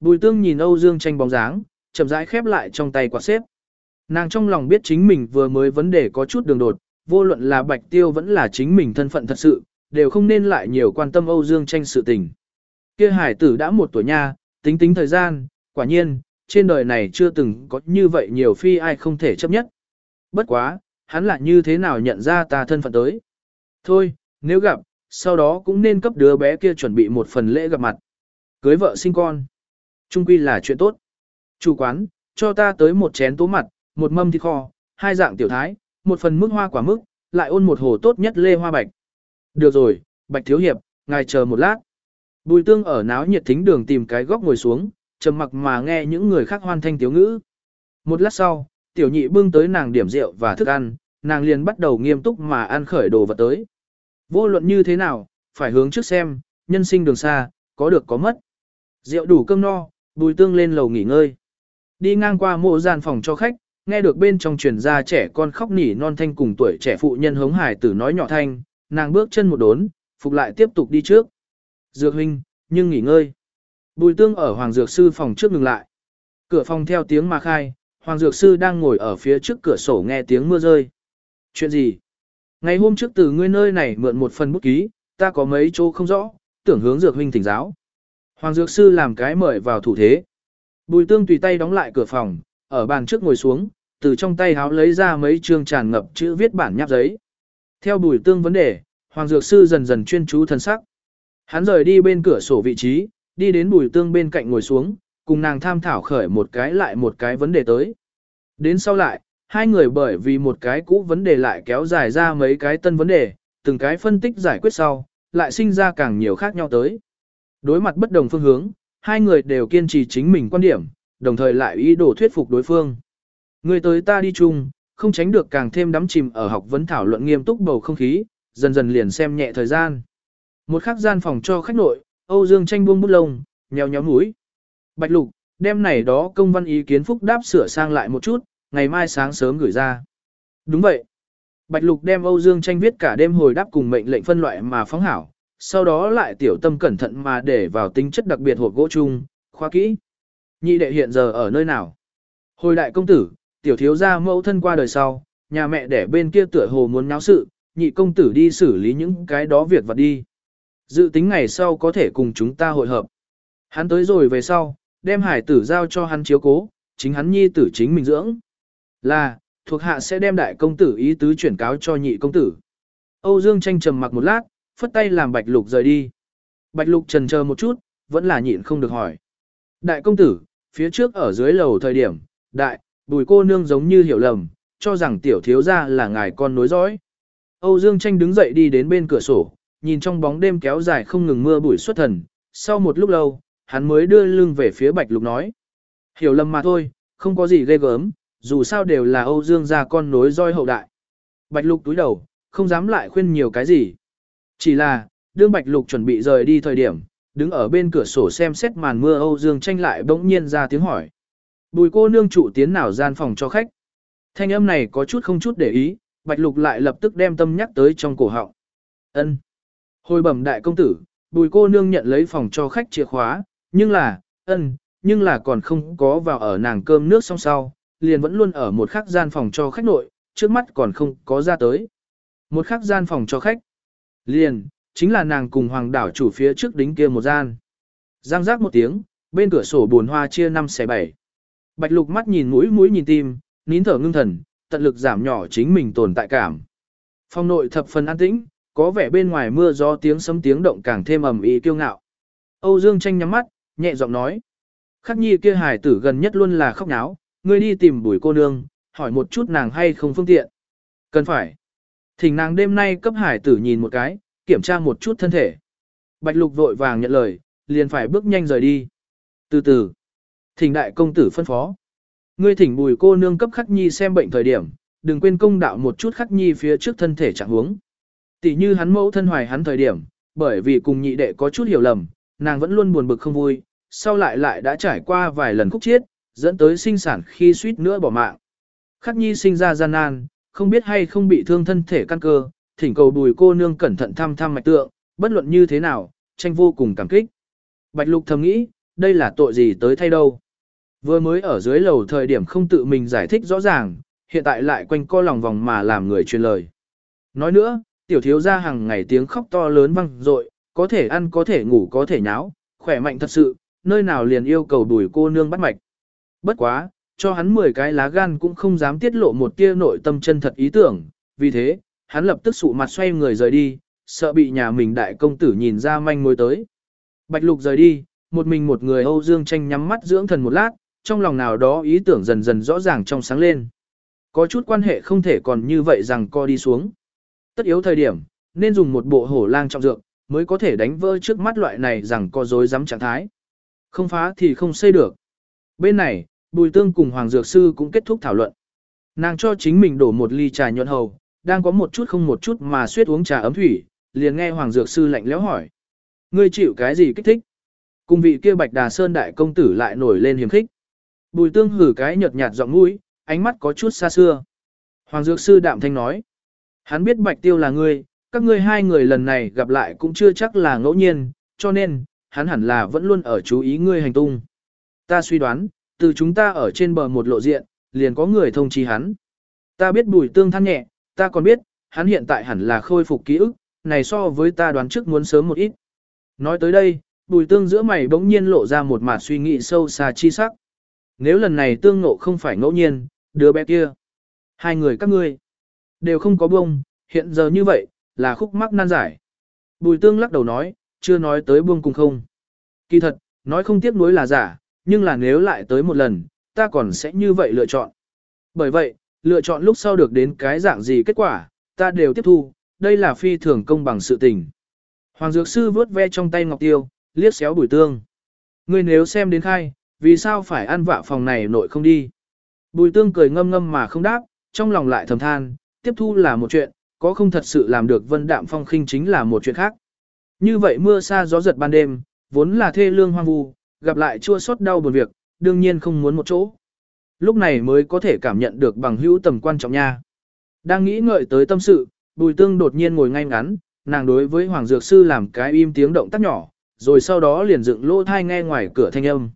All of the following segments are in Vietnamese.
Bùi tương nhìn Âu Dương tranh bóng dáng, chậm rãi khép lại trong tay quạt xếp. Nàng trong lòng biết chính mình vừa mới vấn đề có chút đường đột, vô luận là Bạch Tiêu vẫn là chính mình thân phận thật sự, đều không nên lại nhiều quan tâm Âu Dương tranh sự tình. Kia hải tử đã một tuổi nha, tính tính thời gian, quả nhiên, trên đời này chưa từng có như vậy nhiều phi ai không thể chấp nhất. Bất quá, hắn lại như thế nào nhận ra ta thân phận tới. Thôi, nếu gặp, sau đó cũng nên cấp đứa bé kia chuẩn bị một phần lễ gặp mặt. Cưới vợ sinh con. Trung quy là chuyện tốt. Chủ quán, cho ta tới một chén tố mặt, một mâm thịt kho, hai dạng tiểu thái, một phần mức hoa quả mức, lại ôn một hồ tốt nhất lê hoa bạch. Được rồi, bạch thiếu hiệp, ngài chờ một lát. Bùi tương ở náo nhiệt thính đường tìm cái góc ngồi xuống, trầm mặc mà nghe những người khác hoan thanh tiếu ngữ. Một lát sau, tiểu nhị bưng tới nàng điểm rượu và thức ăn, nàng liền bắt đầu nghiêm túc mà ăn khởi đồ vật tới. Vô luận như thế nào, phải hướng trước xem, nhân sinh đường xa, có được có mất. Rượu đủ cơm no, bùi tương lên lầu nghỉ ngơi. Đi ngang qua mộ gian phòng cho khách, nghe được bên trong truyền ra trẻ con khóc nỉ non thanh cùng tuổi trẻ phụ nhân hống hải tử nói nhỏ thanh, nàng bước chân một đốn, phục lại tiếp tục đi trước. Dược huynh, nhưng nghỉ ngơi. Bùi tương ở Hoàng Dược Sư phòng trước ngừng lại. Cửa phòng theo tiếng mà khai, Hoàng Dược Sư đang ngồi ở phía trước cửa sổ nghe tiếng mưa rơi. Chuyện gì? Ngày hôm trước từ ngươi nơi này mượn một phần bút ký, ta có mấy chỗ không rõ, tưởng hướng Dược huynh thỉnh giáo. Hoàng Dược Sư làm cái mời vào thủ thế. Bùi tương tùy tay đóng lại cửa phòng, ở bàn trước ngồi xuống, từ trong tay háo lấy ra mấy chương tràn ngập chữ viết bản nháp giấy. Theo bùi tương vấn đề, Hoàng Dược Sư dần dần chuyên chú thân sắc. Hắn rời đi bên cửa sổ vị trí, đi đến bùi tương bên cạnh ngồi xuống, cùng nàng tham thảo khởi một cái lại một cái vấn đề tới. Đến sau lại, hai người bởi vì một cái cũ vấn đề lại kéo dài ra mấy cái tân vấn đề, từng cái phân tích giải quyết sau, lại sinh ra càng nhiều khác nhau tới. Đối mặt bất đồng phương hướng, hai người đều kiên trì chính mình quan điểm, đồng thời lại ý đồ thuyết phục đối phương. Người tới ta đi chung, không tránh được càng thêm đắm chìm ở học vấn thảo luận nghiêm túc bầu không khí, dần dần liền xem nhẹ thời gian. Một khắc gian phòng cho khách nội, Âu Dương tranh buông bút lông, nhèo nhéo mũi. Bạch Lục, đêm này đó công văn ý kiến phúc đáp sửa sang lại một chút, ngày mai sáng sớm gửi ra. Đúng vậy. Bạch Lục đem Âu Dương tranh viết cả đêm hồi đáp cùng mệnh lệnh phân loại mà phóng hảo, sau đó lại tiểu tâm cẩn thận mà để vào tính chất đặc biệt hộp gỗ chung, khoa kỹ. Nhị đệ hiện giờ ở nơi nào? Hồi đại công tử, tiểu thiếu gia mẫu thân qua đời sau, nhà mẹ đẻ bên kia tựa hồ muốn náo sự, nhị công tử đi xử lý những cái đó việc vặt đi. Dự tính ngày sau có thể cùng chúng ta hội hợp. Hắn tới rồi về sau, đem hải tử giao cho hắn chiếu cố, chính hắn nhi tử chính mình dưỡng. Là, thuộc hạ sẽ đem đại công tử ý tứ chuyển cáo cho nhị công tử. Âu Dương tranh trầm mặc một lát, phất tay làm bạch lục rời đi. Bạch lục trần chờ một chút, vẫn là nhịn không được hỏi. Đại công tử, phía trước ở dưới lầu thời điểm, đại, bùi cô nương giống như hiểu lầm, cho rằng tiểu thiếu gia là ngài con nối dõi. Âu Dương tranh đứng dậy đi đến bên cửa sổ, nhìn trong bóng đêm kéo dài không ngừng mưa bụi xuất thần, sau một lúc lâu, hắn mới đưa lưng về phía Bạch Lục nói. Hiểu lầm mà thôi, không có gì ghê gớm, dù sao đều là Âu Dương gia con nối dõi hậu đại. Bạch Lục túi đầu, không dám lại khuyên nhiều cái gì. Chỉ là, đương Bạch Lục chuẩn bị rời đi thời điểm, đứng ở bên cửa sổ xem xét màn mưa Âu Dương tranh lại bỗng nhiên ra tiếng hỏi. Bùi cô nương trụ tiến nào gian phòng cho khách. Thanh âm này có chút không chút để ý, Bạch Lục lại lập tức đem tâm nhắc tới trong cổ họng. Ân. Hồi bẩm đại công tử, bùi cô nương nhận lấy phòng cho khách chìa khóa, nhưng là, ân, nhưng là còn không có vào ở nàng cơm nước xong sau, liền vẫn luôn ở một khắc gian phòng cho khách nội, trước mắt còn không có ra tới. Một khắc gian phòng cho khách. Liền, chính là nàng cùng hoàng đảo chủ phía trước đính kia một gian. Giang giác một tiếng, bên cửa sổ buồn hoa chia năm xẻ bảy. Bạch lục mắt nhìn mũi mũi nhìn tim, nín thở ngưng thần, tận lực giảm nhỏ chính mình tồn tại cảm. Phòng nội thập phần an tĩnh, có vẻ bên ngoài mưa gió tiếng sấm tiếng động càng thêm ầm ĩ kiêu ngạo. Âu Dương tranh nhắm mắt, nhẹ giọng nói. Khắc nhi kia hải tử gần nhất luôn là khóc náo, ngươi đi tìm bùi cô nương, hỏi một chút nàng hay không phương tiện. Cần phải. Thỉnh nàng đêm nay cấp hải tử nhìn một cái, kiểm tra một chút thân thể. Bạch lục vội vàng nhận lời, liền phải bước nhanh rời đi. Từ từ. Thỉnh đại công tử phân phó. Ngươi thỉnh bùi cô nương cấp khắc nhi xem bệnh thời điểm, đừng quên công đạo một chút khắc nhi phía trước thân thể trạng huống. Tỷ như hắn mẫu thân hoài hắn thời điểm, bởi vì cùng nhị đệ có chút hiểu lầm, nàng vẫn luôn buồn bực không vui, sau lại lại đã trải qua vài lần khúc chiết, dẫn tới sinh sản khi suýt nữa bỏ mạng. Khắc nhi sinh ra gian nan, không biết hay không bị thương thân thể căn cơ, thỉnh cầu bùi cô nương cẩn thận thăm thăm mạch tượng, bất luận như thế nào, tranh vô cùng cảm kích. Bạch lục thầm nghĩ, đây là tội gì tới thay đâu. Vừa mới ở dưới lầu thời điểm không tự mình giải thích rõ ràng, hiện tại lại quanh co lòng vòng mà làm người truyền lời. Nói nữa, tiểu thiếu gia hàng ngày tiếng khóc to lớn vang dội, có thể ăn có thể ngủ có thể nháo, khỏe mạnh thật sự, nơi nào liền yêu cầu đuổi cô nương bắt mạch. Bất quá, cho hắn 10 cái lá gan cũng không dám tiết lộ một tia nội tâm chân thật ý tưởng, vì thế, hắn lập tức sụ mặt xoay người rời đi, sợ bị nhà mình đại công tử nhìn ra manh mối tới. Bạch lục rời đi, một mình một người Âu Dương tranh nhắm mắt dưỡng thần một lát, trong lòng nào đó ý tưởng dần dần rõ ràng trong sáng lên. Có chút quan hệ không thể còn như vậy rằng co đi xuống. Tất yếu thời điểm, nên dùng một bộ hổ lang trọng dược, mới có thể đánh vỡ trước mắt loại này rằng co dối dám trạng thái. Không phá thì không xây được. Bên này, Bùi Tương cùng Hoàng Dược Sư cũng kết thúc thảo luận. Nàng cho chính mình đổ một ly trà nhuận hầu, đang có một chút không một chút mà suýt uống trà ấm thủy, liền nghe Hoàng Dược Sư lạnh lẽo hỏi. Ngươi chịu cái gì kích thích? Cùng vị kia Bạch Đà Sơn đại công tử lại nổi lên hiềm khích. Bùi Tương hử cái nhợt nhạt giọng mũi, ánh mắt có chút xa xưa. Hoàng Dược Sư đạm thanh nói. Hắn biết Bạch Tiêu là ngươi, các ngươi hai người lần này gặp lại cũng chưa chắc là ngẫu nhiên, cho nên, hắn hẳn là vẫn luôn ở chú ý ngươi hành tung. Ta suy đoán, từ chúng ta ở trên bờ một lộ diện, liền có người thông chi hắn. Ta biết bùi tương than nhẹ, ta còn biết, hắn hiện tại hẳn là khôi phục ký ức, này so với ta đoán trước muốn sớm một ít. Nói tới đây, bùi tương giữa mày bỗng nhiên lộ ra một mặt suy nghĩ sâu xa chi sắc. Nếu lần này tương ngộ không phải ngẫu nhiên, đứa bé kia, hai người các ngươi, đều không có bông, hiện giờ như vậy, là khúc mắc nan giải. Bùi tương lắc đầu nói, chưa nói tới buông cùng không. Kỳ thật, nói không tiếc nuối là giả, nhưng là nếu lại tới một lần, ta còn sẽ như vậy lựa chọn. Bởi vậy, lựa chọn lúc sau được đến cái dạng gì kết quả, ta đều tiếp thu, đây là phi thường công bằng sự tình. Hoàng Dược Sư vớt ve trong tay Ngọc Tiêu, liếc xéo bùi tương. Ngươi nếu xem đến khai, vì sao phải ăn vạ phòng này nội không đi? Bùi tương cười ngâm ngâm mà không đáp, trong lòng lại thầm than, tiếp thu là một chuyện, có không thật sự làm được vân đạm phong khinh chính là một chuyện khác. Như vậy mưa xa gió giật ban đêm, vốn là thê lương hoang vu, gặp lại chua xót đau buồn việc, đương nhiên không muốn một chỗ. Lúc này mới có thể cảm nhận được bằng hữu tầm quan trọng nha. Đang nghĩ ngợi tới tâm sự, bùi tương đột nhiên ngồi ngay ngắn, nàng đối với Hoàng Dược Sư làm cái im tiếng động tác nhỏ, rồi sau đó liền dựng lỗ thai nghe ngoài cửa thanh âm.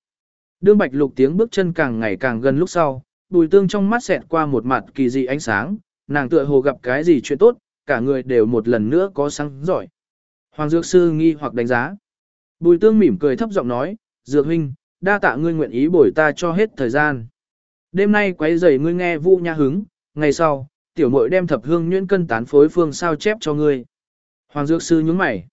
Đương bạch lục tiếng bước chân càng ngày càng gần lúc sau, bùi tương trong mắt xẹt qua một mặt kỳ dị ánh sáng, nàng tựa hồ gặp cái gì chuyện tốt, cả người đều một lần nữa có sáng giỏi. Hoàng Dược Sư nghi hoặc đánh giá. Bùi tương mỉm cười thấp giọng nói, Dược huynh, đa tạ ngươi nguyện ý bồi ta cho hết thời gian. Đêm nay quấy rầy ngươi nghe Vu Nha hứng, ngày sau, tiểu muội đem thập hương nhuyễn cân tán phối phương sao chép cho ngươi. Hoàng Dược Sư nhướng mày.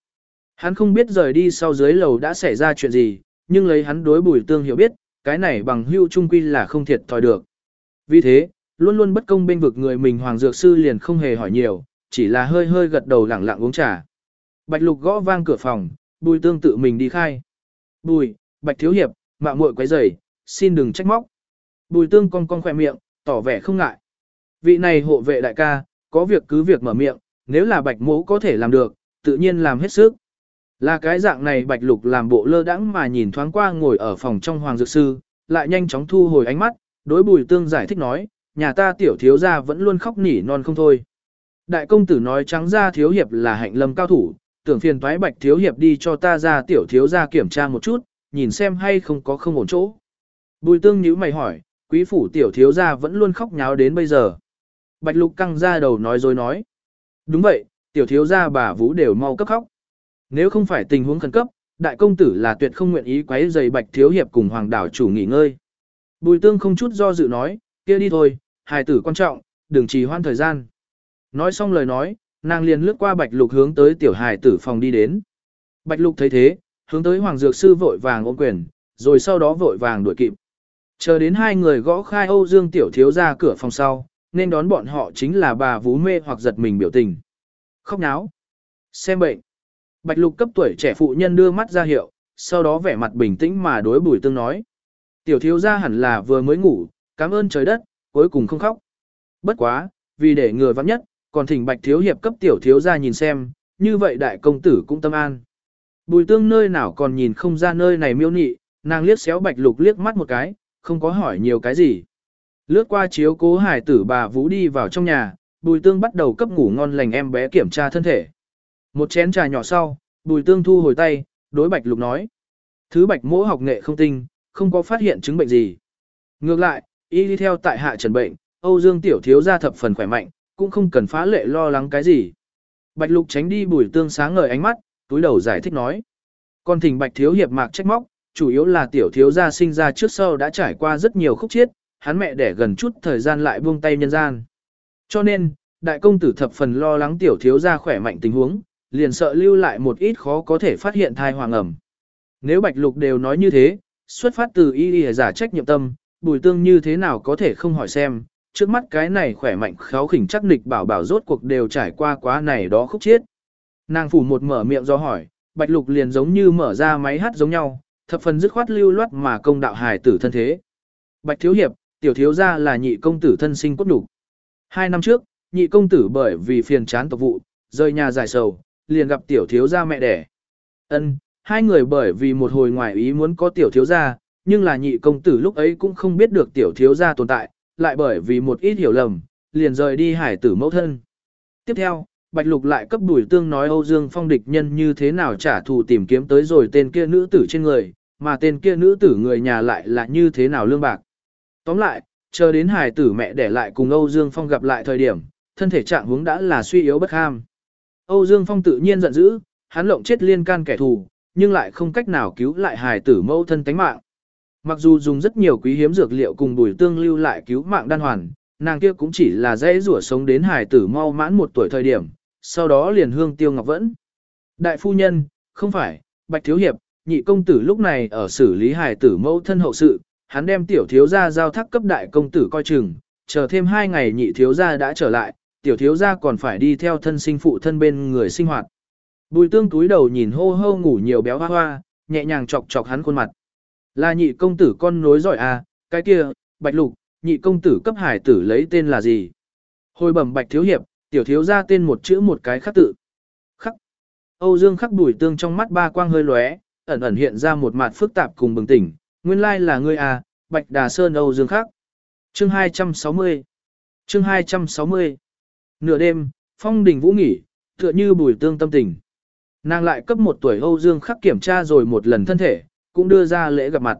Hắn không biết rời đi sau dưới lầu đã xảy ra chuyện gì, nhưng lấy hắn đối bùi tương hiểu biết, cái này bằng hưu trung quy là không thiệt thòi được. Vì thế, luôn luôn bất công bên vực người mình Hoàng Dược Sư liền không hề hỏi nhiều, chỉ là hơi hơi gật đầu lẳng lặng uống trà. Bạch Lục gõ vang cửa phòng, Bùi Tương tự mình đi khai. Bùi, Bạch Thiếu Hiệp, mạo muội quấy rầy, xin đừng trách móc. Bùi Tương cong cong khỏe miệng, tỏ vẻ không ngại. Vị này hộ vệ đại ca, có việc cứ việc mở miệng, nếu là Bạch Mỗ có thể làm được, tự nhiên làm hết sức. Là cái dạng này Bạch Lục làm bộ lơ đãng mà nhìn thoáng qua ngồi ở phòng trong Hoàng Dược Sư, lại nhanh chóng thu hồi ánh mắt, đối Bùi Tương giải thích nói, nhà ta tiểu thiếu gia vẫn luôn khóc nỉ non không thôi. Đại công tử nói trắng ra thiếu hiệp là hạnh lâm cao thủ, tưởng phiền thoái bạch thiếu hiệp đi cho ta ra tiểu thiếu ra kiểm tra một chút, nhìn xem hay không có không ổn chỗ. Bùi tương nhíu mày hỏi, quý phủ tiểu thiếu gia vẫn luôn khóc nháo đến bây giờ. Bạch lục căng ra đầu nói dối nói. Đúng vậy, tiểu thiếu gia bà vũ đều mau cấp khóc. Nếu không phải tình huống khẩn cấp, đại công tử là tuyệt không nguyện ý quấy giày bạch thiếu hiệp cùng hoàng đảo chủ nghỉ ngơi. Bùi tương không chút do dự nói, kia đi thôi, hài tử quan trọng, đừng trì hoãn thời gian. Nói xong lời nói, nàng liền lướt qua bạch lục hướng tới tiểu hài tử phòng đi đến. Bạch lục thấy thế, hướng tới hoàng dược sư vội vàng ôm quyền, rồi sau đó vội vàng đuổi kịp. Chờ đến hai người gõ khai Âu Dương tiểu thiếu ra cửa phòng sau, nên đón bọn họ chính là bà vú mê hoặc giật mình biểu tình. Khóc náo. Xem bệnh. Bạch lục cấp tuổi trẻ phụ nhân đưa mắt ra hiệu, sau đó vẻ mặt bình tĩnh mà đối bùi tương nói. Tiểu thiếu ra hẳn là vừa mới ngủ, cảm ơn trời đất, cuối cùng không khóc. Bất quá, vì để người vắng nhất, còn thỉnh bạch thiếu hiệp cấp tiểu thiếu ra nhìn xem, như vậy đại công tử cũng tâm an. Bùi tương nơi nào còn nhìn không ra nơi này miêu nị, nàng liếc xéo bạch lục liếc mắt một cái, không có hỏi nhiều cái gì. Lướt qua chiếu cố hải tử bà Vũ đi vào trong nhà, bùi tương bắt đầu cấp ngủ ngon lành em bé kiểm tra thân thể. Một chén trà nhỏ sau, bùi tương thu hồi tay, đối bạch lục nói. Thứ bạch mỗ học nghệ không tinh, không có phát hiện chứng bệnh gì. Ngược lại, y đi theo tại hạ trần bệnh, Âu Dương tiểu thiếu gia thập phần khỏe mạnh, cũng không cần phá lệ lo lắng cái gì. Bạch lục tránh đi bùi tương sáng ngời ánh mắt, túi đầu giải thích nói. Còn thỉnh bạch thiếu hiệp mạc trách móc, chủ yếu là tiểu thiếu gia sinh ra trước sau đã trải qua rất nhiều khúc chiết, hắn mẹ đẻ gần chút thời gian lại buông tay nhân gian. Cho nên, đại công tử thập phần lo lắng tiểu thiếu gia khỏe mạnh tình huống, liền sợ lưu lại một ít khó có thể phát hiện thai hoàng ẩm. Nếu bạch lục đều nói như thế, xuất phát từ y y giả trách nhiệm tâm, bùi tương như thế nào có thể không hỏi xem, trước mắt cái này khỏe mạnh khéo khỉnh chắc nịch bảo bảo rốt cuộc đều trải qua quá này đó khúc chiết. Nàng phủ một mở miệng do hỏi, bạch lục liền giống như mở ra máy hát giống nhau, thập phần dứt khoát lưu loát mà công đạo hài tử thân thế. Bạch thiếu hiệp, tiểu thiếu gia là nhị công tử thân sinh cốt đủ. Hai năm trước, nhị công tử bởi vì phiền chán tộc vụ, rời nhà giải sầu, liền gặp tiểu thiếu gia mẹ đẻ. Ân, hai người bởi vì một hồi ngoài ý muốn có tiểu thiếu gia, nhưng là nhị công tử lúc ấy cũng không biết được tiểu thiếu gia tồn tại, lại bởi vì một ít hiểu lầm, liền rời đi hải tử mẫu thân. Tiếp theo, Bạch Lục lại cấp đuổi tương nói Âu Dương Phong địch nhân như thế nào trả thù tìm kiếm tới rồi tên kia nữ tử trên người, mà tên kia nữ tử người nhà lại là như thế nào lương bạc. Tóm lại, chờ đến hải tử mẹ để lại cùng Âu Dương Phong gặp lại thời điểm, thân thể trạng huống đã là suy yếu bất ham. Âu Dương Phong tự nhiên giận dữ, hắn lộng chết liên can kẻ thù, nhưng lại không cách nào cứu lại hài tử mẫu thân tánh mạng. Mặc dù dùng rất nhiều quý hiếm dược liệu cùng bùi tương lưu lại cứu mạng đan hoàn, nàng kia cũng chỉ là dễ rủa sống đến hài tử mau mãn một tuổi thời điểm, sau đó liền hương tiêu ngọc vẫn. Đại phu nhân, không phải, bạch thiếu hiệp, nhị công tử lúc này ở xử lý hài tử mẫu thân hậu sự, hắn đem tiểu thiếu gia giao thác cấp đại công tử coi chừng, chờ thêm hai ngày nhị thiếu gia đã trở lại, tiểu thiếu gia còn phải đi theo thân sinh phụ thân bên người sinh hoạt. Bùi tương túi đầu nhìn hô hô ngủ nhiều béo hoa hoa, nhẹ nhàng chọc chọc hắn khuôn mặt. Là nhị công tử con nối giỏi à, cái kia, bạch lục, nhị công tử cấp hải tử lấy tên là gì? Hồi bẩm bạch thiếu hiệp, tiểu thiếu gia tên một chữ một cái khắc tự. Khắc. Âu Dương khắc bùi tương trong mắt ba quang hơi lóe, ẩn ẩn hiện ra một mặt phức tạp cùng bừng tỉnh, nguyên lai là ngươi à, bạch đà sơn Âu Dương khắc. Chương 260 Chương 260 Nửa đêm, phong đình vũ nghỉ, tựa như bùi tương tâm tình. Nàng lại cấp một tuổi Âu Dương khắc kiểm tra rồi một lần thân thể, cũng đưa ra lễ gặp mặt.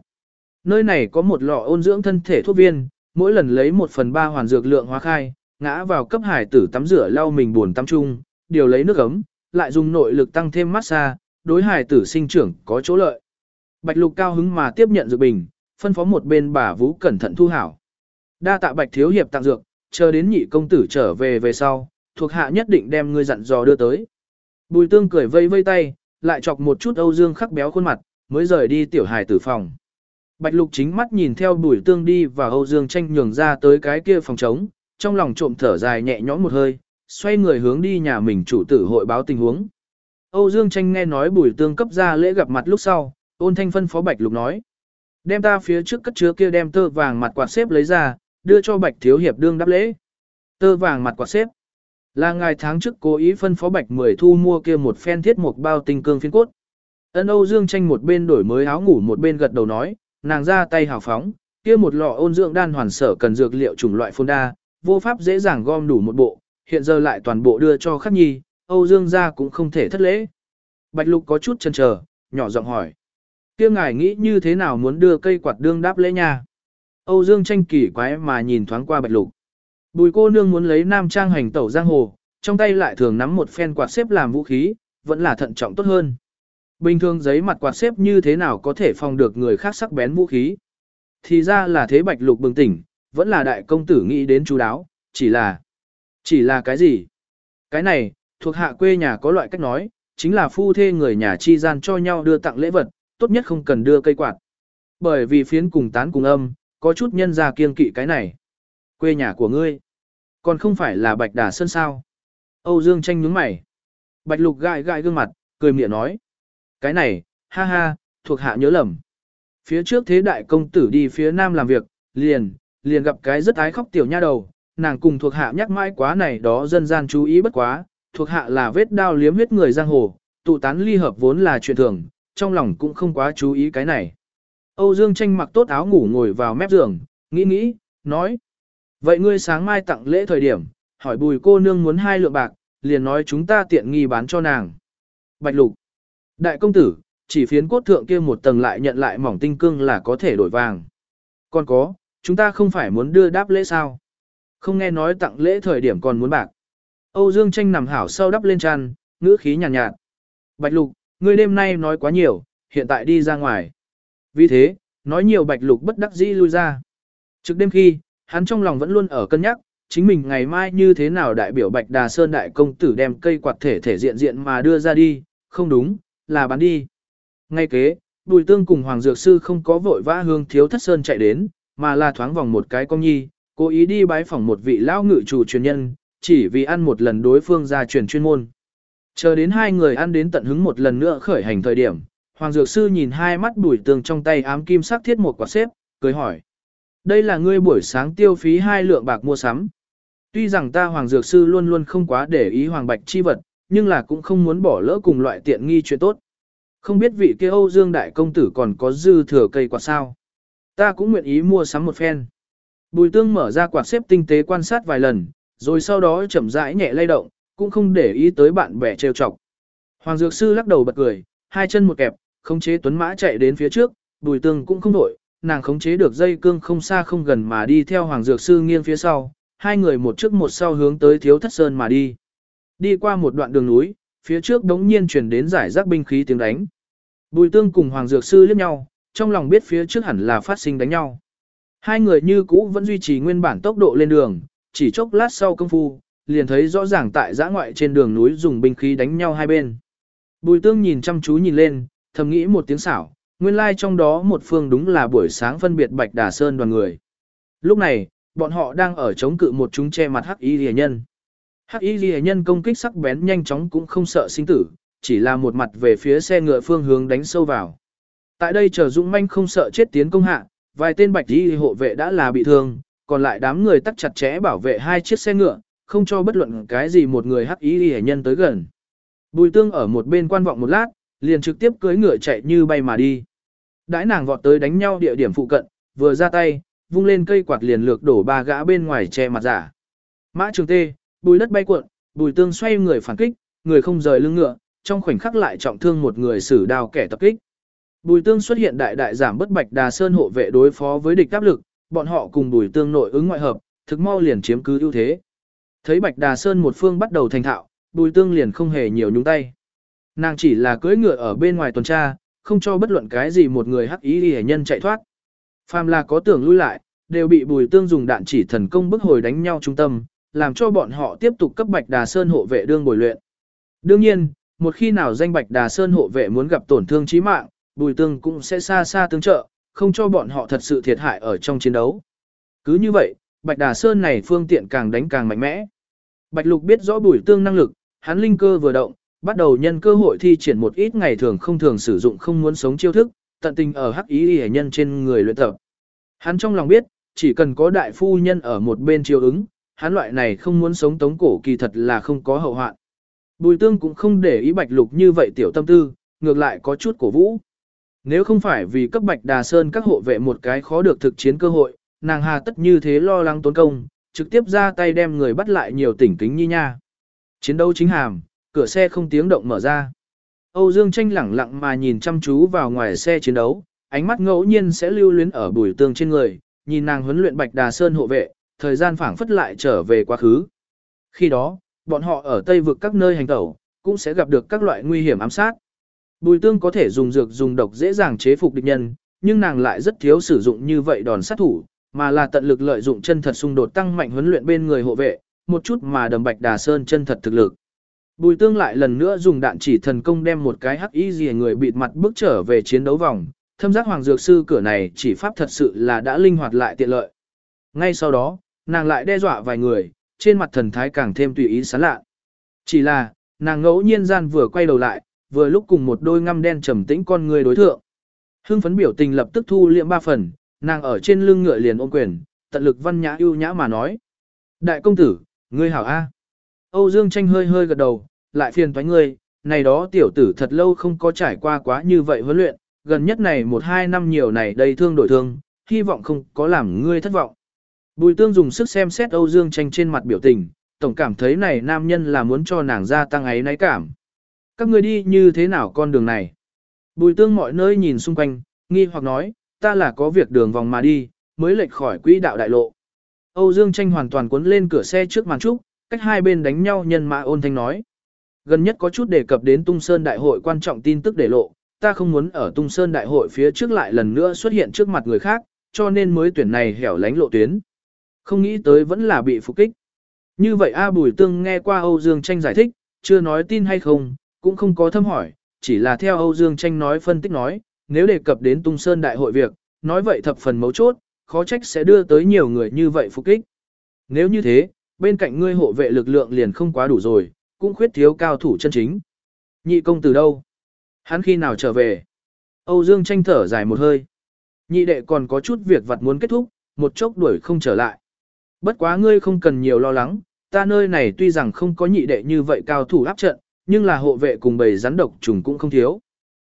Nơi này có một lọ ôn dưỡng thân thể thuốc viên, mỗi lần lấy một phần ba hoàn dược lượng hóa khai, ngã vào cấp hải tử tắm rửa lau mình buồn tắm chung, điều lấy nước ấm, lại dùng nội lực tăng thêm massage, đối hải tử sinh trưởng có chỗ lợi. Bạch lục cao hứng mà tiếp nhận dược bình, phân phó một bên bà vũ cẩn thận thu hảo. Đa tạ bạch thiếu hiệp tặng dược, chờ đến nhị công tử trở về về sau, thuộc hạ nhất định đem ngươi dặn dò đưa tới. Bùi tương cười vây vây tay, lại chọc một chút Âu Dương khắc béo khuôn mặt, mới rời đi tiểu hài tử phòng. Bạch lục chính mắt nhìn theo bùi tương đi và Âu Dương tranh nhường ra tới cái kia phòng trống, trong lòng trộm thở dài nhẹ nhõm một hơi, xoay người hướng đi nhà mình chủ tử hội báo tình huống. Âu Dương tranh nghe nói bùi tương cấp ra lễ gặp mặt lúc sau, ôn thanh phân phó bạch lục nói. Đem ta phía trước cất chứa kia đem tơ vàng mặt quạt xếp lấy ra, đưa cho bạch thiếu hiệp đương đáp lễ. Tơ vàng mặt quạt xếp. Là ngài tháng trước cố ý phân phó bạch mười thu mua kia một phen thiết một bao tinh cương phiên cốt. Ân Âu Dương tranh một bên đổi mới áo ngủ một bên gật đầu nói, nàng ra tay hào phóng, kia một lọ ôn dưỡng đan hoàn sở cần dược liệu chủng loại phôn đa, vô pháp dễ dàng gom đủ một bộ, hiện giờ lại toàn bộ đưa cho khắc nhi, Âu Dương gia cũng không thể thất lễ. Bạch Lục có chút chần chờ, nhỏ giọng hỏi. Kia ngài nghĩ như thế nào muốn đưa cây quạt đương đáp lễ nha? Âu Dương tranh kỳ quái mà nhìn thoáng qua Bạch Lục. Bùi cô nương muốn lấy nam trang hành tẩu giang hồ, trong tay lại thường nắm một phen quạt xếp làm vũ khí, vẫn là thận trọng tốt hơn. Bình thường giấy mặt quạt xếp như thế nào có thể phòng được người khác sắc bén vũ khí. Thì ra là thế bạch lục bừng tỉnh, vẫn là đại công tử nghĩ đến chú đáo, chỉ là... Chỉ là cái gì? Cái này, thuộc hạ quê nhà có loại cách nói, chính là phu thê người nhà chi gian cho nhau đưa tặng lễ vật, tốt nhất không cần đưa cây quạt. Bởi vì phiến cùng tán cùng âm, có chút nhân ra kiên kỵ cái này. Quê nhà của ngươi, còn không phải là bạch đà sơn sao. Âu Dương tranh nhướng mày. Bạch lục gãi gãi gương mặt, cười miệng nói. Cái này, ha ha, thuộc hạ nhớ lầm. Phía trước thế đại công tử đi phía nam làm việc, liền, liền gặp cái rất ái khóc tiểu nha đầu, nàng cùng thuộc hạ nhắc mãi quá này đó dân gian chú ý bất quá, thuộc hạ là vết đao liếm huyết người giang hồ, tụ tán ly hợp vốn là chuyện thường, trong lòng cũng không quá chú ý cái này. Âu Dương tranh mặc tốt áo ngủ ngồi vào mép giường, nghĩ nghĩ, nói. Vậy ngươi sáng mai tặng lễ thời điểm, hỏi bùi cô nương muốn hai lượng bạc, liền nói chúng ta tiện nghi bán cho nàng. Bạch lục. Đại công tử, chỉ phiến cốt thượng kia một tầng lại nhận lại mỏng tinh cương là có thể đổi vàng. Còn có, chúng ta không phải muốn đưa đáp lễ sao? Không nghe nói tặng lễ thời điểm còn muốn bạc. Âu Dương Tranh nằm hảo sau đắp lên chăn, ngữ khí nhàn nhạt, nhạt. Bạch Lục, ngươi đêm nay nói quá nhiều, hiện tại đi ra ngoài. Vì thế, nói nhiều Bạch Lục bất đắc dĩ lui ra. Trước đêm khi, hắn trong lòng vẫn luôn ở cân nhắc, chính mình ngày mai như thế nào đại biểu Bạch Đà Sơn đại công tử đem cây quạt thể thể diện diện mà đưa ra đi, không đúng, là bán đi. Ngay kế, Bùi Tương cùng Hoàng Dược Sư không có vội vã hương thiếu thất sơn chạy đến, mà là thoáng vòng một cái công nhi, cố ý đi bái phỏng một vị lão ngự chủ truyền nhân, chỉ vì ăn một lần đối phương ra truyền chuyên môn. Chờ đến hai người ăn đến tận hứng một lần nữa khởi hành thời điểm, Hoàng Dược Sư nhìn hai mắt Bùi Tương trong tay ám kim sắc thiết một quả xếp, cười hỏi. Đây là ngươi buổi sáng tiêu phí hai lượng bạc mua sắm. Tuy rằng ta Hoàng Dược Sư luôn luôn không quá để ý Hoàng Bạch chi vật, nhưng là cũng không muốn bỏ lỡ cùng loại tiện nghi chuyện tốt. Không biết vị kia Âu Dương Đại Công Tử còn có dư thừa cây quạt sao. Ta cũng nguyện ý mua sắm một phen. Bùi tương mở ra quạt xếp tinh tế quan sát vài lần, rồi sau đó chậm rãi nhẹ lay động, cũng không để ý tới bạn bè trêu chọc. Hoàng Dược Sư lắc đầu bật cười, hai chân một kẹp, khống chế tuấn mã chạy đến phía trước, bùi tương cũng không đổi, nàng khống chế được dây cương không xa không gần mà đi theo Hoàng Dược Sư nghiêng phía sau, hai người một trước một sau hướng tới thiếu thất sơn mà đi. Đi qua một đoạn đường núi, phía trước đống nhiên chuyển đến giải rác binh khí tiếng đánh. Bùi tương cùng Hoàng Dược Sư liếc nhau, trong lòng biết phía trước hẳn là phát sinh đánh nhau. Hai người như cũ vẫn duy trì nguyên bản tốc độ lên đường, chỉ chốc lát sau công phu, liền thấy rõ ràng tại giã ngoại trên đường núi dùng binh khí đánh nhau hai bên. Bùi tương nhìn chăm chú nhìn lên, thầm nghĩ một tiếng xảo, nguyên lai like trong đó một phương đúng là buổi sáng phân biệt Bạch Đà Sơn đoàn người. Lúc này, bọn họ đang ở chống cự một chúng che mặt hắc y rìa nhân. Hắc y rìa nhân công kích sắc bén nhanh chóng cũng không sợ sinh tử, chỉ là một mặt về phía xe ngựa phương hướng đánh sâu vào. Tại đây chờ Dũng manh không sợ chết tiến công hạ, vài tên bạch y hộ vệ đã là bị thương, còn lại đám người tắt chặt chẽ bảo vệ hai chiếc xe ngựa, không cho bất luận cái gì một người hắc ý hệ nhân tới gần. Bùi tương ở một bên quan vọng một lát, liền trực tiếp cưỡi ngựa chạy như bay mà đi. Đãi nàng vọt tới đánh nhau địa điểm phụ cận, vừa ra tay, vung lên cây quạt liền lược đổ ba gã bên ngoài che mặt giả. Mã trường tê, bùi đất bay cuộn, bùi tương xoay người phản kích, người không rời lưng ngựa, trong khoảnh khắc lại trọng thương một người sử đao kẻ tập kích. Bùi tương xuất hiện đại đại giảm bất bạch đà sơn hộ vệ đối phó với địch áp lực, bọn họ cùng bùi tương nội ứng ngoại hợp, thực mau liền chiếm cứ ưu thế. Thấy bạch đà sơn một phương bắt đầu thành thạo, bùi tương liền không hề nhiều nhúng tay. Nàng chỉ là cưỡi ngựa ở bên ngoài tuần tra, không cho bất luận cái gì một người hắc ý hệ nhân chạy thoát. Phàm là có tưởng lui lại, đều bị bùi tương dùng đạn chỉ thần công bức hồi đánh nhau trung tâm, làm cho bọn họ tiếp tục cấp bạch đà sơn hộ vệ đương bồi luyện. Đương nhiên, một khi nào danh bạch đà sơn hộ vệ muốn gặp tổn thương chí mạng, bùi tương cũng sẽ xa xa tương trợ, không cho bọn họ thật sự thiệt hại ở trong chiến đấu. Cứ như vậy, Bạch Đà Sơn này phương tiện càng đánh càng mạnh mẽ. Bạch Lục biết rõ bùi tương năng lực, hắn linh cơ vừa động, bắt đầu nhân cơ hội thi triển một ít ngày thường không thường sử dụng không muốn sống chiêu thức, tận tình ở hắc ý hệ nhân trên người luyện tập. Hắn trong lòng biết, chỉ cần có đại phu nhân ở một bên chiêu ứng, hắn loại này không muốn sống tống cổ kỳ thật là không có hậu hoạn. Bùi tương cũng không để ý bạch lục như vậy tiểu tâm tư, ngược lại có chút cổ vũ. Nếu không phải vì cấp bạch đà sơn các hộ vệ một cái khó được thực chiến cơ hội, nàng hà tất như thế lo lắng tốn công, trực tiếp ra tay đem người bắt lại nhiều tỉnh kính như nha. Chiến đấu chính hàm, cửa xe không tiếng động mở ra. Âu Dương tranh lẳng lặng mà nhìn chăm chú vào ngoài xe chiến đấu, ánh mắt ngẫu nhiên sẽ lưu luyến ở bùi tương trên người, nhìn nàng huấn luyện bạch đà sơn hộ vệ, thời gian phảng phất lại trở về quá khứ. Khi đó, bọn họ ở Tây vực các nơi hành tẩu, cũng sẽ gặp được các loại nguy hiểm ám sát. Bùi tương có thể dùng dược dùng độc dễ dàng chế phục địch nhân, nhưng nàng lại rất thiếu sử dụng như vậy đòn sát thủ, mà là tận lực lợi dụng chân thật xung đột tăng mạnh huấn luyện bên người hộ vệ, một chút mà đầm bạch đà sơn chân thật thực lực. Bùi tương lại lần nữa dùng đạn chỉ thần công đem một cái hắc y rìa người bịt mặt bước trở về chiến đấu vòng, thâm giác hoàng dược sư cửa này chỉ pháp thật sự là đã linh hoạt lại tiện lợi. Ngay sau đó, nàng lại đe dọa vài người, trên mặt thần thái càng thêm tùy ý sán lạ. Chỉ là, nàng ngẫu nhiên gian vừa quay đầu lại, vừa lúc cùng một đôi ngăm đen trầm tĩnh con người đối thượng. Hưng phấn biểu tình lập tức thu liệm ba phần, nàng ở trên lưng ngựa liền ôm quyền, tận lực văn nhã ưu nhã mà nói. Đại công tử, ngươi hảo A. Âu Dương tranh hơi hơi gật đầu, lại phiền toái ngươi, này đó tiểu tử thật lâu không có trải qua quá như vậy huấn luyện, gần nhất này một hai năm nhiều này đầy thương đổi thương, hy vọng không có làm ngươi thất vọng. Bùi tương dùng sức xem xét Âu Dương tranh trên mặt biểu tình, tổng cảm thấy này nam nhân là muốn cho nàng gia tăng ấy náy cảm. Các ngươi đi như thế nào con đường này? Bùi tương mọi nơi nhìn xung quanh, nghi hoặc nói, ta là có việc đường vòng mà đi, mới lệch khỏi quỹ đạo đại lộ. Âu Dương tranh hoàn toàn cuốn lên cửa xe trước màn trúc, cách hai bên đánh nhau nhân mã ôn thanh nói. Gần nhất có chút đề cập đến Tung Sơn Đại hội quan trọng tin tức để lộ, ta không muốn ở Tung Sơn Đại hội phía trước lại lần nữa xuất hiện trước mặt người khác, cho nên mới tuyển này hẻo lánh lộ tuyến. Không nghĩ tới vẫn là bị phục kích. Như vậy A Bùi Tương nghe qua Âu Dương Tranh giải thích, chưa nói tin hay không, cũng không có thâm hỏi, chỉ là theo Âu Dương Tranh nói phân tích nói, nếu đề cập đến Tung Sơn Đại hội việc, nói vậy thập phần mấu chốt, khó trách sẽ đưa tới nhiều người như vậy phục kích. Nếu như thế, bên cạnh ngươi hộ vệ lực lượng liền không quá đủ rồi, cũng khuyết thiếu cao thủ chân chính. Nhị công từ đâu? Hắn khi nào trở về? Âu Dương tranh thở dài một hơi. Nhị đệ còn có chút việc vặt muốn kết thúc, một chốc đuổi không trở lại. Bất quá ngươi không cần nhiều lo lắng, ta nơi này tuy rằng không có nhị đệ như vậy cao thủ áp trận, nhưng là hộ vệ cùng bầy rắn độc trùng cũng không thiếu.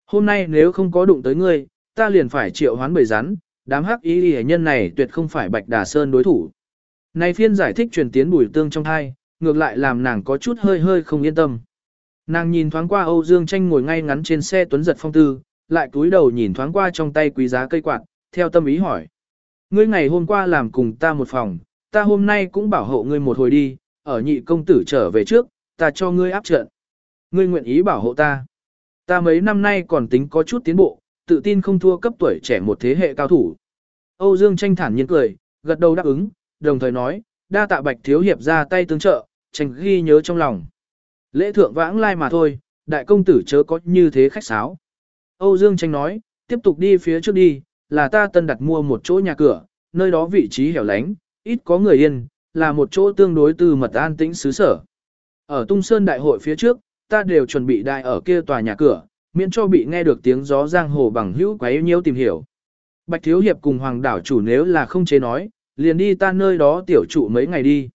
Hôm nay nếu không có đụng tới ngươi, ta liền phải triệu hoán bầy rắn, đám hắc y hệ nhân này tuyệt không phải Bạch Đà Sơn đối thủ. Này phiên giải thích truyền tiến bùi tương trong thai, ngược lại làm nàng có chút hơi hơi không yên tâm. Nàng nhìn thoáng qua Âu Dương Tranh ngồi ngay ngắn trên xe tuấn giật phong tư, lại cúi đầu nhìn thoáng qua trong tay quý giá cây quạt, theo tâm ý hỏi. Ngươi ngày hôm qua làm cùng ta một phòng, ta hôm nay cũng bảo hộ ngươi một hồi đi, ở nhị công tử trở về trước, ta cho ngươi áp trận. Ngươi nguyện ý bảo hộ ta. Ta mấy năm nay còn tính có chút tiến bộ, tự tin không thua cấp tuổi trẻ một thế hệ cao thủ. Âu Dương tranh thản nhiên cười, gật đầu đáp ứng, đồng thời nói, đa tạ bạch thiếu hiệp ra tay tương trợ, tranh ghi nhớ trong lòng. Lễ thượng vãng lai mà thôi, đại công tử chớ có như thế khách sáo. Âu Dương tranh nói, tiếp tục đi phía trước đi, là ta tân đặt mua một chỗ nhà cửa, nơi đó vị trí hẻo lánh, ít có người yên, là một chỗ tương đối từ mật an tĩnh xứ sở. Ở Tung Sơn Đại hội phía trước, ta đều chuẩn bị đại ở kia tòa nhà cửa, miễn cho bị nghe được tiếng gió giang hồ bằng hữu quấy nhiêu tìm hiểu. Bạch Thiếu Hiệp cùng Hoàng đảo chủ nếu là không chế nói, liền đi ta nơi đó tiểu trụ mấy ngày đi.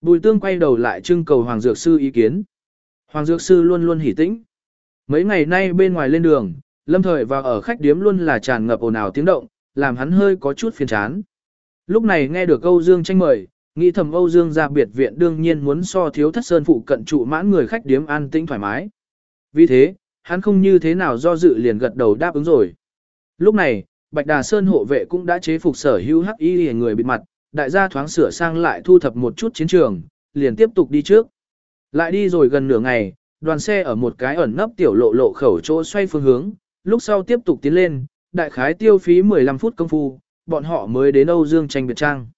Bùi tương quay đầu lại trưng cầu Hoàng Dược Sư ý kiến. Hoàng Dược Sư luôn luôn hỉ tĩnh. Mấy ngày nay bên ngoài lên đường, lâm thời và ở khách điếm luôn là tràn ngập ồn ào tiếng động, làm hắn hơi có chút phiền chán. Lúc này nghe được câu Dương tranh mời, nghĩ thầm Âu Dương ra biệt viện đương nhiên muốn so thiếu thất sơn phụ cận trụ mãn người khách điếm an tĩnh thoải mái. Vì thế, hắn không như thế nào do dự liền gật đầu đáp ứng rồi. Lúc này, Bạch Đà Sơn hộ vệ cũng đã chế phục sở hữu hắc y người bịt mặt, đại gia thoáng sửa sang lại thu thập một chút chiến trường, liền tiếp tục đi trước. Lại đi rồi gần nửa ngày, đoàn xe ở một cái ẩn nấp tiểu lộ lộ khẩu chỗ xoay phương hướng, lúc sau tiếp tục tiến lên, đại khái tiêu phí 15 phút công phu, bọn họ mới đến Âu Dương tranh biệt trang.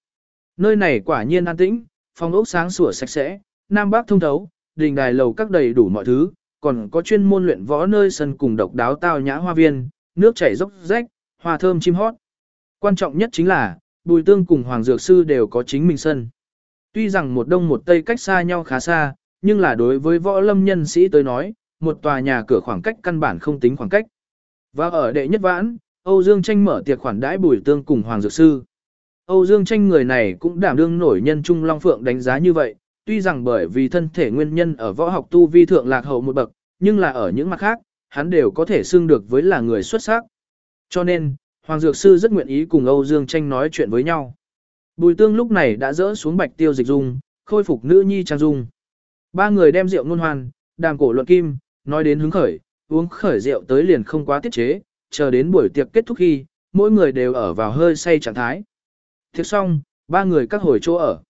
Nơi này quả nhiên an tĩnh, phòng ốc sáng sủa sạch sẽ, nam bắc thông thấu, đình đài lầu các đầy đủ mọi thứ, còn có chuyên môn luyện võ nơi sân cùng độc đáo tao nhã hoa viên, nước chảy dốc rách, hoa thơm chim hót. Quan trọng nhất chính là, Bùi Tương cùng Hoàng Dược Sư đều có chính mình sân. Tuy rằng một đông một tây cách xa nhau khá xa, nhưng là đối với võ lâm nhân sĩ tới nói, một tòa nhà cửa khoảng cách căn bản không tính khoảng cách. Và ở đệ nhất vãn, Âu Dương Tranh mở tiệc khoản đãi Bùi Tương cùng Hoàng Dược Sư. Âu Dương Tranh người này cũng đảm đương nổi nhân Trung Long Phượng đánh giá như vậy, tuy rằng bởi vì thân thể nguyên nhân ở võ học tu vi thượng lạc hậu một bậc, nhưng là ở những mặt khác, hắn đều có thể xưng được với là người xuất sắc. Cho nên, Hoàng Dược Sư rất nguyện ý cùng Âu Dương Tranh nói chuyện với nhau. Bùi tương lúc này đã dỡ xuống bạch tiêu dịch dung, khôi phục nữ nhi trang dung. Ba người đem rượu ngôn hoàn, đàm cổ luận kim, nói đến hứng khởi, uống khởi rượu tới liền không quá tiết chế, chờ đến buổi tiệc kết thúc khi, mỗi người đều ở vào hơi say trạng thái. Thiệt xong, ba người các hồi chỗ ở.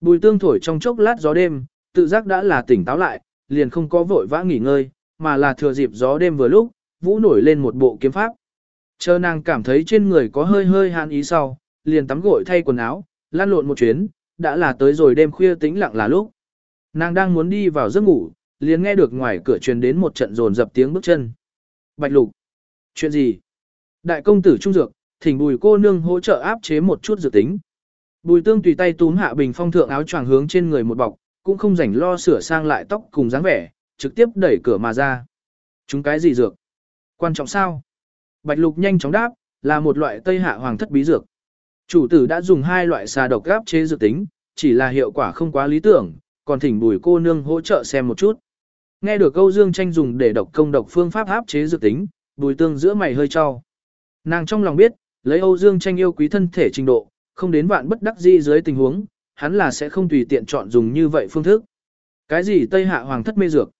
Bùi tương thổi trong chốc lát gió đêm, tự giác đã là tỉnh táo lại, liền không có vội vã nghỉ ngơi, mà là thừa dịp gió đêm vừa lúc, vũ nổi lên một bộ kiếm pháp. Chờ nàng cảm thấy trên người có hơi hơi hàn ý sau, liền tắm gội thay quần áo, lan lộn một chuyến, đã là tới rồi đêm khuya tĩnh lặng là lúc. Nàng đang muốn đi vào giấc ngủ, liền nghe được ngoài cửa truyền đến một trận rồn dập tiếng bước chân. Bạch lục. Chuyện gì? Đại công tử trung dược, thỉnh bùi cô nương hỗ trợ áp chế một chút dự tính. Bùi tương tùy tay túm hạ bình phong thượng áo choàng hướng trên người một bọc, cũng không rảnh lo sửa sang lại tóc cùng dáng vẻ, trực tiếp đẩy cửa mà ra. Chúng cái gì dược? Quan trọng sao? Bạch lục nhanh chóng đáp, là một loại tây hạ hoàng thất bí dược. Chủ tử đã dùng hai loại xà độc áp chế dược tính, chỉ là hiệu quả không quá lý tưởng, còn thỉnh bùi cô nương hỗ trợ xem một chút. Nghe được câu dương tranh dùng để độc công độc phương pháp áp chế dược tính, bùi tương giữa mày hơi cho. Nàng trong lòng biết, lấy Âu Dương tranh yêu quý thân thể trình độ, không đến vạn bất đắc di dưới tình huống, hắn là sẽ không tùy tiện chọn dùng như vậy phương thức. Cái gì Tây Hạ Hoàng thất mê dược?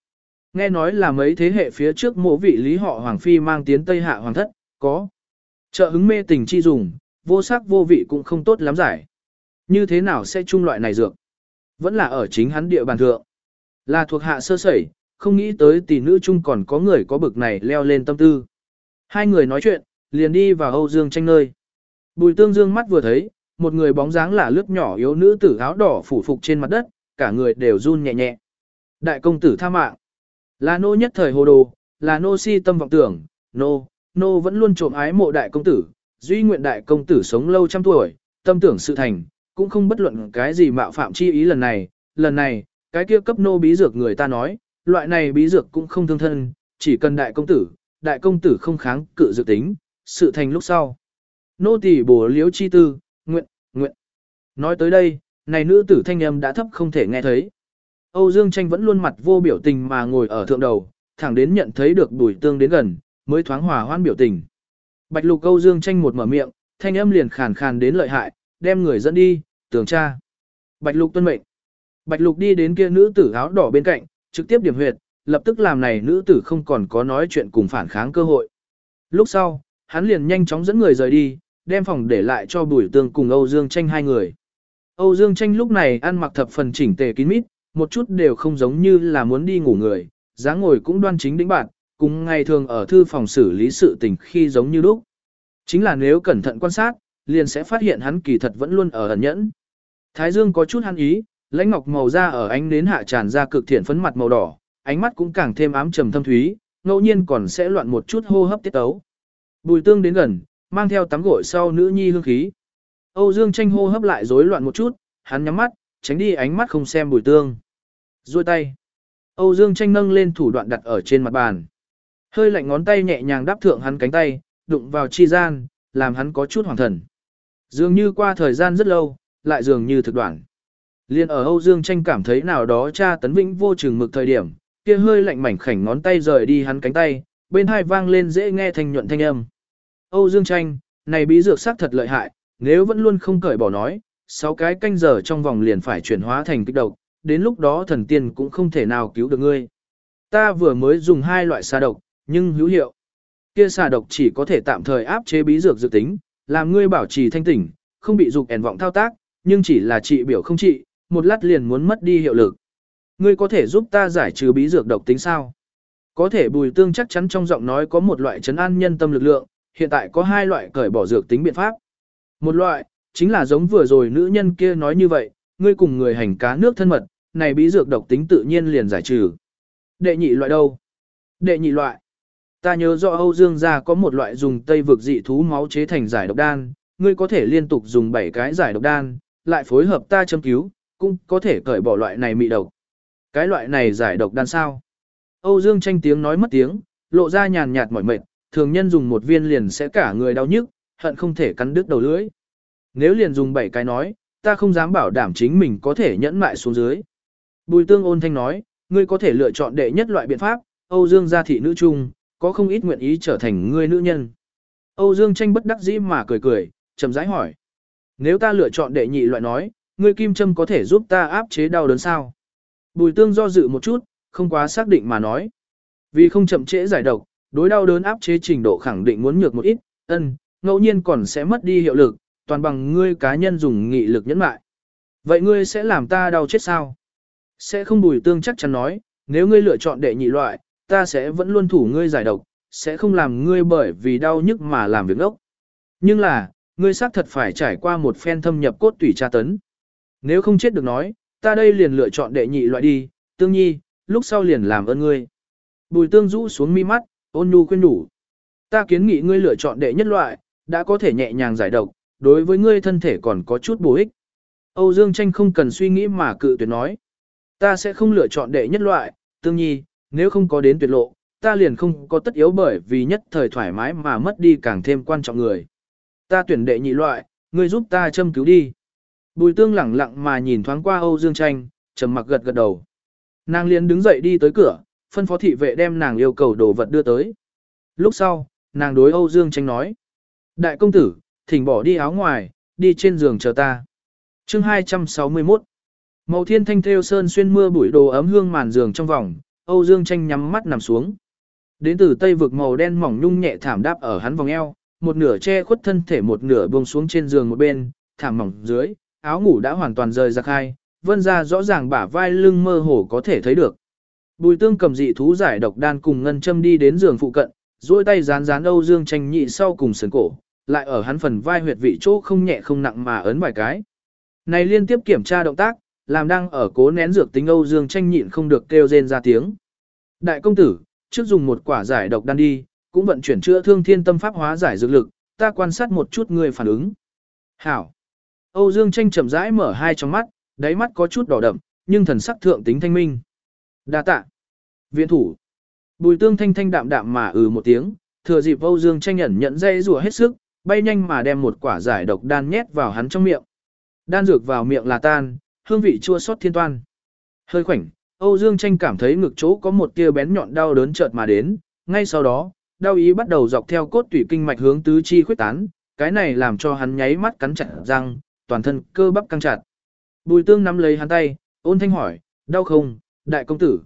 Nghe nói là mấy thế hệ phía trước mộ vị lý họ Hoàng Phi mang tiến Tây Hạ Hoàng thất, có. Trợ hứng mê tình chi dùng, vô sắc vô vị cũng không tốt lắm giải. Như thế nào sẽ chung loại này dược? Vẫn là ở chính hắn địa bàn thượng. Là thuộc hạ sơ sẩy, không nghĩ tới tỷ nữ chung còn có người có bực này leo lên tâm tư. Hai người nói chuyện, liền đi vào Âu Dương tranh nơi. Bùi tương dương mắt vừa thấy, một người bóng dáng là lướt nhỏ yếu nữ tử áo đỏ phủ phục trên mặt đất, cả người đều run nhẹ nhẹ. Đại công tử tha mạng. Là nô nhất thời hồ đồ, là nô si tâm vọng tưởng, nô, nô vẫn luôn trộm ái mộ đại công tử, duy nguyện đại công tử sống lâu trăm tuổi, tâm tưởng sự thành, cũng không bất luận cái gì mạo phạm chi ý lần này, lần này, cái kia cấp nô bí dược người ta nói, loại này bí dược cũng không thương thân, chỉ cần đại công tử, đại công tử không kháng cự dự tính, sự thành lúc sau. Nô tỳ bổ liếu chi tư, nguyện, nguyện. Nói tới đây, này nữ tử thanh âm đã thấp không thể nghe thấy. Âu Dương Tranh vẫn luôn mặt vô biểu tình mà ngồi ở thượng đầu, thẳng đến nhận thấy được bùi tương đến gần, mới thoáng hòa hoan biểu tình. Bạch lục Âu Dương Tranh một mở miệng, thanh âm liền khàn khàn đến lợi hại, đem người dẫn đi, tường tra. Bạch lục tuân mệnh. Bạch lục đi đến kia nữ tử áo đỏ bên cạnh, trực tiếp điểm huyệt, lập tức làm này nữ tử không còn có nói chuyện cùng phản kháng cơ hội. Lúc sau, hắn liền nhanh chóng dẫn người rời đi, đem phòng để lại cho Bùi Tương cùng Âu Dương Tranh hai người. Âu Dương Tranh lúc này ăn mặc thập phần chỉnh tề kín mít, một chút đều không giống như là muốn đi ngủ người, dáng ngồi cũng đoan chính đĩnh bạn, cùng ngày thường ở thư phòng xử lý sự tình khi giống như lúc. Chính là nếu cẩn thận quan sát, liền sẽ phát hiện hắn kỳ thật vẫn luôn ở ẩn nhẫn. Thái Dương có chút hắn ý, lãnh ngọc màu da ở ánh nến hạ tràn ra cực thiện phấn mặt màu đỏ, ánh mắt cũng càng thêm ám trầm thâm thúy, ngẫu nhiên còn sẽ loạn một chút hô hấp tiết tấu. Bùi tương đến gần, mang theo tắm gội sau nữ nhi hương khí. Âu Dương tranh hô hấp lại rối loạn một chút, hắn nhắm mắt, tránh đi ánh mắt không xem bùi tương. Rồi tay. Âu Dương tranh nâng lên thủ đoạn đặt ở trên mặt bàn. Hơi lạnh ngón tay nhẹ nhàng đáp thượng hắn cánh tay, đụng vào chi gian, làm hắn có chút hoàng thần. Dường như qua thời gian rất lâu, lại dường như thực đoạn. Liên ở Âu Dương tranh cảm thấy nào đó cha tấn vĩnh vô chừng mực thời điểm, kia hơi lạnh mảnh khảnh ngón tay rời đi hắn cánh tay, bên hai vang lên dễ nghe thanh nhuận thanh âm. Âu Dương tranh, này bí dược sắc thật lợi hại, nếu vẫn luôn không cởi bỏ nói, sáu cái canh giờ trong vòng liền phải chuyển hóa thành kích độc, đến lúc đó thần tiên cũng không thể nào cứu được ngươi. Ta vừa mới dùng hai loại xà độc, nhưng hữu hiệu. Kia xà độc chỉ có thể tạm thời áp chế bí dược dự tính, làm ngươi bảo trì thanh tỉnh, không bị dục ẻn vọng thao tác, nhưng chỉ là trị biểu không trị, một lát liền muốn mất đi hiệu lực. Ngươi có thể giúp ta giải trừ bí dược độc tính sao? Có thể bùi tương chắc chắn trong giọng nói có một loại chấn an nhân tâm lực lượng, hiện tại có hai loại cởi bỏ dược tính biện pháp. Một loại, chính là giống vừa rồi nữ nhân kia nói như vậy, ngươi cùng người hành cá nước thân mật, này bí dược độc tính tự nhiên liền giải trừ. Đệ nhị loại đâu? Đệ nhị loại. Ta nhớ rõ Âu Dương gia có một loại dùng tây vực dị thú máu chế thành giải độc đan, ngươi có thể liên tục dùng 7 cái giải độc đan, lại phối hợp ta châm cứu, cũng có thể cởi bỏ loại này mị độc. Cái loại này giải độc đan sao? Âu Dương tranh tiếng nói mất tiếng, lộ ra nhàn nhạt mỏi mệt, thường nhân dùng một viên liền sẽ cả người đau nhức, hận không thể cắn đứt đầu lưỡi. Nếu liền dùng bảy cái nói, ta không dám bảo đảm chính mình có thể nhẫn mại xuống dưới. Bùi tương ôn thanh nói, ngươi có thể lựa chọn đệ nhất loại biện pháp, Âu Dương gia thị nữ trung, có không ít nguyện ý trở thành ngươi nữ nhân. Âu Dương tranh bất đắc dĩ mà cười cười, chậm rãi hỏi. Nếu ta lựa chọn đệ nhị loại nói, ngươi kim châm có thể giúp ta áp chế đau đớn sao? Bùi tương do dự một chút, không quá xác định mà nói. Vì không chậm trễ giải độc, đối đau đớn áp chế trình độ khẳng định muốn nhược một ít, ân, ngẫu nhiên còn sẽ mất đi hiệu lực, toàn bằng ngươi cá nhân dùng nghị lực nhẫn mại. Vậy ngươi sẽ làm ta đau chết sao? Sẽ không bùi tương chắc chắn nói, nếu ngươi lựa chọn đệ nhị loại, ta sẽ vẫn luôn thủ ngươi giải độc, sẽ không làm ngươi bởi vì đau nhức mà làm việc ốc. Nhưng là, ngươi xác thật phải trải qua một phen thâm nhập cốt tủy tra tấn. Nếu không chết được nói, ta đây liền lựa chọn đệ nhị loại đi, tương nhi, lúc sau liền làm ơn ngươi. Bùi tương rũ xuống mi mắt, ôn nhu khuyên đủ. Ta kiến nghị ngươi lựa chọn đệ nhất loại, đã có thể nhẹ nhàng giải độc, đối với ngươi thân thể còn có chút bổ ích. Âu Dương Tranh không cần suy nghĩ mà cự tuyệt nói. Ta sẽ không lựa chọn đệ nhất loại, tương nhi, nếu không có đến tuyệt lộ, ta liền không có tất yếu bởi vì nhất thời thoải mái mà mất đi càng thêm quan trọng người. Ta tuyển đệ nhị loại, ngươi giúp ta châm cứu đi. Bùi tương lẳng lặng mà nhìn thoáng qua Âu Dương Tranh, trầm mặc gật gật đầu. Nàng liền đứng dậy đi tới cửa, phân phó thị vệ đem nàng yêu cầu đồ vật đưa tới. Lúc sau, nàng đối Âu Dương Tranh nói. Đại công tử, thỉnh bỏ đi áo ngoài, đi trên giường chờ ta. chương 261 Màu thiên thanh theo sơn xuyên mưa bụi đồ ấm hương màn giường trong vòng, Âu Dương Tranh nhắm mắt nằm xuống. Đến từ tây vực màu đen mỏng nhung nhẹ thảm đáp ở hắn vòng eo, một nửa che khuất thân thể một nửa buông xuống trên giường một bên, thảm mỏng dưới, áo ngủ đã hoàn toàn rời ra khai, vân ra rõ ràng bả vai lưng mơ hồ có thể thấy được. Bùi tương cầm dị thú giải độc đan cùng ngân châm đi đến giường phụ cận, duỗi tay dán dán Âu Dương tranh nhị sau cùng sườn cổ, lại ở hắn phần vai huyệt vị chỗ không nhẹ không nặng mà ấn vài cái. Này liên tiếp kiểm tra động tác, làm đang ở cố nén dược tính Âu Dương tranh nhịn không được kêu rên ra tiếng. Đại công tử, trước dùng một quả giải độc đan đi, cũng vận chuyển chữa thương thiên tâm pháp hóa giải dược lực, ta quan sát một chút người phản ứng. Hảo. Âu Dương tranh chậm rãi mở hai trong mắt, đáy mắt có chút đỏ đậm, nhưng thần sắc thượng tính thanh minh. Đa tạ. Viện thủ. Bùi tương thanh thanh đạm đạm mà ừ một tiếng, thừa dịp Âu Dương tranh nhận nhận dây rùa hết sức, bay nhanh mà đem một quả giải độc đan nhét vào hắn trong miệng. Đan dược vào miệng là tan, hương vị chua xót thiên toan. Hơi khoảnh, Âu Dương tranh cảm thấy ngực chỗ có một tia bén nhọn đau đớn chợt mà đến, ngay sau đó, đau ý bắt đầu dọc theo cốt tủy kinh mạch hướng tứ chi khuyết tán, cái này làm cho hắn nháy mắt cắn chặt răng, toàn thân cơ bắp căng chặt. Bùi tương nắm lấy hắn tay, ôn thanh hỏi, đau không, đại công tử?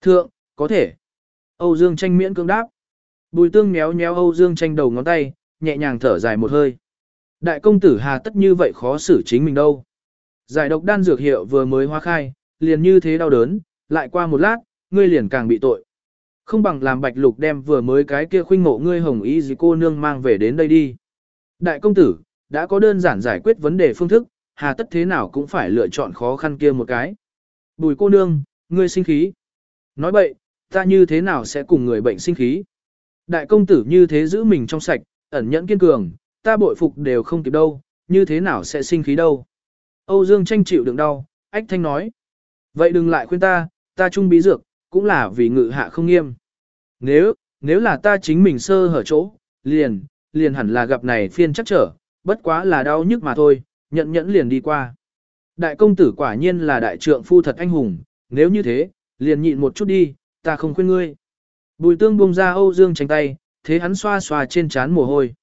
Thượng, có thể. Âu Dương tranh miễn cưỡng đáp. Bùi tương méo méo Âu Dương tranh đầu ngón tay, nhẹ nhàng thở dài một hơi. Đại công tử hà tất như vậy khó xử chính mình đâu. Giải độc đan dược hiệu vừa mới hoa khai, liền như thế đau đớn, lại qua một lát, ngươi liền càng bị tội. Không bằng làm bạch lục đem vừa mới cái kia khuynh ngộ ngươi hồng ý gì cô nương mang về đến đây đi. Đại công tử, đã có đơn giản giải quyết vấn đề phương thức, hà tất thế nào cũng phải lựa chọn khó khăn kia một cái. Bùi cô nương, ngươi sinh khí. Nói bậy, ta như thế nào sẽ cùng người bệnh sinh khí. Đại công tử như thế giữ mình trong sạch, ẩn nhẫn kiên cường, ta bội phục đều không kịp đâu, như thế nào sẽ sinh khí đâu. Âu Dương tranh chịu đựng đau, ách thanh nói. Vậy đừng lại khuyên ta, ta trung bí dược, cũng là vì ngự hạ không nghiêm. Nếu, nếu là ta chính mình sơ hở chỗ, liền, liền hẳn là gặp này phiên chắc trở, bất quá là đau nhức mà thôi, nhận nhẫn liền đi qua. Đại công tử quả nhiên là đại trượng phu thật anh hùng, nếu như thế, liền nhịn một chút đi, ta không khuyên ngươi. Bùi tương buông ra Âu Dương tránh tay, thế hắn xoa xoa trên trán mồ hôi.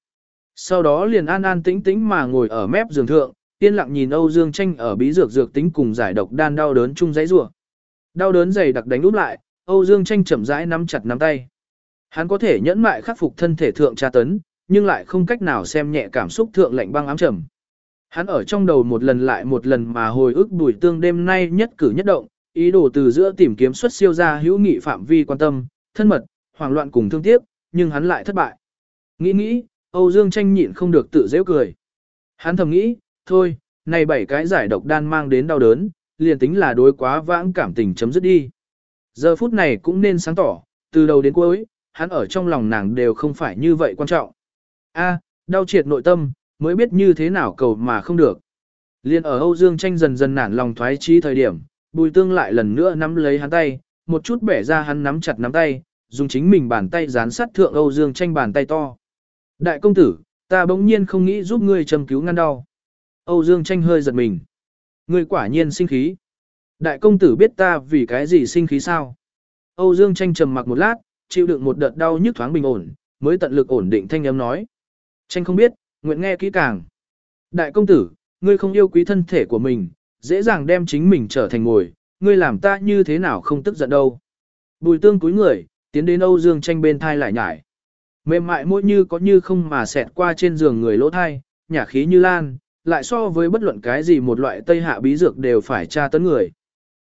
Sau đó liền an an tĩnh tĩnh mà ngồi ở mép giường thượng, yên lặng nhìn Âu Dương tranh ở bí dược dược tính cùng giải độc đan đau đớn chung dãy rủa. Đau đớn dày đặc đánh úp lại, Âu Dương tranh chậm rãi nắm chặt nắm tay. Hắn có thể nhẫn mại khắc phục thân thể thượng tra tấn, nhưng lại không cách nào xem nhẹ cảm xúc thượng lạnh băng ám trầm. Hắn ở trong đầu một lần lại một lần mà hồi ức bùi tương đêm nay nhất cử nhất động, ý đồ từ giữa tìm kiếm xuất siêu ra hữu nghị phạm vi quan tâm, thân mật, hoảng loạn cùng thương tiếc, nhưng hắn lại thất bại. Nghĩ nghĩ, Âu Dương tranh nhịn không được tự dễ cười. Hắn thầm nghĩ, thôi, này bảy cái giải độc đan mang đến đau đớn, liền tính là đối quá vãng cảm tình chấm dứt đi. Giờ phút này cũng nên sáng tỏ, từ đầu đến cuối, hắn ở trong lòng nàng đều không phải như vậy quan trọng. A, đau triệt nội tâm, mới biết như thế nào cầu mà không được. Liên ở Âu Dương tranh dần dần nản lòng thoái trí thời điểm, bùi tương lại lần nữa nắm lấy hắn tay, một chút bẻ ra hắn nắm chặt nắm tay, dùng chính mình bàn tay dán sát thượng Âu Dương tranh bàn tay to. Đại công tử, ta bỗng nhiên không nghĩ giúp ngươi châm cứu ngăn đau. Âu Dương tranh hơi giật mình. Ngươi quả nhiên sinh khí. Đại công tử biết ta vì cái gì sinh khí sao? Âu Dương tranh trầm mặc một lát, chịu đựng một đợt đau nhức thoáng bình ổn, mới tận lực ổn định thanh âm nói. Tranh không biết, nguyện nghe kỹ càng. Đại công tử, ngươi không yêu quý thân thể của mình, dễ dàng đem chính mình trở thành ngồi, ngươi làm ta như thế nào không tức giận đâu. Bùi tương cúi người, tiến đến Âu Dương tranh bên thai lại nhải. Mềm mại môi như có như không mà xẹt qua trên giường người lỗ thai, nhả khí như lan, lại so với bất luận cái gì một loại tây hạ bí dược đều phải tra tấn người.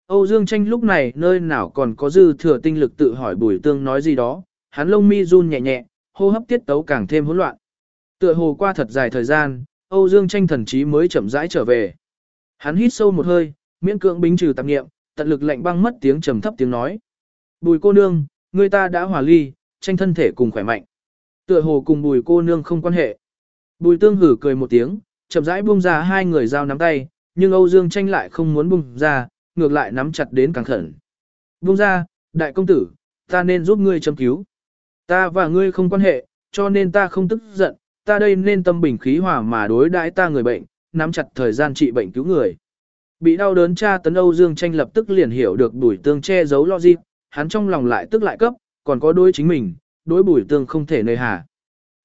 Âu Dương tranh lúc này nơi nào còn có dư thừa tinh lực tự hỏi bùi tương nói gì đó, hắn lông mi run nhẹ nhẹ, hô hấp tiết tấu càng thêm hỗn loạn. Tựa hồ qua thật dài thời gian, Âu Dương tranh thần trí mới chậm rãi trở về. Hắn hít sâu một hơi, miễn cưỡng bính trừ tạp nghiệm, tận lực lạnh băng mất tiếng trầm thấp tiếng nói. Bùi cô nương, người ta đã hòa ly, tranh thân thể cùng khỏe mạnh. Tựa hồ cùng bùi cô nương không quan hệ. Bùi tương hử cười một tiếng, chậm rãi buông ra hai người giao nắm tay, nhưng Âu Dương tranh lại không muốn buông ra, ngược lại nắm chặt đến càng khẩn. Buông ra, đại công tử, ta nên giúp ngươi chấm cứu. Ta và ngươi không quan hệ, cho nên ta không tức giận, ta đây nên tâm bình khí hòa mà đối đãi ta người bệnh, nắm chặt thời gian trị bệnh cứu người. Bị đau đớn cha tấn Âu Dương tranh lập tức liền hiểu được bùi tương che giấu lo gì, hắn trong lòng lại tức lại cấp, còn có đối chính mình, đối bùi tương không thể nơi hà.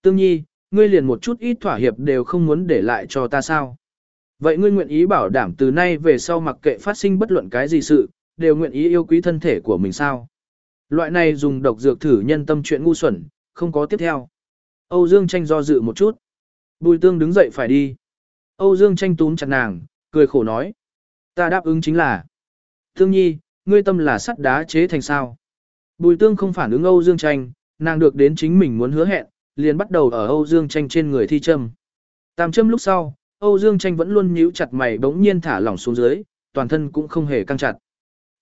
Tương nhi, ngươi liền một chút ít thỏa hiệp đều không muốn để lại cho ta sao. Vậy ngươi nguyện ý bảo đảm từ nay về sau mặc kệ phát sinh bất luận cái gì sự, đều nguyện ý yêu quý thân thể của mình sao. Loại này dùng độc dược thử nhân tâm chuyện ngu xuẩn, không có tiếp theo. Âu Dương tranh do dự một chút. Bùi tương đứng dậy phải đi. Âu Dương tranh túm chặt nàng, cười khổ nói. Ta đáp ứng chính là. Thương nhi, ngươi tâm là sắt đá chế thành sao. Bùi tương không phản ứng Âu Dương tranh, nàng được đến chính mình muốn hứa hẹn, liền bắt đầu ở Âu Dương tranh trên người thi châm. Tam châm lúc sau, Âu Dương tranh vẫn luôn nhíu chặt mày bỗng nhiên thả lỏng xuống dưới, toàn thân cũng không hề căng chặt.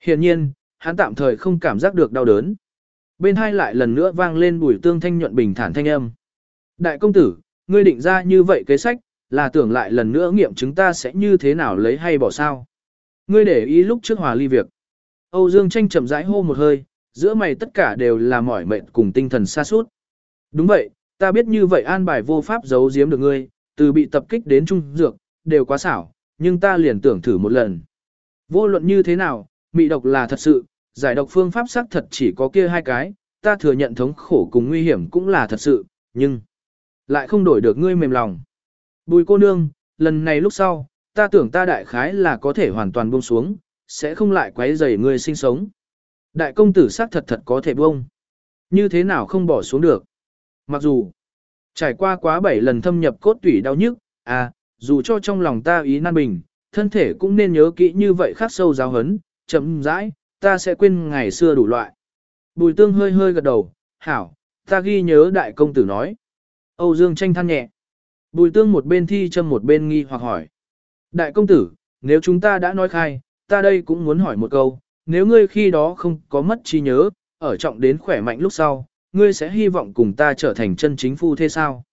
Hiện nhiên, hắn tạm thời không cảm giác được đau đớn. Bên hai lại lần nữa vang lên bùi tương thanh nhuận bình thản thanh âm. Đại công tử, ngươi định ra như vậy kế sách, là tưởng lại lần nữa nghiệm chúng ta sẽ như thế nào lấy hay bỏ sao. Ngươi để ý lúc trước hòa ly việc. Âu Dương tranh chậm rãi hô một hơi, giữa mày tất cả đều là mỏi mệt cùng tinh thần xa suốt. Đúng vậy, ta biết như vậy an bài vô pháp giấu giếm được ngươi, từ bị tập kích đến trung dược, đều quá xảo, nhưng ta liền tưởng thử một lần. Vô luận như thế nào, mị độc là thật sự, giải độc phương pháp xác thật chỉ có kia hai cái, ta thừa nhận thống khổ cùng nguy hiểm cũng là thật sự, nhưng lại không đổi được ngươi mềm lòng. Bùi cô nương, lần này lúc sau, ta tưởng ta đại khái là có thể hoàn toàn buông xuống, sẽ không lại quấy rầy người sinh sống. Đại công tử xác thật thật có thể buông. Như thế nào không bỏ xuống được. Mặc dù, trải qua quá bảy lần thâm nhập cốt tủy đau nhức, à, dù cho trong lòng ta ý nan bình, thân thể cũng nên nhớ kỹ như vậy khắc sâu giáo hấn, chậm rãi, ta sẽ quên ngày xưa đủ loại. Bùi tương hơi hơi gật đầu, hảo, ta ghi nhớ đại công tử nói. Âu Dương tranh than nhẹ. Bùi tương một bên thi châm một bên nghi hoặc hỏi. Đại công tử, nếu chúng ta đã nói khai, ta đây cũng muốn hỏi một câu, nếu ngươi khi đó không có mất trí nhớ, ở trọng đến khỏe mạnh lúc sau, ngươi sẽ hy vọng cùng ta trở thành chân chính phu thế sao?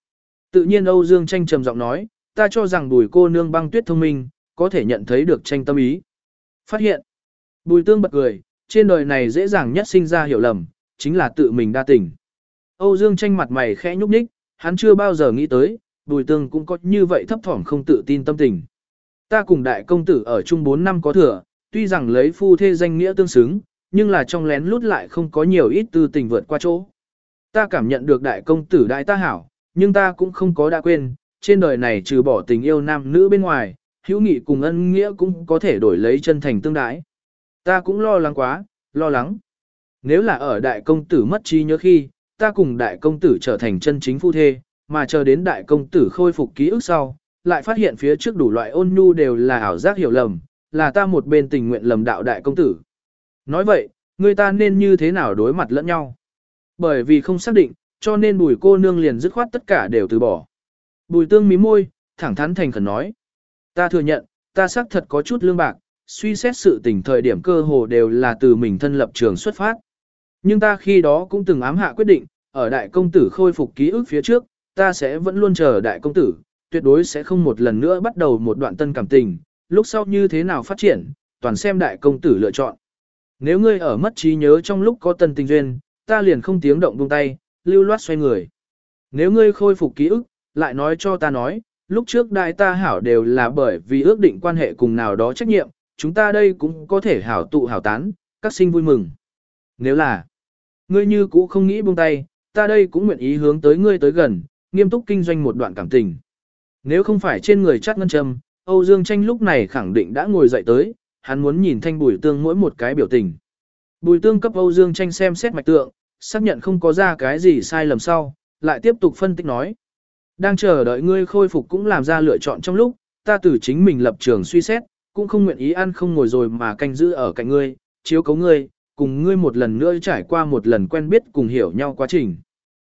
Tự nhiên Âu Dương tranh trầm giọng nói, ta cho rằng bùi cô nương băng tuyết thông minh, có thể nhận thấy được tranh tâm ý. Phát hiện. Bùi tương bật cười, trên đời này dễ dàng nhất sinh ra hiểu lầm, chính là tự mình đa tình. Âu Dương tranh mặt mày khẽ nhúc nhích, hắn chưa bao giờ nghĩ tới, bùi tương cũng có như vậy thấp thỏm không tự tin tâm tình. Ta cùng đại công tử ở chung 4 năm có thừa, tuy rằng lấy phu thê danh nghĩa tương xứng, nhưng là trong lén lút lại không có nhiều ít tư tình vượt qua chỗ. Ta cảm nhận được đại công tử đại ta hảo, nhưng ta cũng không có đã quên, trên đời này trừ bỏ tình yêu nam nữ bên ngoài, hữu nghị cùng ân nghĩa cũng có thể đổi lấy chân thành tương đái. Ta cũng lo lắng quá, lo lắng. Nếu là ở đại công tử mất trí nhớ khi, ta cùng đại công tử trở thành chân chính phu thê, mà chờ đến đại công tử khôi phục ký ức sau, lại phát hiện phía trước đủ loại ôn nhu đều là ảo giác hiểu lầm, là ta một bên tình nguyện lầm đạo đại công tử. Nói vậy, người ta nên như thế nào đối mặt lẫn nhau? Bởi vì không xác định, cho nên bùi cô nương liền dứt khoát tất cả đều từ bỏ. Bùi tương mí môi, thẳng thắn thành khẩn nói. Ta thừa nhận, ta xác thật có chút lương bạc, suy xét sự tình thời điểm cơ hồ đều là từ mình thân lập trường xuất phát. Nhưng ta khi đó cũng từng ám hạ quyết định, ở đại công tử khôi phục ký ức phía trước, ta sẽ vẫn luôn chờ đại công tử, tuyệt đối sẽ không một lần nữa bắt đầu một đoạn tân cảm tình, lúc sau như thế nào phát triển, toàn xem đại công tử lựa chọn. Nếu ngươi ở mất trí nhớ trong lúc có tân tình duyên, ta liền không tiếng động buông tay, lưu loát xoay người. Nếu ngươi khôi phục ký ức, lại nói cho ta nói, lúc trước đại ta hảo đều là bởi vì ước định quan hệ cùng nào đó trách nhiệm, chúng ta đây cũng có thể hảo tụ hảo tán, các sinh vui mừng. Nếu là, ngươi như cũ không nghĩ buông tay, ta đây cũng nguyện ý hướng tới ngươi tới gần, nghiêm túc kinh doanh một đoạn cảm tình. Nếu không phải trên người chắt ngân châm, Âu Dương Tranh lúc này khẳng định đã ngồi dậy tới, hắn muốn nhìn thanh bùi tương mỗi một cái biểu tình. Bùi tương cấp Âu Dương Tranh xem xét mạch tượng, xác nhận không có ra cái gì sai lầm sau, lại tiếp tục phân tích nói. Đang chờ đợi ngươi khôi phục cũng làm ra lựa chọn trong lúc, ta từ chính mình lập trường suy xét, cũng không nguyện ý ăn không ngồi rồi mà canh giữ ở cạnh ngươi, chiếu cấu ngươi, cùng ngươi một lần nữa trải qua một lần quen biết cùng hiểu nhau quá trình.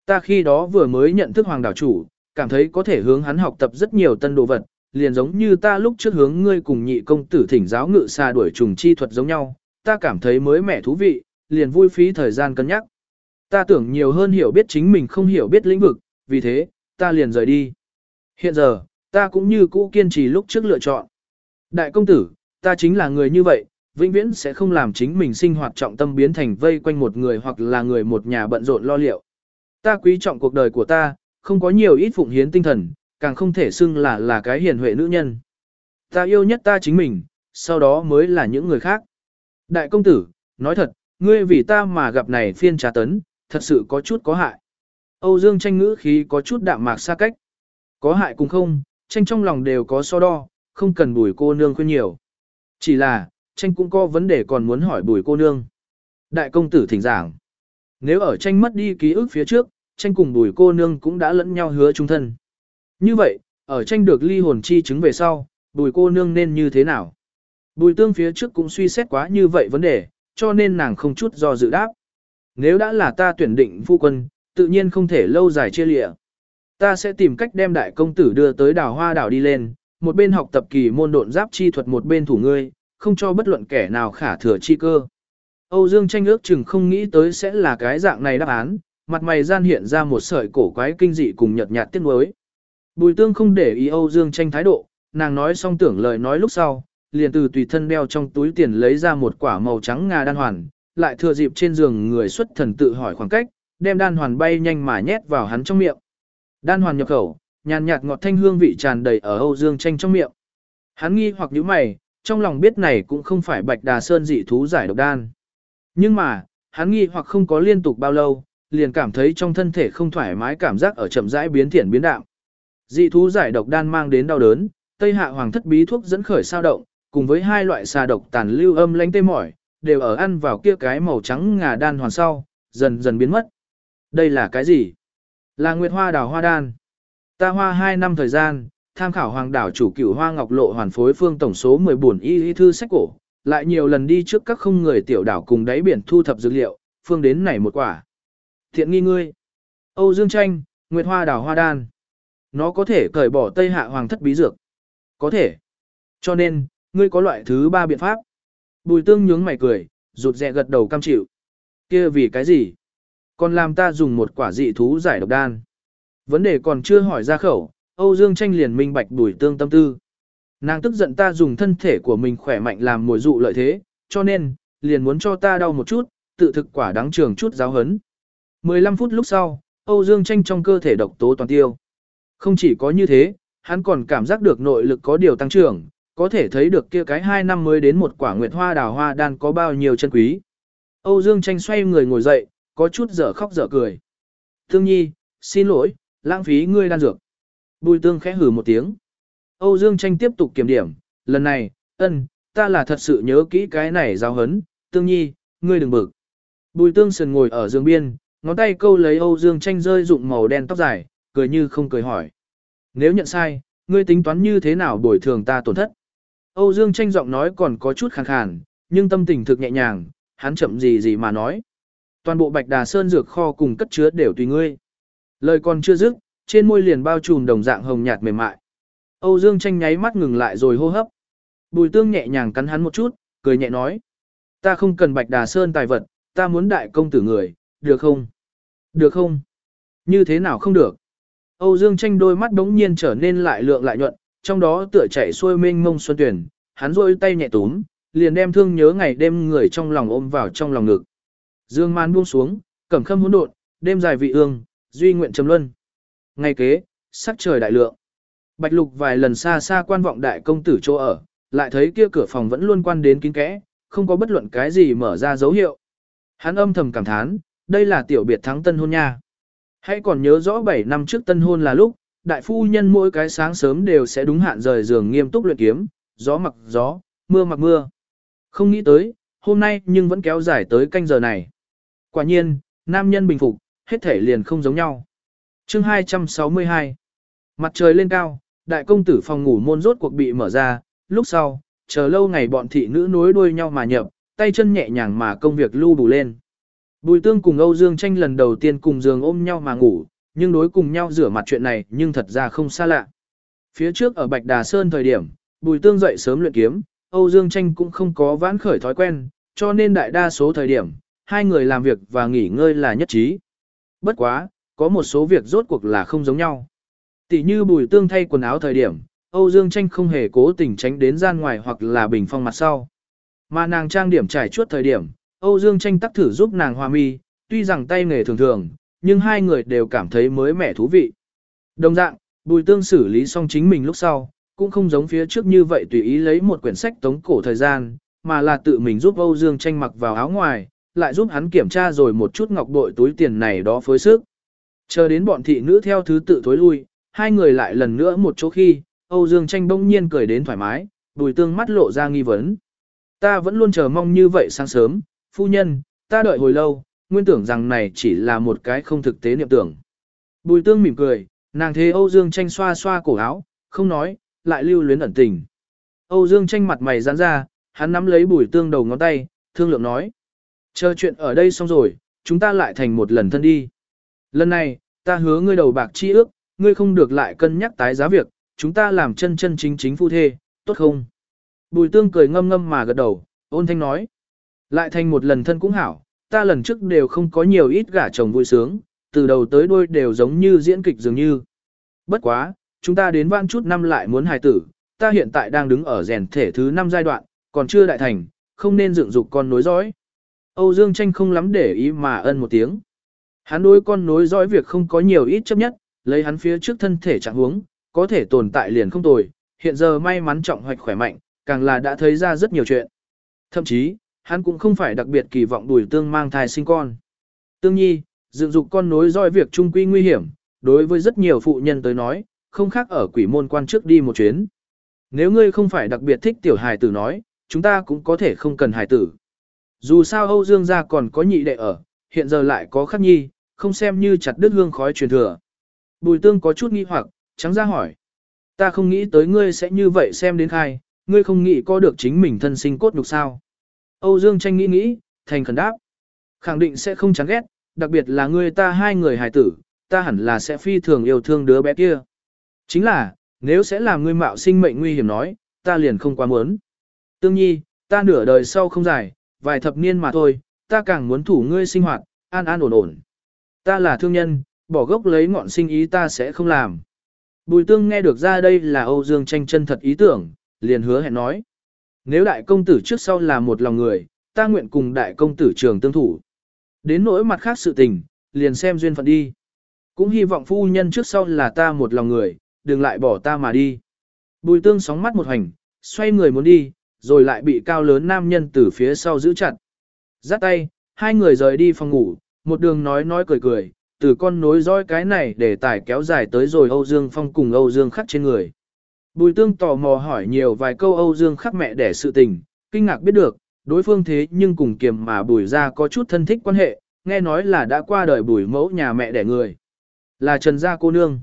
Ta khi đó vừa mới nhận thức hoàng đảo chủ, cảm thấy có thể hướng hắn học tập rất nhiều tân đồ vật, liền giống như ta lúc trước hướng ngươi cùng nhị công tử thỉnh giáo ngự xa đuổi trùng chi thuật giống nhau, ta cảm thấy mới mẻ thú vị, liền vui phí thời gian cân nhắc. Ta tưởng nhiều hơn hiểu biết chính mình không hiểu biết lĩnh vực, vì thế, ta liền rời đi. Hiện giờ, ta cũng như cũ kiên trì lúc trước lựa chọn. Đại công tử, ta chính là người như vậy, vĩnh viễn sẽ không làm chính mình sinh hoạt trọng tâm biến thành vây quanh một người hoặc là người một nhà bận rộn lo liệu. Ta quý trọng cuộc đời của ta, không có nhiều ít phụng hiến tinh thần, càng không thể xưng là là cái hiền huệ nữ nhân. Ta yêu nhất ta chính mình, sau đó mới là những người khác. Đại công tử, nói thật, ngươi vì ta mà gặp này phiên trà tấn, thật sự có chút có hại. Âu Dương tranh ngữ khí có chút đạm mạc xa cách. Có hại cũng không, tranh trong lòng đều có so đo, không cần bùi cô nương khuyên nhiều. Chỉ là, tranh cũng có vấn đề còn muốn hỏi bùi cô nương. Đại công tử thỉnh giảng. Nếu ở tranh mất đi ký ức phía trước, tranh cùng bùi cô nương cũng đã lẫn nhau hứa trung thân. Như vậy, ở tranh được ly hồn chi chứng về sau, bùi cô nương nên như thế nào? Bùi tương phía trước cũng suy xét quá như vậy vấn đề, cho nên nàng không chút do dự đáp. Nếu đã là ta tuyển định phu quân, tự nhiên không thể lâu dài chia lịa. Ta sẽ tìm cách đem đại công tử đưa tới đảo hoa đảo đi lên, một bên học tập kỳ môn độn giáp chi thuật một bên thủ ngươi, không cho bất luận kẻ nào khả thừa chi cơ. Âu Dương tranh ước chừng không nghĩ tới sẽ là cái dạng này đáp án, mặt mày gian hiện ra một sợi cổ quái kinh dị cùng nhợt nhạt tiếc nuối. Bùi tương không để ý Âu Dương tranh thái độ, nàng nói xong tưởng lời nói lúc sau, liền từ tùy thân đeo trong túi tiền lấy ra một quả màu trắng ngà đan hoàn, lại thừa dịp trên giường người xuất thần tự hỏi khoảng cách, đem đan hoàn bay nhanh mà nhét vào hắn trong miệng. Đan hoàn nhập khẩu, nhàn nhạt ngọt thanh hương vị tràn đầy ở Âu Dương tranh trong miệng. Hắn nghi hoặc nhíu mày, trong lòng biết này cũng không phải Bạch Đà Sơn dị thú giải độc đan. Nhưng mà, hắn nghi hoặc không có liên tục bao lâu, liền cảm thấy trong thân thể không thoải mái cảm giác ở chậm rãi biến thiện biến đạo Dị thú giải độc đan mang đến đau đớn, Tây Hạ Hoàng thất bí thuốc dẫn khởi sao động, cùng với hai loại xà độc tàn lưu âm lãnh tê mỏi, đều ở ăn vào kia cái màu trắng ngà đan hoàn sau, dần dần biến mất. Đây là cái gì? Là Nguyệt Hoa đào hoa đan. Ta hoa 2 năm thời gian, tham khảo hoàng đảo chủ cửu hoa ngọc lộ hoàn phối phương tổng số 10 buồn y y thư sách cổ, lại nhiều lần đi trước các không người tiểu đảo cùng đáy biển thu thập dữ liệu, phương đến này một quả. Thiện nghi ngươi. Âu Dương Tranh, Nguyệt Hoa đảo hoa đan. Nó có thể cởi bỏ Tây Hạ hoàng thất bí dược. Có thể. Cho nên, ngươi có loại thứ ba biện pháp. Bùi tương nhướng mày cười, rụt rè gật đầu cam chịu. kia vì cái gì? Còn làm ta dùng một quả dị thú giải độc đan. Vấn đề còn chưa hỏi ra khẩu, Âu Dương tranh liền minh bạch bùi tương tâm tư. Nàng tức giận ta dùng thân thể của mình khỏe mạnh làm mồi dụ lợi thế, cho nên, liền muốn cho ta đau một chút, tự thực quả đáng trường chút giáo hấn. 15 phút lúc sau, Âu Dương tranh trong cơ thể độc tố toàn tiêu. Không chỉ có như thế, hắn còn cảm giác được nội lực có điều tăng trưởng, có thể thấy được kia cái hai năm mới đến một quả nguyệt hoa đào hoa đan có bao nhiêu chân quý. Âu Dương tranh xoay người ngồi dậy, có chút dở khóc dở cười. Thương nhi, xin lỗi, lãng phí ngươi đan dược. Bùi tương khẽ hử một tiếng. Âu Dương tranh tiếp tục kiểm điểm, lần này, ân, ta là thật sự nhớ kỹ cái này giao hấn, tương nhi, ngươi đừng bực. Bùi tương sần ngồi ở giường biên, ngón tay câu lấy Âu Dương tranh rơi dụng màu đen tóc dài, cười như không cười hỏi. Nếu nhận sai, ngươi tính toán như thế nào bồi thường ta tổn thất? Âu Dương tranh giọng nói còn có chút khàn khàn, nhưng tâm tình thực nhẹ nhàng, hắn chậm gì gì mà nói. Toàn bộ bạch đà sơn dược kho cùng cất chứa đều tùy ngươi. Lời còn chưa dứt, trên môi liền bao trùm đồng dạng hồng nhạt mềm mại. Âu Dương tranh nháy mắt ngừng lại rồi hô hấp. Bùi tương nhẹ nhàng cắn hắn một chút, cười nhẹ nói. Ta không cần bạch đà sơn tài vật, ta muốn đại công tử người, được không? Được không? Như thế nào không được? Âu Dương tranh đôi mắt đống nhiên trở nên lại lượng lại nhuận, trong đó tựa chảy xuôi mênh mông xuân tuyển, hắn rôi tay nhẹ túm, liền đem thương nhớ ngày đêm người trong lòng ôm vào trong lòng ngực. Dương man buông xuống, cẩm khâm hỗn độn, đêm dài vị ương, duy nguyện trầm luân. Ngày kế, sắc trời đại lượng. Bạch lục vài lần xa xa quan vọng đại công tử chỗ ở, lại thấy kia cửa phòng vẫn luôn quan đến kín kẽ, không có bất luận cái gì mở ra dấu hiệu. Hắn âm thầm cảm thán, đây là tiểu biệt thắng tân hôn nha. Hãy còn nhớ rõ 7 năm trước tân hôn là lúc, đại phu nhân mỗi cái sáng sớm đều sẽ đúng hạn rời giường nghiêm túc luyện kiếm, gió mặc gió, mưa mặc mưa. Không nghĩ tới, hôm nay nhưng vẫn kéo dài tới canh giờ này. Quả nhiên, nam nhân bình phục, hết thể liền không giống nhau. chương 262 Mặt trời lên cao, đại công tử phòng ngủ môn rốt cuộc bị mở ra, lúc sau, chờ lâu ngày bọn thị nữ nối đuôi nhau mà nhập, tay chân nhẹ nhàng mà công việc lưu đủ lên. Bùi tương cùng Âu Dương tranh lần đầu tiên cùng giường ôm nhau mà ngủ, nhưng đối cùng nhau rửa mặt chuyện này nhưng thật ra không xa lạ. Phía trước ở Bạch Đà Sơn thời điểm, Bùi Tương dậy sớm luyện kiếm, Âu Dương Tranh cũng không có vãn khởi thói quen, cho nên đại đa số thời điểm, hai người làm việc và nghỉ ngơi là nhất trí. Bất quá, có một số việc rốt cuộc là không giống nhau. Tỷ như Bùi Tương thay quần áo thời điểm, Âu Dương Tranh không hề cố tình tránh đến gian ngoài hoặc là bình phong mặt sau. Mà nàng trang điểm trải chuốt thời điểm, Âu Dương Tranh tắc thử giúp nàng hòa mi, tuy rằng tay nghề thường thường, nhưng hai người đều cảm thấy mới mẻ thú vị. Đồng dạng, Bùi Tương xử lý xong chính mình lúc sau, cũng không giống phía trước như vậy tùy ý lấy một quyển sách tống cổ thời gian, mà là tự mình giúp Âu Dương tranh mặc vào áo ngoài, lại giúp hắn kiểm tra rồi một chút ngọc bội túi tiền này đó phối sức. Chờ đến bọn thị nữ theo thứ tự thối lui, hai người lại lần nữa một chỗ khi, Âu Dương tranh bỗng nhiên cười đến thoải mái, bùi tương mắt lộ ra nghi vấn. Ta vẫn luôn chờ mong như vậy sáng sớm, phu nhân, ta đợi hồi lâu, nguyên tưởng rằng này chỉ là một cái không thực tế niệm tưởng. Bùi tương mỉm cười, nàng thế Âu Dương tranh xoa xoa cổ áo, không nói, lại lưu luyến ẩn tình. Âu Dương tranh mặt mày giãn ra, hắn nắm lấy bùi tương đầu ngón tay, thương lượng nói. Chờ chuyện ở đây xong rồi, chúng ta lại thành một lần thân đi. Lần này, ta hứa ngươi đầu bạc chi ước, ngươi không được lại cân nhắc tái giá việc, chúng ta làm chân chân chính chính phu thê, tốt không? Bùi tương cười ngâm ngâm mà gật đầu, ôn thanh nói. Lại thành một lần thân cũng hảo, ta lần trước đều không có nhiều ít gả chồng vui sướng, từ đầu tới đuôi đều giống như diễn kịch dường như. Bất quá, chúng ta đến vãn chút năm lại muốn hài tử, ta hiện tại đang đứng ở rèn thể thứ 5 giai đoạn, còn chưa đại thành, không nên dựng dục con nối dõi. Âu Dương Tranh không lắm để ý mà ân một tiếng. Hắn đối con nối dõi việc không có nhiều ít chấp nhất, lấy hắn phía trước thân thể trạng huống, có thể tồn tại liền không tồi, hiện giờ may mắn trọng hoạch khỏe mạnh, càng là đã thấy ra rất nhiều chuyện. Thậm chí, hắn cũng không phải đặc biệt kỳ vọng đùi tương mang thai sinh con. Tương nhi, dựng dục con nối dõi việc trung quy nguy hiểm, đối với rất nhiều phụ nhân tới nói, không khác ở quỷ môn quan trước đi một chuyến. Nếu ngươi không phải đặc biệt thích tiểu hài tử nói, chúng ta cũng có thể không cần hài tử. Dù sao Âu Dương gia còn có nhị đệ ở, hiện giờ lại có khắc nhi, không xem như chặt đứt hương khói truyền thừa. Bùi tương có chút nghi hoặc, trắng ra hỏi. Ta không nghĩ tới ngươi sẽ như vậy xem đến khai, ngươi không nghĩ có được chính mình thân sinh cốt nhục sao. Âu Dương tranh nghĩ nghĩ, thành khẩn đáp. Khẳng định sẽ không chán ghét, đặc biệt là ngươi ta hai người hài tử, ta hẳn là sẽ phi thường yêu thương đứa bé kia. Chính là, nếu sẽ làm ngươi mạo sinh mệnh nguy hiểm nói, ta liền không quá muốn. Tương nhi, ta nửa đời sau không dài, vài thập niên mà thôi, ta càng muốn thủ ngươi sinh hoạt, an an ổn ổn. Ta là thương nhân, bỏ gốc lấy ngọn sinh ý ta sẽ không làm. Bùi tương nghe được ra đây là Âu Dương tranh chân thật ý tưởng, liền hứa hẹn nói. Nếu đại công tử trước sau là một lòng người, ta nguyện cùng đại công tử trường tương thủ. Đến nỗi mặt khác sự tình, liền xem duyên phận đi. Cũng hy vọng phu nhân trước sau là ta một lòng người, đừng lại bỏ ta mà đi. Bùi tương sóng mắt một hành, xoay người muốn đi, rồi lại bị cao lớn nam nhân từ phía sau giữ chặt. Giắt tay, hai người rời đi phòng ngủ, một đường nói nói cười cười, từ con nối dõi cái này để tải kéo dài tới rồi Âu Dương Phong cùng Âu Dương khắc trên người. Bùi tương tò mò hỏi nhiều vài câu Âu Dương khắc mẹ để sự tình, kinh ngạc biết được, đối phương thế nhưng cùng kiềm mà bùi ra có chút thân thích quan hệ, nghe nói là đã qua đời bùi mẫu nhà mẹ đẻ người. Là Trần Gia cô nương.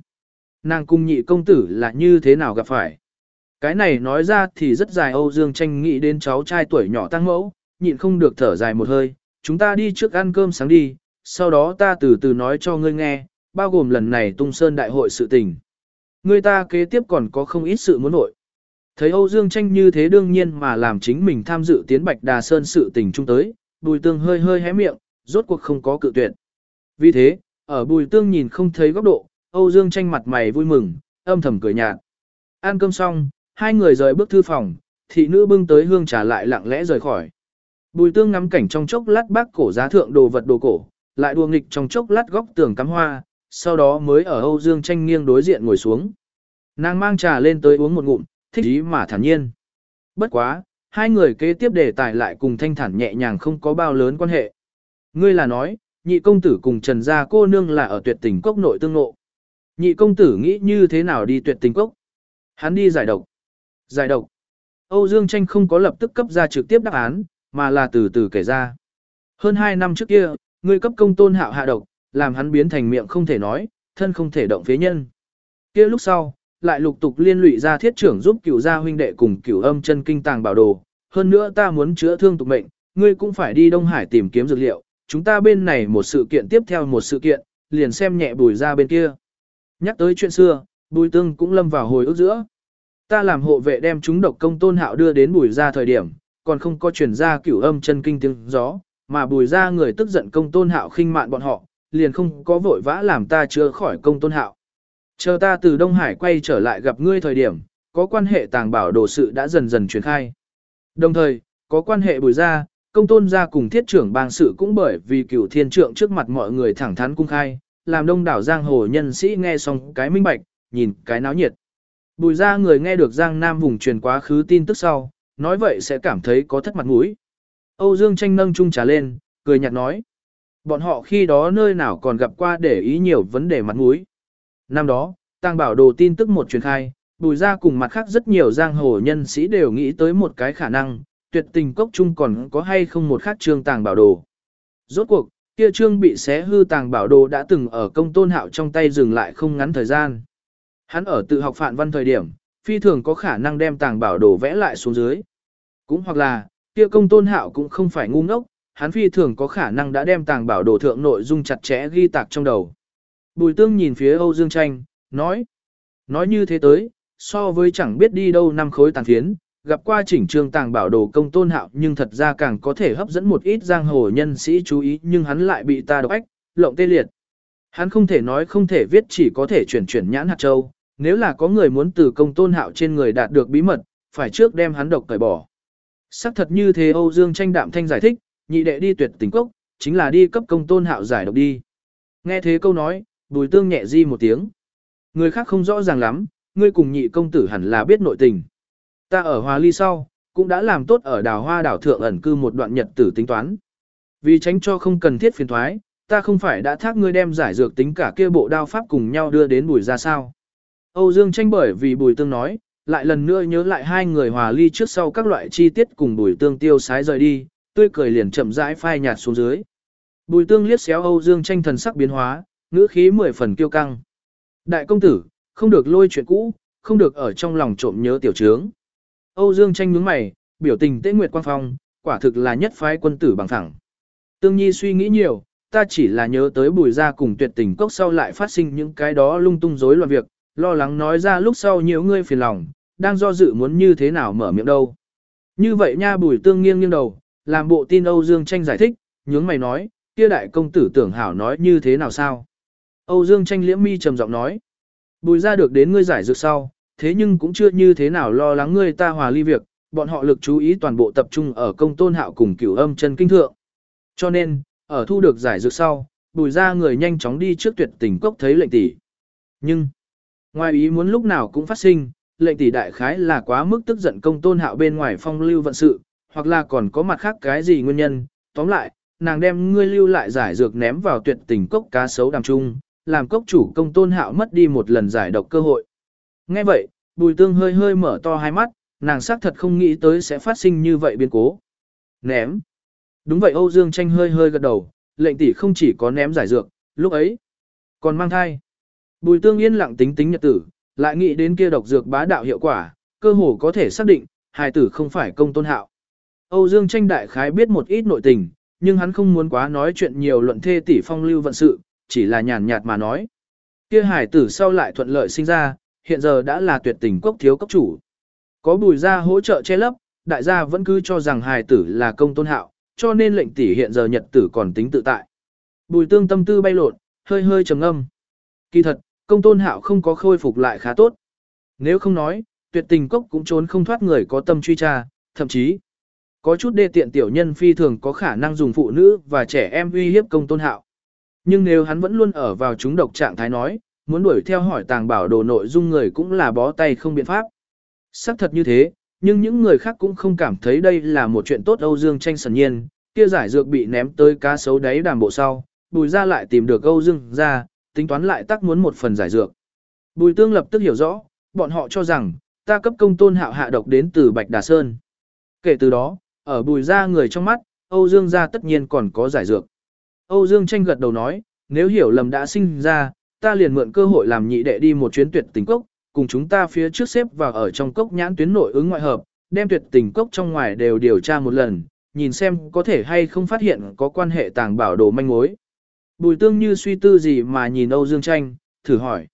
Nàng cung nhị công tử là như thế nào gặp phải. Cái này nói ra thì rất dài Âu Dương tranh nghĩ đến cháu trai tuổi nhỏ tăng mẫu, nhịn không được thở dài một hơi, chúng ta đi trước ăn cơm sáng đi, sau đó ta từ từ nói cho ngươi nghe, bao gồm lần này tung sơn đại hội sự tình. Người ta kế tiếp còn có không ít sự muốn nội. Thấy Âu Dương tranh như thế đương nhiên mà làm chính mình tham dự tiến bạch đà sơn sự tình chung tới, bùi tương hơi hơi hé miệng, rốt cuộc không có cự tuyệt. Vì thế, ở bùi tương nhìn không thấy góc độ, Âu Dương tranh mặt mày vui mừng, âm thầm cười nhạt. Ăn cơm xong, hai người rời bước thư phòng, thị nữ bưng tới hương trà lại lặng lẽ rời khỏi. Bùi tương ngắm cảnh trong chốc lát bác cổ giá thượng đồ vật đồ cổ, lại đua nghịch trong chốc lát góc tường cắm hoa, sau đó mới ở Âu Dương tranh nghiêng đối diện ngồi xuống. Nàng mang trà lên tới uống một ngụm, thích ý mà thản nhiên. Bất quá, hai người kế tiếp đề tài lại cùng thanh thản nhẹ nhàng không có bao lớn quan hệ. Ngươi là nói, nhị công tử cùng trần gia cô nương là ở tuyệt tình cốc nội tương nộ. Nhị công tử nghĩ như thế nào đi tuyệt tình cốc? Hắn đi giải độc. Giải độc. Âu Dương Tranh không có lập tức cấp ra trực tiếp đáp án, mà là từ từ kể ra. Hơn 2 năm trước kia, ngươi cấp công tôn hạo hạ độc, làm hắn biến thành miệng không thể nói, thân không thể động phế nhân. Kia lúc sau, lại lục tục liên lụy ra thiết trưởng giúp cửu gia huynh đệ cùng cửu âm chân kinh tàng bảo đồ. Hơn nữa ta muốn chữa thương tục mệnh, ngươi cũng phải đi Đông Hải tìm kiếm dược liệu. Chúng ta bên này một sự kiện tiếp theo một sự kiện, liền xem nhẹ bùi ra bên kia. Nhắc tới chuyện xưa, bùi tương cũng lâm vào hồi ức giữa. Ta làm hộ vệ đem chúng độc công tôn hạo đưa đến bùi ra thời điểm, còn không có chuyển ra cửu âm chân kinh tiếng gió, mà bùi ra người tức giận công tôn hạo khinh mạn bọn họ, liền không có vội vã làm ta chữa khỏi công tôn hạo. Chờ ta từ Đông Hải quay trở lại gặp ngươi thời điểm, có quan hệ tàng bảo đồ sự đã dần dần truyền khai. Đồng thời, có quan hệ bùi ra, công tôn gia cùng thiết trưởng bang sự cũng bởi vì cửu thiên trượng trước mặt mọi người thẳng thắn cung khai, làm đông đảo giang hồ nhân sĩ nghe xong cái minh bạch, nhìn cái náo nhiệt. Bùi ra người nghe được Giang Nam vùng truyền quá khứ tin tức sau, nói vậy sẽ cảm thấy có thất mặt mũi. Âu Dương tranh nâng chung trà lên, cười nhạt nói. Bọn họ khi đó nơi nào còn gặp qua để ý nhiều vấn đề mặt mũi. Năm đó, tăng bảo đồ tin tức một truyền khai, bùi ra cùng mặt khác rất nhiều giang hồ nhân sĩ đều nghĩ tới một cái khả năng, tuyệt tình cốc chung còn có hay không một khác trương tàng bảo đồ. Rốt cuộc, Kia trương bị xé hư tàng bảo đồ đã từng ở công tôn hạo trong tay dừng lại không ngắn thời gian. Hắn ở tự học phạn văn thời điểm, phi thường có khả năng đem tàng bảo đồ vẽ lại xuống dưới. Cũng hoặc là, kia công tôn hạo cũng không phải ngu ngốc, hắn phi thường có khả năng đã đem tàng bảo đồ thượng nội dung chặt chẽ ghi tạc trong đầu. Bùi tương nhìn phía Âu Dương Tranh, nói. Nói như thế tới, so với chẳng biết đi đâu năm khối tàn phiến, gặp qua chỉnh trương tàng bảo đồ công tôn hạo nhưng thật ra càng có thể hấp dẫn một ít giang hồ nhân sĩ chú ý nhưng hắn lại bị ta độc ách, lộng tê liệt. Hắn không thể nói không thể viết chỉ có thể chuyển chuyển nhãn hạt châu, nếu là có người muốn từ công tôn hạo trên người đạt được bí mật, phải trước đem hắn độc cởi bỏ. Sắc thật như thế Âu Dương tranh đạm thanh giải thích, nhị đệ đi tuyệt tình cốc, chính là đi cấp công tôn hạo giải độc đi. Nghe thế câu nói, bùi tương nhẹ di một tiếng. Người khác không rõ ràng lắm, ngươi cùng nhị công tử hẳn là biết nội tình. Ta ở Hòa Ly sau, cũng đã làm tốt ở đào hoa đảo thượng ẩn cư một đoạn nhật tử tính toán. Vì tránh cho không cần thiết phiền thoái, ta không phải đã thác ngươi đem giải dược tính cả kia bộ đao pháp cùng nhau đưa đến bùi ra sao. Âu Dương tranh bởi vì bùi tương nói, lại lần nữa nhớ lại hai người hòa ly trước sau các loại chi tiết cùng bùi tương tiêu sái rời đi, tươi cười liền chậm rãi phai nhạt xuống dưới. Bùi tương liếc xéo Âu Dương tranh thần sắc biến hóa, ngữ khí mười phần kiêu căng. Đại công tử, không được lôi chuyện cũ, không được ở trong lòng trộm nhớ tiểu trướng. Âu Dương tranh nhướng mày, biểu tình tế nguyệt quang phong, quả thực là nhất phái quân tử bằng thẳng. Tương Nhi suy nghĩ nhiều, ta chỉ là nhớ tới bùi ra cùng tuyệt tình cốc sau lại phát sinh những cái đó lung tung rối loạn việc, lo lắng nói ra lúc sau nhiều ngươi phiền lòng, đang do dự muốn như thế nào mở miệng đâu. Như vậy nha bùi tương nghiêng nghiêng đầu, làm bộ tin Âu Dương tranh giải thích, nhướng mày nói, kia đại công tử tưởng hảo nói như thế nào sao. Âu Dương tranh liễm mi trầm giọng nói, bùi ra được đến ngươi giải dược sau, thế nhưng cũng chưa như thế nào lo lắng ngươi ta hòa ly việc, bọn họ lực chú ý toàn bộ tập trung ở công tôn hạo cùng cửu âm chân kinh thượng. Cho nên, ở thu được giải dược sau, bùi ra người nhanh chóng đi trước tuyệt tình cốc thấy lệnh tỷ. Nhưng, ngoài ý muốn lúc nào cũng phát sinh, lệnh tỷ đại khái là quá mức tức giận công tôn hạo bên ngoài phong lưu vận sự, hoặc là còn có mặt khác cái gì nguyên nhân, tóm lại, nàng đem ngươi lưu lại giải dược ném vào tuyệt tình cốc cá sấu đàm trung, làm cốc chủ công tôn hạo mất đi một lần giải độc cơ hội. Nghe vậy, bùi tương hơi hơi mở to hai mắt, nàng xác thật không nghĩ tới sẽ phát sinh như vậy biến cố. Ném. Đúng vậy Âu Dương tranh hơi hơi gật đầu, lệnh tỷ không chỉ có ném giải dược, lúc ấy, còn mang thai. Bùi tương yên lặng tính tính nhật tử, lại nghĩ đến kia độc dược bá đạo hiệu quả, cơ hồ có thể xác định, hài tử không phải công tôn hạo. Âu Dương tranh đại khái biết một ít nội tình, nhưng hắn không muốn quá nói chuyện nhiều luận thê tỷ phong lưu vận sự, chỉ là nhàn nhạt mà nói. Kia Hải tử sau lại thuận lợi sinh ra, hiện giờ đã là tuyệt tình quốc thiếu cấp chủ. Có bùi gia hỗ trợ che lấp, đại gia vẫn cứ cho rằng Hải tử là công tôn hạo, cho nên lệnh tỷ hiện giờ nhật tử còn tính tự tại. Bùi tương tâm tư bay lộn, hơi hơi trầm ngâm. Kỳ thật, công tôn hạo không có khôi phục lại khá tốt. Nếu không nói, tuyệt tình cốc cũng trốn không thoát người có tâm truy tra, thậm chí có chút đê tiện tiểu nhân phi thường có khả năng dùng phụ nữ và trẻ em uy hiếp công tôn hạo. Nhưng nếu hắn vẫn luôn ở vào chúng độc trạng thái nói, muốn đuổi theo hỏi tàng bảo đồ nội dung người cũng là bó tay không biện pháp. xác thật như thế, nhưng những người khác cũng không cảm thấy đây là một chuyện tốt Âu Dương tranh sần nhiên, kia giải dược bị ném tới cá sấu đáy đàm bộ sau, bùi ra lại tìm được Âu Dương ra, tính toán lại tắc muốn một phần giải dược. Bùi tương lập tức hiểu rõ, bọn họ cho rằng, ta cấp công tôn hạo hạ độc đến từ Bạch Đà Sơn. Kể từ đó, ở bùi ra người trong mắt, Âu Dương ra tất nhiên còn có giải dược. Âu Dương tranh gật đầu nói, nếu hiểu lầm đã sinh ra, ta liền mượn cơ hội làm nhị đệ đi một chuyến tuyệt tình cốc, cùng chúng ta phía trước xếp vào ở trong cốc nhãn tuyến nội ứng ngoại hợp, đem tuyệt tình cốc trong ngoài đều điều tra một lần, nhìn xem có thể hay không phát hiện có quan hệ tàng bảo đồ manh mối. Bùi tương như suy tư gì mà nhìn Âu Dương Tranh, thử hỏi.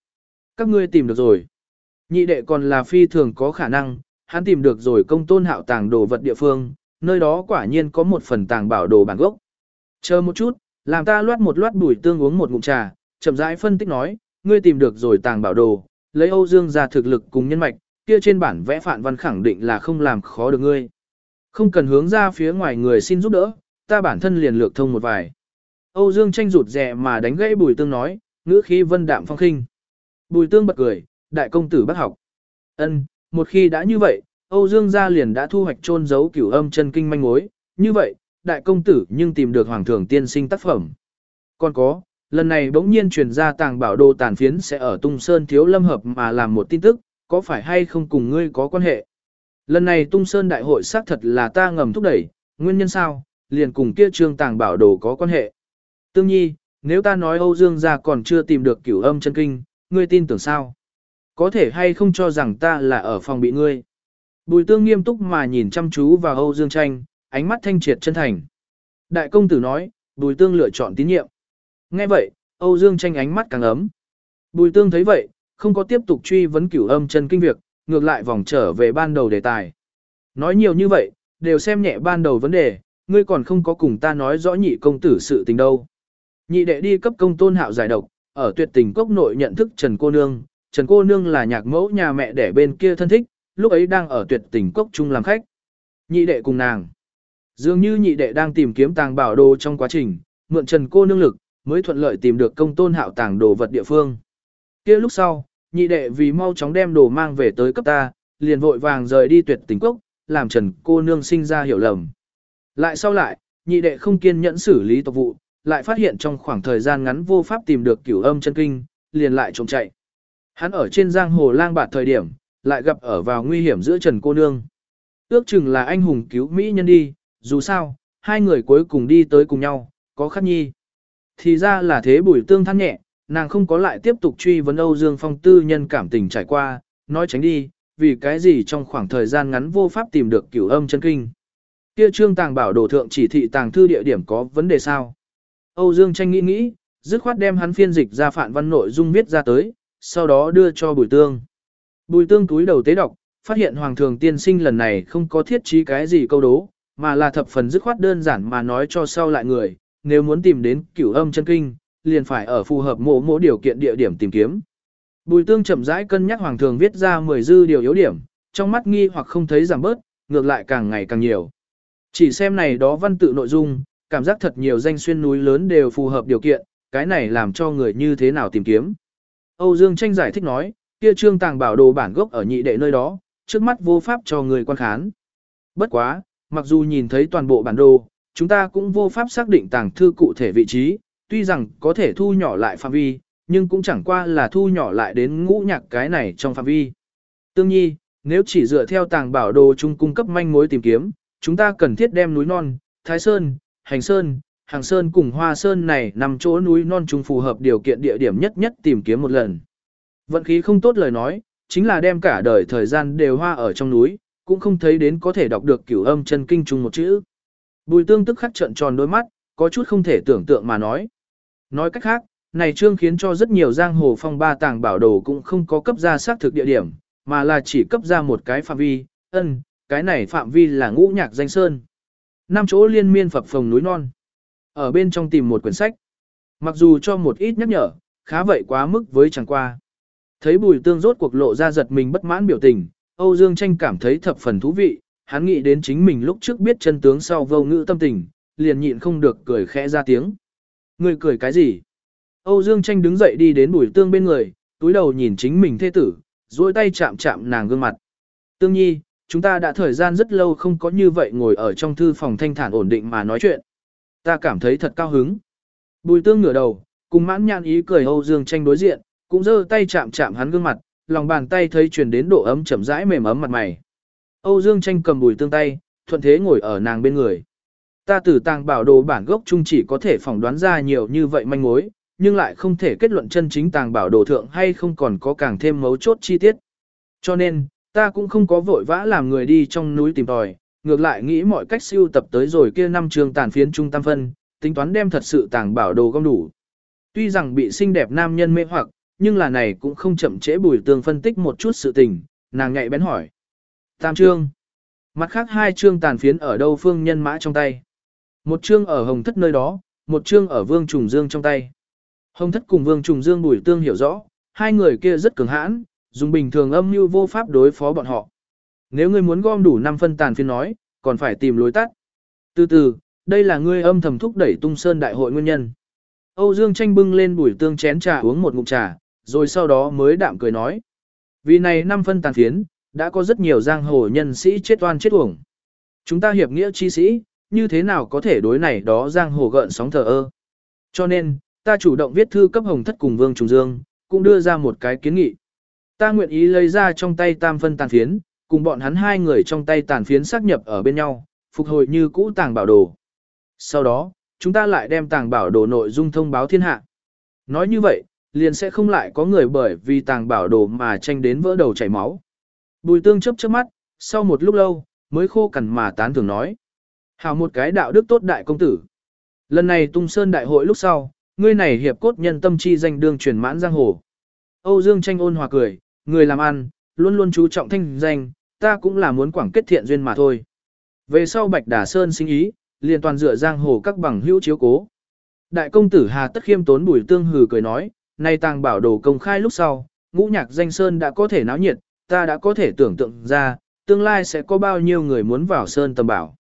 Các ngươi tìm được rồi. Nhị đệ còn là phi thường có khả năng, hắn tìm được rồi công tôn hạo tàng đồ vật địa phương, nơi đó quả nhiên có một phần tàng bảo đồ bản gốc. Chờ một chút, làm ta loát một loát bùi tương uống một ngụm trà, chậm rãi phân tích nói, ngươi tìm được rồi tàng bảo đồ, lấy Âu Dương ra thực lực cùng nhân mạch, kia trên bản vẽ phản văn khẳng định là không làm khó được ngươi. Không cần hướng ra phía ngoài người xin giúp đỡ, ta bản thân liền lược thông một vài. Âu Dương tranh rụt rè mà đánh gãy Bùi Tương nói, ngữ khí vân đạm phong khinh. Bùi Tương bật cười, đại công tử bác học. Ân, một khi đã như vậy, Âu Dương gia liền đã thu hoạch trôn giấu cửu âm chân kinh manh mối, như vậy, đại công tử nhưng tìm được hoàng thượng tiên sinh tác phẩm. Còn có, lần này bỗng nhiên truyền ra tàng bảo đồ tàn phiến sẽ ở Tung Sơn thiếu lâm hợp mà làm một tin tức, có phải hay không cùng ngươi có quan hệ? Lần này Tung Sơn đại hội xác thật là ta ngầm thúc đẩy, nguyên nhân sao, liền cùng kia trương tàng bảo đồ có quan hệ. Tương nhi, nếu ta nói Âu Dương gia còn chưa tìm được cửu âm chân kinh, ngươi tin tưởng sao? Có thể hay không cho rằng ta là ở phòng bị ngươi? Bùi tương nghiêm túc mà nhìn chăm chú vào Âu Dương tranh, ánh mắt thanh triệt chân thành. Đại công tử nói, bùi tương lựa chọn tín nhiệm. Nghe vậy, Âu Dương tranh ánh mắt càng ấm. Bùi tương thấy vậy, không có tiếp tục truy vấn cửu âm chân kinh việc, ngược lại vòng trở về ban đầu đề tài. Nói nhiều như vậy, đều xem nhẹ ban đầu vấn đề, ngươi còn không có cùng ta nói rõ nhị công tử sự tình đâu. Nhị đệ đi cấp công tôn hạo giải độc, ở tuyệt tình cốc nội nhận thức Trần Cô Nương, Trần Cô Nương là nhạc mẫu nhà mẹ đẻ bên kia thân thích, lúc ấy đang ở tuyệt tình cốc chung làm khách. Nhị đệ cùng nàng. Dường như nhị đệ đang tìm kiếm tàng bảo đồ trong quá trình, mượn Trần Cô Nương lực, mới thuận lợi tìm được công tôn hạo tàng đồ vật địa phương. kia lúc sau, nhị đệ vì mau chóng đem đồ mang về tới cấp ta, liền vội vàng rời đi tuyệt tình cốc, làm Trần Cô Nương sinh ra hiểu lầm. Lại sau lại, nhị đệ không kiên nhẫn xử lý tộc vụ, lại phát hiện trong khoảng thời gian ngắn vô pháp tìm được cửu âm chân kinh, liền lại trộm chạy. Hắn ở trên giang hồ lang bạt thời điểm, lại gặp ở vào nguy hiểm giữa Trần Cô Nương. Ước chừng là anh hùng cứu Mỹ nhân đi, dù sao, hai người cuối cùng đi tới cùng nhau, có khắc nhi. Thì ra là thế bùi tương than nhẹ, nàng không có lại tiếp tục truy vấn Âu Dương Phong tư nhân cảm tình trải qua, nói tránh đi, vì cái gì trong khoảng thời gian ngắn vô pháp tìm được cửu âm chân kinh. Kia trương tàng bảo đồ thượng chỉ thị tàng thư địa điểm có vấn đề sao? Âu Dương tranh nghĩ nghĩ, dứt khoát đem hắn phiên dịch ra phản văn nội dung viết ra tới, sau đó đưa cho bùi tương. Bùi tương túi đầu tế đọc, phát hiện hoàng thường tiên sinh lần này không có thiết trí cái gì câu đố, mà là thập phần dứt khoát đơn giản mà nói cho sau lại người, nếu muốn tìm đến cửu âm chân kinh, liền phải ở phù hợp mộ mộ điều kiện địa điểm tìm kiếm. Bùi tương chậm rãi cân nhắc hoàng thường viết ra 10 dư điều yếu điểm, trong mắt nghi hoặc không thấy giảm bớt, ngược lại càng ngày càng nhiều. Chỉ xem này đó văn tự nội dung, cảm giác thật nhiều danh xuyên núi lớn đều phù hợp điều kiện, cái này làm cho người như thế nào tìm kiếm. Âu Dương Tranh giải thích nói, kia trương tàng bảo đồ bản gốc ở nhị đệ nơi đó, trước mắt vô pháp cho người quan khán. Bất quá, mặc dù nhìn thấy toàn bộ bản đồ, chúng ta cũng vô pháp xác định tàng thư cụ thể vị trí, tuy rằng có thể thu nhỏ lại phạm vi, nhưng cũng chẳng qua là thu nhỏ lại đến ngũ nhạc cái này trong phạm vi. Tương nhi, nếu chỉ dựa theo tàng bảo đồ chung cung cấp manh mối tìm kiếm, chúng ta cần thiết đem núi non, Thái Sơn, Hành Sơn, Hàng Sơn cùng Hoa Sơn này nằm chỗ núi non chung phù hợp điều kiện địa điểm nhất nhất tìm kiếm một lần. Vận khí không tốt lời nói, chính là đem cả đời thời gian đều hoa ở trong núi, cũng không thấy đến có thể đọc được cửu âm chân kinh chung một chữ. Bùi tương tức khắc trận tròn đôi mắt, có chút không thể tưởng tượng mà nói. Nói cách khác, này trương khiến cho rất nhiều giang hồ phong ba tàng bảo đồ cũng không có cấp ra xác thực địa điểm, mà là chỉ cấp ra một cái phạm vi, ân, cái này phạm vi là ngũ nhạc danh sơn. Năm chỗ liên miên phập phồng núi non. Ở bên trong tìm một quyển sách. Mặc dù cho một ít nhắc nhở, khá vậy quá mức với chẳng qua. Thấy bùi tương rốt cuộc lộ ra giật mình bất mãn biểu tình, Âu Dương Tranh cảm thấy thập phần thú vị, hắn nghĩ đến chính mình lúc trước biết chân tướng sau vô ngữ tâm tình, liền nhịn không được cười khẽ ra tiếng. Người cười cái gì? Âu Dương Tranh đứng dậy đi đến bùi tương bên người, túi đầu nhìn chính mình thê tử, duỗi tay chạm chạm nàng gương mặt. Tương nhi, chúng ta đã thời gian rất lâu không có như vậy ngồi ở trong thư phòng thanh thản ổn định mà nói chuyện. Ta cảm thấy thật cao hứng. Bùi tương ngửa đầu, cùng mãn nhãn ý cười Âu Dương tranh đối diện, cũng giơ tay chạm chạm hắn gương mặt, lòng bàn tay thấy truyền đến độ ấm chậm rãi mềm ấm mặt mày. Âu Dương tranh cầm bùi tương tay, thuận thế ngồi ở nàng bên người. Ta từ tàng bảo đồ bản gốc chung chỉ có thể phỏng đoán ra nhiều như vậy manh mối, nhưng lại không thể kết luận chân chính tàng bảo đồ thượng hay không còn có càng thêm mấu chốt chi tiết. Cho nên, Ta cũng không có vội vã làm người đi trong núi tìm tòi, ngược lại nghĩ mọi cách siêu tập tới rồi kia năm trường tàn phiến trung tam phân, tính toán đem thật sự tàng bảo đồ gom đủ. Tuy rằng bị xinh đẹp nam nhân mê hoặc, nhưng là này cũng không chậm trễ bùi tương phân tích một chút sự tình, nàng nhạy bén hỏi. Tam trương. Mặt khác hai trương tàn phiến ở đâu phương nhân mã trong tay. Một trương ở hồng thất nơi đó, một trương ở vương trùng dương trong tay. Hồng thất cùng vương trùng dương bùi tương hiểu rõ, hai người kia rất cường hãn, dùng bình thường âm mưu vô pháp đối phó bọn họ. Nếu ngươi muốn gom đủ 5 phân tàn phiên nói, còn phải tìm lối tắt. Từ từ, đây là ngươi âm thầm thúc đẩy tung sơn đại hội nguyên nhân. Âu Dương tranh bưng lên bùi tương chén trà uống một ngụm trà, rồi sau đó mới đạm cười nói. Vì này năm phân tàn phiến, đã có rất nhiều giang hồ nhân sĩ chết oan chết uổng. Chúng ta hiệp nghĩa chi sĩ, như thế nào có thể đối này đó giang hồ gợn sóng thờ ơ. Cho nên, ta chủ động viết thư cấp hồng thất cùng Vương Trùng Dương, cũng đưa ra một cái kiến nghị. Ta nguyện ý lấy ra trong tay tam phân tàn phiến, cùng bọn hắn hai người trong tay tàn phiến xác nhập ở bên nhau, phục hồi như cũ tàng bảo đồ. Sau đó, chúng ta lại đem tàng bảo đồ nội dung thông báo thiên hạ. Nói như vậy, liền sẽ không lại có người bởi vì tàng bảo đồ mà tranh đến vỡ đầu chảy máu. Bùi tương chấp chớp mắt, sau một lúc lâu, mới khô cằn mà tán thường nói. Hào một cái đạo đức tốt đại công tử. Lần này tung sơn đại hội lúc sau, ngươi này hiệp cốt nhân tâm chi danh đương truyền mãn giang hồ. Âu Dương tranh ôn hòa cười, người làm ăn, luôn luôn chú trọng thanh danh, ta cũng là muốn quảng kết thiện duyên mà thôi. Về sau Bạch Đà Sơn sinh ý, liền toàn dựa giang hồ các bằng hữu chiếu cố. Đại công tử Hà Tất Khiêm tốn bùi tương hừ cười nói, nay tàng bảo đồ công khai lúc sau, ngũ nhạc danh sơn đã có thể náo nhiệt, ta đã có thể tưởng tượng ra, tương lai sẽ có bao nhiêu người muốn vào sơn tầm bảo.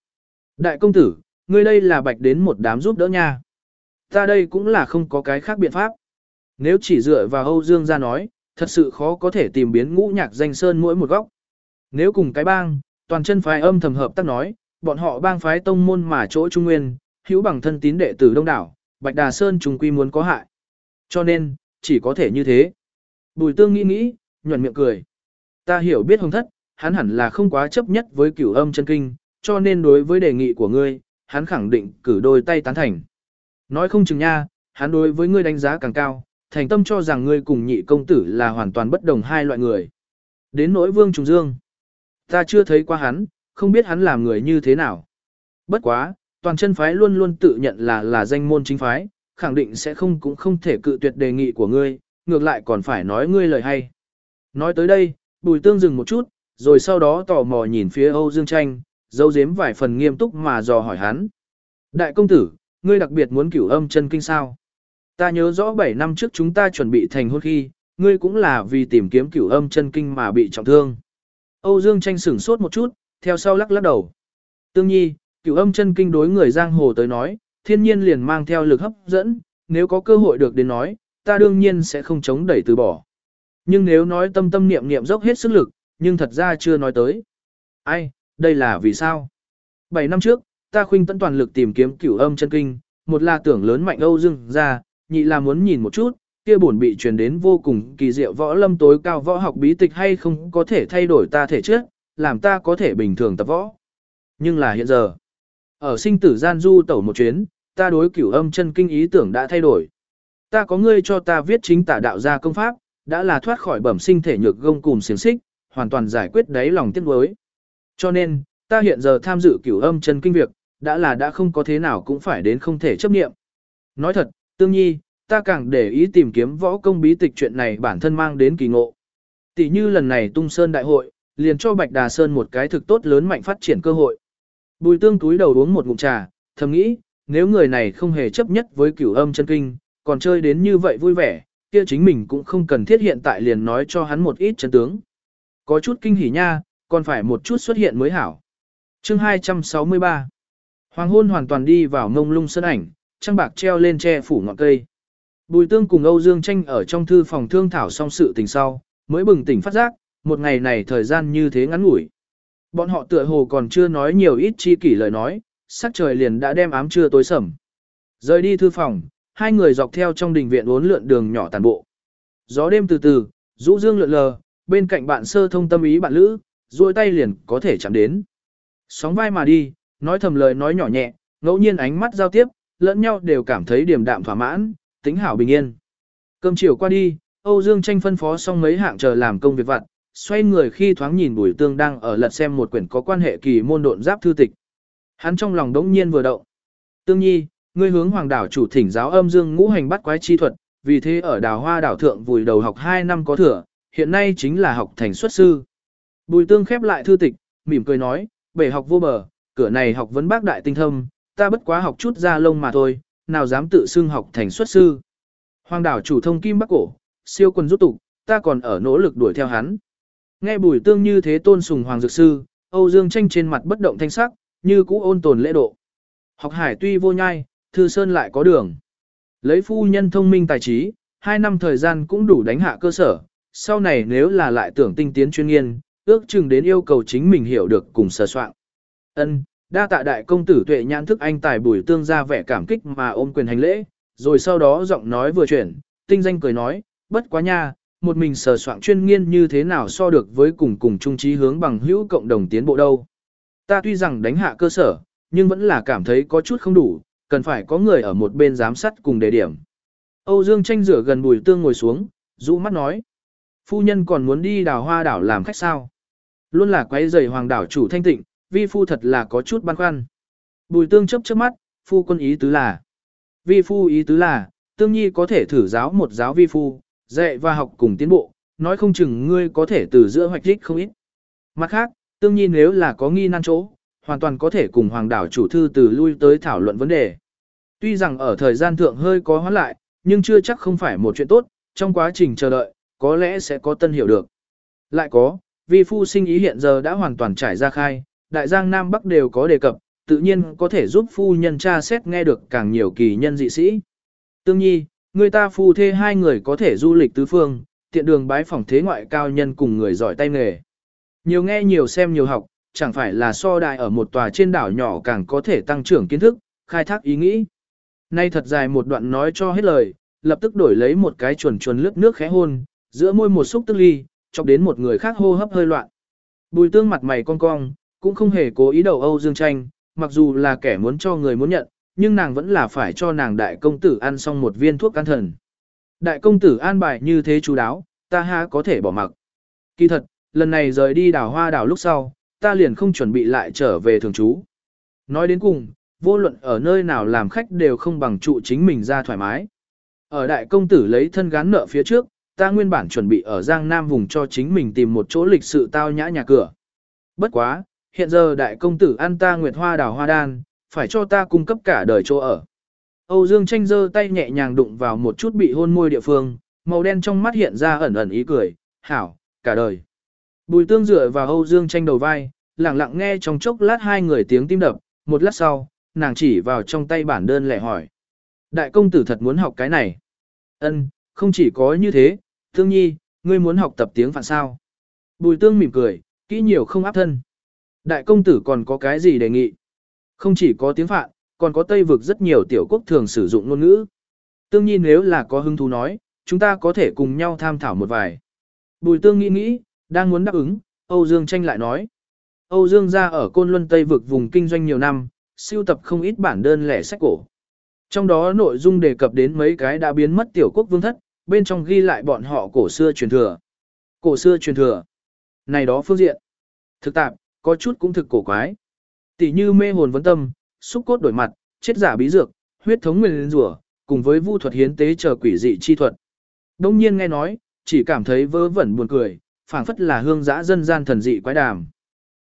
Đại công tử, ngươi đây là bạch đến một đám giúp đỡ nha. Ta đây cũng là không có cái khác biện pháp. Nếu chỉ dựa vào Âu Dương ra nói, thật sự khó có thể tìm biến ngũ nhạc danh sơn mỗi một góc. Nếu cùng cái bang, toàn chân phái âm thầm hợp tác nói, bọn họ bang phái tông môn mà chỗ trung nguyên, hữu bằng thân tín đệ tử đông đảo, Bạch Đà Sơn trùng quy muốn có hại. Cho nên, chỉ có thể như thế. Bùi tương nghĩ nghĩ, nhuẩn miệng cười. Ta hiểu biết hồng thất, hắn hẳn là không quá chấp nhất với cửu âm chân kinh, cho nên đối với đề nghị của ngươi, hắn khẳng định cử đôi tay tán thành. Nói không chừng nha, hắn đối với ngươi đánh giá càng cao, thành tâm cho rằng ngươi cùng nhị công tử là hoàn toàn bất đồng hai loại người. Đến nỗi vương trùng dương. Ta chưa thấy qua hắn, không biết hắn làm người như thế nào. Bất quá, toàn chân phái luôn luôn tự nhận là là danh môn chính phái, khẳng định sẽ không cũng không thể cự tuyệt đề nghị của ngươi, ngược lại còn phải nói ngươi lời hay. Nói tới đây, bùi tương dừng một chút, rồi sau đó tò mò nhìn phía Âu Dương Tranh, dấu dếm vài phần nghiêm túc mà dò hỏi hắn. Đại công tử, ngươi đặc biệt muốn cửu âm chân kinh sao? Ta nhớ rõ 7 năm trước chúng ta chuẩn bị thành hôn khi, ngươi cũng là vì tìm kiếm cửu âm chân kinh mà bị trọng thương. Âu Dương tranh sửng sốt một chút, theo sau lắc lắc đầu. Tương nhi, cửu âm chân kinh đối người giang hồ tới nói, thiên nhiên liền mang theo lực hấp dẫn, nếu có cơ hội được đến nói, ta đương nhiên sẽ không chống đẩy từ bỏ. Nhưng nếu nói tâm tâm niệm niệm dốc hết sức lực, nhưng thật ra chưa nói tới. Ai, đây là vì sao? 7 năm trước, ta khuynh tận toàn lực tìm kiếm cửu âm chân kinh, một là tưởng lớn mạnh Âu Dương ra, nhị là muốn nhìn một chút, kia bổn bị truyền đến vô cùng kỳ diệu võ lâm tối cao võ học bí tịch hay không có thể thay đổi ta thể chất, làm ta có thể bình thường tập võ. Nhưng là hiện giờ, ở sinh tử gian du tẩu một chuyến, ta đối cửu âm chân kinh ý tưởng đã thay đổi. Ta có ngươi cho ta viết chính tả đạo gia công pháp, đã là thoát khỏi bẩm sinh thể nhược gông cùng xiềng xích, hoàn toàn giải quyết đáy lòng tiếc nuối. Cho nên, ta hiện giờ tham dự cửu âm chân kinh việc, đã là đã không có thế nào cũng phải đến không thể chấp niệm. Nói thật, tương nhi, ta càng để ý tìm kiếm võ công bí tịch chuyện này bản thân mang đến kỳ ngộ. Tỷ như lần này tung sơn đại hội, liền cho Bạch Đà Sơn một cái thực tốt lớn mạnh phát triển cơ hội. Bùi tương túi đầu uống một ngụm trà, thầm nghĩ, nếu người này không hề chấp nhất với cửu âm chân kinh, còn chơi đến như vậy vui vẻ, kia chính mình cũng không cần thiết hiện tại liền nói cho hắn một ít chân tướng. Có chút kinh hỉ nha, còn phải một chút xuất hiện mới hảo. Chương 263 Hoàng hôn hoàn toàn đi vào ngông lung sân ảnh, trăng bạc treo lên che phủ ngọn cây. Bùi tương cùng Âu Dương tranh ở trong thư phòng thương thảo xong sự tình sau, mới bừng tỉnh phát giác, một ngày này thời gian như thế ngắn ngủi. Bọn họ tựa hồ còn chưa nói nhiều ít chi kỷ lời nói, sắc trời liền đã đem ám trưa tối sầm. Rời đi thư phòng, hai người dọc theo trong đình viện uốn lượn đường nhỏ tàn bộ. Gió đêm từ từ, rũ dương lượn lờ, bên cạnh bạn sơ thông tâm ý bạn lữ, duỗi tay liền có thể chạm đến. Sóng vai mà đi, nói thầm lời nói nhỏ nhẹ, ngẫu nhiên ánh mắt giao tiếp, lẫn nhau đều cảm thấy điềm đạm thỏa mãn, tính hảo bình yên. Cơm chiều qua đi, Âu Dương tranh phân phó xong mấy hạng chờ làm công việc vặt, xoay người khi thoáng nhìn Bùi Tương đang ở lật xem một quyển có quan hệ kỳ môn độn giáp thư tịch. Hắn trong lòng đống nhiên vừa động. Tương Nhi, ngươi hướng Hoàng đảo chủ thỉnh giáo âm dương ngũ hành bắt quái chi thuật, vì thế ở Đào Hoa đảo thượng vùi đầu học 2 năm có thừa, hiện nay chính là học thành xuất sư. Bùi Tương khép lại thư tịch, mỉm cười nói, bể học vô bờ, cửa này học vấn bác đại tinh thâm, ta bất quá học chút ra lông mà thôi, nào dám tự xưng học thành xuất sư. Hoàng đảo chủ thông kim bắc cổ, siêu quân rút tục, ta còn ở nỗ lực đuổi theo hắn. Nghe bùi tương như thế tôn sùng hoàng dược sư, Âu Dương tranh trên mặt bất động thanh sắc, như cũ ôn tồn lễ độ. Học hải tuy vô nhai, thư sơn lại có đường. Lấy phu nhân thông minh tài trí, hai năm thời gian cũng đủ đánh hạ cơ sở, sau này nếu là lại tưởng tinh tiến chuyên nghiên, ước chừng đến yêu cầu chính mình hiểu được cùng sơ soạn. Ân, đa tạ đại công tử tuệ nhãn thức anh tài bùi tương ra vẻ cảm kích mà ôm quyền hành lễ, rồi sau đó giọng nói vừa chuyển, tinh danh cười nói, bất quá nha, một mình sờ soạn chuyên nghiên như thế nào so được với cùng cùng chung trí hướng bằng hữu cộng đồng tiến bộ đâu. Ta tuy rằng đánh hạ cơ sở, nhưng vẫn là cảm thấy có chút không đủ, cần phải có người ở một bên giám sát cùng đề điểm. Âu Dương tranh rửa gần bùi tương ngồi xuống, rũ mắt nói. Phu nhân còn muốn đi đào hoa đảo làm khách sao? Luôn là quấy rầy hoàng đảo chủ thanh tịnh, vi phu thật là có chút băn khoăn. Bùi tương chấp chớp mắt, phu quân ý tứ là. Vi phu ý tứ là, tương nhi có thể thử giáo một giáo vi phu, dạy và học cùng tiến bộ, nói không chừng ngươi có thể từ giữa hoạch đích không ít. Mặt khác, tương nhi nếu là có nghi nan chỗ, hoàn toàn có thể cùng hoàng đảo chủ thư từ lui tới thảo luận vấn đề. Tuy rằng ở thời gian thượng hơi có hoán lại, nhưng chưa chắc không phải một chuyện tốt, trong quá trình chờ đợi, có lẽ sẽ có tân hiểu được. Lại có, vì phu sinh ý hiện giờ đã hoàn toàn trải ra khai, đại giang Nam Bắc đều có đề cập, tự nhiên có thể giúp phu nhân tra xét nghe được càng nhiều kỳ nhân dị sĩ. Tương nhi, người ta phu thê hai người có thể du lịch tứ phương, tiện đường bái phỏng thế ngoại cao nhân cùng người giỏi tay nghề. Nhiều nghe nhiều xem nhiều học, chẳng phải là so đại ở một tòa trên đảo nhỏ càng có thể tăng trưởng kiến thức, khai thác ý nghĩ. Nay thật dài một đoạn nói cho hết lời, lập tức đổi lấy một cái chuồn chuồn lướt nước khẽ hôn, giữa môi một xúc tức ly, chọc đến một người khác hô hấp hơi loạn. Bùi tương mặt mày cong cong, cũng không hề cố ý đầu Âu Dương Tranh, mặc dù là kẻ muốn cho người muốn nhận, nhưng nàng vẫn là phải cho nàng đại công tử ăn xong một viên thuốc can thần. Đại công tử an bài như thế chú đáo, ta ha có thể bỏ mặc. Kỳ thật, lần này rời đi đảo hoa đảo lúc sau, ta liền không chuẩn bị lại trở về thường trú. Nói đến cùng, vô luận ở nơi nào làm khách đều không bằng trụ chính mình ra thoải mái. Ở đại công tử lấy thân gán nợ phía trước, ta nguyên bản chuẩn bị ở Giang Nam vùng cho chính mình tìm một chỗ lịch sự tao nhã nhà cửa. Bất quá, hiện giờ đại công tử ăn ta nguyệt hoa đào hoa đan, phải cho ta cung cấp cả đời chỗ ở. Âu Dương tranh giơ tay nhẹ nhàng đụng vào một chút bị hôn môi địa phương, màu đen trong mắt hiện ra ẩn ẩn ý cười, hảo, cả đời. Bùi tương dựa vào Âu Dương tranh đầu vai, lặng lặng nghe trong chốc lát hai người tiếng tim đập, một lát sau, nàng chỉ vào trong tay bản đơn lẻ hỏi. Đại công tử thật muốn học cái này. Ân, không chỉ có như thế, thương nhi, ngươi muốn học tập tiếng phạn sao. Bùi tương mỉm cười, kỹ nhiều không áp thân. Đại công tử còn có cái gì đề nghị? Không chỉ có tiếng phạn, còn có Tây vực rất nhiều tiểu quốc thường sử dụng ngôn ngữ. Tương nhi nếu là có hứng thú nói, chúng ta có thể cùng nhau tham thảo một vài. Bùi tương nghĩ nghĩ, đang muốn đáp ứng, Âu Dương tranh lại nói. Âu Dương ra ở Côn Luân Tây vực vùng kinh doanh nhiều năm, siêu tập không ít bản đơn lẻ sách cổ. Trong đó nội dung đề cập đến mấy cái đã biến mất tiểu quốc vương thất, bên trong ghi lại bọn họ cổ xưa truyền thừa. Cổ xưa truyền thừa. Này đó phương diện. Thực tạp, có chút cũng thực cổ quái. Tỷ như mê hồn vấn tâm, xúc cốt đổi mặt, chết giả bí dược, huyết thống nguyên rủa, cùng với vu thuật hiến tế chờ quỷ dị chi thuật. Đông nhiên nghe nói, chỉ cảm thấy vớ vẩn buồn cười, phảng phất là hương giã dân gian thần dị quái đàm.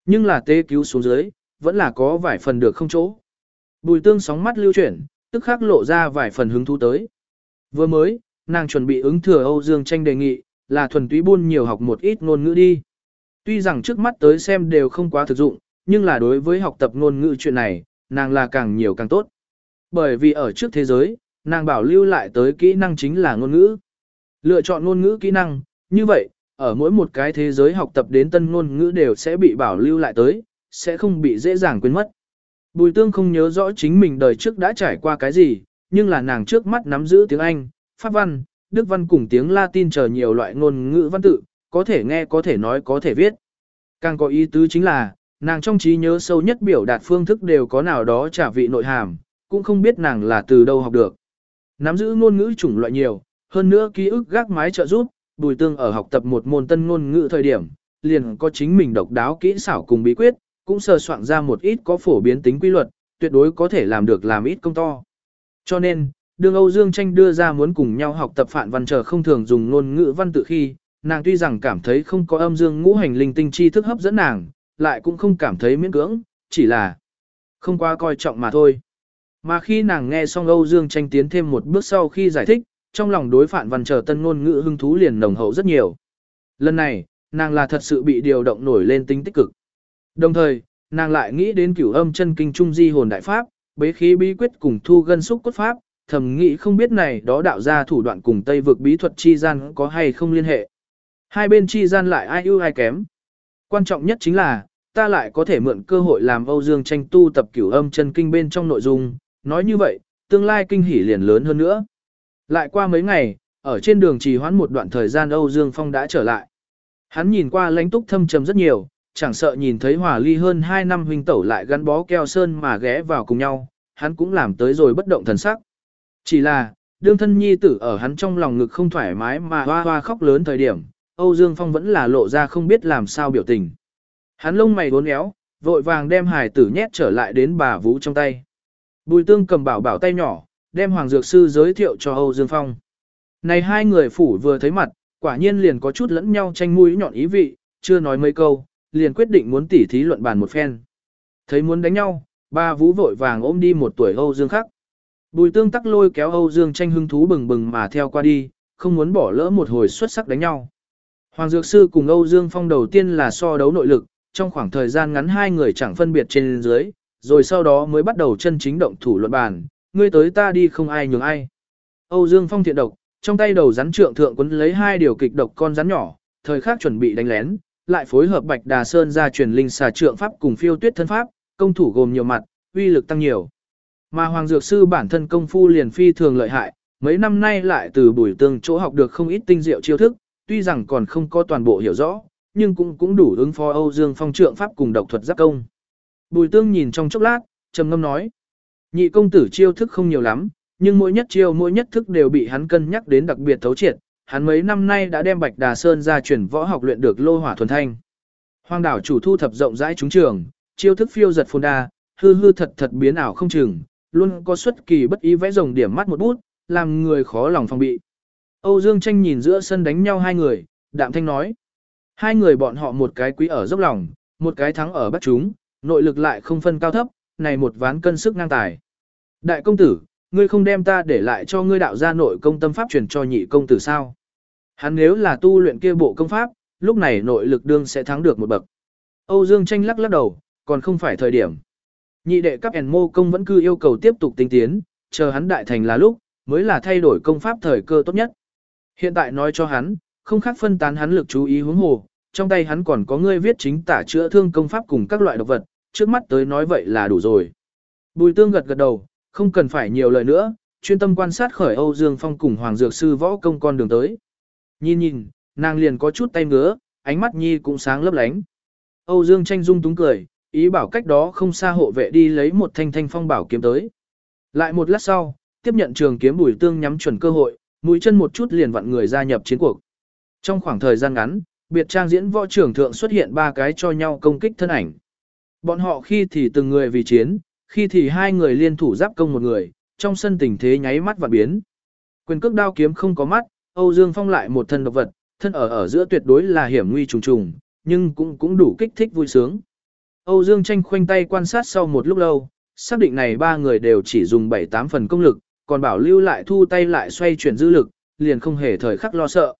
Nhưng là tế cứu xuống dưới, vẫn là có vài phần được không chỗ. Bùi tương sóng mắt lưu chuyển, tức khắc lộ ra vài phần hứng thú tới. Vừa mới, nàng chuẩn bị ứng thừa Âu Dương tranh đề nghị, là thuần túy buôn nhiều học một ít ngôn ngữ đi. Tuy rằng trước mắt tới xem đều không quá thực dụng, nhưng là đối với học tập ngôn ngữ chuyện này, nàng là càng nhiều càng tốt. Bởi vì ở trước thế giới, nàng bảo lưu lại tới kỹ năng chính là ngôn ngữ. Lựa chọn ngôn ngữ kỹ năng, như vậy, ở mỗi một cái thế giới học tập đến tân ngôn ngữ đều sẽ bị bảo lưu lại tới, sẽ không bị dễ dàng quên mất. Bùi tương không nhớ rõ chính mình đời trước đã trải qua cái gì, nhưng là nàng trước mắt nắm giữ tiếng Anh, Pháp văn, Đức văn cùng tiếng Latin chờ nhiều loại ngôn ngữ văn tự, có thể nghe có thể nói có thể viết. Càng có ý tứ chính là, nàng trong trí nhớ sâu nhất biểu đạt phương thức đều có nào đó trả vị nội hàm, cũng không biết nàng là từ đâu học được. Nắm giữ ngôn ngữ chủng loại nhiều, hơn nữa ký ức gác mái trợ giúp, bùi tương ở học tập một môn tân ngôn ngữ thời điểm, liền có chính mình độc đáo kỹ xảo cùng bí quyết, cũng sơ soạn ra một ít có phổ biến tính quy luật, tuyệt đối có thể làm được làm ít công to. Cho nên, đường Âu Dương Tranh đưa ra muốn cùng nhau học tập phản văn trở không thường dùng ngôn ngữ văn tự khi, nàng tuy rằng cảm thấy không có âm dương ngũ hành linh tinh chi thức hấp dẫn nàng, lại cũng không cảm thấy miễn cưỡng, chỉ là không quá coi trọng mà thôi. Mà khi nàng nghe xong Âu Dương Tranh tiến thêm một bước sau khi giải thích, trong lòng đối phản văn trở tân ngôn ngữ hưng thú liền nồng hậu rất nhiều. Lần này, nàng là thật sự bị điều động nổi lên tính tích cực. Đồng thời, nàng lại nghĩ đến cửu âm chân kinh trung di hồn đại pháp, bế khí bí quyết cùng thu gân xúc cốt pháp, thầm nghĩ không biết này đó đạo ra thủ đoạn cùng Tây vực bí thuật chi gian có hay không liên hệ. Hai bên chi gian lại ai ưu ai kém. Quan trọng nhất chính là, ta lại có thể mượn cơ hội làm Âu Dương tranh tu tập cửu âm chân kinh bên trong nội dung, nói như vậy, tương lai kinh hỉ liền lớn hơn nữa. Lại qua mấy ngày, ở trên đường trì hoãn một đoạn thời gian Âu Dương Phong đã trở lại. Hắn nhìn qua lãnh túc thâm trầm rất nhiều, chẳng sợ nhìn thấy hòa ly hơn 2 năm huynh tẩu lại gắn bó keo sơn mà ghé vào cùng nhau, hắn cũng làm tới rồi bất động thần sắc. Chỉ là, đương thân nhi tử ở hắn trong lòng ngực không thoải mái mà hoa hoa khóc lớn thời điểm, Âu Dương Phong vẫn là lộ ra không biết làm sao biểu tình. Hắn lông mày uốn éo, vội vàng đem hài tử nhét trở lại đến bà Vũ trong tay. Bùi tương cầm bảo bảo tay nhỏ, đem Hoàng Dược Sư giới thiệu cho Âu Dương Phong. Này hai người phủ vừa thấy mặt, quả nhiên liền có chút lẫn nhau tranh mũi nhọn ý vị, chưa nói mấy câu, liền quyết định muốn tỉ thí luận bàn một phen. Thấy muốn đánh nhau, ba Vũ vội vàng ôm đi một tuổi Âu Dương khác. Bùi tương tắc lôi kéo Âu Dương tranh hứng thú bừng bừng mà theo qua đi, không muốn bỏ lỡ một hồi xuất sắc đánh nhau. Hoàng Dược Sư cùng Âu Dương Phong đầu tiên là so đấu nội lực, trong khoảng thời gian ngắn hai người chẳng phân biệt trên dưới, rồi sau đó mới bắt đầu chân chính động thủ luận bàn, ngươi tới ta đi không ai nhường ai. Âu Dương Phong thiện độc, trong tay đầu rắn trượng thượng quấn lấy hai điều kịch độc con rắn nhỏ, thời khắc chuẩn bị đánh lén, lại phối hợp Bạch Đà Sơn ra truyền linh xà trượng pháp cùng phiêu tuyết thân pháp, công thủ gồm nhiều mặt, uy lực tăng nhiều. Mà Hoàng Dược Sư bản thân công phu liền phi thường lợi hại, mấy năm nay lại từ bùi tương chỗ học được không ít tinh diệu chiêu thức, tuy rằng còn không có toàn bộ hiểu rõ, nhưng cũng cũng đủ ứng phó Âu Dương Phong trượng pháp cùng độc thuật giáp công. Bùi tương nhìn trong chốc lát, trầm ngâm nói. Nhị công tử chiêu thức không nhiều lắm, nhưng mỗi nhất chiêu mỗi nhất thức đều bị hắn cân nhắc đến đặc biệt thấu triệt. Hắn mấy năm nay đã đem Bạch Đà Sơn ra chuyển võ học luyện được lô hỏa thuần thanh. Hoàng đảo chủ thu thập rộng rãi chúng trường, chiêu thức phiêu giật phồn đa, hư hư thật thật biến ảo không chừng, luôn có xuất kỳ bất ý vẽ rồng điểm mắt một bút, làm người khó lòng phòng bị. Âu Dương tranh nhìn giữa sân đánh nhau hai người, đạm thanh nói. Hai người bọn họ một cái quý ở dốc lòng, một cái thắng ở bắt chúng, nội lực lại không phân cao thấp, này một ván cân sức ngang tài. Đại công tử, ngươi không đem ta để lại cho ngươi đạo gia nội công tâm pháp truyền cho nhị công tử sao? Hắn nếu là tu luyện kia bộ công pháp, lúc này nội lực đương sẽ thắng được một bậc. Âu Dương tranh lắc lắc đầu, còn không phải thời điểm. Nhị đệ cấp ẻn mô công vẫn cứ yêu cầu tiếp tục tinh tiến, chờ hắn đại thành là lúc, mới là thay đổi công pháp thời cơ tốt nhất. Hiện tại nói cho hắn, không khác phân tán hắn lực chú ý hướng hồ, trong tay hắn còn có ngươi viết chính tả chữa thương công pháp cùng các loại độc vật, trước mắt tới nói vậy là đủ rồi. Bùi tương gật gật đầu, không cần phải nhiều lời nữa, chuyên tâm quan sát khởi Âu Dương Phong cùng Hoàng Dược Sư võ công con đường tới. Nhìn nhìn, nàng liền có chút tay ngứa, ánh mắt nhi cũng sáng lấp lánh. Âu Dương tranh dung túng cười, ý bảo cách đó không xa hộ vệ đi lấy một thanh thanh phong bảo kiếm tới. Lại một lát sau, tiếp nhận trường kiếm bùi tương nhắm chuẩn cơ hội, mũi chân một chút liền vặn người gia nhập chiến cuộc. Trong khoảng thời gian ngắn, biệt trang diễn võ trưởng thượng xuất hiện ba cái cho nhau công kích thân ảnh. Bọn họ khi thì từng người vì chiến, khi thì hai người liên thủ giáp công một người, trong sân tình thế nháy mắt và biến. Quyền cước đao kiếm không có mắt, Âu Dương Phong lại một thân độc vật, thân ở ở giữa tuyệt đối là hiểm nguy trùng trùng, nhưng cũng cũng đủ kích thích vui sướng. Âu Dương tranh khoanh tay quan sát sau một lúc lâu, xác định này ba người đều chỉ dùng 7-8 phần công lực, còn bảo lưu lại thu tay lại xoay chuyển dư lực, liền không hề thời khắc lo sợ.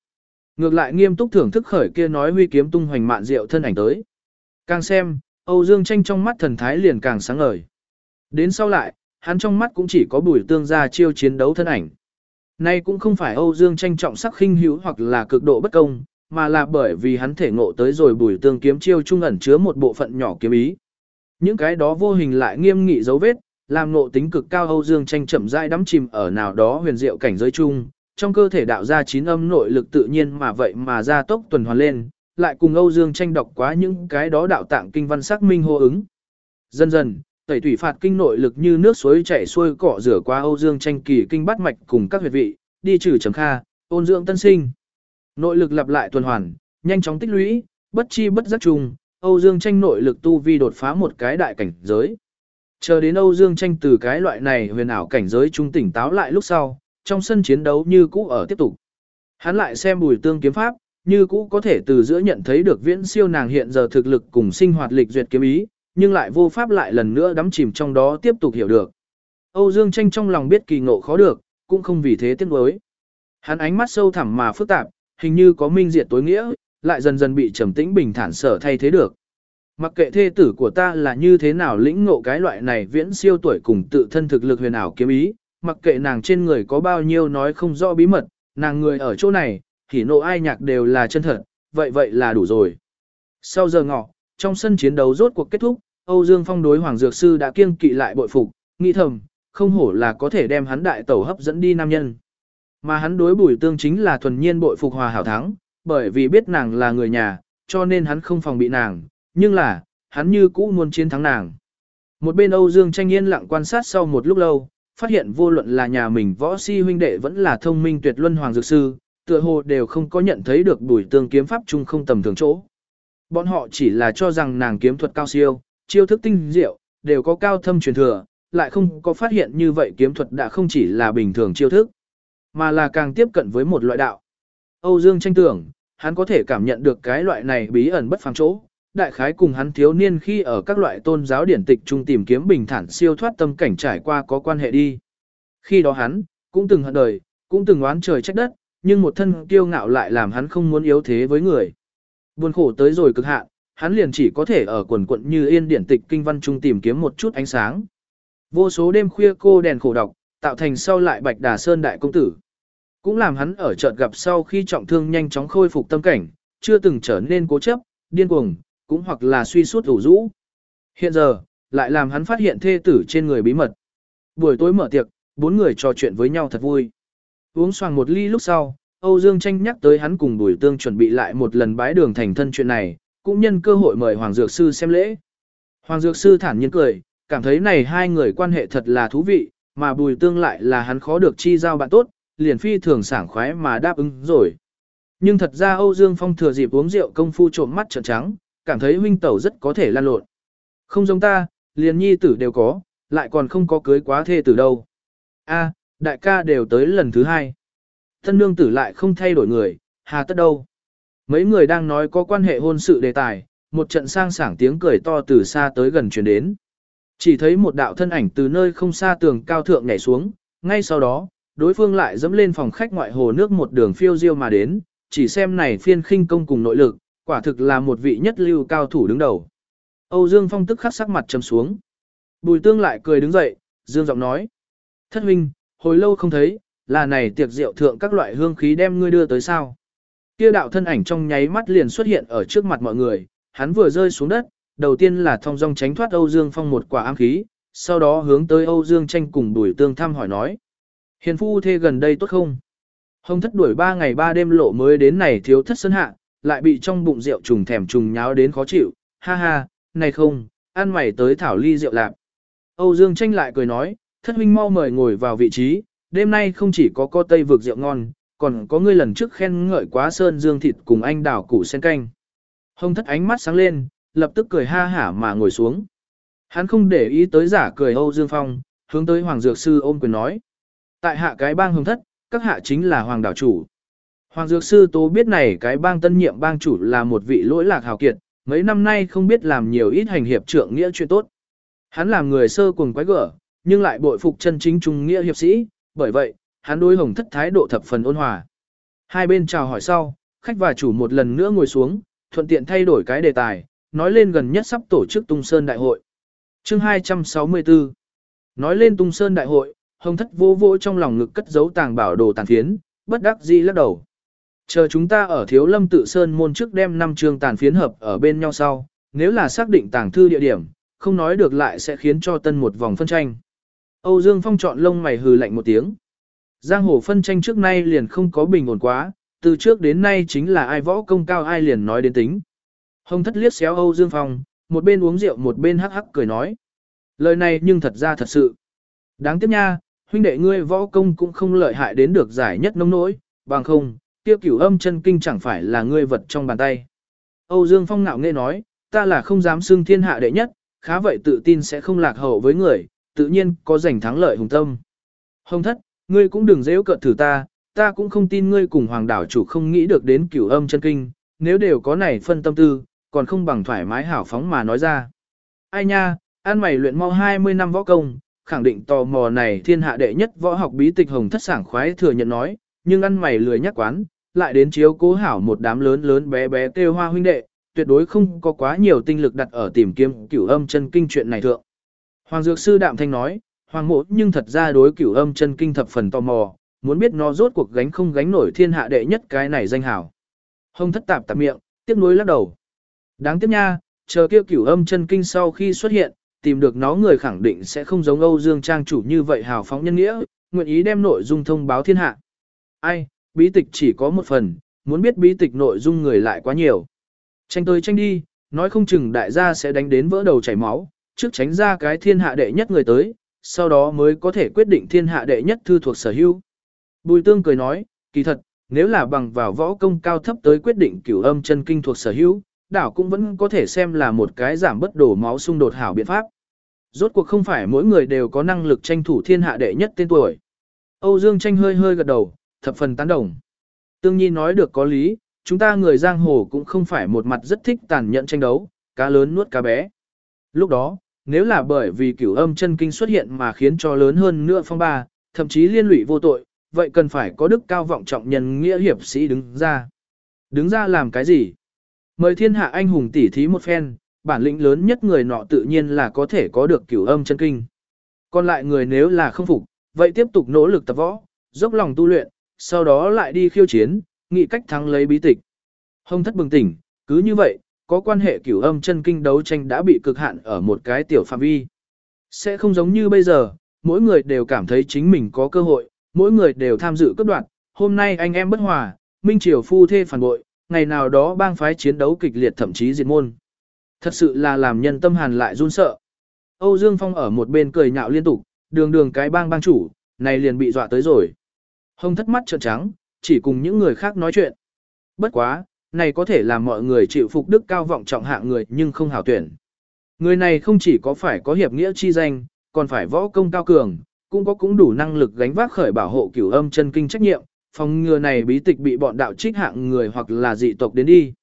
Ngược lại nghiêm túc thưởng thức khởi kia nói huy kiếm tung hoành mạn diệu thân ảnh tới. Càng xem, Âu Dương tranh trong mắt thần thái liền càng sáng ngời. Đến sau lại, hắn trong mắt cũng chỉ có bùi tương gia chiêu chiến đấu thân ảnh. Nay cũng không phải Âu Dương tranh trọng sắc khinh hữu hoặc là cực độ bất công, mà là bởi vì hắn thể ngộ tới rồi bùi tương kiếm chiêu trung ẩn chứa một bộ phận nhỏ kiếm ý. Những cái đó vô hình lại nghiêm nghị dấu vết, làm ngộ tính cực cao Âu Dương tranh chậm rãi đắm chìm ở nào đó huyền diệu cảnh giới chung, trong cơ thể đạo ra chín âm nội lực tự nhiên mà vậy mà ra tốc tuần hoàn lên, lại cùng Âu Dương tranh đọc quá những cái đó đạo tạng kinh văn sắc minh hô ứng. Dần dần, tẩy thủy phạt kinh nội lực như nước suối chảy xuôi cọ rửa qua Âu Dương tranh kỳ kinh bát mạch cùng các huyệt vị, đi trừ trầm kha, ôn dưỡng tân sinh. Nội lực lặp lại tuần hoàn, nhanh chóng tích lũy, bất chi bất giác trùng, Âu Dương tranh nội lực tu vi đột phá một cái đại cảnh giới. Chờ đến Âu Dương tranh từ cái loại này huyền ảo cảnh giới trung tỉnh táo lại lúc sau, trong sân chiến đấu như cũ ở tiếp tục. Hắn lại xem bùi tương kiếm pháp, như cũ có thể từ giữa nhận thấy được viễn siêu nàng hiện giờ thực lực cùng sinh hoạt lịch duyệt kiếm ý, nhưng lại vô pháp lại lần nữa đắm chìm trong đó tiếp tục hiểu được. Âu Dương tranh trong lòng biết kỳ ngộ khó được, cũng không vì thế tiếc nuối. Hắn ánh mắt sâu thẳm mà phức tạp, hình như có minh diệt tối nghĩa, lại dần dần bị trầm tĩnh bình thản sở thay thế được. Mặc kệ thê tử của ta là như thế nào lĩnh ngộ cái loại này viễn siêu tuổi cùng tự thân thực lực huyền ảo kiếm ý, mặc kệ nàng trên người có bao nhiêu nói không rõ bí mật, nàng người ở chỗ này, thì nộ ai nhạc đều là chân thật, vậy vậy là đủ rồi. Sau giờ ngọ, trong sân chiến đấu rốt cuộc kết thúc, Âu Dương Phong đối Hoàng Dược Sư đã kiêng kỵ lại bội phục, nghĩ thầm, không hổ là có thể đem hắn đại tẩu hấp dẫn đi nam nhân. Mà hắn đối bùi tương chính là thuần nhiên bội phục hòa hảo thắng, bởi vì biết nàng là người nhà, cho nên hắn không phòng bị nàng, nhưng là, hắn như cũ muốn chiến thắng nàng. Một bên Âu Dương tranh yên lặng quan sát sau một lúc lâu, phát hiện vô luận là nhà mình võ si huynh đệ vẫn là thông minh tuyệt luân hoàng dược sư, tựa hồ đều không có nhận thấy được bùi tương kiếm pháp chung không tầm thường chỗ. Bọn họ chỉ là cho rằng nàng kiếm thuật cao siêu, chiêu thức tinh diệu, đều có cao thâm truyền thừa, lại không có phát hiện như vậy kiếm thuật đã không chỉ là bình thường chiêu thức, mà là càng tiếp cận với một loại đạo. Âu Dương tranh tưởng, hắn có thể cảm nhận được cái loại này bí ẩn bất phàm chỗ, đại khái cùng hắn thiếu niên khi ở các loại tôn giáo điển tịch trung tìm kiếm bình thản siêu thoát tâm cảnh trải qua có quan hệ đi. Khi đó hắn, cũng từng hận đời, cũng từng oán trời trách đất, nhưng một thân kiêu ngạo lại làm hắn không muốn yếu thế với người. Buồn khổ tới rồi cực hạn, hắn liền chỉ có thể ở quần quận như yên điển tịch kinh văn trung tìm kiếm một chút ánh sáng. Vô số đêm khuya cô đèn khổ độc, tạo thành sau lại Bạch Đà Sơn đại công tử. Cũng làm hắn ở chợt gặp sau khi trọng thương nhanh chóng khôi phục tâm cảnh, chưa từng trở nên cố chấp, điên cuồng, cũng hoặc là suy suốt ủ rũ. Hiện giờ, lại làm hắn phát hiện thê tử trên người bí mật. Buổi tối mở tiệc, bốn người trò chuyện với nhau thật vui. Uống xoàng một ly lúc sau, Âu Dương tranh nhắc tới hắn cùng Bùi Tương chuẩn bị lại một lần bái đường thành thân chuyện này, cũng nhân cơ hội mời Hoàng Dược Sư xem lễ. Hoàng Dược Sư thản nhiên cười, cảm thấy này hai người quan hệ thật là thú vị, mà Bùi Tương lại là hắn khó được chi giao bạn tốt, liền phi thường sảng khoái mà đáp ứng rồi. Nhưng thật ra Âu Dương Phong thừa dịp uống rượu công phu trộm mắt trợn trắng, cảm thấy huynh tẩu rất có thể lan lộn. Không giống ta, liền nhi tử đều có, lại còn không có cưới quá thê tử đâu. A, đại ca đều tới lần thứ hai. Thân nương tử lại không thay đổi người, hà tất đâu. Mấy người đang nói có quan hệ hôn sự đề tài, một trận sang sảng tiếng cười to từ xa tới gần truyền đến. Chỉ thấy một đạo thân ảnh từ nơi không xa tường cao thượng nhảy xuống, ngay sau đó, đối phương lại dẫm lên phòng khách ngoại hồ nước một đường phiêu diêu mà đến, chỉ xem này phiên khinh công cùng nội lực, quả thực là một vị nhất lưu cao thủ đứng đầu. Âu Dương Phong tức khắc sắc mặt trầm xuống. Bùi tương lại cười đứng dậy, dương giọng nói. Thất huynh, hồi lâu không thấy, là này tiệc rượu thượng các loại hương khí đem ngươi đưa tới sao. Kia đạo thân ảnh trong nháy mắt liền xuất hiện ở trước mặt mọi người, hắn vừa rơi xuống đất, đầu tiên là thong dong tránh thoát Âu Dương Phong một quả ám khí, sau đó hướng tới Âu Dương tranh cùng Bùi tương thăm hỏi nói. Hiền phu thê gần đây tốt không? Hồng thất đuổi ba ngày ba đêm lộ mới đến này thiếu thất sân hạ, lại bị trong bụng rượu trùng thèm trùng nháo đến khó chịu, ha ha, này không, ăn mày tới thảo ly rượu lạp. Âu Dương tranh lại cười nói, thất huynh mau mời ngồi vào vị trí, đêm nay không chỉ có co tây vực rượu ngon, còn có ngươi lần trước khen ngợi quá sơn dương thịt cùng anh đảo củ sen canh. Hồng thất ánh mắt sáng lên, lập tức cười ha hả mà ngồi xuống. Hắn không để ý tới giả cười Âu Dương Phong, hướng tới Hoàng Dược Sư ôm quyền nói. Tại hạ cái bang hồng thất, các hạ chính là Hoàng đảo chủ. Hoàng Dược Sư Tố biết này cái bang tân nhiệm bang chủ là một vị lỗi lạc hào kiệt, mấy năm nay không biết làm nhiều ít hành hiệp trượng nghĩa chuyện tốt. Hắn làm người sơ cùng quái gở, nhưng lại bội phục chân chính trung nghĩa hiệp sĩ, bởi vậy, hắn đối hồng thất thái độ thập phần ôn hòa. Hai bên chào hỏi sau, khách và chủ một lần nữa ngồi xuống, thuận tiện thay đổi cái đề tài, nói lên gần nhất sắp tổ chức Tung Sơn Đại hội. Chương 264 Nói lên Tung Sơn Đại hội, hồng thất vô vô trong lòng ngực cất giấu tàng bảo đồ tàn phiến, bất đắc dĩ lắc đầu. Chờ chúng ta ở thiếu lâm tự sơn môn trước đem năm chương tàn phiến hợp ở bên nhau sau, nếu là xác định tàng thư địa điểm, không nói được lại sẽ khiến cho tân một vòng phân tranh. Âu Dương Phong chọn lông mày hừ lạnh một tiếng. Giang hồ phân tranh trước nay liền không có bình ổn quá, từ trước đến nay chính là ai võ công cao ai liền nói đến tính. Hồng thất liếc xéo Âu Dương Phong, một bên uống rượu một bên hắc hắc cười nói. Lời này nhưng thật ra thật sự. Đáng tiếc nha, huynh đệ ngươi võ công cũng không lợi hại đến được giải nhất nông nỗi, bằng không, kia cửu âm chân kinh chẳng phải là ngươi vật trong bàn tay. Âu Dương Phong ngạo nghe nói, ta là không dám xưng thiên hạ đệ nhất, khá vậy tự tin sẽ không lạc hậu với người, tự nhiên có giành thắng lợi hùng tâm. Hồng thất, ngươi cũng đừng dễ cợt thử ta, ta cũng không tin ngươi cùng hoàng đảo chủ không nghĩ được đến cửu âm chân kinh, nếu đều có này phân tâm tư, còn không bằng thoải mái hảo phóng mà nói ra. Ai nha, an mày luyện mau 20 năm võ công, khẳng định tò mò này thiên hạ đệ nhất võ học bí tịch hồng thất sảng khoái thừa nhận nói, nhưng ăn mày lười nhắc quán, lại đến chiếu cố hảo một đám lớn lớn bé bé kêu hoa huynh đệ, tuyệt đối không có quá nhiều tinh lực đặt ở tìm kiếm cửu âm chân kinh chuyện này thượng. Hoàng Dược Sư Đạm Thanh nói, Hoàng mộ nhưng thật ra đối cửu âm chân kinh thập phần tò mò, muốn biết nó rốt cuộc gánh không gánh nổi thiên hạ đệ nhất cái này danh hảo. Hồng thất tạp tạp miệng, tiếp nối lắc đầu. Đáng tiếc nha, chờ kia cửu âm chân kinh sau khi xuất hiện, tìm được nó người khẳng định sẽ không giống Âu Dương Trang chủ như vậy hào phóng nhân nghĩa, nguyện ý đem nội dung thông báo thiên hạ. Ai, bí tịch chỉ có một phần, muốn biết bí tịch nội dung người lại quá nhiều. Tranh tới tranh đi, nói không chừng đại gia sẽ đánh đến vỡ đầu chảy máu, trước tránh ra cái thiên hạ đệ nhất người tới, sau đó mới có thể quyết định thiên hạ đệ nhất thư thuộc sở hữu. Bùi tương cười nói, kỳ thật, nếu là bằng vào võ công cao thấp tới quyết định cửu âm chân kinh thuộc sở hữu, đảo cũng vẫn có thể xem là một cái giảm bất đổ máu xung đột hảo biện pháp. Rốt cuộc không phải mỗi người đều có năng lực tranh thủ thiên hạ đệ nhất tên tuổi. Âu Dương tranh hơi hơi gật đầu, thập phần tán đồng. Tương Nhi nói được có lý, chúng ta người giang hồ cũng không phải một mặt rất thích tàn nhẫn tranh đấu, cá lớn nuốt cá bé. Lúc đó, nếu là bởi vì cửu âm chân kinh xuất hiện mà khiến cho lớn hơn nữa phong ba, thậm chí liên lụy vô tội, vậy cần phải có đức cao vọng trọng nhân nghĩa hiệp sĩ đứng ra. Đứng ra làm cái gì? Mời thiên hạ anh hùng tỉ thí một phen, bản lĩnh lớn nhất người nọ tự nhiên là có thể có được cửu âm chân kinh. Còn lại người nếu là không phục, vậy tiếp tục nỗ lực tập võ, dốc lòng tu luyện, sau đó lại đi khiêu chiến, nghị cách thắng lấy bí tịch. Hồng thất bừng tỉnh, cứ như vậy, có quan hệ cửu âm chân kinh đấu tranh đã bị cực hạn ở một cái tiểu phạm vi. Sẽ không giống như bây giờ, mỗi người đều cảm thấy chính mình có cơ hội, mỗi người đều tham dự cấp đoạn, hôm nay anh em bất hòa, minh triều phu thê phản bội, ngày nào đó bang phái chiến đấu kịch liệt thậm chí diệt môn. Thật sự là làm nhân tâm hàn lại run sợ. Âu Dương Phong ở một bên cười nhạo liên tục, đường đường cái bang bang chủ, này liền bị dọa tới rồi. Hồng thất mắt trợn trắng, chỉ cùng những người khác nói chuyện. Bất quá, này có thể làm mọi người chịu phục đức cao vọng trọng hạng người nhưng không hảo tuyển. Người này không chỉ có phải có hiệp nghĩa chi danh, còn phải võ công cao cường, cũng có cũng đủ năng lực gánh vác khởi bảo hộ cửu âm chân kinh trách nhiệm, phòng ngừa này bí tịch bị bọn đạo trích hạng người hoặc là dị tộc đến đi.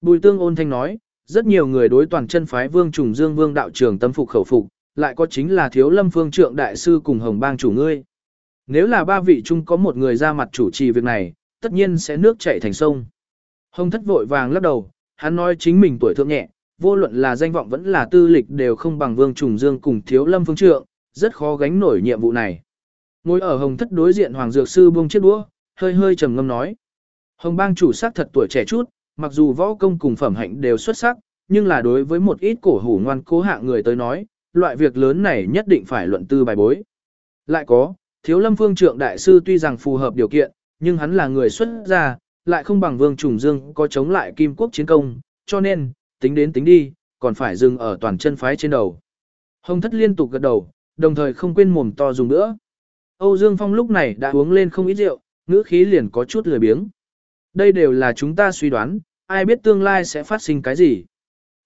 Bùi tương ôn thanh nói, rất nhiều người đối toàn chân phái vương trùng dương vương đạo trường tâm phục khẩu phục, lại có chính là thiếu lâm phương trượng đại sư cùng hồng bang chủ ngươi. Nếu là ba vị chung có một người ra mặt chủ trì việc này, tất nhiên sẽ nước chảy thành sông. Hồng thất vội vàng lắc đầu, hắn nói chính mình tuổi thượng nhẹ, vô luận là danh vọng vẫn là tư lịch đều không bằng vương trùng dương cùng thiếu lâm phương trượng, rất khó gánh nổi nhiệm vụ này. Ngồi ở hồng thất đối diện hoàng dược sư buông chiếc đũa, hơi hơi trầm ngâm nói. Hồng bang chủ sắc thật tuổi trẻ chút, mặc dù võ công cùng phẩm hạnh đều xuất sắc, nhưng là đối với một ít cổ hủ ngoan cố hạng người tới nói, loại việc lớn này nhất định phải luận tư bài bối. Lại có, thiếu lâm phương trượng đại sư tuy rằng phù hợp điều kiện, nhưng hắn là người xuất gia, lại không bằng vương trùng dương có chống lại kim quốc chiến công, cho nên, tính đến tính đi, còn phải dừng ở toàn chân phái trên đầu. Hồng thất liên tục gật đầu, đồng thời không quên mồm to dùng nữa. Âu Dương Phong lúc này đã uống lên không ít rượu, ngữ khí liền có chút lười biếng. Đây đều là chúng ta suy đoán, ai biết tương lai sẽ phát sinh cái gì.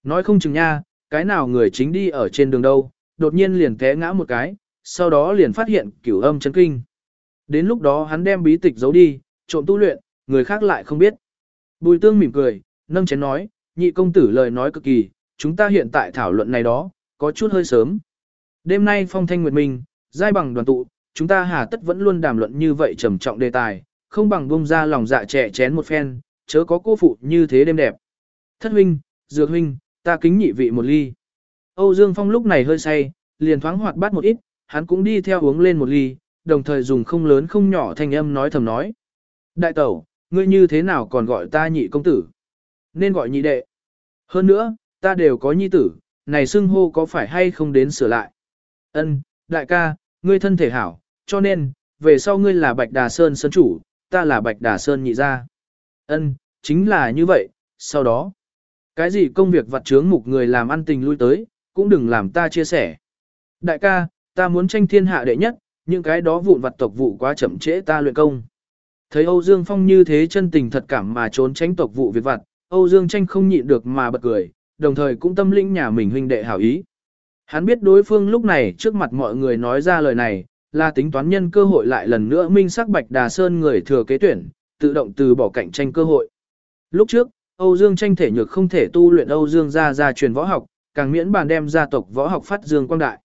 Nói không chừng nha, cái nào người chính đi ở trên đường đâu, đột nhiên liền té ngã một cái, sau đó liền phát hiện cửu âm chấn kinh. Đến lúc đó hắn đem bí tịch giấu đi, trộm tu luyện, người khác lại không biết. Bùi tương mỉm cười, nâng chén nói, nhị công tử lời nói cực kỳ, chúng ta hiện tại thảo luận này đó, có chút hơi sớm. Đêm nay phong thanh nguyệt minh, giai bằng đoàn tụ, chúng ta hà tất vẫn luôn đàm luận như vậy trầm trọng đề tài, không bằng bông ra lòng dạ trẻ chén một phen, chớ có cô phụ như thế đêm đẹp. Thất huynh, dược huynh, ta kính nhị vị một ly. Âu Dương Phong lúc này hơi say, liền thoáng hoạt bát một ít, hắn cũng đi theo uống lên một ly, đồng thời dùng không lớn không nhỏ thanh âm nói thầm nói. Đại tẩu, ngươi như thế nào còn gọi ta nhị công tử? Nên gọi nhị đệ. Hơn nữa, ta đều có nhi tử, này xưng hô có phải hay không đến sửa lại? Ân, đại ca, ngươi thân thể hảo, cho nên, về sau ngươi là Bạch Đà Sơn Sơn chủ, ta là Bạch Đà Sơn nhị gia. Ân, chính là như vậy, sau đó. Cái gì công việc vặt chướng mục người làm ăn tình lui tới, cũng đừng làm ta chia sẻ. Đại ca, ta muốn tranh thiên hạ đệ nhất, những cái đó vụn vặt tộc vụ quá chậm trễ ta luyện công. Thấy Âu Dương Phong như thế chân tình thật cảm mà trốn tránh tộc vụ việc vặt, Âu Dương tranh không nhịn được mà bật cười, đồng thời cũng tâm linh nhà mình huynh đệ hảo ý. Hắn biết đối phương lúc này trước mặt mọi người nói ra lời này, là tính toán nhân cơ hội lại lần nữa minh sắc Bạch Đà Sơn người thừa kế tuyển, tự động từ bỏ cạnh tranh cơ hội. Lúc trước, Âu Dương tranh thể nhược không thể tu luyện Âu Dương gia gia truyền võ học, càng miễn bàn đem gia tộc võ học phát dương quang đại.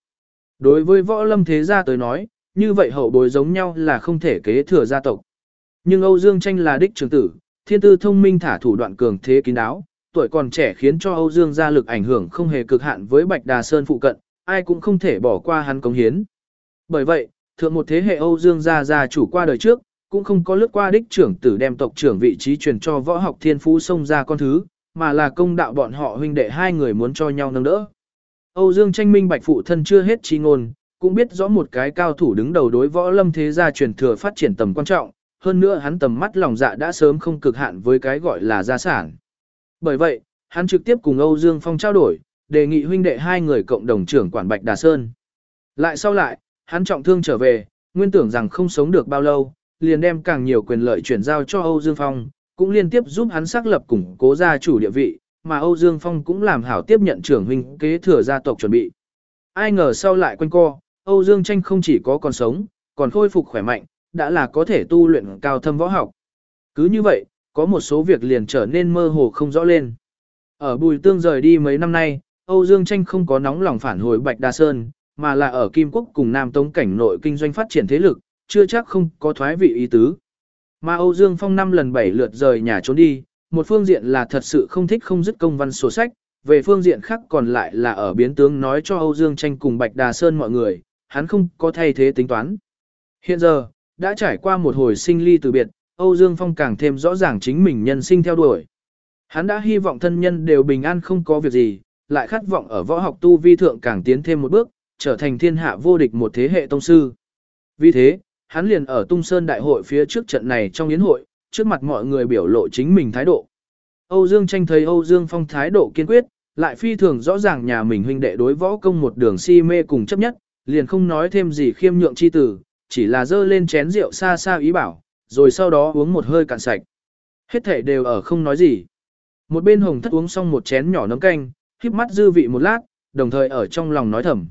Đối với võ lâm thế gia tới nói, như vậy hậu bối giống nhau là không thể kế thừa gia tộc. Nhưng Âu Dương tranh là đích trưởng tử, thiên tư thông minh thả thủ đoạn cường thế kín đáo, tuổi còn trẻ khiến cho Âu Dương gia lực ảnh hưởng không hề cực hạn với Bạch Đà Sơn phụ cận, ai cũng không thể bỏ qua hắn cống hiến. Bởi vậy, thượng một thế hệ Âu Dương gia gia chủ qua đời trước, cũng không có lướt qua đích trưởng tử đem tộc trưởng vị trí truyền cho võ học thiên phú sông ra con thứ, mà là công đạo bọn họ huynh đệ hai người muốn cho nhau nâng đỡ. Âu Dương tranh minh bạch phụ thân chưa hết chi ngôn, cũng biết rõ một cái cao thủ đứng đầu đối võ lâm thế gia truyền thừa phát triển tầm quan trọng, hơn nữa hắn tầm mắt lòng dạ đã sớm không cực hạn với cái gọi là gia sản. Bởi vậy, hắn trực tiếp cùng Âu Dương Phong trao đổi, đề nghị huynh đệ hai người cộng đồng trưởng quản Bạch Đà Sơn. Lại sau lại, hắn trọng thương trở về, nguyên tưởng rằng không sống được bao lâu, liền đem càng nhiều quyền lợi chuyển giao cho Âu Dương Phong, cũng liên tiếp giúp hắn xác lập củng cố gia chủ địa vị, mà Âu Dương Phong cũng làm hảo tiếp nhận trưởng huynh kế thừa gia tộc chuẩn bị. Ai ngờ sau lại quanh co, Âu Dương Tranh không chỉ có còn sống, còn khôi phục khỏe mạnh, đã là có thể tu luyện cao thâm võ học. Cứ như vậy, có một số việc liền trở nên mơ hồ không rõ lên. Ở Bùi Tương rời đi mấy năm nay, Âu Dương Tranh không có nóng lòng phản hồi Bạch Đa Sơn, mà là ở Kim Quốc cùng Nam Tống cảnh nội kinh doanh phát triển thế lực, chưa chắc không có thoái vị ý tứ. Mà Âu Dương Phong năm lần bảy lượt rời nhà trốn đi, một phương diện là thật sự không thích không dứt công văn sổ sách, về phương diện khác còn lại là ở biến tướng nói cho Âu Dương Tranh cùng Bạch Đà Sơn mọi người, hắn không có thay thế tính toán. Hiện giờ, đã trải qua một hồi sinh ly từ biệt, Âu Dương Phong càng thêm rõ ràng chính mình nhân sinh theo đuổi. Hắn đã hy vọng thân nhân đều bình an không có việc gì, lại khát vọng ở võ học tu vi thượng càng tiến thêm một bước, trở thành thiên hạ vô địch một thế hệ tông sư. Vì thế, hắn liền ở Tung Sơn Đại hội phía trước trận này trong yến hội, trước mặt mọi người biểu lộ chính mình thái độ. Âu Dương tranh thấy Âu Dương Phong thái độ kiên quyết, lại phi thường rõ ràng nhà mình huynh đệ đối võ công một đường si mê cùng chấp nhất, liền không nói thêm gì khiêm nhượng chi tử, chỉ là dơ lên chén rượu xa xa ý bảo, rồi sau đó uống một hơi cạn sạch. Hết thể đều ở không nói gì. Một bên hồng thất uống xong một chén nhỏ nấm canh, khiếp mắt dư vị một lát, đồng thời ở trong lòng nói thầm.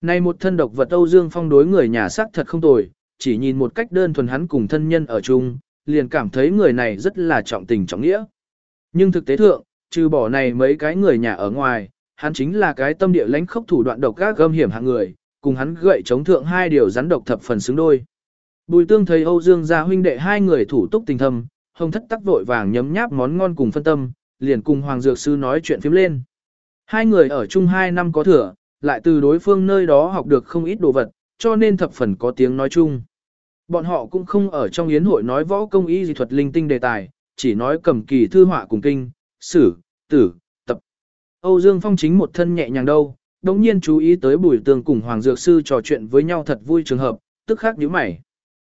Này một thân độc vật Âu Dương Phong đối người nhà sắc thật không tồi, chỉ nhìn một cách đơn thuần hắn cùng thân nhân ở chung, liền cảm thấy người này rất là trọng tình trọng nghĩa. Nhưng thực tế thượng, trừ bỏ này mấy cái người nhà ở ngoài, hắn chính là cái tâm địa lãnh khốc thủ đoạn độc các gâm hiểm hạng người, cùng hắn gậy chống thượng hai điều rắn độc thập phần xứng đôi. Bùi tương thấy Âu Dương gia huynh đệ hai người thủ túc tình thâm, hồng thất tắc vội vàng nhấm nháp món ngon cùng phân tâm, liền cùng Hoàng Dược Sư nói chuyện phím lên. Hai người ở chung hai năm có thừa, lại từ đối phương nơi đó học được không ít đồ vật, cho nên thập phần có tiếng nói chung. Bọn họ cũng không ở trong yến hội nói võ công y dị thuật linh tinh đề tài, chỉ nói cầm kỳ thư họa cùng kinh, sử, tử, tập. Âu Dương Phong chính một thân nhẹ nhàng đâu, đồng nhiên chú ý tới bùi tường cùng Hoàng Dược Sư trò chuyện với nhau thật vui trường hợp, tức khắc nhíu mày.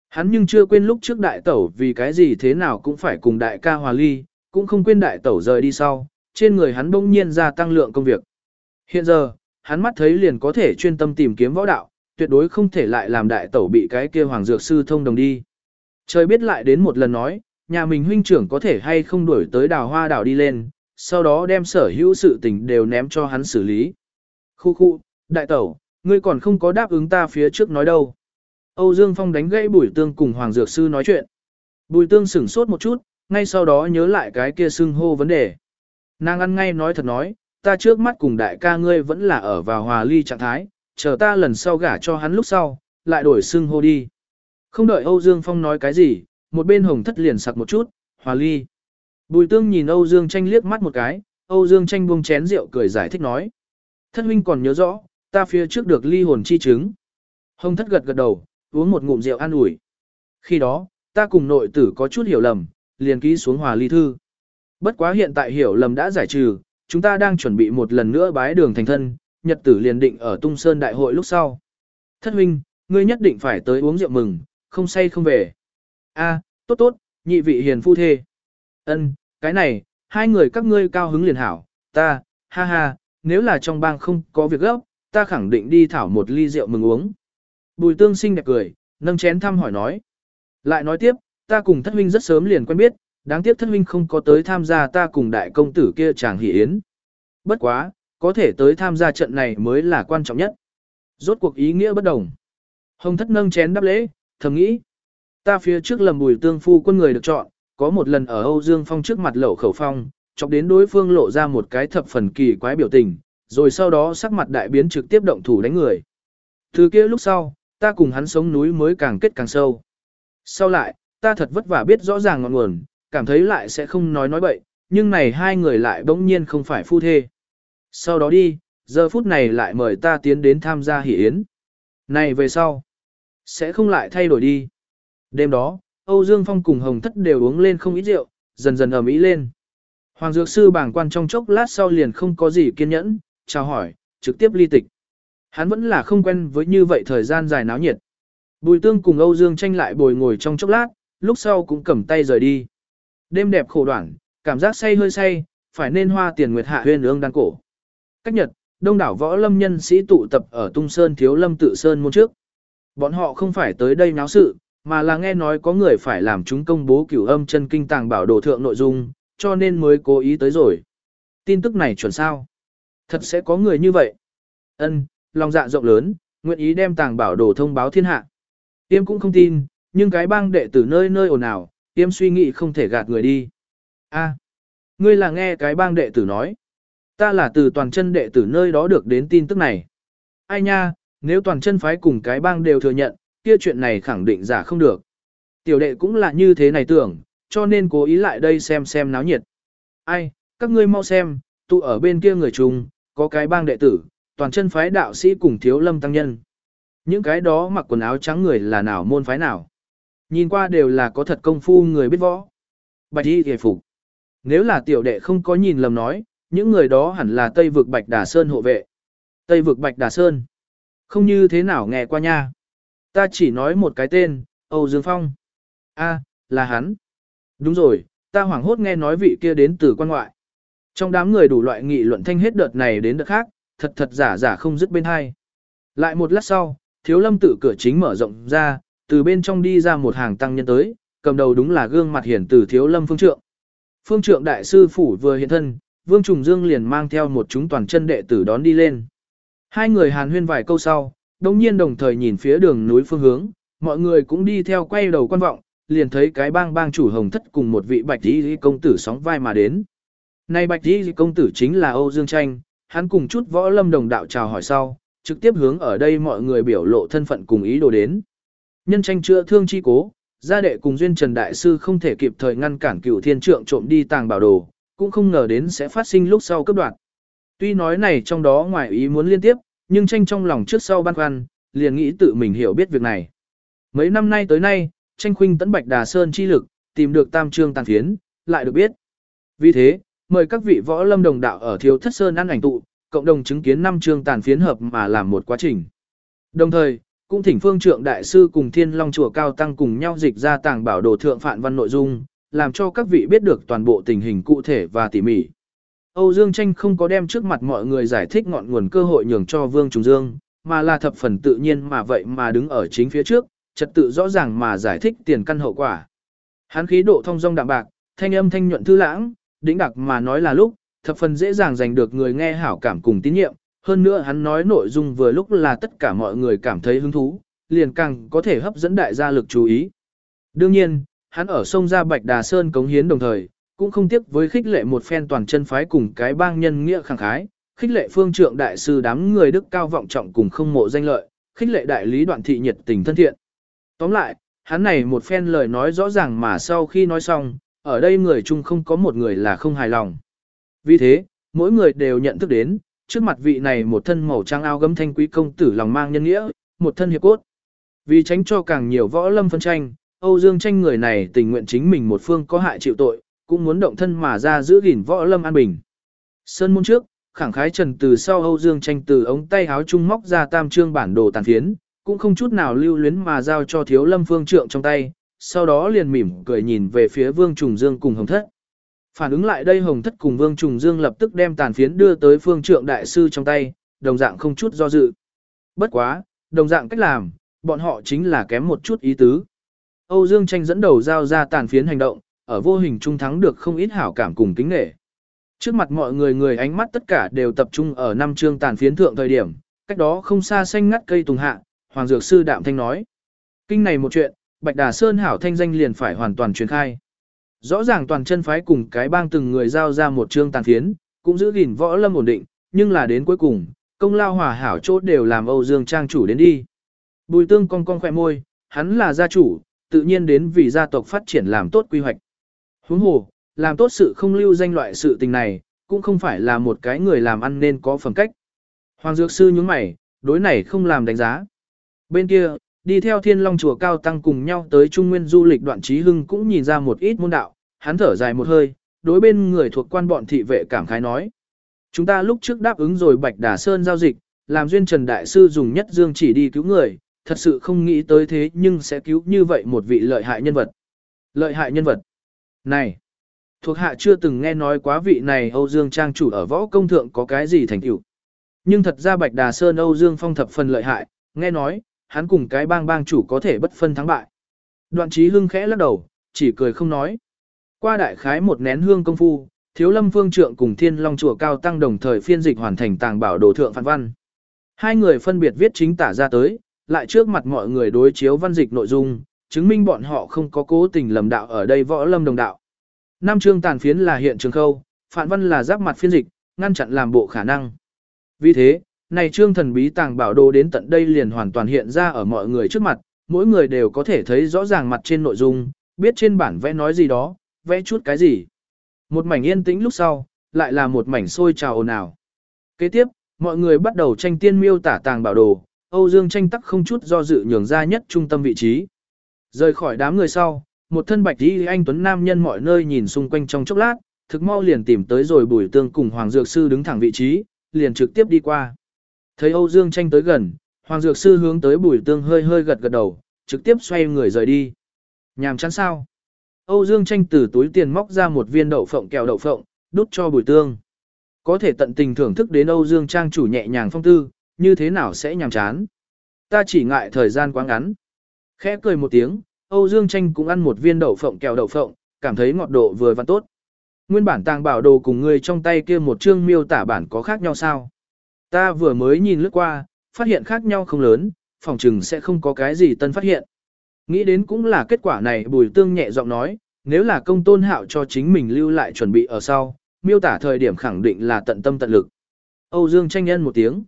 Hắn nhưng chưa quên lúc trước đại tẩu vì cái gì thế nào cũng phải cùng đại ca hòa ly, cũng không quên đại tẩu rời đi sau, trên người hắn bỗng nhiên gia tăng lượng công việc. Hiện giờ, hắn mắt thấy liền có thể chuyên tâm tìm kiếm võ đạo, tuyệt đối không thể lại làm đại tẩu bị cái kia hoàng dược sư thông đồng đi. Trời biết lại đến một lần nói, nhà mình huynh trưởng có thể hay không đuổi tới đào hoa đảo đi lên, sau đó đem sở hữu sự tình đều ném cho hắn xử lý. Khu khu, đại tẩu, ngươi còn không có đáp ứng ta phía trước nói đâu. Âu Dương Phong đánh gãy Bùi Tương cùng Hoàng Dược Sư nói chuyện. Bùi Tương sửng sốt một chút, ngay sau đó nhớ lại cái kia xưng hô vấn đề. Nàng ăn ngay nói thật nói, ta trước mắt cùng đại ca ngươi vẫn là ở vào hòa ly trạng thái, chờ ta lần sau gả cho hắn lúc sau, lại đổi xưng hô đi. Không đợi Âu Dương Phong nói cái gì, một bên hồng thất liền sặc một chút, hòa ly. Bùi tương nhìn Âu Dương tranh liếc mắt một cái, Âu Dương tranh buông chén rượu cười giải thích nói. Thất huynh còn nhớ rõ, ta phía trước được ly hồn chi chứng. Hồng thất gật gật đầu, uống một ngụm rượu an ủi. Khi đó, ta cùng nội tử có chút hiểu lầm, liền ký xuống hòa ly thư. Bất quá hiện tại hiểu lầm đã giải trừ, chúng ta đang chuẩn bị một lần nữa bái đường thành thân, nhật tử liền định ở tung sơn đại hội lúc sau. Thất huynh, ngươi nhất định phải tới uống rượu mừng, không say không về. A, tốt tốt, nhị vị hiền phu thê. Ân, cái này, hai người các ngươi cao hứng liền hảo, ta, ha ha, nếu là trong bang không có việc gấp, ta khẳng định đi thảo một ly rượu mừng uống. Bùi tương sinh đẹp cười, nâng chén thăm hỏi nói. Lại nói tiếp, ta cùng thất huynh rất sớm liền quen biết, đáng tiếc thất huynh không có tới tham gia ta cùng đại công tử kia chàng hỷ yến. Bất quá, có thể tới tham gia trận này mới là quan trọng nhất. Rốt cuộc ý nghĩa bất đồng. Hồng thất nâng chén đáp lễ, thầm nghĩ. Ta phía trước lầm bùi tương phu quân người được chọn, có một lần ở Âu Dương Phong trước mặt lẩu khẩu phong, chọc đến đối phương lộ ra một cái thập phần kỳ quái biểu tình, rồi sau đó sắc mặt đại biến trực tiếp động thủ đánh người. Từ kia lúc sau, ta cùng hắn sống núi mới càng kết càng sâu. Sau lại, ta thật vất vả biết rõ ràng ngọn nguồn, cảm thấy lại sẽ không nói nói bậy, nhưng này hai người lại bỗng nhiên không phải phu thê. Sau đó đi, giờ phút này lại mời ta tiến đến tham gia hỷ yến. Này về sau, sẽ không lại thay đổi đi. Đêm đó, Âu Dương Phong cùng Hồng Thất đều uống lên không ít rượu, dần dần ầm ĩ lên. Hoàng Dược Sư bảng quan trong chốc lát sau liền không có gì kiên nhẫn, chào hỏi, trực tiếp ly tịch. Hắn vẫn là không quen với như vậy thời gian dài náo nhiệt. Bùi tương cùng Âu Dương tranh lại bồi ngồi trong chốc lát, lúc sau cũng cầm tay rời đi. Đêm đẹp khổ đoạn, cảm giác say hơi say, phải nên hoa tiền nguyệt hạ huyên ương đan cổ cách nhật, đông đảo võ lâm nhân sĩ tụ tập ở Tung Sơn Thiếu Lâm tự Sơn môn trước. Bọn họ không phải tới đây náo sự, mà là nghe nói có người phải làm chúng công bố cửu âm chân kinh tàng bảo đồ thượng nội dung, cho nên mới cố ý tới rồi. Tin tức này chuẩn sao? Thật sẽ có người như vậy. Ân, lòng dạ rộng lớn, nguyện ý đem tàng bảo đồ thông báo thiên hạ. Tiêm cũng không tin, nhưng cái bang đệ tử nơi nơi ồn ào, tiêm suy nghĩ không thể gạt người đi. A, ngươi là nghe cái bang đệ tử nói. Ta là từ toàn chân đệ tử nơi đó được đến tin tức này. Ai nha, nếu toàn chân phái cùng cái bang đều thừa nhận, kia chuyện này khẳng định giả không được. Tiểu đệ cũng là như thế này tưởng, cho nên cố ý lại đây xem xem náo nhiệt. Ai, các ngươi mau xem, tụ ở bên kia người chung, có cái bang đệ tử, toàn chân phái đạo sĩ cùng thiếu lâm tăng nhân. Những cái đó mặc quần áo trắng người là nào môn phái nào. Nhìn qua đều là có thật công phu người biết võ. Bạch y hề phục. Nếu là tiểu đệ không có nhìn lầm nói, những người đó hẳn là Tây vực Bạch Đà Sơn hộ vệ. Tây vực Bạch Đà Sơn. Không như thế nào nghe qua nha. Ta chỉ nói một cái tên, Âu Dương Phong. A, là hắn. Đúng rồi, ta hoảng hốt nghe nói vị kia đến từ quan ngoại. Trong đám người đủ loại nghị luận thanh hết đợt này đến đợt khác, thật thật giả giả không dứt bên hai. Lại một lát sau, thiếu lâm tự cửa chính mở rộng ra, từ bên trong đi ra một hàng tăng nhân tới, cầm đầu đúng là gương mặt hiển từ thiếu lâm phương trượng. Phương trượng đại sư phủ vừa hiện thân, Vương Trùng Dương liền mang theo một chúng toàn chân đệ tử đón đi lên. Hai người hàn huyên vài câu sau, đồng nhiên đồng thời nhìn phía đường núi phương hướng, mọi người cũng đi theo quay đầu quan vọng, liền thấy cái bang bang chủ hồng thất cùng một vị bạch y công tử sóng vai mà đến. Này bạch y công tử chính là Âu Dương Tranh, hắn cùng chút võ lâm đồng đạo chào hỏi sau, trực tiếp hướng ở đây mọi người biểu lộ thân phận cùng ý đồ đến. Nhân tranh chữa thương chi cố, gia đệ cùng duyên trần đại sư không thể kịp thời ngăn cản cửu thiên trượng trộm đi tàng bảo đồ, cũng không ngờ đến sẽ phát sinh lúc sau cấp đoạn. Tuy nói này trong đó ngoài ý muốn liên tiếp, nhưng tranh trong lòng trước sau băn khoăn, liền nghĩ tự mình hiểu biết việc này. Mấy năm nay tới nay, tranh khuynh tấn bạch đà sơn chi lực, tìm được tam trương tàn phiến, lại được biết. Vì thế, mời các vị võ lâm đồng đạo ở thiếu thất sơn ăn ảnh tụ, cộng đồng chứng kiến năm trương tàn phiến hợp mà làm một quá trình. Đồng thời, cũng thỉnh phương trượng đại sư cùng thiên long chùa cao tăng cùng nhau dịch ra tàng bảo đồ thượng phạn văn nội dung, làm cho các vị biết được toàn bộ tình hình cụ thể và tỉ mỉ. Âu Dương Tranh không có đem trước mặt mọi người giải thích ngọn nguồn cơ hội nhường cho Vương Trùng Dương, mà là thập phần tự nhiên mà vậy mà đứng ở chính phía trước, trật tự rõ ràng mà giải thích tiền căn hậu quả. Hán khí độ thông dong đạm bạc, thanh âm thanh nhuận thư lãng, đĩnh đặc mà nói là lúc, thập phần dễ dàng giành được người nghe hảo cảm cùng tín nhiệm, hơn nữa hắn nói nội dung vừa lúc là tất cả mọi người cảm thấy hứng thú, liền càng có thể hấp dẫn đại gia lực chú ý. Đương nhiên, hắn ở sông Gia Bạch Đà Sơn cống hiến đồng thời, cũng không tiếc với khích lệ một phen toàn chân phái cùng cái bang nhân nghĩa khẳng khái, khích lệ phương trượng đại sư đám người đức cao vọng trọng cùng không mộ danh lợi, khích lệ đại lý đoạn thị nhiệt tình thân thiện. Tóm lại, hắn này một phen lời nói rõ ràng mà sau khi nói xong, ở đây người chung không có một người là không hài lòng. Vì thế, mỗi người đều nhận thức đến, trước mặt vị này một thân màu trang ao gấm thanh quý công tử lòng mang nhân nghĩa, một thân hiệp cốt. Vì tránh cho càng nhiều võ lâm phân tranh, Âu Dương tranh người này tình nguyện chính mình một phương có hại chịu tội, cũng muốn động thân mà ra giữ gìn võ lâm an bình. Sơn môn trước, khẳng khái trần từ sau Âu Dương tranh từ ống tay háo trung móc ra tam trương bản đồ tàn phiến, cũng không chút nào lưu luyến mà giao cho thiếu lâm phương trượng trong tay, sau đó liền mỉm cười nhìn về phía vương trùng dương cùng hồng thất. Phản ứng lại đây hồng thất cùng vương trùng dương lập tức đem tàn phiến đưa tới phương trượng đại sư trong tay, đồng dạng không chút do dự. Bất quá, đồng dạng cách làm, bọn họ chính là kém một chút ý tứ. Âu Dương tranh dẫn đầu giao ra tàn phiến hành động, ở vô hình trung thắng được không ít hảo cảm cùng kính nghệ. Trước mặt mọi người người ánh mắt tất cả đều tập trung ở năm chương tàn phiến thượng thời điểm, cách đó không xa xanh ngắt cây tùng hạ, Hoàng Dược Sư Đạm Thanh nói. Kinh này một chuyện, Bạch Đà Sơn hảo thanh danh liền phải hoàn toàn truyền khai. Rõ ràng toàn chân phái cùng cái bang từng người giao ra một chương tàn phiến, cũng giữ gìn võ lâm ổn định, nhưng là đến cuối cùng, công lao hòa hảo chốt đều làm Âu Dương Trang chủ đến đi. Bùi tương cong cong khỏe môi, hắn là gia chủ, tự nhiên đến vì gia tộc phát triển làm tốt quy hoạch. Huống hồ, làm tốt sự không lưu danh loại sự tình này, cũng không phải là một cái người làm ăn nên có phẩm cách. Hoàng Dược Sư nhướng mày, đối này không làm đánh giá. Bên kia, đi theo thiên long chùa cao tăng cùng nhau tới trung nguyên du lịch đoạn trí hưng cũng nhìn ra một ít môn đạo, hắn thở dài một hơi, đối bên người thuộc quan bọn thị vệ cảm khái nói. Chúng ta lúc trước đáp ứng rồi Bạch Đà Sơn giao dịch, làm duyên Trần Đại Sư dùng nhất dương chỉ đi cứu người, thật sự không nghĩ tới thế nhưng sẽ cứu như vậy một vị lợi hại nhân vật. Lợi hại nhân vật. Này, thuộc hạ chưa từng nghe nói quá vị này Âu Dương Trang chủ ở võ công thượng có cái gì thành tựu. Nhưng thật ra Bạch Đà Sơn Âu Dương Phong thập phần lợi hại, nghe nói, hắn cùng cái bang bang chủ có thể bất phân thắng bại. Đoạn trí hưng khẽ lắc đầu, chỉ cười không nói. Qua đại khái một nén hương công phu, thiếu lâm phương trượng cùng thiên long chùa cao tăng đồng thời phiên dịch hoàn thành tàng bảo đồ thượng phản văn. Hai người phân biệt viết chính tả ra tới, lại trước mặt mọi người đối chiếu văn dịch nội dung, chứng minh bọn họ không có cố tình lầm đạo ở đây võ lâm đồng đạo. Nam chương tàn phiến là hiện trường khâu, phản văn là giáp mặt phiên dịch, ngăn chặn làm bộ khả năng. Vì thế, này trương thần bí tàng bảo đồ đến tận đây liền hoàn toàn hiện ra ở mọi người trước mặt, mỗi người đều có thể thấy rõ ràng mặt trên nội dung, biết trên bản vẽ nói gì đó, vẽ chút cái gì. Một mảnh yên tĩnh lúc sau, lại là một mảnh sôi trào ồn ào. Kế tiếp, mọi người bắt đầu tranh tiên miêu tả tàng bảo đồ, Âu Dương tranh tắc không chút do dự nhường ra nhất trung tâm vị trí. Rời khỏi đám người sau, một thân bạch y anh Tuấn Nam nhân mọi nơi nhìn xung quanh trong chốc lát, thực mau liền tìm tới rồi bùi tương cùng Hoàng Dược Sư đứng thẳng vị trí, liền trực tiếp đi qua. Thấy Âu Dương tranh tới gần, Hoàng Dược Sư hướng tới bùi tương hơi hơi gật gật đầu, trực tiếp xoay người rời đi. Nhàm chán sao? Âu Dương tranh từ túi tiền móc ra một viên đậu phộng kẹo đậu phộng, đút cho bùi tương. Có thể tận tình thưởng thức đến Âu Dương trang chủ nhẹ nhàng phong tư, như thế nào sẽ nhàm chán. Ta chỉ ngại thời gian quá ngắn. Khẽ cười một tiếng, Âu Dương tranh cũng ăn một viên đậu phộng kẹo đậu phộng, cảm thấy ngọt độ vừa và tốt. Nguyên bản tàng bảo đồ cùng người trong tay kia một chương miêu tả bản có khác nhau sao? Ta vừa mới nhìn lướt qua, phát hiện khác nhau không lớn, phòng trừng sẽ không có cái gì tân phát hiện. Nghĩ đến cũng là kết quả này bùi tương nhẹ giọng nói, nếu là công tôn hạo cho chính mình lưu lại chuẩn bị ở sau, miêu tả thời điểm khẳng định là tận tâm tận lực. Âu Dương tranh nhân một tiếng.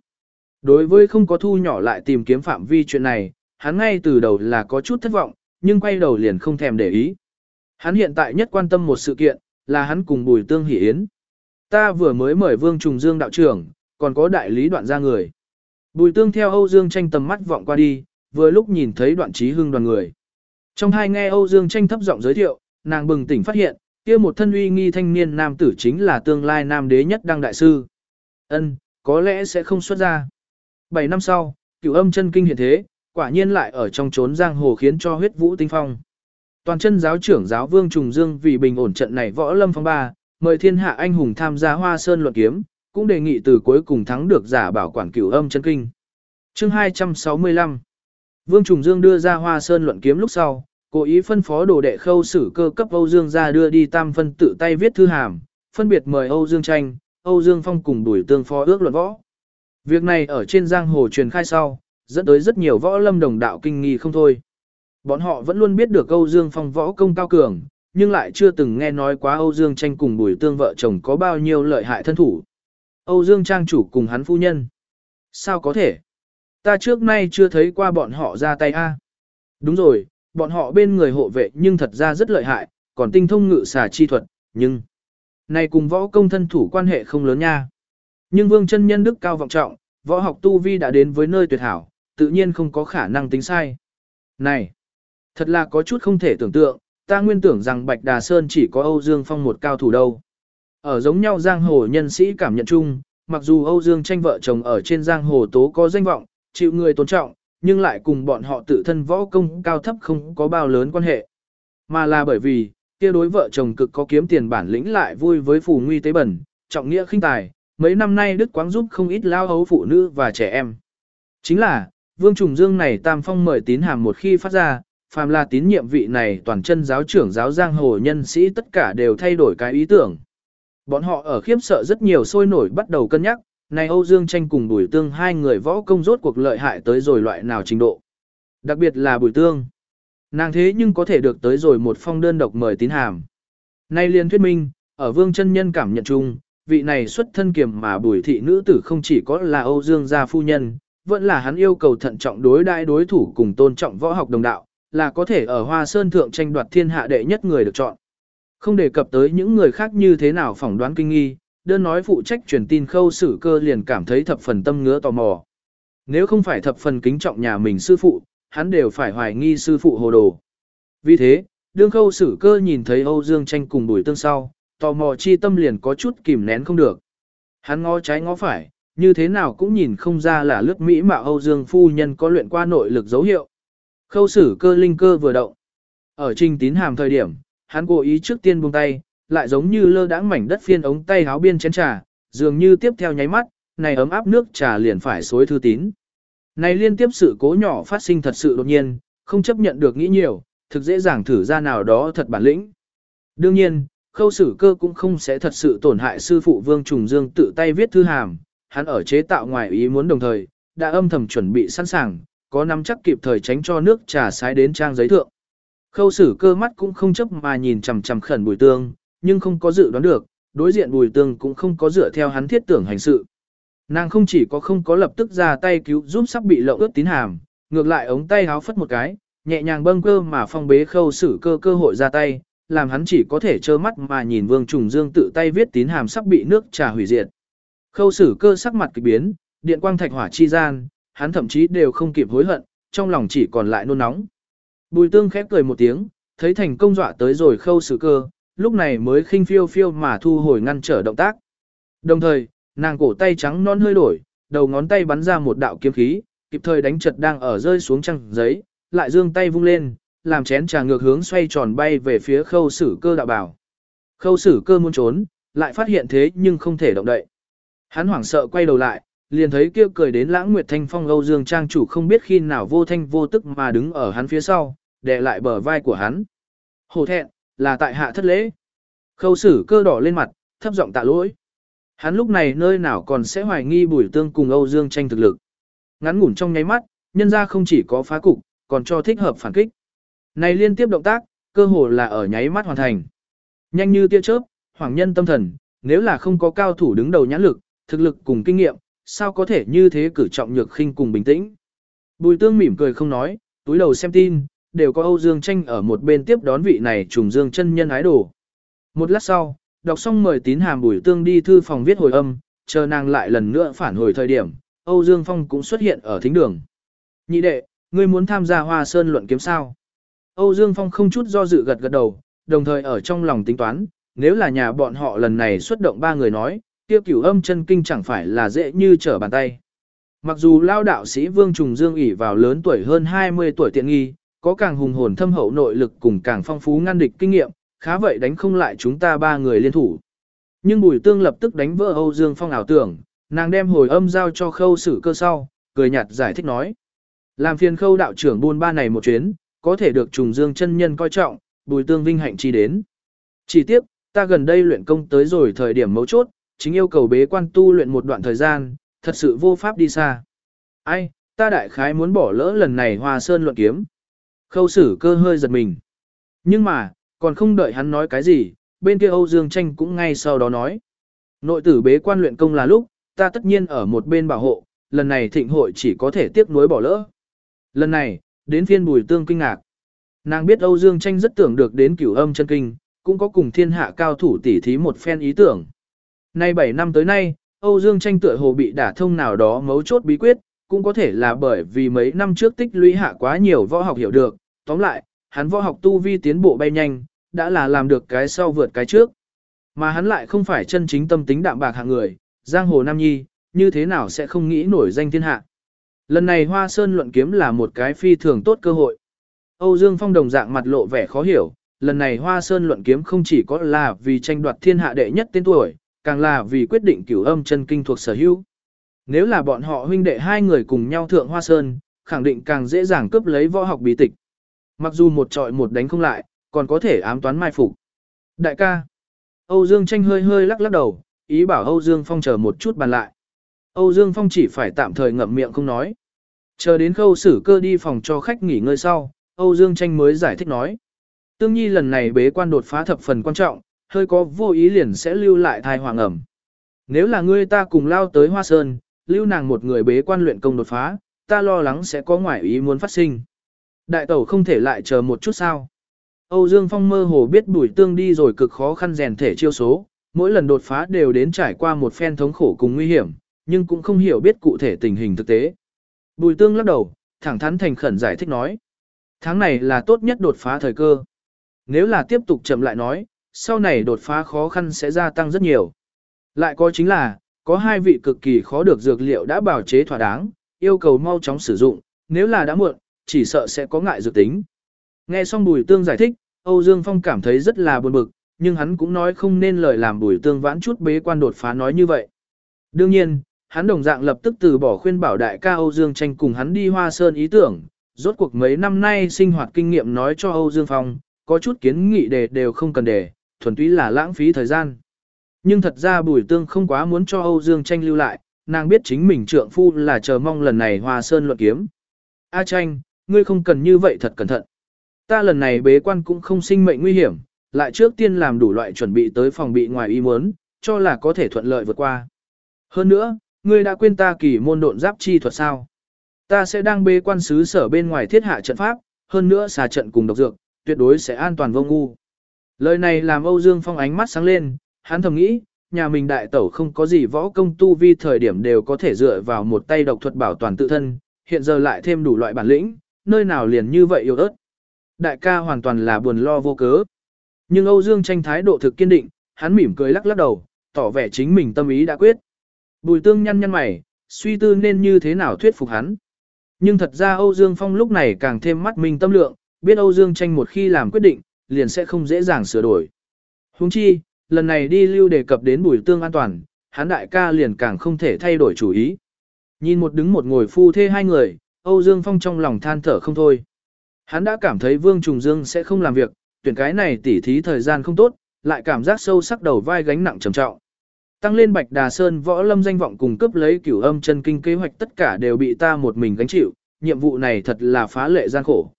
Đối với không có thu nhỏ lại tìm kiếm phạm vi chuyện này, hắn ngay từ đầu là có chút thất vọng, nhưng quay đầu liền không thèm để ý. Hắn hiện tại nhất quan tâm một sự kiện, là hắn cùng Bùi Tương Hỷ Yến. Ta vừa mới mời Vương Trùng Dương đạo trưởng, còn có đại lý đoạn ra người. Bùi Tương theo Âu Dương tranh tầm mắt vọng qua đi, vừa lúc nhìn thấy đoạn trí hưng đoàn người. Trong hai nghe Âu Dương tranh thấp giọng giới thiệu, nàng bừng tỉnh phát hiện, kia một thân uy nghi thanh niên nam tử chính là tương lai nam đế nhất đăng đại sư. Ân, có lẽ sẽ không xuất ra. Bảy năm sau, cửu âm chân kinh hiện thế, quả nhiên lại ở trong trốn giang hồ khiến cho huyết vũ tinh phong. Toàn chân giáo trưởng giáo vương Trùng Dương vì bình ổn trận này võ lâm phong ba, mời thiên hạ anh hùng tham gia hoa sơn luận kiếm, cũng đề nghị từ cuối cùng thắng được giả bảo quản cửu âm chân kinh. Chương 265 Vương Trùng Dương đưa ra hoa sơn luận kiếm lúc sau, cố ý phân phó đồ đệ khâu sử cơ cấp Âu Dương ra đưa đi tam phân tự tay viết thư hàm, phân biệt mời Âu Dương tranh, Âu Dương phong cùng đuổi tương phó ước luận võ. Việc này ở trên giang hồ truyền khai sau, dẫn tới rất nhiều võ lâm đồng đạo kinh nghi không thôi. Bọn họ vẫn luôn biết được Âu Dương Phong võ công cao cường, nhưng lại chưa từng nghe nói quá Âu Dương tranh cùng bùi tương vợ chồng có bao nhiêu lợi hại thân thủ. Âu Dương trang chủ cùng hắn phu nhân. Sao có thể? Ta trước nay chưa thấy qua bọn họ ra tay a. Đúng rồi, bọn họ bên người hộ vệ nhưng thật ra rất lợi hại, còn tinh thông ngự xà chi thuật, nhưng... Này cùng võ công thân thủ quan hệ không lớn nha. Nhưng vương chân nhân đức cao vọng trọng, võ học tu vi đã đến với nơi tuyệt hảo, tự nhiên không có khả năng tính sai. Này, thật là có chút không thể tưởng tượng, ta nguyên tưởng rằng Bạch Đà Sơn chỉ có Âu Dương Phong một cao thủ đâu. Ở giống nhau giang hồ nhân sĩ cảm nhận chung, mặc dù Âu Dương tranh vợ chồng ở trên giang hồ tố có danh vọng, chịu người tôn trọng, nhưng lại cùng bọn họ tự thân võ công cao thấp không có bao lớn quan hệ. Mà là bởi vì, kia đối vợ chồng cực có kiếm tiền bản lĩnh lại vui với phù nguy tế bẩn, trọng nghĩa khinh tài, mấy năm nay Đức Quáng giúp không ít lao hấu phụ nữ và trẻ em. Chính là, Vương Trùng Dương này tam phong mời tín hàm một khi phát ra, phàm là tín nhiệm vị này toàn chân giáo trưởng giáo giang hồ nhân sĩ tất cả đều thay đổi cái ý tưởng. Bọn họ ở khiếp sợ rất nhiều sôi nổi bắt đầu cân nhắc, này Âu Dương tranh cùng Bùi Tương hai người võ công rốt cuộc lợi hại tới rồi loại nào trình độ. Đặc biệt là Bùi Tương. Nàng thế nhưng có thể được tới rồi một phong đơn độc mời tín hàm. Nay liên thuyết minh, ở Vương chân nhân cảm nhận chung, vị này xuất thân kiềm mà Bùi thị nữ tử không chỉ có là Âu Dương gia phu nhân, vẫn là hắn yêu cầu thận trọng đối đại đối thủ cùng tôn trọng võ học đồng đạo, là có thể ở Hoa Sơn thượng tranh đoạt thiên hạ đệ nhất người được chọn. Không đề cập tới những người khác như thế nào phỏng đoán kinh nghi, đơn nói phụ trách truyền tin khâu sử cơ liền cảm thấy thập phần tâm ngứa tò mò. Nếu không phải thập phần kính trọng nhà mình sư phụ, hắn đều phải hoài nghi sư phụ hồ đồ. Vì thế, đương khâu sử cơ nhìn thấy Âu Dương tranh cùng bùi tương sau, tò mò chi tâm liền có chút kìm nén không được. Hắn ngó trái ngó phải, như thế nào cũng nhìn không ra là lướt Mỹ mà Âu Dương phu nhân có luyện qua nội lực dấu hiệu. Khâu sử cơ linh cơ vừa động. Ở trình tín hàm thời điểm, hắn cố ý trước tiên buông tay, lại giống như lơ đãng mảnh đất phiên ống tay háo biên chén trà, dường như tiếp theo nháy mắt, này ấm áp nước trà liền phải xối thư tín. Này liên tiếp sự cố nhỏ phát sinh thật sự đột nhiên, không chấp nhận được nghĩ nhiều, thực dễ dàng thử ra nào đó thật bản lĩnh. Đương nhiên, khâu sử cơ cũng không sẽ thật sự tổn hại sư phụ Vương Trùng Dương tự tay viết thư hàm, hắn ở chế tạo ngoài ý muốn đồng thời, đã âm thầm chuẩn bị sẵn sàng, có nắm chắc kịp thời tránh cho nước trà sái đến trang giấy thượng. Khâu sử cơ mắt cũng không chấp mà nhìn chằm chằm khẩn bùi tương, nhưng không có dự đoán được, đối diện bùi tương cũng không có dựa theo hắn thiết tưởng hành sự. Nàng không chỉ có không có lập tức ra tay cứu giúp sắp bị lậu ướt tín hàm, ngược lại ống tay háo phất một cái, nhẹ nhàng bâng cơ mà phong bế khâu sử cơ cơ hội ra tay, làm hắn chỉ có thể trơ mắt mà nhìn vương trùng dương tự tay viết tín hàm sắp bị nước trà hủy diệt. Khâu sử cơ sắc mặt kỳ biến, điện quang thạch hỏa chi gian, hắn thậm chí đều không kịp hối hận, trong lòng chỉ còn lại nôn nóng. Bùi tương khép cười một tiếng, thấy thành công dọa tới rồi khâu sử cơ, lúc này mới khinh phiêu phiêu mà thu hồi ngăn trở động tác. Đồng thời, nàng cổ tay trắng non hơi đổi, đầu ngón tay bắn ra một đạo kiếm khí, kịp thời đánh chật đang ở rơi xuống trang giấy, lại dương tay vung lên, làm chén trà ngược hướng xoay tròn bay về phía khâu sử cơ đạo bảo. Khâu sử cơ muốn trốn, lại phát hiện thế nhưng không thể động đậy. Hắn hoảng sợ quay đầu lại, liền thấy kia cười đến lãng nguyệt thanh phong Âu Dương Trang chủ không biết khi nào vô thanh vô tức mà đứng ở hắn phía sau, đè lại bờ vai của hắn. Hổ thẹn, là tại hạ thất lễ. Khâu sử cơ đỏ lên mặt, thấp giọng tạ lỗi. Hắn lúc này nơi nào còn sẽ hoài nghi bùi tương cùng Âu Dương tranh thực lực. Ngắn ngủn trong nháy mắt, nhân ra không chỉ có phá cục, còn cho thích hợp phản kích. Này liên tiếp động tác, cơ hồ là ở nháy mắt hoàn thành. Nhanh như tia chớp, hoàng nhân tâm thần, nếu là không có cao thủ đứng đầu nhãn lực, thực lực cùng kinh nghiệm, sao có thể như thế cử trọng nhược khinh cùng bình tĩnh. Bùi tương mỉm cười không nói, túi đầu xem tin, đều có Âu Dương Tranh ở một bên tiếp đón vị này trùng dương chân nhân ái đồ. Một lát sau, đọc xong mời tín hàm bùi tương đi thư phòng viết hồi âm, chờ nàng lại lần nữa phản hồi thời điểm, Âu Dương Phong cũng xuất hiện ở thính đường. Nhị đệ, ngươi muốn tham gia hoa sơn luận kiếm sao? Âu Dương Phong không chút do dự gật gật đầu, đồng thời ở trong lòng tính toán, nếu là nhà bọn họ lần này xuất động ba người nói, tiêu cửu âm chân kinh chẳng phải là dễ như trở bàn tay. Mặc dù lao đạo sĩ Vương Trùng Dương ỉ vào lớn tuổi hơn 20 tuổi tiện nghi, có càng hùng hồn thâm hậu nội lực cùng càng phong phú ngăn địch kinh nghiệm, khá vậy đánh không lại chúng ta ba người liên thủ. Nhưng Bùi Tương lập tức đánh vỡ Âu Dương Phong ảo tưởng, nàng đem hồi âm giao cho khâu sử cơ sau, cười nhạt giải thích nói. Làm phiền khâu đạo trưởng buôn ba này một chuyến, có thể được trùng dương chân nhân coi trọng, Bùi Tương vinh hạnh chi đến. Chỉ tiếc, ta gần đây luyện công tới rồi thời điểm mấu chốt, chính yêu cầu bế quan tu luyện một đoạn thời gian, thật sự vô pháp đi xa. Ai, ta đại khái muốn bỏ lỡ lần này hoa sơn luận kiếm. Khâu sử cơ hơi giật mình. Nhưng mà, còn không đợi hắn nói cái gì, bên kia Âu Dương Tranh cũng ngay sau đó nói. Nội tử bế quan luyện công là lúc, ta tất nhiên ở một bên bảo hộ, lần này thịnh hội chỉ có thể tiếp nối bỏ lỡ. Lần này, đến phiên bùi tương kinh ngạc. Nàng biết Âu Dương Tranh rất tưởng được đến cửu âm chân kinh, cũng có cùng thiên hạ cao thủ tỉ thí một phen ý tưởng. Nay 7 năm tới nay, Âu Dương tranh tựa hồ bị đả thông nào đó mấu chốt bí quyết, cũng có thể là bởi vì mấy năm trước tích lũy hạ quá nhiều võ học hiểu được, tóm lại, hắn võ học tu vi tiến bộ bay nhanh, đã là làm được cái sau vượt cái trước. Mà hắn lại không phải chân chính tâm tính đạm bạc hạng người, giang hồ nam nhi, như thế nào sẽ không nghĩ nổi danh thiên hạ. Lần này Hoa Sơn luận kiếm là một cái phi thường tốt cơ hội. Âu Dương Phong đồng dạng mặt lộ vẻ khó hiểu, lần này Hoa Sơn luận kiếm không chỉ có là vì tranh đoạt thiên hạ đệ nhất tên tuổi, càng là vì quyết định cửu âm chân kinh thuộc sở hữu. Nếu là bọn họ huynh đệ hai người cùng nhau thượng hoa sơn, khẳng định càng dễ dàng cướp lấy võ học bí tịch. Mặc dù một trọi một đánh không lại, còn có thể ám toán mai phục. Đại ca. Âu Dương tranh hơi hơi lắc lắc đầu, ý bảo Âu Dương Phong chờ một chút bàn lại. Âu Dương Phong chỉ phải tạm thời ngậm miệng không nói. Chờ đến khâu xử cơ đi phòng cho khách nghỉ ngơi sau, Âu Dương tranh mới giải thích nói. Tương Nhi lần này bế quan đột phá thập phần quan trọng, hơi có vô ý liền sẽ lưu lại thai hoàng ẩm. Nếu là ngươi ta cùng lao tới Hoa Sơn, lưu nàng một người bế quan luyện công đột phá, ta lo lắng sẽ có ngoại ý muốn phát sinh. Đại tẩu không thể lại chờ một chút sao. Âu Dương Phong mơ hồ biết bùi tương đi rồi cực khó khăn rèn thể chiêu số, mỗi lần đột phá đều đến trải qua một phen thống khổ cùng nguy hiểm, nhưng cũng không hiểu biết cụ thể tình hình thực tế. Bùi tương lắc đầu, thẳng thắn thành khẩn giải thích nói. Tháng này là tốt nhất đột phá thời cơ. Nếu là tiếp tục chậm lại nói, sau này đột phá khó khăn sẽ gia tăng rất nhiều. Lại có chính là, có hai vị cực kỳ khó được dược liệu đã bảo chế thỏa đáng, yêu cầu mau chóng sử dụng, nếu là đã muộn, chỉ sợ sẽ có ngại dược tính. Nghe xong Bùi Tương giải thích, Âu Dương Phong cảm thấy rất là buồn bực, nhưng hắn cũng nói không nên lời làm Bùi Tương vãn chút bế quan đột phá nói như vậy. Đương nhiên, hắn đồng dạng lập tức từ bỏ khuyên bảo đại ca Âu Dương tranh cùng hắn đi Hoa Sơn ý tưởng, rốt cuộc mấy năm nay sinh hoạt kinh nghiệm nói cho Âu Dương Phong, có chút kiến nghị đề đều không cần đề, thuần túy là lãng phí thời gian. Nhưng thật ra Bùi Tương không quá muốn cho Âu Dương tranh lưu lại, nàng biết chính mình trượng phu là chờ mong lần này Hoa Sơn luận kiếm. A tranh, ngươi không cần như vậy thật cẩn thận. Ta lần này bế quan cũng không sinh mệnh nguy hiểm, lại trước tiên làm đủ loại chuẩn bị tới phòng bị ngoài ý muốn, cho là có thể thuận lợi vượt qua. Hơn nữa, ngươi đã quên ta kỳ môn độn giáp chi thuật sao? Ta sẽ đang bê quan sứ sở bên ngoài thiết hạ trận pháp, hơn nữa xà trận cùng độc dược, tuyệt đối sẽ an toàn vô ngu. Lời này làm Âu Dương Phong ánh mắt sáng lên, hắn thầm nghĩ, nhà mình đại tẩu không có gì võ công tu vi thời điểm đều có thể dựa vào một tay độc thuật bảo toàn tự thân, hiện giờ lại thêm đủ loại bản lĩnh, nơi nào liền như vậy yếu ớt. Đại ca hoàn toàn là buồn lo vô cớ. Nhưng Âu Dương tranh thái độ thực kiên định, hắn mỉm cười lắc lắc đầu, tỏ vẻ chính mình tâm ý đã quyết. Bùi tương nhăn nhăn mày, suy tư nên như thế nào thuyết phục hắn. Nhưng thật ra Âu Dương Phong lúc này càng thêm mắt minh tâm lượng, biết Âu Dương tranh một khi làm quyết định, liền sẽ không dễ dàng sửa đổi. Huống chi, lần này đi lưu đề cập đến bùi tương an toàn, hắn đại ca liền càng không thể thay đổi chủ ý. Nhìn một đứng một ngồi phu thê hai người, Âu Dương Phong trong lòng than thở không thôi. Hắn đã cảm thấy Vương Trùng Dương sẽ không làm việc, tuyển cái này tỉ thí thời gian không tốt, lại cảm giác sâu sắc đầu vai gánh nặng trầm trọng. Tăng lên Bạch Đà Sơn võ lâm danh vọng cùng cấp lấy cửu âm chân kinh kế hoạch tất cả đều bị ta một mình gánh chịu, nhiệm vụ này thật là phá lệ gian khổ.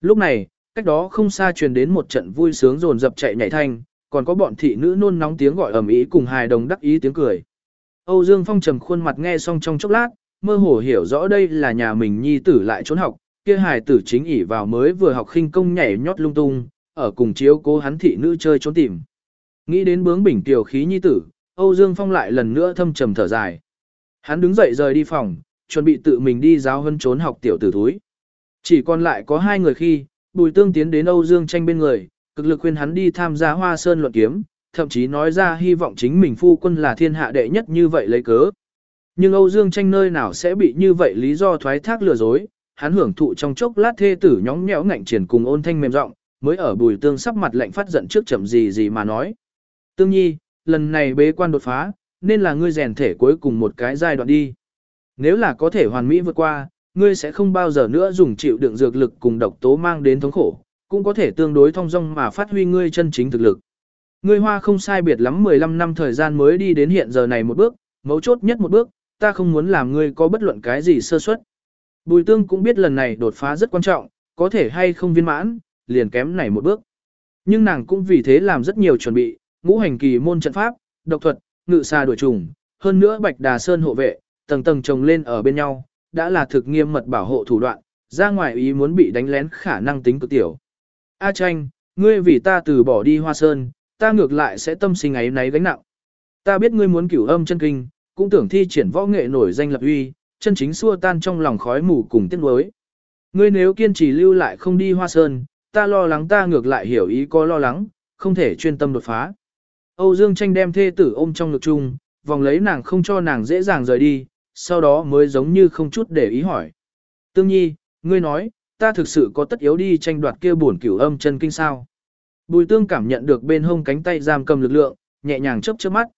Lúc này, cách đó không xa truyền đến một trận vui sướng rồn dập chạy nhảy thanh, còn có bọn thị nữ nôn nóng tiếng gọi ầm ĩ cùng hài đồng đắc ý tiếng cười. Âu Dương Phong trầm khuôn mặt nghe xong trong chốc lát, mơ hồ hiểu rõ đây là nhà mình nhi tử lại trốn học, kia hài tử chính ỉ vào mới vừa học khinh công nhảy nhót lung tung, ở cùng chiếu cố hắn thị nữ chơi trốn tìm. Nghĩ đến bướng bỉnh tiểu khí nhi tử, Âu Dương Phong lại lần nữa thâm trầm thở dài. Hắn đứng dậy rời đi phòng, chuẩn bị tự mình đi giáo hơn trốn học tiểu tử thúi. Chỉ còn lại có hai người khi, Bùi Tương tiến đến Âu Dương tranh bên người, cực lực khuyên hắn đi tham gia Hoa Sơn luận kiếm, thậm chí nói ra hy vọng chính mình phu quân là thiên hạ đệ nhất như vậy lấy cớ. Nhưng Âu Dương tranh nơi nào sẽ bị như vậy lý do thoái thác lừa dối, hắn hưởng thụ trong chốc lát thê tử nhóng nhẽo ngạnh triển cùng ôn thanh mềm giọng, mới ở Bùi Tương sắp mặt lạnh phát giận trước chậm gì gì mà nói. Tương nhi, lần này bế quan đột phá, nên là ngươi rèn thể cuối cùng một cái giai đoạn đi. Nếu là có thể hoàn mỹ vượt qua, ngươi sẽ không bao giờ nữa dùng chịu đựng dược lực cùng độc tố mang đến thống khổ, cũng có thể tương đối thông dong mà phát huy ngươi chân chính thực lực. Ngươi hoa không sai biệt lắm 15 năm thời gian mới đi đến hiện giờ này một bước, mấu chốt nhất một bước, ta không muốn làm ngươi có bất luận cái gì sơ suất. Bùi tương cũng biết lần này đột phá rất quan trọng, có thể hay không viên mãn, liền kém này một bước. Nhưng nàng cũng vì thế làm rất nhiều chuẩn bị, ngũ hành kỳ môn trận pháp, độc thuật, ngự xa đuổi trùng, hơn nữa bạch đà sơn hộ vệ, tầng tầng chồng lên ở bên nhau, đã là thực nghiêm mật bảo hộ thủ đoạn, ra ngoài ý muốn bị đánh lén khả năng tính cực tiểu. A tranh, ngươi vì ta từ bỏ đi hoa sơn, ta ngược lại sẽ tâm sinh ấy náy gánh nặng. Ta biết ngươi muốn cửu âm chân kinh, cũng tưởng thi triển võ nghệ nổi danh lập uy, chân chính xua tan trong lòng khói mù cùng tiếc nuối. Ngươi nếu kiên trì lưu lại không đi hoa sơn, ta lo lắng ta ngược lại hiểu ý có lo lắng, không thể chuyên tâm đột phá. Âu Dương tranh đem thê tử ôm trong ngực chung, vòng lấy nàng không cho nàng dễ dàng rời đi, sau đó mới giống như không chút để ý hỏi. Tương nhi, ngươi nói, ta thực sự có tất yếu đi tranh đoạt kia buồn cửu âm chân kinh sao. Bùi tương cảm nhận được bên hông cánh tay giam cầm lực lượng, nhẹ nhàng chớp chớp mắt.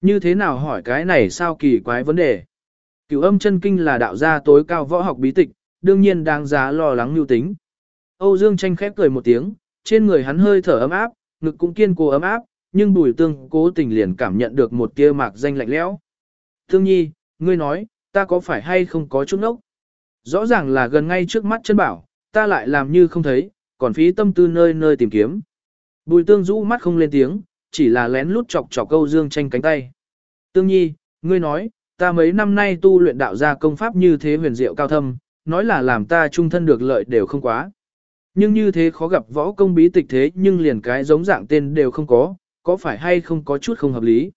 Như thế nào hỏi cái này sao kỳ quái vấn đề. Cửu âm chân kinh là đạo gia tối cao võ học bí tịch, đương nhiên đáng giá lo lắng lưu tính. Âu Dương tranh khép cười một tiếng, trên người hắn hơi thở ấm áp, ngực cũng kiên cố ấm áp, nhưng bùi tương cố tình liền cảm nhận được một tia mạc danh lạnh lẽo. Thương nhi, ngươi nói, ta có phải hay không có chút nốc? Rõ ràng là gần ngay trước mắt chân bảo, ta lại làm như không thấy, còn phí tâm tư nơi nơi tìm kiếm. Bùi tương rũ mắt không lên tiếng, chỉ là lén lút chọc chọc câu dương tranh cánh tay. Tương nhi, ngươi nói, ta mấy năm nay tu luyện đạo gia công pháp như thế huyền diệu cao thâm, nói là làm ta trung thân được lợi đều không quá. Nhưng như thế khó gặp võ công bí tịch thế nhưng liền cái giống dạng tên đều không có, có phải hay không có chút không hợp lý.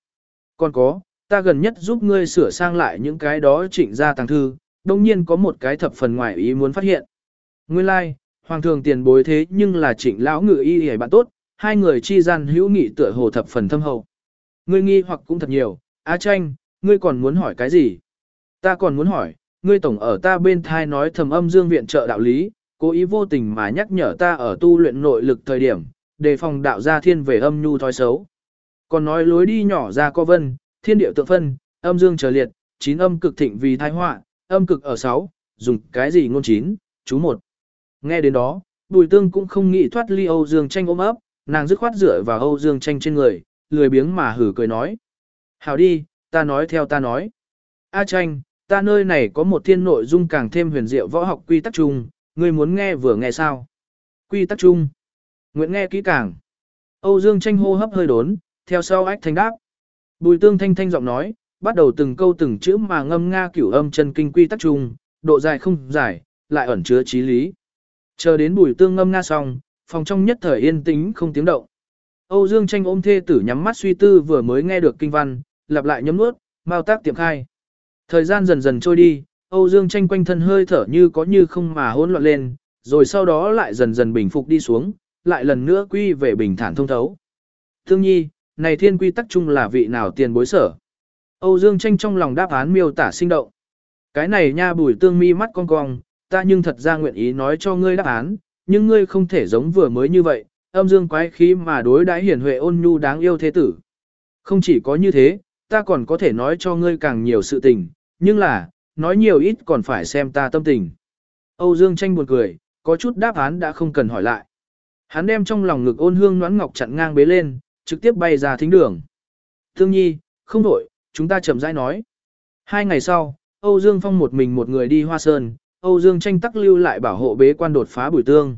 Còn có, ta gần nhất giúp ngươi sửa sang lại những cái đó chỉnh ra tàng thư, đồng nhiên có một cái thập phần ngoài ý muốn phát hiện. Nguyên lai, like, hoàng thường tiền bối thế nhưng là trịnh lão ngự y hề bạn tốt, hai người chi gian hữu nghị tựa hồ thập phần thâm hậu. Ngươi nghi hoặc cũng thật nhiều, Á tranh, ngươi còn muốn hỏi cái gì? Ta còn muốn hỏi, ngươi tổng ở ta bên thai nói thầm âm dương viện trợ đạo lý, cố ý vô tình mà nhắc nhở ta ở tu luyện nội lực thời điểm, đề phòng đạo gia thiên về âm nhu thói xấu. Còn nói lối đi nhỏ ra co vân, thiên điệu tượng phân, âm dương trở liệt, chín âm cực thịnh vì thai họa, âm cực ở sáu dùng cái gì ngôn chín, chú một. Nghe đến đó, Bùi Tương cũng không nghĩ thoát ly Âu Dương Tranh ôm ấp, nàng dứt khoát dựa vào Âu Dương Tranh trên người, lười biếng mà hử cười nói. Hảo đi, ta nói theo ta nói. A Tranh, ta nơi này có một thiên nội dung càng thêm huyền diệu võ học quy tắc chung, ngươi muốn nghe vừa nghe sao? Quy tắc chung. Nguyện nghe kỹ càng. Âu Dương Tranh hô hấp hơi đốn, theo sau ách thanh đáp. Bùi Tương thanh thanh giọng nói, bắt đầu từng câu từng chữ mà ngâm nga cửu âm chân kinh quy tắc trung, độ dài không dài, lại ẩn chứa trí lý. Chờ đến bùi tương ngâm nga xong, phòng trong nhất thời yên tĩnh không tiếng động. Âu Dương tranh ôm thê tử nhắm mắt suy tư vừa mới nghe được kinh văn, lặp lại nhấm nuốt, mau tác tiệm khai. Thời gian dần dần trôi đi, Âu Dương tranh quanh thân hơi thở như có như không mà hỗn loạn lên, rồi sau đó lại dần dần bình phục đi xuống, lại lần nữa quy về bình thản thông thấu. Thương nhi, này thiên quy tắc chung là vị nào tiền bối sở? Âu Dương tranh trong lòng đáp án miêu tả sinh động. Cái này nha bùi tương mi mắt cong cong, ta nhưng thật ra nguyện ý nói cho ngươi đáp án, nhưng ngươi không thể giống vừa mới như vậy, âm dương quái khí mà đối đãi hiển huệ ôn nhu đáng yêu thế tử. Không chỉ có như thế, ta còn có thể nói cho ngươi càng nhiều sự tình, nhưng là, nói nhiều ít còn phải xem ta tâm tình. Âu Dương tranh buồn cười, có chút đáp án đã không cần hỏi lại. Hắn đem trong lòng ngực ôn hương noãn ngọc chặn ngang bế lên, trực tiếp bay ra thính đường. Thương nhi, không đổi, chúng ta chậm rãi nói. Hai ngày sau, Âu Dương Phong một mình một người đi Hoa Sơn, Âu Dương tranh tắc lưu lại bảo hộ bế quan đột phá bùi tương.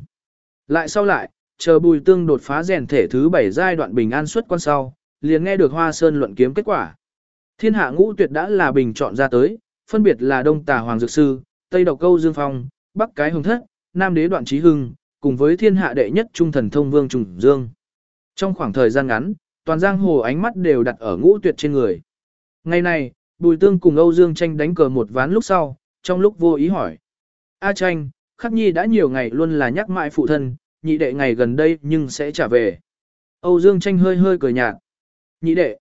Lại sau lại, chờ bùi tương đột phá rèn thể thứ 7 giai đoạn bình an xuất quan sau, liền nghe được Hoa Sơn luận kiếm kết quả. Thiên hạ ngũ tuyệt đã là bình chọn ra tới, phân biệt là Đông Tà Hoàng Dược Sư, Tây Độc Câu Dương Phong, Bắc Cái Hồng Thất, Nam Đế Đoạn Trí Hưng, cùng với thiên hạ đệ nhất trung thần thông Vương Trùng Dương. Trong khoảng thời gian ngắn, toàn giang hồ ánh mắt đều đặt ở ngũ tuyệt trên người. Ngày này, Bùi Tương cùng Âu Dương tranh đánh cờ một ván lúc sau, trong lúc vô ý hỏi. A tranh, khắc nhi đã nhiều ngày luôn là nhắc mãi phụ thân, nhị đệ ngày gần đây nhưng sẽ trả về. Âu Dương tranh hơi hơi cười nhạt. Nhị đệ.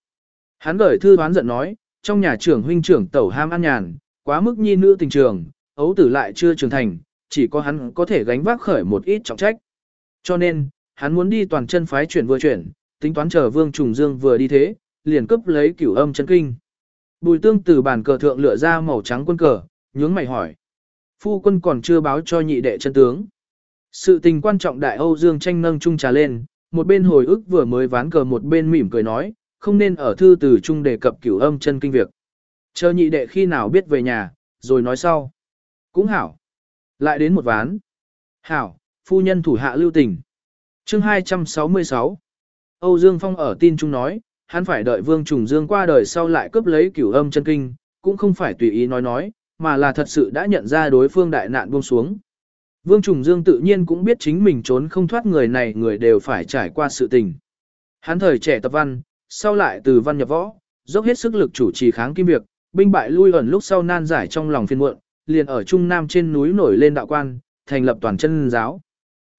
Hắn gửi thư đoán giận nói, trong nhà trưởng huynh trưởng tẩu ham ăn nhàn, quá mức nhi nữ tình trường, ấu tử lại chưa trưởng thành, chỉ có hắn có thể gánh vác khởi một ít trọng trách. Cho nên, hắn muốn đi toàn chân phái chuyển vừa chuyển, tính toán chờ Vương Trùng Dương vừa đi thế, liền cấp lấy cửu âm chân kinh. Bùi tương từ bàn cờ thượng lựa ra màu trắng quân cờ, nhướng mày hỏi. Phu quân còn chưa báo cho nhị đệ chân tướng. Sự tình quan trọng đại Âu Dương tranh nâng chung trà lên, một bên hồi ức vừa mới ván cờ một bên mỉm cười nói, không nên ở thư từ chung đề cập cửu âm chân kinh việc. Chờ nhị đệ khi nào biết về nhà, rồi nói sau. Cũng hảo. Lại đến một ván. Hảo, phu nhân thủ hạ lưu tình. Chương 266 Âu Dương Phong ở tin chung nói, hắn phải đợi Vương Trùng Dương qua đời sau lại cướp lấy cửu âm chân kinh, cũng không phải tùy ý nói nói, mà là thật sự đã nhận ra đối phương đại nạn buông xuống. Vương Trùng Dương tự nhiên cũng biết chính mình trốn không thoát người này người đều phải trải qua sự tình. Hắn thời trẻ tập văn, sau lại từ văn nhập võ, dốc hết sức lực chủ trì kháng kim việc, binh bại lui ẩn lúc sau nan giải trong lòng phiên muộn, liền ở Trung Nam trên núi nổi lên đạo quan, thành lập toàn chân giáo.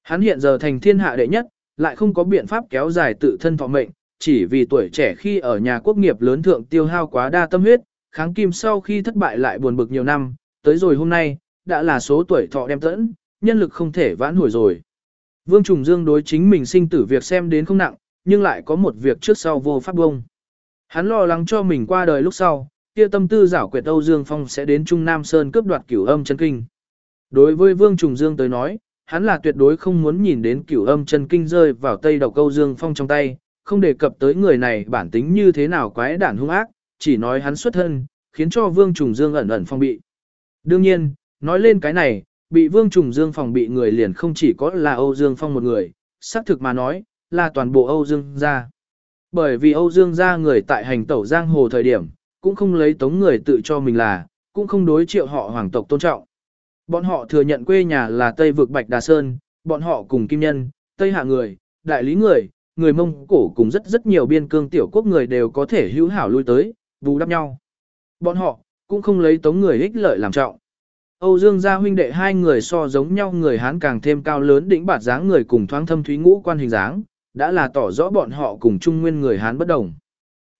Hắn hiện giờ thành thiên hạ đệ nhất, lại không có biện pháp kéo dài tự thân thọ mệnh, chỉ vì tuổi trẻ khi ở nhà quốc nghiệp lớn thượng tiêu hao quá đa tâm huyết, kháng kim sau khi thất bại lại buồn bực nhiều năm, tới rồi hôm nay, đã là số tuổi thọ đem tẫn, nhân lực không thể vãn hồi rồi. Vương Trùng Dương đối chính mình sinh tử việc xem đến không nặng, nhưng lại có một việc trước sau vô pháp bông. Hắn lo lắng cho mình qua đời lúc sau, kia tâm tư giảo quyệt Âu Dương Phong sẽ đến Trung Nam Sơn cướp đoạt cửu âm chân kinh. Đối với Vương Trùng Dương tới nói, hắn là tuyệt đối không muốn nhìn đến cửu âm chân kinh rơi vào tay độc Âu Dương Phong trong tay, không đề cập tới người này bản tính như thế nào quái đản hung ác, chỉ nói hắn xuất thân, khiến cho Vương Trùng Dương ẩn ẩn phong bị. Đương nhiên, nói lên cái này, bị Vương Trùng Dương phòng bị người liền không chỉ có là Âu Dương Phong một người, xác thực mà nói, là toàn bộ Âu Dương gia. Bởi vì Âu Dương gia người tại hành tẩu giang hồ thời điểm, cũng không lấy tống người tự cho mình là, cũng không đối triệu họ hoàng tộc tôn trọng. Bọn họ thừa nhận quê nhà là Tây vực Bạch Đà Sơn, bọn họ cùng kim nhân, Tây hạ người, đại lý người, người Mông Cổ cùng rất rất nhiều biên cương tiểu quốc người đều có thể hữu hảo lui tới, bù đắp nhau. Bọn họ, cũng không lấy tống người ích lợi làm trọng. Âu Dương gia huynh đệ hai người so giống nhau người Hán càng thêm cao lớn đỉnh bạt dáng người cùng thoáng thâm thúy ngũ quan hình dáng, đã là tỏ rõ bọn họ cùng trung nguyên người Hán bất đồng.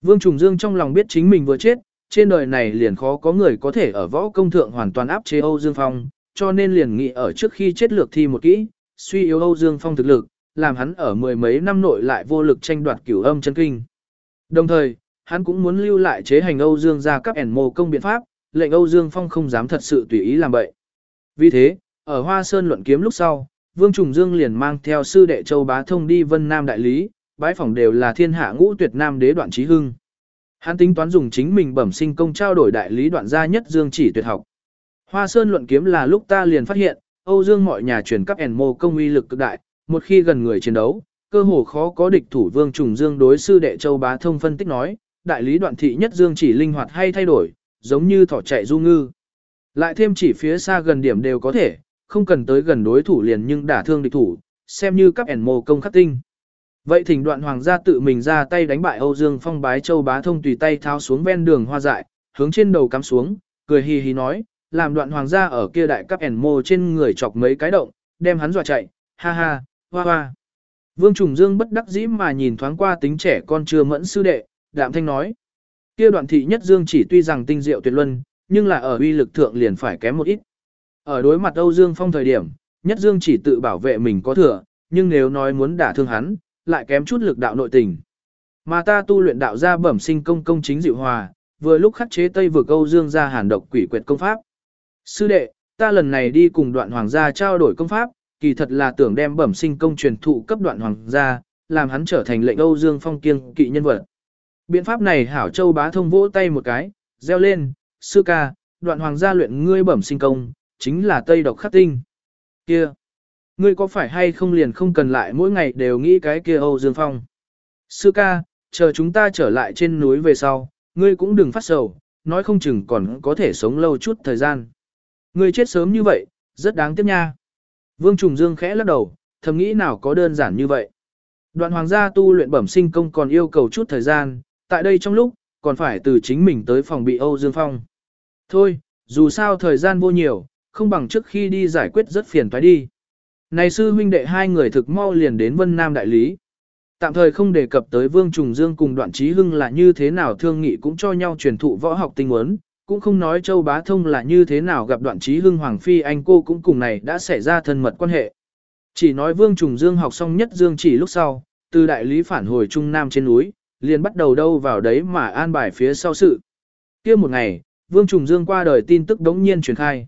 Vương Trùng Dương trong lòng biết chính mình vừa chết, trên đời này liền khó có người có thể ở võ công thượng hoàn toàn áp chế Âu Dương Phong, cho nên liền nghĩ ở trước khi chết lược thi một kỹ, suy yếu Âu Dương Phong thực lực, làm hắn ở mười mấy năm nội lại vô lực tranh đoạt cửu âm chân kinh. Đồng thời, hắn cũng muốn lưu lại chế hành Âu Dương gia các ẻn mồ công biện pháp, lệnh Âu Dương Phong không dám thật sự tùy ý làm bậy. Vì thế, ở Hoa Sơn luận kiếm lúc sau, Vương Trùng Dương liền mang theo sư đệ Châu Bá Thông đi Vân Nam đại lý, bái phỏng đều là thiên hạ ngũ tuyệt nam đế đoạn trí hưng. Hắn tính toán dùng chính mình bẩm sinh công trao đổi đại lý đoạn gia nhất Dương chỉ tuyệt học. Hoa Sơn luận kiếm là lúc ta liền phát hiện, Âu Dương mọi nhà truyền cấp ẻn mô công uy lực cực đại, một khi gần người chiến đấu, cơ hồ khó có địch thủ Vương Trùng Dương đối sư đệ Châu Bá Thông phân tích nói, đại lý đoạn thị nhất Dương chỉ linh hoạt hay thay đổi, giống như thỏ chạy du ngư. Lại thêm chỉ phía xa gần điểm đều có thể, không cần tới gần đối thủ liền nhưng đả thương địch thủ, xem như cấp ẻn mô công khắc tinh. Vậy thỉnh đoạn hoàng gia tự mình ra tay đánh bại Âu Dương Phong bái châu bá thông tùy tay tháo xuống ven đường hoa dại, hướng trên đầu cắm xuống, cười hì hì nói, làm đoạn hoàng gia ở kia đại cấp ẻn mô trên người chọc mấy cái động, đem hắn dọa chạy, ha ha, hoa hoa. Vương Trùng Dương bất đắc dĩ mà nhìn thoáng qua tính trẻ con chưa mẫn sư đệ, đạm thanh nói. Kia đoạn thị nhất Dương chỉ tuy rằng tinh diệu tuyệt luân, nhưng là ở uy lực thượng liền phải kém một ít. Ở đối mặt Âu Dương Phong thời điểm, nhất Dương chỉ tự bảo vệ mình có thừa, nhưng nếu nói muốn đả thương hắn, lại kém chút lực đạo nội tình. Mà ta tu luyện đạo gia bẩm sinh công công chính dịu hòa, vừa lúc khắc chế Tây vừa câu dương ra hàn độc quỷ quyệt công pháp. Sư đệ, ta lần này đi cùng đoạn hoàng gia trao đổi công pháp, kỳ thật là tưởng đem bẩm sinh công truyền thụ cấp đoạn hoàng gia, làm hắn trở thành lệnh Âu Dương Phong kiêng kỵ nhân vật. Biện pháp này hảo châu bá thông vỗ tay một cái, reo lên, sư ca, đoạn hoàng gia luyện ngươi bẩm sinh công, chính là Tây độc khắc tinh. Kia! Ngươi có phải hay không liền không cần lại mỗi ngày đều nghĩ cái kia Âu Dương Phong. Sư ca, chờ chúng ta trở lại trên núi về sau, ngươi cũng đừng phát sầu, nói không chừng còn có thể sống lâu chút thời gian. Ngươi chết sớm như vậy, rất đáng tiếc nha. Vương Trùng Dương khẽ lắc đầu, thầm nghĩ nào có đơn giản như vậy. Đoạn hoàng gia tu luyện bẩm sinh công còn yêu cầu chút thời gian, tại đây trong lúc, còn phải từ chính mình tới phòng bị Âu Dương Phong. Thôi, dù sao thời gian vô nhiều, không bằng trước khi đi giải quyết rất phiền toái đi. Này sư huynh đệ hai người thực mau liền đến Vân Nam đại lý. Tạm thời không đề cập tới Vương Trùng Dương cùng Đoạn trí Hưng là như thế nào thương nghị cũng cho nhau truyền thụ võ học tinh huấn, cũng không nói Châu Bá Thông là như thế nào gặp Đoạn trí Hưng Hoàng phi anh cô cũng cùng này đã xảy ra thân mật quan hệ. Chỉ nói Vương Trùng Dương học xong nhất Dương chỉ lúc sau, từ đại lý phản hồi Trung Nam trên núi, liền bắt đầu đâu vào đấy mà an bài phía sau sự. kia một ngày, Vương Trùng Dương qua đời tin tức đống nhiên truyền khai.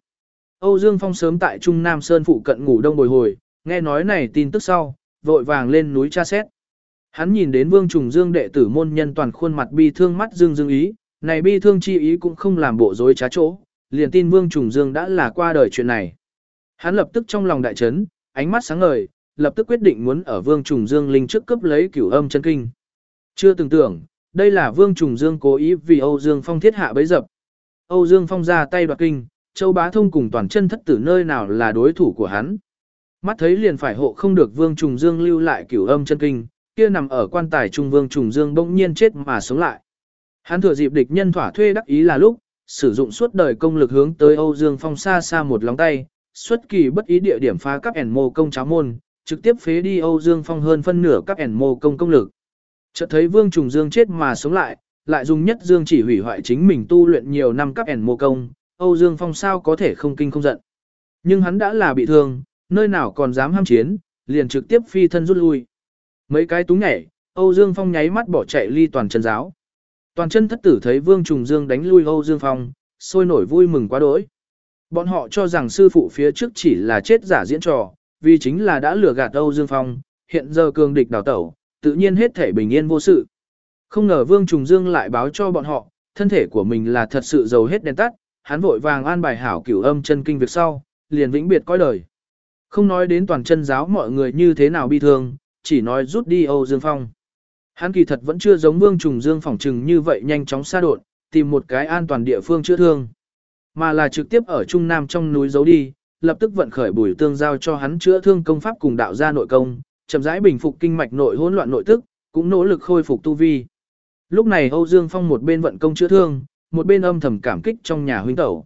Âu Dương Phong sớm tại Trung Nam Sơn phụ cận ngủ đông bồi hồi, nghe nói này tin tức sau, vội vàng lên núi tra xét. Hắn nhìn đến Vương Trùng Dương đệ tử môn nhân toàn khuôn mặt bi thương mắt dương dương ý, này bi thương chi ý cũng không làm bộ dối trá chỗ, liền tin Vương Trùng Dương đã là qua đời chuyện này. Hắn lập tức trong lòng đại chấn, ánh mắt sáng ngời, lập tức quyết định muốn ở Vương Trùng Dương linh trước cấp lấy cửu âm chân kinh. Chưa từng tưởng, đây là Vương Trùng Dương cố ý vì Âu Dương Phong thiết hạ bấy dập. Âu Dương Phong ra tay đoạt kinh, Châu Bá Thông cùng toàn chân thất tử nơi nào là đối thủ của hắn. Mắt thấy liền phải hộ không được Vương Trùng Dương lưu lại cửu âm chân kinh, kia nằm ở quan tài trung Vương Trùng Dương bỗng nhiên chết mà sống lại. Hắn thừa dịp địch nhân thỏa thuê đắc ý là lúc, sử dụng suốt đời công lực hướng tới Âu Dương Phong xa xa một lóng tay, xuất kỳ bất ý địa điểm phá các ẻn mô công cháo môn, trực tiếp phế đi Âu Dương Phong hơn phân nửa các ẻn mô công công lực. Chợt thấy Vương Trùng Dương chết mà sống lại, lại dùng nhất Dương chỉ hủy hoại chính mình tu luyện nhiều năm các ẻn mô công, Âu Dương Phong sao có thể không kinh không giận. Nhưng hắn đã là bị thương, nơi nào còn dám ham chiến, liền trực tiếp phi thân rút lui. Mấy cái túng nhảy, Âu Dương Phong nháy mắt bỏ chạy ly toàn chân giáo. Toàn chân thất tử thấy Vương Trùng Dương đánh lui Âu Dương Phong, sôi nổi vui mừng quá đỗi. Bọn họ cho rằng sư phụ phía trước chỉ là chết giả diễn trò, vì chính là đã lừa gạt Âu Dương Phong, hiện giờ cường địch đào tẩu, tự nhiên hết thể bình yên vô sự. Không ngờ Vương Trùng Dương lại báo cho bọn họ, thân thể của mình là thật sự giàu hết đèn tắt, hắn vội vàng an bài hảo cửu âm chân kinh việc sau, liền vĩnh biệt coi đời. Không nói đến toàn chân giáo mọi người như thế nào bi thương, chỉ nói rút đi Âu Dương Phong. Hắn kỳ thật vẫn chưa giống Vương Trùng Dương phỏng trừng như vậy nhanh chóng xa đột, tìm một cái an toàn địa phương chữa thương. Mà là trực tiếp ở Trung Nam trong núi giấu đi, lập tức vận khởi bùi tương giao cho hắn chữa thương công pháp cùng đạo gia nội công, chậm rãi bình phục kinh mạch nội hỗn loạn nội tức, cũng nỗ lực khôi phục tu vi. Lúc này Âu Dương Phong một bên vận công chữa thương, một bên âm thầm cảm kích trong nhà huynh tẩu.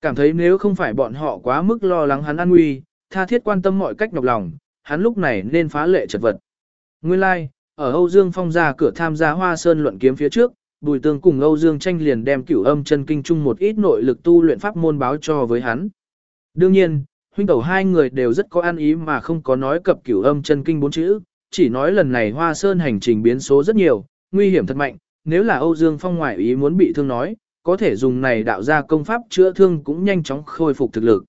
Cảm thấy nếu không phải bọn họ quá mức lo lắng hắn an nguy, tha thiết quan tâm mọi cách nhọc lòng, hắn lúc này nên phá lệ chật vật. Nguyên lai, like, ở Âu Dương Phong ra cửa tham gia Hoa Sơn luận kiếm phía trước, Bùi Tương cùng Âu Dương tranh liền đem cửu âm chân kinh chung một ít nội lực tu luyện pháp môn báo cho với hắn. Đương nhiên, huynh tẩu hai người đều rất có an ý mà không có nói cập cửu âm chân kinh bốn chữ, chỉ nói lần này Hoa Sơn hành trình biến số rất nhiều, nguy hiểm thật mạnh, nếu là Âu Dương Phong ngoại ý muốn bị thương nói, có thể dùng này đạo ra công pháp chữa thương cũng nhanh chóng khôi phục thực lực.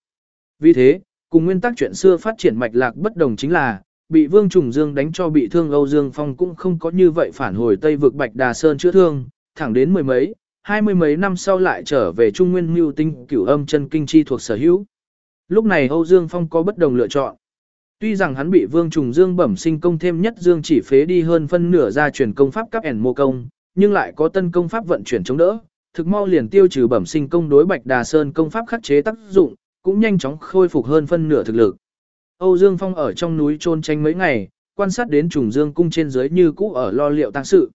Vì thế, cùng nguyên tắc chuyện xưa phát triển mạch lạc bất đồng chính là, bị Vương Trùng Dương đánh cho bị thương Âu Dương Phong cũng không có như vậy phản hồi Tây vực Bạch Đà Sơn chữa thương, thẳng đến mười mấy, hai mươi mấy năm sau lại trở về Trung Nguyên Mưu Tinh cửu âm chân kinh chi thuộc sở hữu. Lúc này Âu Dương Phong có bất đồng lựa chọn. Tuy rằng hắn bị Vương Trùng Dương bẩm sinh công thêm nhất Dương chỉ phế đi hơn phân nửa ra truyền công pháp cấp ẻn mô công, nhưng lại có tân công pháp vận chuyển chống đỡ, thực mau liền tiêu trừ bẩm sinh công đối Bạch Đà Sơn công pháp khắc chế tác dụng, cũng nhanh chóng khôi phục hơn phân nửa thực lực. Âu Dương Phong ở trong núi trôn tranh mấy ngày, quan sát đến trùng dương cung trên dưới như cũ ở lo liệu tăng sự.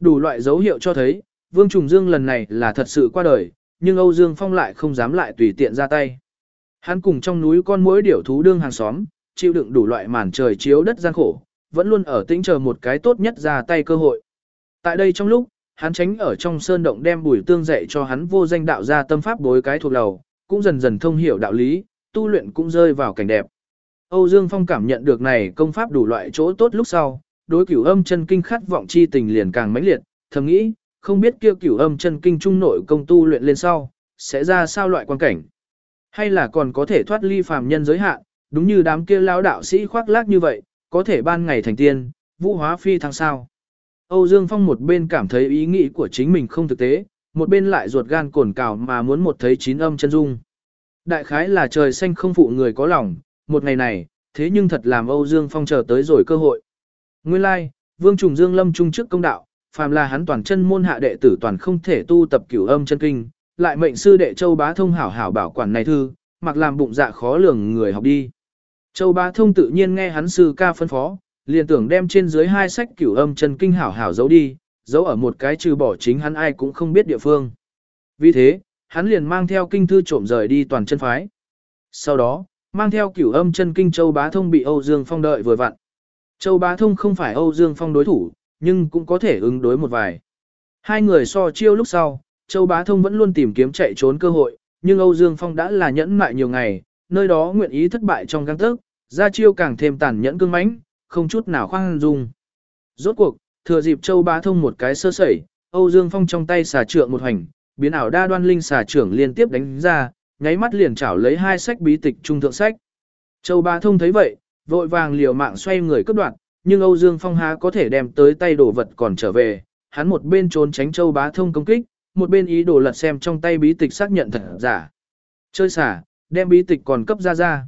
Đủ loại dấu hiệu cho thấy, Vương Trùng Dương lần này là thật sự qua đời, nhưng Âu Dương Phong lại không dám lại tùy tiện ra tay. Hắn cùng trong núi con muỗi điểu thú đương hàng xóm, chịu đựng đủ loại màn trời chiếu đất gian khổ, vẫn luôn ở tĩnh chờ một cái tốt nhất ra tay cơ hội. Tại đây trong lúc, hắn tránh ở trong sơn động đem bùi tương dạy cho hắn vô danh đạo ra tâm pháp bối cái thuộc đầu, cũng dần dần thông hiểu đạo lý, tu luyện cũng rơi vào cảnh đẹp. Âu Dương Phong cảm nhận được này công pháp đủ loại chỗ tốt lúc sau, đối cửu âm chân kinh khát vọng chi tình liền càng mãnh liệt, thầm nghĩ, không biết kia cửu âm chân kinh trung nội công tu luyện lên sau, sẽ ra sao loại quan cảnh. Hay là còn có thể thoát ly phàm nhân giới hạn, đúng như đám kia lão đạo sĩ khoác lác như vậy, có thể ban ngày thành tiên, vũ hóa phi thăng sao. Âu Dương Phong một bên cảm thấy ý nghĩ của chính mình không thực tế, một bên lại ruột gan cồn cào mà muốn một thấy chín âm chân dung. Đại khái là trời xanh không phụ người có lòng, một ngày này, thế nhưng thật làm Âu Dương Phong chờ tới rồi cơ hội. Nguyên lai, like, Vương Trùng Dương lâm trung trước công đạo, phàm là hắn toàn chân môn hạ đệ tử toàn không thể tu tập cửu âm chân kinh, lại mệnh sư đệ Châu Bá Thông hảo hảo bảo quản này thư, mặc làm bụng dạ khó lường người học đi. Châu Bá Thông tự nhiên nghe hắn sư ca phân phó, liền tưởng đem trên dưới hai sách cửu âm chân kinh hảo hảo giấu đi, giấu ở một cái trừ bỏ chính hắn ai cũng không biết địa phương. Vì thế, hắn liền mang theo kinh thư trộm rời đi toàn chân phái. Sau đó, mang theo cửu âm chân kinh Châu Bá Thông bị Âu Dương Phong đợi vừa vặn. Châu Bá Thông không phải Âu Dương Phong đối thủ, nhưng cũng có thể ứng đối một vài. Hai người so chiêu lúc sau, Châu Bá Thông vẫn luôn tìm kiếm chạy trốn cơ hội, nhưng Âu Dương Phong đã là nhẫn mại nhiều ngày, nơi đó nguyện ý thất bại trong găng tức, ra chiêu càng thêm tàn nhẫn cương mãnh, không chút nào khoan dung. Rốt cuộc, thừa dịp Châu Bá Thông một cái sơ sẩy, Âu Dương Phong trong tay xà trượng một hành, biến ảo đa đoan linh xà trưởng liên tiếp đánh ra, nháy mắt liền chảo lấy hai sách bí tịch trung thượng sách. Châu Bá Thông thấy vậy, vội vàng liều mạng xoay người cướp đoạt, nhưng Âu Dương Phong há có thể đem tới tay đồ vật còn trở về, hắn một bên trốn tránh Châu Bá Thông công kích, một bên ý đồ lật xem trong tay bí tịch xác nhận thật giả. Chơi xả, đem bí tịch còn cấp ra ra.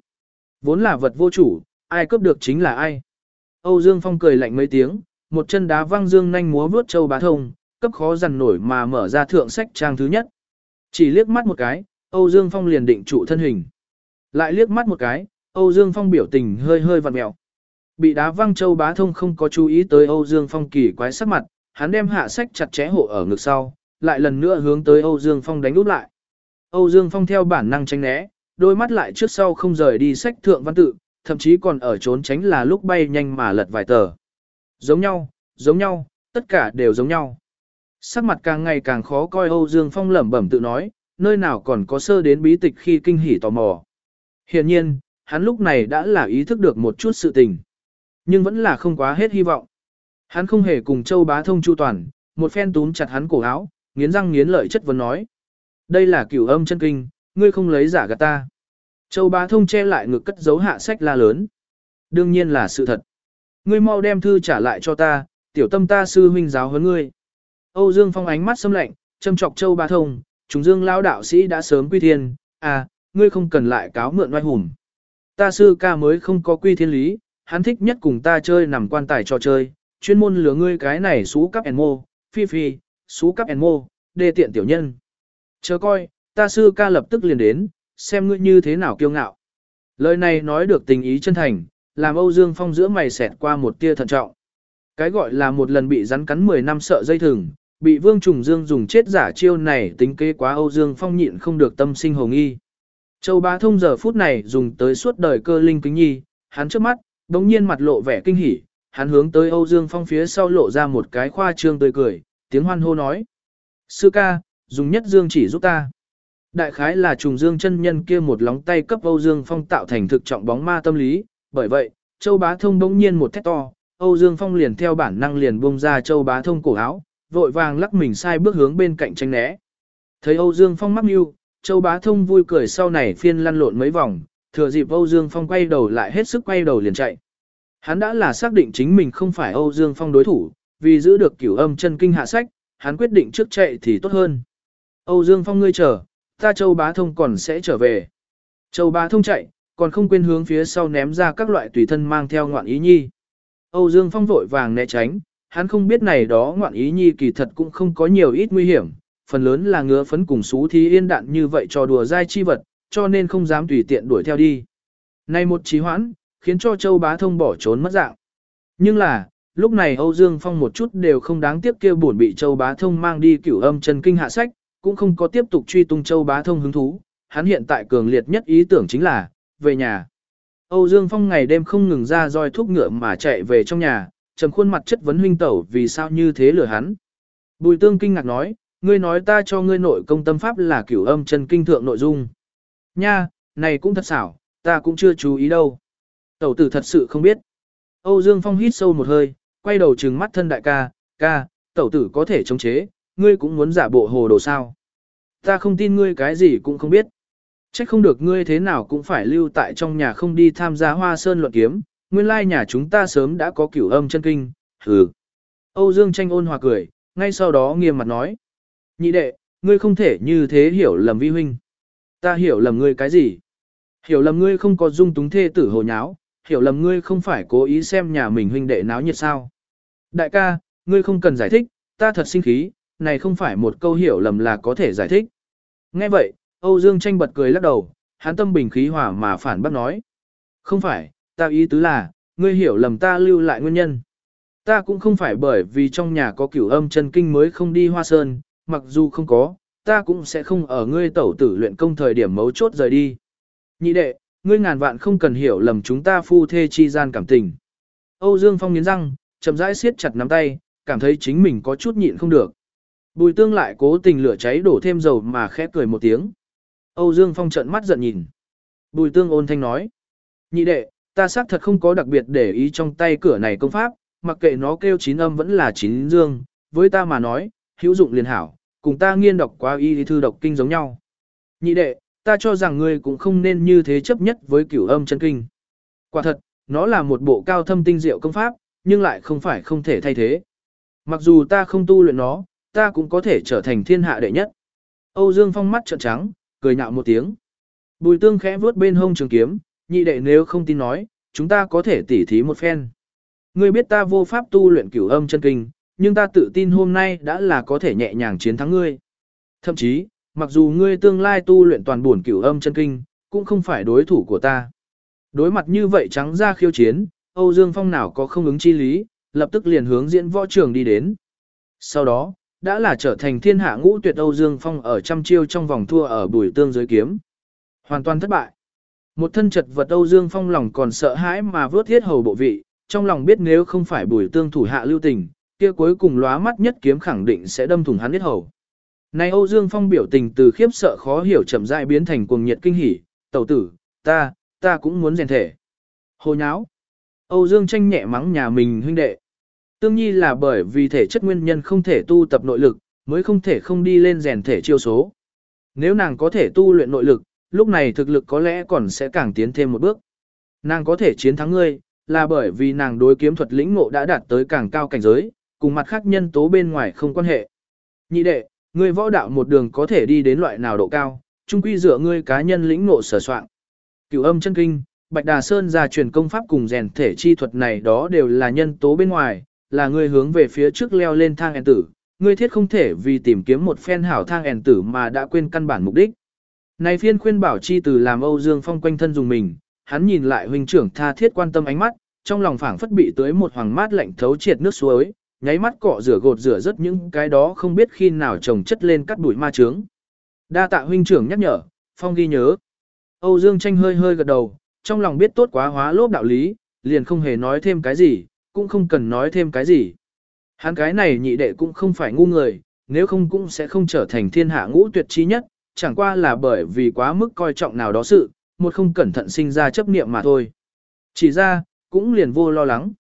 Vốn là vật vô chủ, ai cướp được chính là ai. Âu Dương Phong cười lạnh mấy tiếng, một chân đá văng dương nhanh múa vướt Châu Bá Thông, cấp khó dằn nổi mà mở ra thượng sách trang thứ nhất. Chỉ liếc mắt một cái, Âu Dương Phong liền định trụ thân hình. Lại liếc mắt một cái, Âu Dương Phong biểu tình hơi hơi vặn mẹo. Bị đá văng châu bá thông không có chú ý tới Âu Dương Phong kỳ quái sắc mặt, hắn đem hạ sách chặt chẽ hộ ở ngực sau, lại lần nữa hướng tới Âu Dương Phong đánh úp lại. Âu Dương Phong theo bản năng tránh né, đôi mắt lại trước sau không rời đi sách thượng văn tự, thậm chí còn ở trốn tránh là lúc bay nhanh mà lật vài tờ. Giống nhau, giống nhau, tất cả đều giống nhau. Sắc mặt càng ngày càng khó coi Âu Dương Phong lẩm bẩm tự nói, nơi nào còn có sơ đến bí tịch khi kinh hỉ tò mò. Hiện nhiên, hắn lúc này đã là ý thức được một chút sự tình. Nhưng vẫn là không quá hết hy vọng. Hắn không hề cùng Châu Bá Thông chu toàn, một phen túm chặt hắn cổ áo, nghiến răng nghiến lợi chất vấn nói. Đây là cửu âm chân kinh, ngươi không lấy giả gạt ta. Châu Bá Thông che lại ngực cất giấu hạ sách la lớn. Đương nhiên là sự thật. Ngươi mau đem thư trả lại cho ta, tiểu tâm ta sư huynh giáo huấn ngươi. Âu Dương Phong ánh mắt sâm lạnh, châm chọc Châu Bá Thông, chúng dương lao đạo sĩ đã sớm quy thiên, à, ngươi không cần lại cáo mượn oai hùng. Ta sư ca mới không có quy thiên lý, hắn thích nhất cùng ta chơi nằm quan tài trò chơi, chuyên môn lừa ngươi cái này xú cắp mô, phi phi, xú cắp mô, đê tiện tiểu nhân. Chờ coi, ta sư ca lập tức liền đến, xem ngươi như thế nào kiêu ngạo. Lời này nói được tình ý chân thành, làm Âu Dương Phong giữa mày xẹt qua một tia thận trọng. Cái gọi là một lần bị rắn cắn 10 năm sợ dây thừng, bị Vương Trùng Dương dùng chết giả chiêu này tính kế quá Âu Dương Phong nhịn không được tâm sinh hồ nghi. Châu Bá Thông giờ phút này dùng tới suốt đời cơ linh kính nhi, hắn trước mắt, đống nhiên mặt lộ vẻ kinh hỉ, hắn hướng tới Âu Dương Phong phía sau lộ ra một cái khoa trương tươi cười, tiếng hoan hô nói. Sư ca, dùng nhất Dương chỉ giúp ta. Đại khái là trùng Dương chân nhân kia một lóng tay cấp Âu Dương Phong tạo thành thực trọng bóng ma tâm lý, bởi vậy, Châu Bá Thông bỗng nhiên một thét to, Âu Dương Phong liền theo bản năng liền buông ra Châu Bá Thông cổ áo, vội vàng lắc mình sai bước hướng bên cạnh tránh né. Thấy Âu Dương Phong mắc mưu, Châu Bá Thông vui cười sau này phiên lăn lộn mấy vòng, thừa dịp Âu Dương Phong quay đầu lại hết sức quay đầu liền chạy. Hắn đã là xác định chính mình không phải Âu Dương Phong đối thủ, vì giữ được cửu âm chân kinh hạ sách, hắn quyết định trước chạy thì tốt hơn. Âu Dương Phong ngươi chờ, ta Châu Bá Thông còn sẽ trở về. Châu Bá Thông chạy, còn không quên hướng phía sau ném ra các loại tùy thân mang theo ngoạn ý nhi. Âu Dương Phong vội vàng né tránh, hắn không biết này đó ngoạn ý nhi kỳ thật cũng không có nhiều ít nguy hiểm, phần lớn là ngứa phấn cùng xú thí yên đạn như vậy cho đùa dai chi vật, cho nên không dám tùy tiện đuổi theo đi. Này một trí hoãn, khiến cho Châu Bá Thông bỏ trốn mất dạng. Nhưng là, lúc này Âu Dương Phong một chút đều không đáng tiếc kêu buồn bị Châu Bá Thông mang đi cửu âm chân kinh hạ sách, cũng không có tiếp tục truy tung Châu Bá Thông hứng thú, hắn hiện tại cường liệt nhất ý tưởng chính là, về nhà. Âu Dương Phong ngày đêm không ngừng ra roi thúc ngựa mà chạy về trong nhà, trầm khuôn mặt chất vấn huynh tẩu vì sao như thế lừa hắn. Bùi tương kinh ngạc nói, ngươi nói ta cho ngươi nội công tâm pháp là cửu âm chân kinh thượng nội dung. Nha, này cũng thật xảo, ta cũng chưa chú ý đâu. Tẩu tử thật sự không biết. Âu Dương Phong hít sâu một hơi, quay đầu trừng mắt thân đại ca, ca, tẩu tử có thể chống chế, ngươi cũng muốn giả bộ hồ đồ sao. Ta không tin ngươi cái gì cũng không biết. Chắc không được ngươi thế nào cũng phải lưu tại trong nhà không đi tham gia hoa sơn luận kiếm, nguyên lai nhà chúng ta sớm đã có cửu âm chân kinh, hừ. Âu Dương tranh ôn hòa cười, ngay sau đó nghiêm mặt nói. Nhị đệ, ngươi không thể như thế hiểu lầm vi huynh. Ta hiểu lầm ngươi cái gì? Hiểu lầm ngươi không có dung túng thê tử hồ nháo, hiểu lầm ngươi không phải cố ý xem nhà mình huynh đệ náo nhiệt sao. Đại ca, ngươi không cần giải thích, ta thật sinh khí, này không phải một câu hiểu lầm là có thể giải thích. Nghe vậy, Âu Dương tranh bật cười lắc đầu, hắn tâm bình khí hòa mà phản bác nói. Không phải, ta ý tứ là, ngươi hiểu lầm ta lưu lại nguyên nhân. Ta cũng không phải bởi vì trong nhà có cửu âm chân kinh mới không đi hoa sơn, mặc dù không có, ta cũng sẽ không ở ngươi tẩu tử luyện công thời điểm mấu chốt rời đi. Nhị đệ, ngươi ngàn vạn không cần hiểu lầm chúng ta phu thê chi gian cảm tình. Âu Dương Phong nghiến răng, chậm rãi siết chặt nắm tay, cảm thấy chính mình có chút nhịn không được. Bùi tương lại cố tình lửa cháy đổ thêm dầu mà khẽ cười một tiếng. Âu Dương Phong trợn mắt giận nhìn. Bùi tương ôn thanh nói. Nhị đệ, ta xác thật không có đặc biệt để ý trong tay cửa này công pháp, mặc kệ nó kêu chín âm vẫn là chín dương, với ta mà nói, hữu dụng liền hảo, cùng ta nghiên đọc qua y thư độc kinh giống nhau. Nhị đệ, ta cho rằng ngươi cũng không nên như thế chấp nhất với cửu âm chân kinh. Quả thật, nó là một bộ cao thâm tinh diệu công pháp, nhưng lại không phải không thể thay thế. Mặc dù ta không tu luyện nó, ta cũng có thể trở thành thiên hạ đệ nhất. Âu Dương Phong mắt trợn trắng, cười nhạo một tiếng. Bùi tương khẽ vuốt bên hông trường kiếm, nhị đệ nếu không tin nói, chúng ta có thể tỉ thí một phen. Ngươi biết ta vô pháp tu luyện cửu âm chân kinh, nhưng ta tự tin hôm nay đã là có thể nhẹ nhàng chiến thắng ngươi. Thậm chí, mặc dù ngươi tương lai tu luyện toàn bổn cửu âm chân kinh, cũng không phải đối thủ của ta. Đối mặt như vậy trắng ra khiêu chiến, Âu Dương Phong nào có không ứng chi lý, lập tức liền hướng diễn võ trường đi đến. Sau đó, đã là trở thành thiên hạ ngũ tuyệt Âu Dương Phong ở trăm chiêu trong vòng thua ở bùi tương giới kiếm. Hoàn toàn thất bại. Một thân chật vật Âu Dương Phong lòng còn sợ hãi mà vớt thiết hầu bộ vị, trong lòng biết nếu không phải bùi tương thủ hạ lưu tình, kia cuối cùng lóa mắt nhất kiếm khẳng định sẽ đâm thủng hắn thiết hầu. Này Âu Dương Phong biểu tình từ khiếp sợ khó hiểu chậm rãi biến thành cuồng nhiệt kinh hỉ, tẩu tử, ta, ta cũng muốn rèn thể. Hồ nháo. Âu Dương tranh nhẹ mắng nhà mình huynh đệ. Tương nhi là bởi vì thể chất nguyên nhân không thể tu tập nội lực, mới không thể không đi lên rèn thể chiêu số. Nếu nàng có thể tu luyện nội lực, lúc này thực lực có lẽ còn sẽ càng tiến thêm một bước. Nàng có thể chiến thắng ngươi, là bởi vì nàng đối kiếm thuật lĩnh ngộ đã đạt tới càng cao cảnh giới, cùng mặt khác nhân tố bên ngoài không quan hệ. Nhị đệ, ngươi võ đạo một đường có thể đi đến loại nào độ cao, chung quy dựa ngươi cá nhân lĩnh ngộ sở soạn. Cửu âm chân kinh, Bạch Đà Sơn ra truyền công pháp cùng rèn thể chi thuật này đó đều là nhân tố bên ngoài, là ngươi hướng về phía trước leo lên thang ẻn tử, ngươi thiết không thể vì tìm kiếm một phen hảo thang ẻn tử mà đã quên căn bản mục đích. Này phiên khuyên bảo chi từ làm Âu Dương Phong quanh thân dùng mình, hắn nhìn lại huynh trưởng tha thiết quan tâm ánh mắt, trong lòng phảng phất bị tới một hoàng mát lạnh thấu triệt nước suối, nháy mắt cọ rửa gột rửa rất những cái đó không biết khi nào trồng chất lên cắt bụi ma trướng. Đa tạ huynh trưởng nhắc nhở, Phong ghi nhớ. Âu Dương tranh hơi hơi gật đầu, trong lòng biết tốt quá hóa lốp đạo lý, liền không hề nói thêm cái gì, cũng không cần nói thêm cái gì. Hắn cái này nhị đệ cũng không phải ngu người, nếu không cũng sẽ không trở thành thiên hạ ngũ tuyệt trí nhất, chẳng qua là bởi vì quá mức coi trọng nào đó sự, một không cẩn thận sinh ra chấp niệm mà thôi. Chỉ ra, cũng liền vô lo lắng.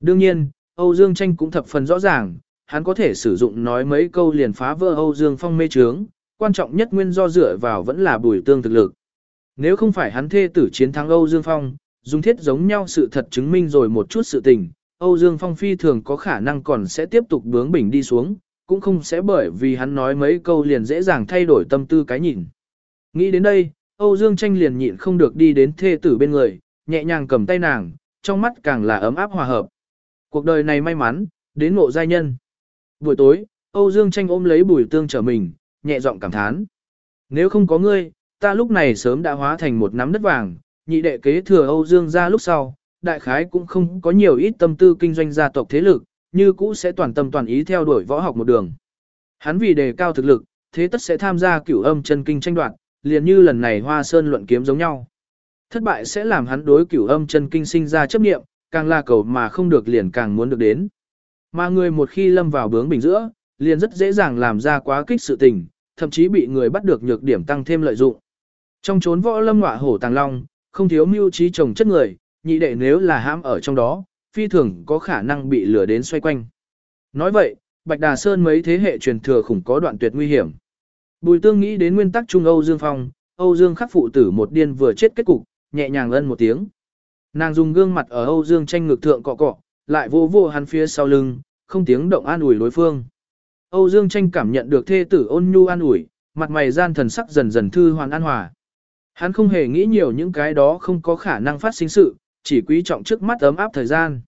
Đương nhiên, Âu Dương Tranh cũng thập phần rõ ràng, hắn có thể sử dụng nói mấy câu liền phá vỡ Âu Dương Phong mê trướng, quan trọng nhất nguyên do dựa vào vẫn là bùi tương thực lực. Nếu không phải hắn thê tử chiến thắng Âu Dương Phong, dùng thiết giống nhau sự thật chứng minh rồi một chút sự tình, Âu Dương Phong phi thường có khả năng còn sẽ tiếp tục bướng bỉnh đi xuống, cũng không sẽ bởi vì hắn nói mấy câu liền dễ dàng thay đổi tâm tư cái nhìn. Nghĩ đến đây, Âu Dương tranh liền nhịn không được đi đến thê tử bên người, nhẹ nhàng cầm tay nàng, trong mắt càng là ấm áp hòa hợp. Cuộc đời này may mắn, đến ngộ giai nhân. Buổi tối, Âu Dương tranh ôm lấy bùi tương trở mình, nhẹ giọng cảm thán. Nếu không có ngươi, ta lúc này sớm đã hóa thành một nắm đất vàng, nhị đệ kế thừa Âu Dương ra lúc sau, đại khái cũng không có nhiều ít tâm tư kinh doanh gia tộc thế lực, như cũ sẽ toàn tâm toàn ý theo đuổi võ học một đường. Hắn vì đề cao thực lực, thế tất sẽ tham gia cửu âm chân kinh tranh đoạt, liền như lần này Hoa Sơn luận kiếm giống nhau. Thất bại sẽ làm hắn đối cửu âm chân kinh sinh ra chấp niệm, càng là cầu mà không được liền càng muốn được đến. Mà người một khi lâm vào bướng bình giữa, liền rất dễ dàng làm ra quá kích sự tình, thậm chí bị người bắt được nhược điểm tăng thêm lợi dụng. Trong chốn võ lâm ngọa hổ tàng long, không thiếu mưu trí chồng chất người, nhị đệ nếu là hãm ở trong đó, phi thường có khả năng bị lửa đến xoay quanh. Nói vậy, Bạch Đà Sơn mấy thế hệ truyền thừa khủng có đoạn tuyệt nguy hiểm. Bùi tương nghĩ đến nguyên tắc Trung Âu Dương Phong, Âu Dương khắc phụ tử một điên vừa chết kết cục, nhẹ nhàng ân một tiếng. Nàng dùng gương mặt ở Âu Dương tranh ngực thượng cọ cọ, lại vô vô hắn phía sau lưng, không tiếng động an ủi đối phương. Âu Dương tranh cảm nhận được thê tử ôn nhu an ủi, mặt mày gian thần sắc dần dần thư hoàn an hòa. Hắn không hề nghĩ nhiều những cái đó không có khả năng phát sinh sự, chỉ quý trọng trước mắt ấm áp thời gian.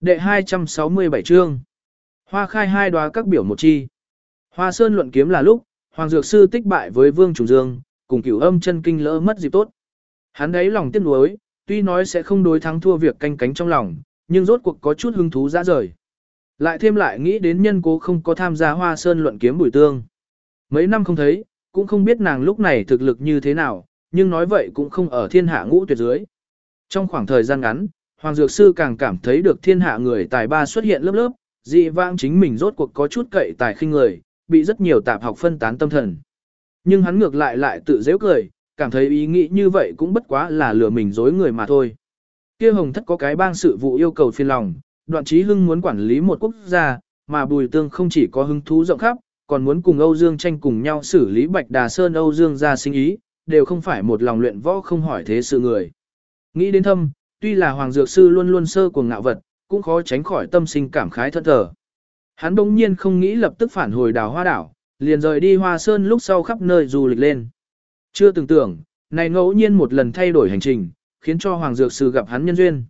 Đệ 267 chương. Hoa khai hai đoá các biểu một chi. Hoa Sơn luận kiếm là lúc, Hoàng Dược Sư tích bại với Vương Trùng Dương, cùng cửu âm chân kinh lỡ mất dịp tốt. Hắn đấy lòng tiếc nuối, tuy nói sẽ không đối thắng thua việc canh cánh trong lòng, nhưng rốt cuộc có chút hứng thú ra rời. Lại thêm lại nghĩ đến nhân cố không có tham gia Hoa Sơn luận kiếm bùi tương. Mấy năm không thấy, cũng không biết nàng lúc này thực lực như thế nào, nhưng nói vậy cũng không ở thiên hạ ngũ tuyệt dưới. Trong khoảng thời gian ngắn, Hoàng Dược Sư càng cảm thấy được thiên hạ người tài ba xuất hiện lớp lớp, dị vãng chính mình rốt cuộc có chút cậy tài khinh người, bị rất nhiều tạp học phân tán tâm thần. Nhưng hắn ngược lại lại tự dễ cười, cảm thấy ý nghĩ như vậy cũng bất quá là lừa mình dối người mà thôi. Kia hồng thất có cái bang sự vụ yêu cầu phiền lòng, đoạn trí hưng muốn quản lý một quốc gia, mà bùi tương không chỉ có hứng thú rộng khắp, còn muốn cùng Âu Dương tranh cùng nhau xử lý Bạch Đà Sơn Âu Dương ra sinh ý, đều không phải một lòng luyện võ không hỏi thế sự người. Nghĩ đến thâm, tuy là Hoàng Dược Sư luôn luôn sơ cuồng ngạo vật, cũng khó tránh khỏi tâm sinh cảm khái thất thờ. Hắn bỗng nhiên không nghĩ lập tức phản hồi đào hoa đảo, liền rời đi Hoa Sơn lúc sau khắp nơi du lịch lên. Chưa từng tưởng, này ngẫu nhiên một lần thay đổi hành trình, khiến cho Hoàng Dược Sư gặp hắn nhân duyên.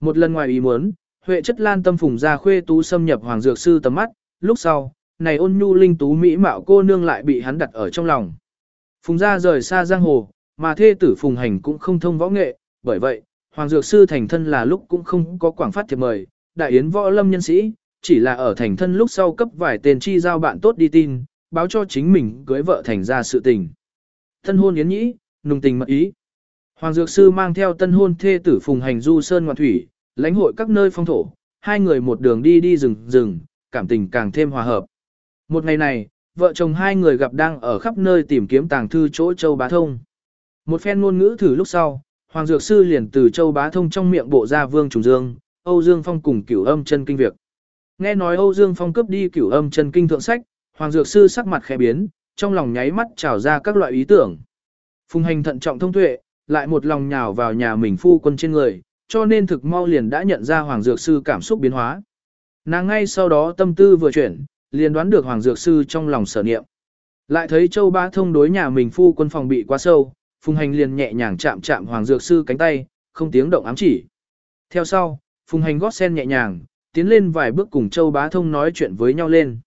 Một lần ngoài ý muốn, Huệ chất lan tâm phùng ra khuê tú xâm nhập Hoàng Dược Sư tầm mắt, lúc sau, này ôn nhu linh tú mỹ mạo cô nương lại bị hắn đặt ở trong lòng. Phùng gia rời xa giang hồ, mà thê tử phùng hành cũng không thông võ nghệ, bởi vậy, Hoàng Dược Sư thành thân là lúc cũng không có quảng phát thiệp mời, đại yến võ lâm nhân sĩ, chỉ là ở thành thân lúc sau cấp vài tên chi giao bạn tốt đi tin, báo cho chính mình cưới vợ thành ra sự tình. Thân hôn yến nhĩ, nùng tình mật ý. Hoàng Dược Sư mang theo tân hôn thê tử phùng hành du sơn ngoạn thủy, lãnh hội các nơi phong thổ, hai người một đường đi đi rừng rừng, cảm tình càng thêm hòa hợp. Một ngày này, vợ chồng hai người gặp đang ở khắp nơi tìm kiếm tàng thư chỗ Châu Bá Thông. Một phen ngôn ngữ thử lúc sau, Hoàng Dược Sư liền từ Châu Bá Thông trong miệng bộ ra Vương Trùng Dương, Âu Dương Phong cùng cửu âm chân kinh việc. Nghe nói Âu Dương Phong cướp đi cửu âm chân kinh thượng sách, Hoàng Dược Sư sắc mặt khẽ biến, trong lòng nháy mắt trào ra các loại ý tưởng. Phùng hành thận trọng thông tuệ, lại một lòng nhào vào nhà mình phu quân trên người, cho nên thực mau liền đã nhận ra Hoàng Dược Sư cảm xúc biến hóa. Nàng ngay sau đó tâm tư vừa chuyển, liền đoán được Hoàng Dược Sư trong lòng sở niệm. Lại thấy Châu Bá Thông đối nhà mình phu quân phòng bị quá sâu, Phùng Hành liền nhẹ nhàng chạm chạm Hoàng Dược Sư cánh tay, không tiếng động ám chỉ. Theo sau, Phùng Hành gót sen nhẹ nhàng, tiến lên vài bước cùng Châu Bá Thông nói chuyện với nhau lên.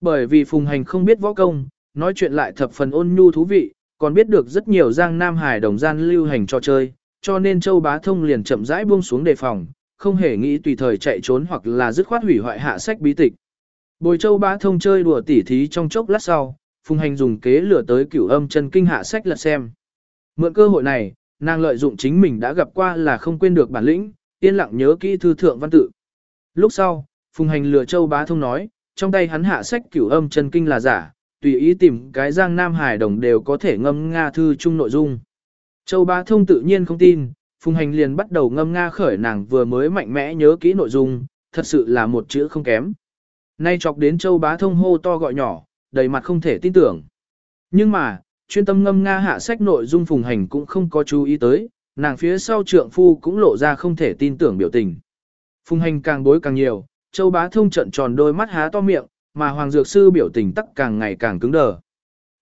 Bởi vì Phùng Hành không biết võ công, nói chuyện lại thập phần ôn nhu thú vị, còn biết được rất nhiều giang nam hải đồng gian lưu hành cho chơi, cho nên Châu Bá Thông liền chậm rãi buông xuống đề phòng, không hề nghĩ tùy thời chạy trốn hoặc là dứt khoát hủy hoại hạ sách bí tịch. Bồi Châu Bá Thông chơi đùa tỉ thí trong chốc lát sau, Phùng Hành dùng kế lửa tới cửu âm chân kinh hạ sách lật xem. Mượn cơ hội này, nàng lợi dụng chính mình đã gặp qua là không quên được bản lĩnh, yên lặng nhớ kỹ thư thượng văn tự. Lúc sau, Phùng Hành lừa Châu Bá Thông nói, trong tay hắn hạ sách cửu âm chân kinh là giả, tùy ý tìm cái giang nam hải đồng đều có thể ngâm nga thư chung nội dung. Châu Bá Thông tự nhiên không tin, Phùng Hành liền bắt đầu ngâm nga khởi nàng vừa mới mạnh mẽ nhớ kỹ nội dung, thật sự là một chữ không kém. Nay chọc đến Châu Bá Thông hô to gọi nhỏ, đầy mặt không thể tin tưởng. Nhưng mà, chuyên tâm ngâm nga hạ sách nội dung phùng hành cũng không có chú ý tới, nàng phía sau trượng phu cũng lộ ra không thể tin tưởng biểu tình. Phùng hành càng bối càng nhiều, châu bá thông trận tròn đôi mắt há to miệng, mà hoàng dược sư biểu tình tắc càng ngày càng cứng đờ.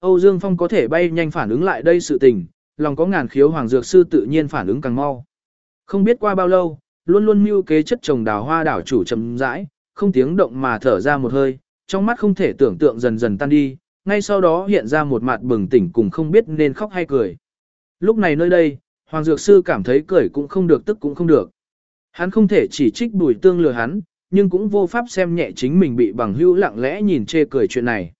Âu Dương Phong có thể bay nhanh phản ứng lại đây sự tình, lòng có ngàn khiếu hoàng dược sư tự nhiên phản ứng càng mau. Không biết qua bao lâu, luôn luôn mưu kế chất trồng đào hoa đảo chủ chậm rãi, không tiếng động mà thở ra một hơi, trong mắt không thể tưởng tượng dần dần tan đi, ngay sau đó hiện ra một mặt bừng tỉnh cùng không biết nên khóc hay cười. Lúc này nơi đây, Hoàng Dược Sư cảm thấy cười cũng không được tức cũng không được. Hắn không thể chỉ trích bùi tương lừa hắn, nhưng cũng vô pháp xem nhẹ chính mình bị bằng hữu lặng lẽ nhìn chê cười chuyện này.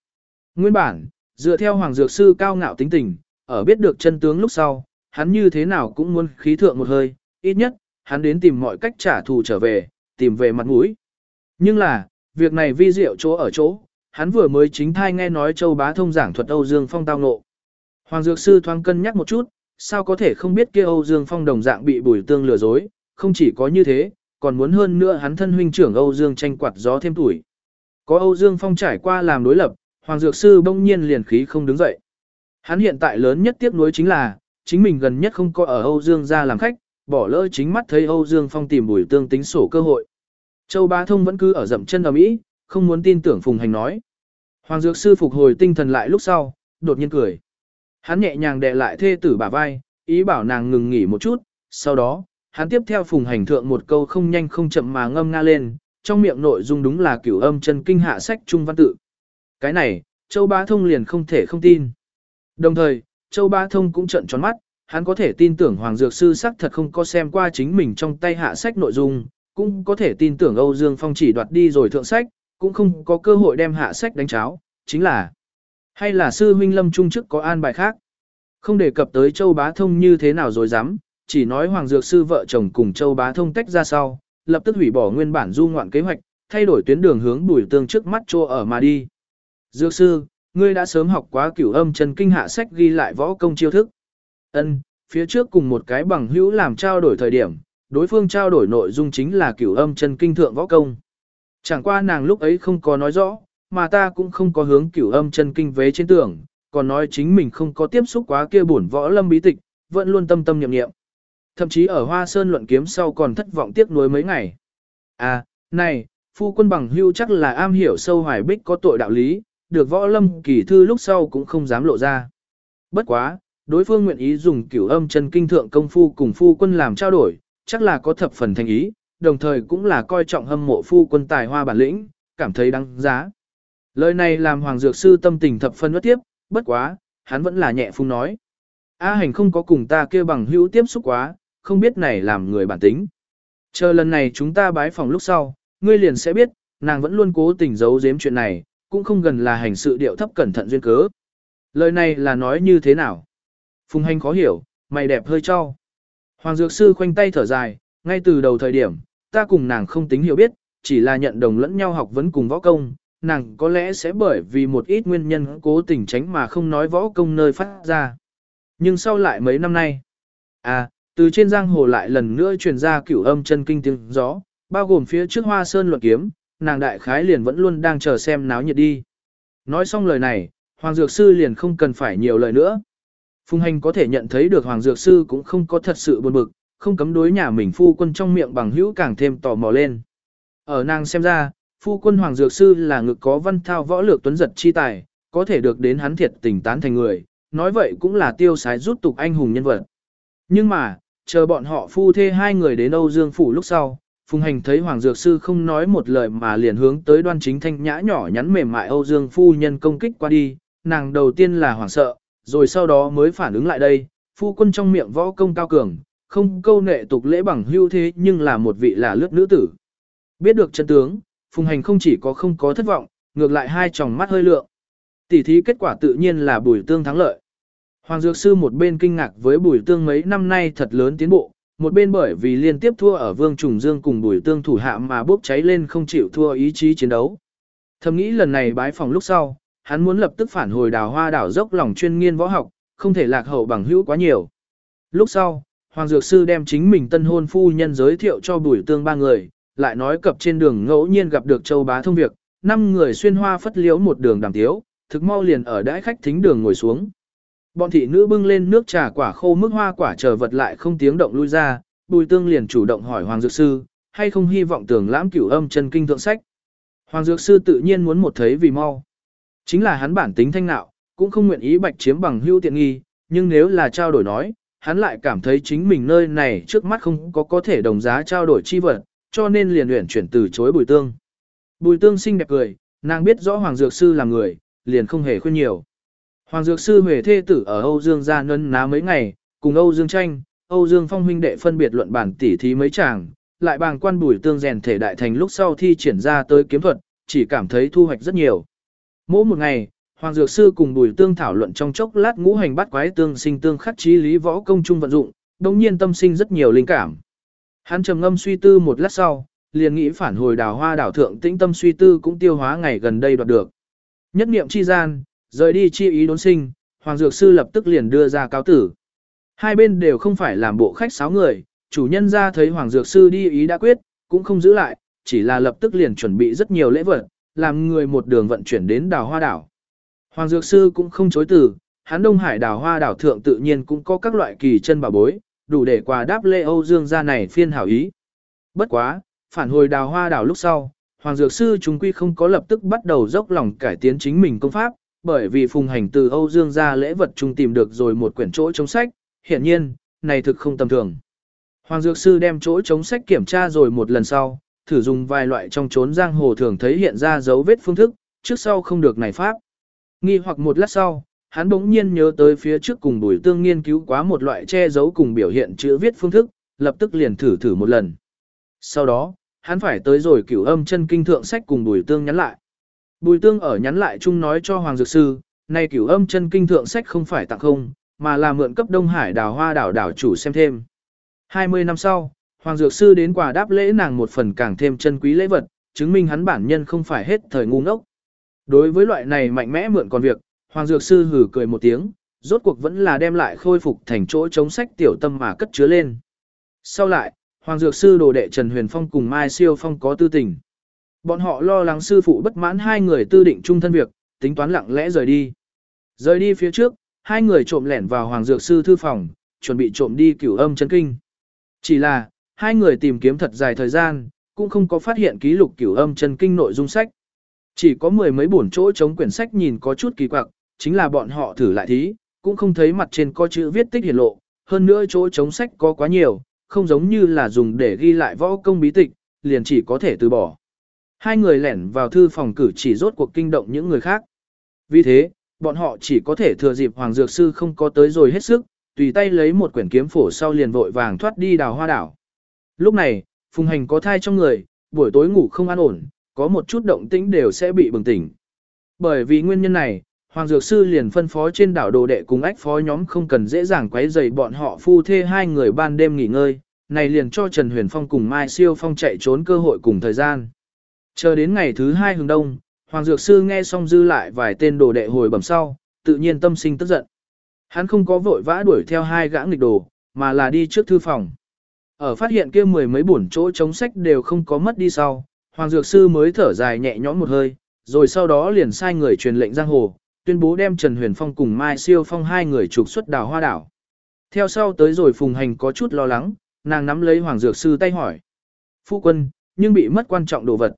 Nguyên bản, dựa theo Hoàng Dược Sư cao ngạo tính tình, ở biết được chân tướng lúc sau, hắn như thế nào cũng muốn khí thượng một hơi, ít nhất, hắn đến tìm mọi cách trả thù trở về, tìm về mặt mũi. Nhưng là, việc này vi diệu chỗ ở chỗ, hắn vừa mới chính thai nghe nói Châu Bá Thông giảng thuật Âu Dương Phong tao ngộ. Hoàng Dược Sư thoáng cân nhắc một chút, sao có thể không biết kia Âu Dương Phong đồng dạng bị bùi tương lừa dối, không chỉ có như thế, còn muốn hơn nữa hắn thân huynh trưởng Âu Dương tranh quạt gió thêm tuổi. Có Âu Dương Phong trải qua làm đối lập, Hoàng Dược Sư bỗng nhiên liền khí không đứng dậy. Hắn hiện tại lớn nhất tiếc nuối chính là, chính mình gần nhất không có ở Âu Dương ra làm khách, bỏ lỡ chính mắt thấy Âu Dương Phong tìm bùi tương tính sổ cơ hội. Châu Bá Thông vẫn cứ ở dậm chân ở Mỹ, không muốn tin tưởng Phùng Hành nói. Hoàng Dược Sư phục hồi tinh thần lại lúc sau, đột nhiên cười. Hắn nhẹ nhàng đè lại thê tử bả vai, ý bảo nàng ngừng nghỉ một chút, sau đó, hắn tiếp theo Phùng Hành thượng một câu không nhanh không chậm mà ngâm nga lên, trong miệng nội dung đúng là cửu âm chân kinh hạ sách trung văn tự. Cái này, Châu Bá Thông liền không thể không tin. Đồng thời, Châu Bá Thông cũng trận tròn mắt, hắn có thể tin tưởng Hoàng Dược Sư sắc thật không có xem qua chính mình trong tay hạ sách nội dung, cũng có thể tin tưởng Âu Dương Phong chỉ đoạt đi rồi thượng sách, cũng không có cơ hội đem hạ sách đánh cháo, chính là hay là sư huynh lâm trung chức có an bài khác. Không đề cập tới Châu Bá Thông như thế nào rồi dám, chỉ nói Hoàng Dược Sư vợ chồng cùng Châu Bá Thông tách ra sau, lập tức hủy bỏ nguyên bản du ngoạn kế hoạch, thay đổi tuyến đường hướng bùi tương trước mắt trô ở mà đi. Dược Sư, ngươi đã sớm học quá cửu âm chân kinh hạ sách ghi lại võ công chiêu thức. Ân, phía trước cùng một cái bằng hữu làm trao đổi thời điểm, đối phương trao đổi nội dung chính là cửu âm chân kinh thượng võ công. Chẳng qua nàng lúc ấy không có nói rõ, mà ta cũng không có hướng cửu âm chân kinh vế trên tưởng, còn nói chính mình không có tiếp xúc quá kia bổn võ lâm bí tịch, vẫn luôn tâm tâm niệm niệm. Thậm chí ở Hoa Sơn luận kiếm sau còn thất vọng tiếc nuối mấy ngày. À, này, phu quân bằng hưu chắc là am hiểu sâu hoài bích có tội đạo lý, được võ lâm kỳ thư lúc sau cũng không dám lộ ra. Bất quá, đối phương nguyện ý dùng cửu âm chân kinh thượng công phu cùng phu quân làm trao đổi, chắc là có thập phần thành ý, đồng thời cũng là coi trọng hâm mộ phu quân tài hoa bản lĩnh, cảm thấy đáng giá. Lời này làm Hoàng Dược Sư tâm tình thập phân bất tiếp, bất quá, hắn vẫn là nhẹ phung nói. A hành không có cùng ta kêu bằng hữu tiếp xúc quá, không biết này làm người bản tính. Chờ lần này chúng ta bái phòng lúc sau, ngươi liền sẽ biết, nàng vẫn luôn cố tình giấu giếm chuyện này, cũng không gần là hành sự điệu thấp cẩn thận duyên cớ. Lời này là nói như thế nào? Phùng hành khó hiểu, mày đẹp hơi cho. Hoàng Dược Sư khoanh tay thở dài, ngay từ đầu thời điểm, ta cùng nàng không tính hiểu biết, chỉ là nhận đồng lẫn nhau học vấn cùng võ công, nàng có lẽ sẽ bởi vì một ít nguyên nhân cố tình tránh mà không nói võ công nơi phát ra. Nhưng sau lại mấy năm nay, à, từ trên giang hồ lại lần nữa truyền ra cửu âm chân kinh tiếng gió, bao gồm phía trước hoa sơn luận kiếm, nàng đại khái liền vẫn luôn đang chờ xem náo nhiệt đi. Nói xong lời này, Hoàng Dược Sư liền không cần phải nhiều lời nữa. Phùng Hành có thể nhận thấy được Hoàng Dược Sư cũng không có thật sự buồn bực, không cấm đối nhà mình phu quân trong miệng bằng hữu càng thêm tò mò lên. Ở nàng xem ra, phu quân Hoàng Dược Sư là ngực có văn thao võ lược tuấn giật chi tài, có thể được đến hắn thiệt tình tán thành người, nói vậy cũng là tiêu sái rút tục anh hùng nhân vật. Nhưng mà, chờ bọn họ phu thê hai người đến Âu Dương Phủ lúc sau, Phùng Hành thấy Hoàng Dược Sư không nói một lời mà liền hướng tới đoan chính thanh nhã nhỏ nhắn mềm mại Âu Dương Phu nhân công kích qua đi, nàng đầu tiên là hoảng sợ, rồi sau đó mới phản ứng lại đây, phu quân trong miệng võ công cao cường, không câu nệ tục lễ bằng hưu thế nhưng là một vị là lướt nữ tử. Biết được chân tướng, Phùng Hành không chỉ có không có thất vọng, ngược lại hai tròng mắt hơi lượng. Tỷ thí kết quả tự nhiên là bùi tương thắng lợi. Hoàng Dược Sư một bên kinh ngạc với bùi tương mấy năm nay thật lớn tiến bộ, một bên bởi vì liên tiếp thua ở Vương Trùng Dương cùng bùi tương thủ hạ mà bốc cháy lên không chịu thua ý chí chiến đấu. Thầm nghĩ lần này bái phòng lúc sau, hắn muốn lập tức phản hồi đào hoa đảo dốc lòng chuyên nghiên võ học, không thể lạc hậu bằng hữu quá nhiều. Lúc sau, Hoàng Dược Sư đem chính mình tân hôn phu nhân giới thiệu cho bùi tương ba người, lại nói cập trên đường ngẫu nhiên gặp được châu bá thông việc, năm người xuyên hoa phất liếu một đường đàm tiếu, thực mau liền ở đãi khách thính đường ngồi xuống. Bọn thị nữ bưng lên nước trà quả khô mức hoa quả chờ vật lại không tiếng động lui ra, Bùi Tương liền chủ động hỏi Hoàng Dược Sư, hay không hy vọng tưởng lãm cửu âm chân kinh thượng sách. Hoàng Dược Sư tự nhiên muốn một thấy vì mau. Chính là hắn bản tính thanh nạo, cũng không nguyện ý bạch chiếm bằng hưu tiện nghi, nhưng nếu là trao đổi nói, hắn lại cảm thấy chính mình nơi này trước mắt không có có thể đồng giá trao đổi chi vật, cho nên liền luyện chuyển từ chối Bùi Tương. Bùi Tương xinh đẹp cười, nàng biết rõ Hoàng Dược Sư là người, liền không hề khuyên nhiều. Hoàng Dược Sư huề Thê Tử ở Âu Dương gia nân ná mấy ngày, cùng Âu Dương Tranh, Âu Dương Phong huynh đệ phân biệt luận bản tỉ thí mấy chàng, lại bàng quan bùi tương rèn thể đại thành lúc sau thi triển ra tới kiếm thuật, chỉ cảm thấy thu hoạch rất nhiều. Mỗi một ngày, Hoàng Dược Sư cùng bùi tương thảo luận trong chốc lát ngũ hành bắt quái tương sinh tương khắc trí lý võ công trung vận dụng, đồng nhiên tâm sinh rất nhiều linh cảm. Hắn trầm ngâm suy tư một lát sau, liền nghĩ phản hồi đào hoa đảo thượng tĩnh tâm suy tư cũng tiêu hóa ngày gần đây đoạt được. Nhất niệm chi gian, rời đi chi ý đốn sinh, Hoàng Dược Sư lập tức liền đưa ra cáo tử. Hai bên đều không phải làm bộ khách sáo người, chủ nhân ra thấy Hoàng Dược Sư đi ý đã quyết, cũng không giữ lại, chỉ là lập tức liền chuẩn bị rất nhiều lễ vật, làm người một đường vận chuyển đến đào hoa đảo. Hoàng Dược Sư cũng không chối từ, hắn Đông Hải đào hoa đảo thượng tự nhiên cũng có các loại kỳ chân bảo bối, đủ để quà đáp lễ Âu Dương gia này phiên hảo ý. Bất quá, phản hồi đào hoa đảo lúc sau, Hoàng Dược Sư chúng quy không có lập tức bắt đầu dốc lòng cải tiến chính mình công pháp, bởi vì phùng hành từ Âu Dương gia lễ vật chung tìm được rồi một quyển chỗ chống sách, hiện nhiên, này thực không tầm thường. Hoàng Dược Sư đem chỗ chống sách kiểm tra rồi một lần sau, thử dùng vài loại trong trốn giang hồ thường thấy hiện ra dấu vết phương thức, trước sau không được này pháp. Nghi hoặc một lát sau, hắn bỗng nhiên nhớ tới phía trước cùng bùi tương nghiên cứu quá một loại che giấu cùng biểu hiện chữ viết phương thức, lập tức liền thử thử một lần. Sau đó, hắn phải tới rồi cửu âm chân kinh thượng sách cùng bùi tương nhắn lại. Bùi tương ở nhắn lại chung nói cho Hoàng Dược Sư, nay cửu âm chân kinh thượng sách không phải tặng không, mà là mượn cấp Đông Hải đào hoa đảo đảo chủ xem thêm. 20 năm sau, Hoàng Dược Sư đến quà đáp lễ nàng một phần càng thêm chân quý lễ vật, chứng minh hắn bản nhân không phải hết thời ngu ngốc. Đối với loại này mạnh mẽ mượn còn việc, Hoàng Dược Sư hử cười một tiếng, rốt cuộc vẫn là đem lại khôi phục thành chỗ chống sách tiểu tâm mà cất chứa lên. Sau lại, Hoàng Dược Sư đồ đệ Trần Huyền Phong cùng Mai Siêu Phong có tư tình. Bọn họ lo lắng sư phụ bất mãn hai người tư định chung thân việc, tính toán lặng lẽ rời đi. Rời đi phía trước, hai người trộm lẻn vào Hoàng Dược Sư thư phòng, chuẩn bị trộm đi cửu âm chân kinh. Chỉ là, hai người tìm kiếm thật dài thời gian, cũng không có phát hiện ký lục cửu âm chân kinh nội dung sách. Chỉ có mười mấy bổn chỗ chống quyển sách nhìn có chút kỳ quặc, chính là bọn họ thử lại thí, cũng không thấy mặt trên có chữ viết tích hiển lộ, hơn nữa chỗ chống sách có quá nhiều, không giống như là dùng để ghi lại võ công bí tịch, liền chỉ có thể từ bỏ. Hai người lẻn vào thư phòng cử chỉ rốt cuộc kinh động những người khác. Vì thế, bọn họ chỉ có thể thừa dịp Hoàng Dược Sư không có tới rồi hết sức, tùy tay lấy một quyển kiếm phổ sau liền vội vàng thoát đi đào hoa đảo. Lúc này, Phùng Hành có thai trong người, buổi tối ngủ không an ổn, có một chút động tĩnh đều sẽ bị bừng tỉnh. Bởi vì nguyên nhân này, Hoàng Dược Sư liền phân phó trên đảo đồ đệ cùng ách phó nhóm không cần dễ dàng quấy rầy bọn họ phu thê hai người ban đêm nghỉ ngơi, này liền cho Trần Huyền Phong cùng Mai Siêu Phong chạy trốn cơ hội cùng thời gian. Chờ đến ngày thứ hai hướng đông, Hoàng Dược Sư nghe xong dư lại vài tên đồ đệ hồi bẩm sau, tự nhiên tâm sinh tức giận. Hắn không có vội vã đuổi theo hai gã nghịch đồ, mà là đi trước thư phòng. Ở phát hiện kia mười mấy bổn chỗ chống sách đều không có mất đi sau, Hoàng Dược Sư mới thở dài nhẹ nhõm một hơi, rồi sau đó liền sai người truyền lệnh giang hồ, tuyên bố đem Trần Huyền Phong cùng Mai Siêu Phong hai người trục xuất đảo hoa đảo. Theo sau tới rồi Phùng Hành có chút lo lắng, nàng nắm lấy Hoàng Dược Sư tay hỏi. Phu quân, nhưng bị mất quan trọng đồ vật.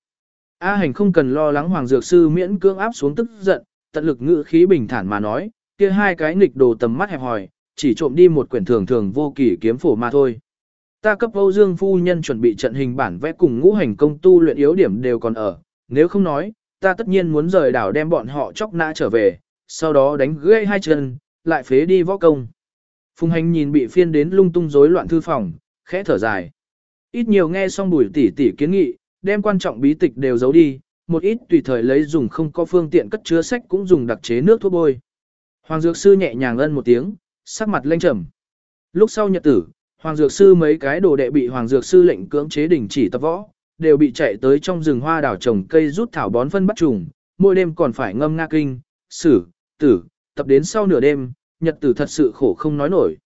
A Hành không cần lo lắng Hoàng Dược Sư miễn cưỡng áp xuống tức giận, tận lực ngữ khí bình thản mà nói, kia hai cái nghịch đồ tầm mắt hẹp hòi, chỉ trộm đi một quyển thường thường vô kỳ kiếm phổ mà thôi. Ta cấp Âu Dương phu nhân chuẩn bị trận hình bản vẽ cùng ngũ hành công tu luyện yếu điểm đều còn ở, nếu không nói, ta tất nhiên muốn rời đảo đem bọn họ chóc nã trở về, sau đó đánh gãy hai chân, lại phế đi võ công. Phùng hành nhìn bị phiên đến lung tung rối loạn thư phòng, khẽ thở dài. Ít nhiều nghe xong bùi Tỷ Tỷ kiến nghị, đem quan trọng bí tịch đều giấu đi, một ít tùy thời lấy dùng không có phương tiện cất chứa sách cũng dùng đặc chế nước thuốc bôi. Hoàng Dược Sư nhẹ nhàng ân một tiếng, sắc mặt lênh trầm. Lúc sau nhật tử, Hoàng Dược Sư mấy cái đồ đệ bị Hoàng Dược Sư lệnh cưỡng chế đình chỉ tập võ, đều bị chạy tới trong rừng hoa đảo trồng cây rút thảo bón phân bắt trùng, mỗi đêm còn phải ngâm nga kinh, sử, tử, tập đến sau nửa đêm, nhật tử thật sự khổ không nói nổi.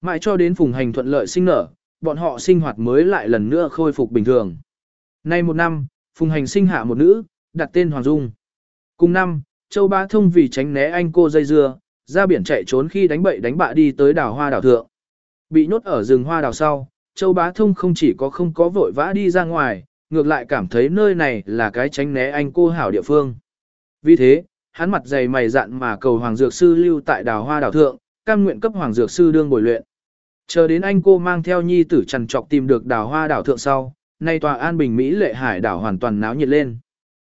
Mãi cho đến phùng hành thuận lợi sinh nở, bọn họ sinh hoạt mới lại lần nữa khôi phục bình thường. Nay một năm, phùng hành sinh hạ một nữ, đặt tên Hoàng Dung. Cùng năm, Châu Bá Thông vì tránh né anh cô dây dưa, ra biển chạy trốn khi đánh bậy đánh bạ đi tới đảo hoa đảo thượng. Bị nhốt ở rừng hoa đảo sau, Châu Bá Thông không chỉ có không có vội vã đi ra ngoài, ngược lại cảm thấy nơi này là cái tránh né anh cô hảo địa phương. Vì thế, hắn mặt dày mày dạn mà cầu Hoàng Dược Sư lưu tại đào hoa đảo thượng, cam nguyện cấp Hoàng Dược Sư đương bồi luyện. Chờ đến anh cô mang theo nhi tử trần trọc tìm được đào hoa đảo thượng sau, nay tòa an bình Mỹ lệ hải đảo hoàn toàn náo nhiệt lên.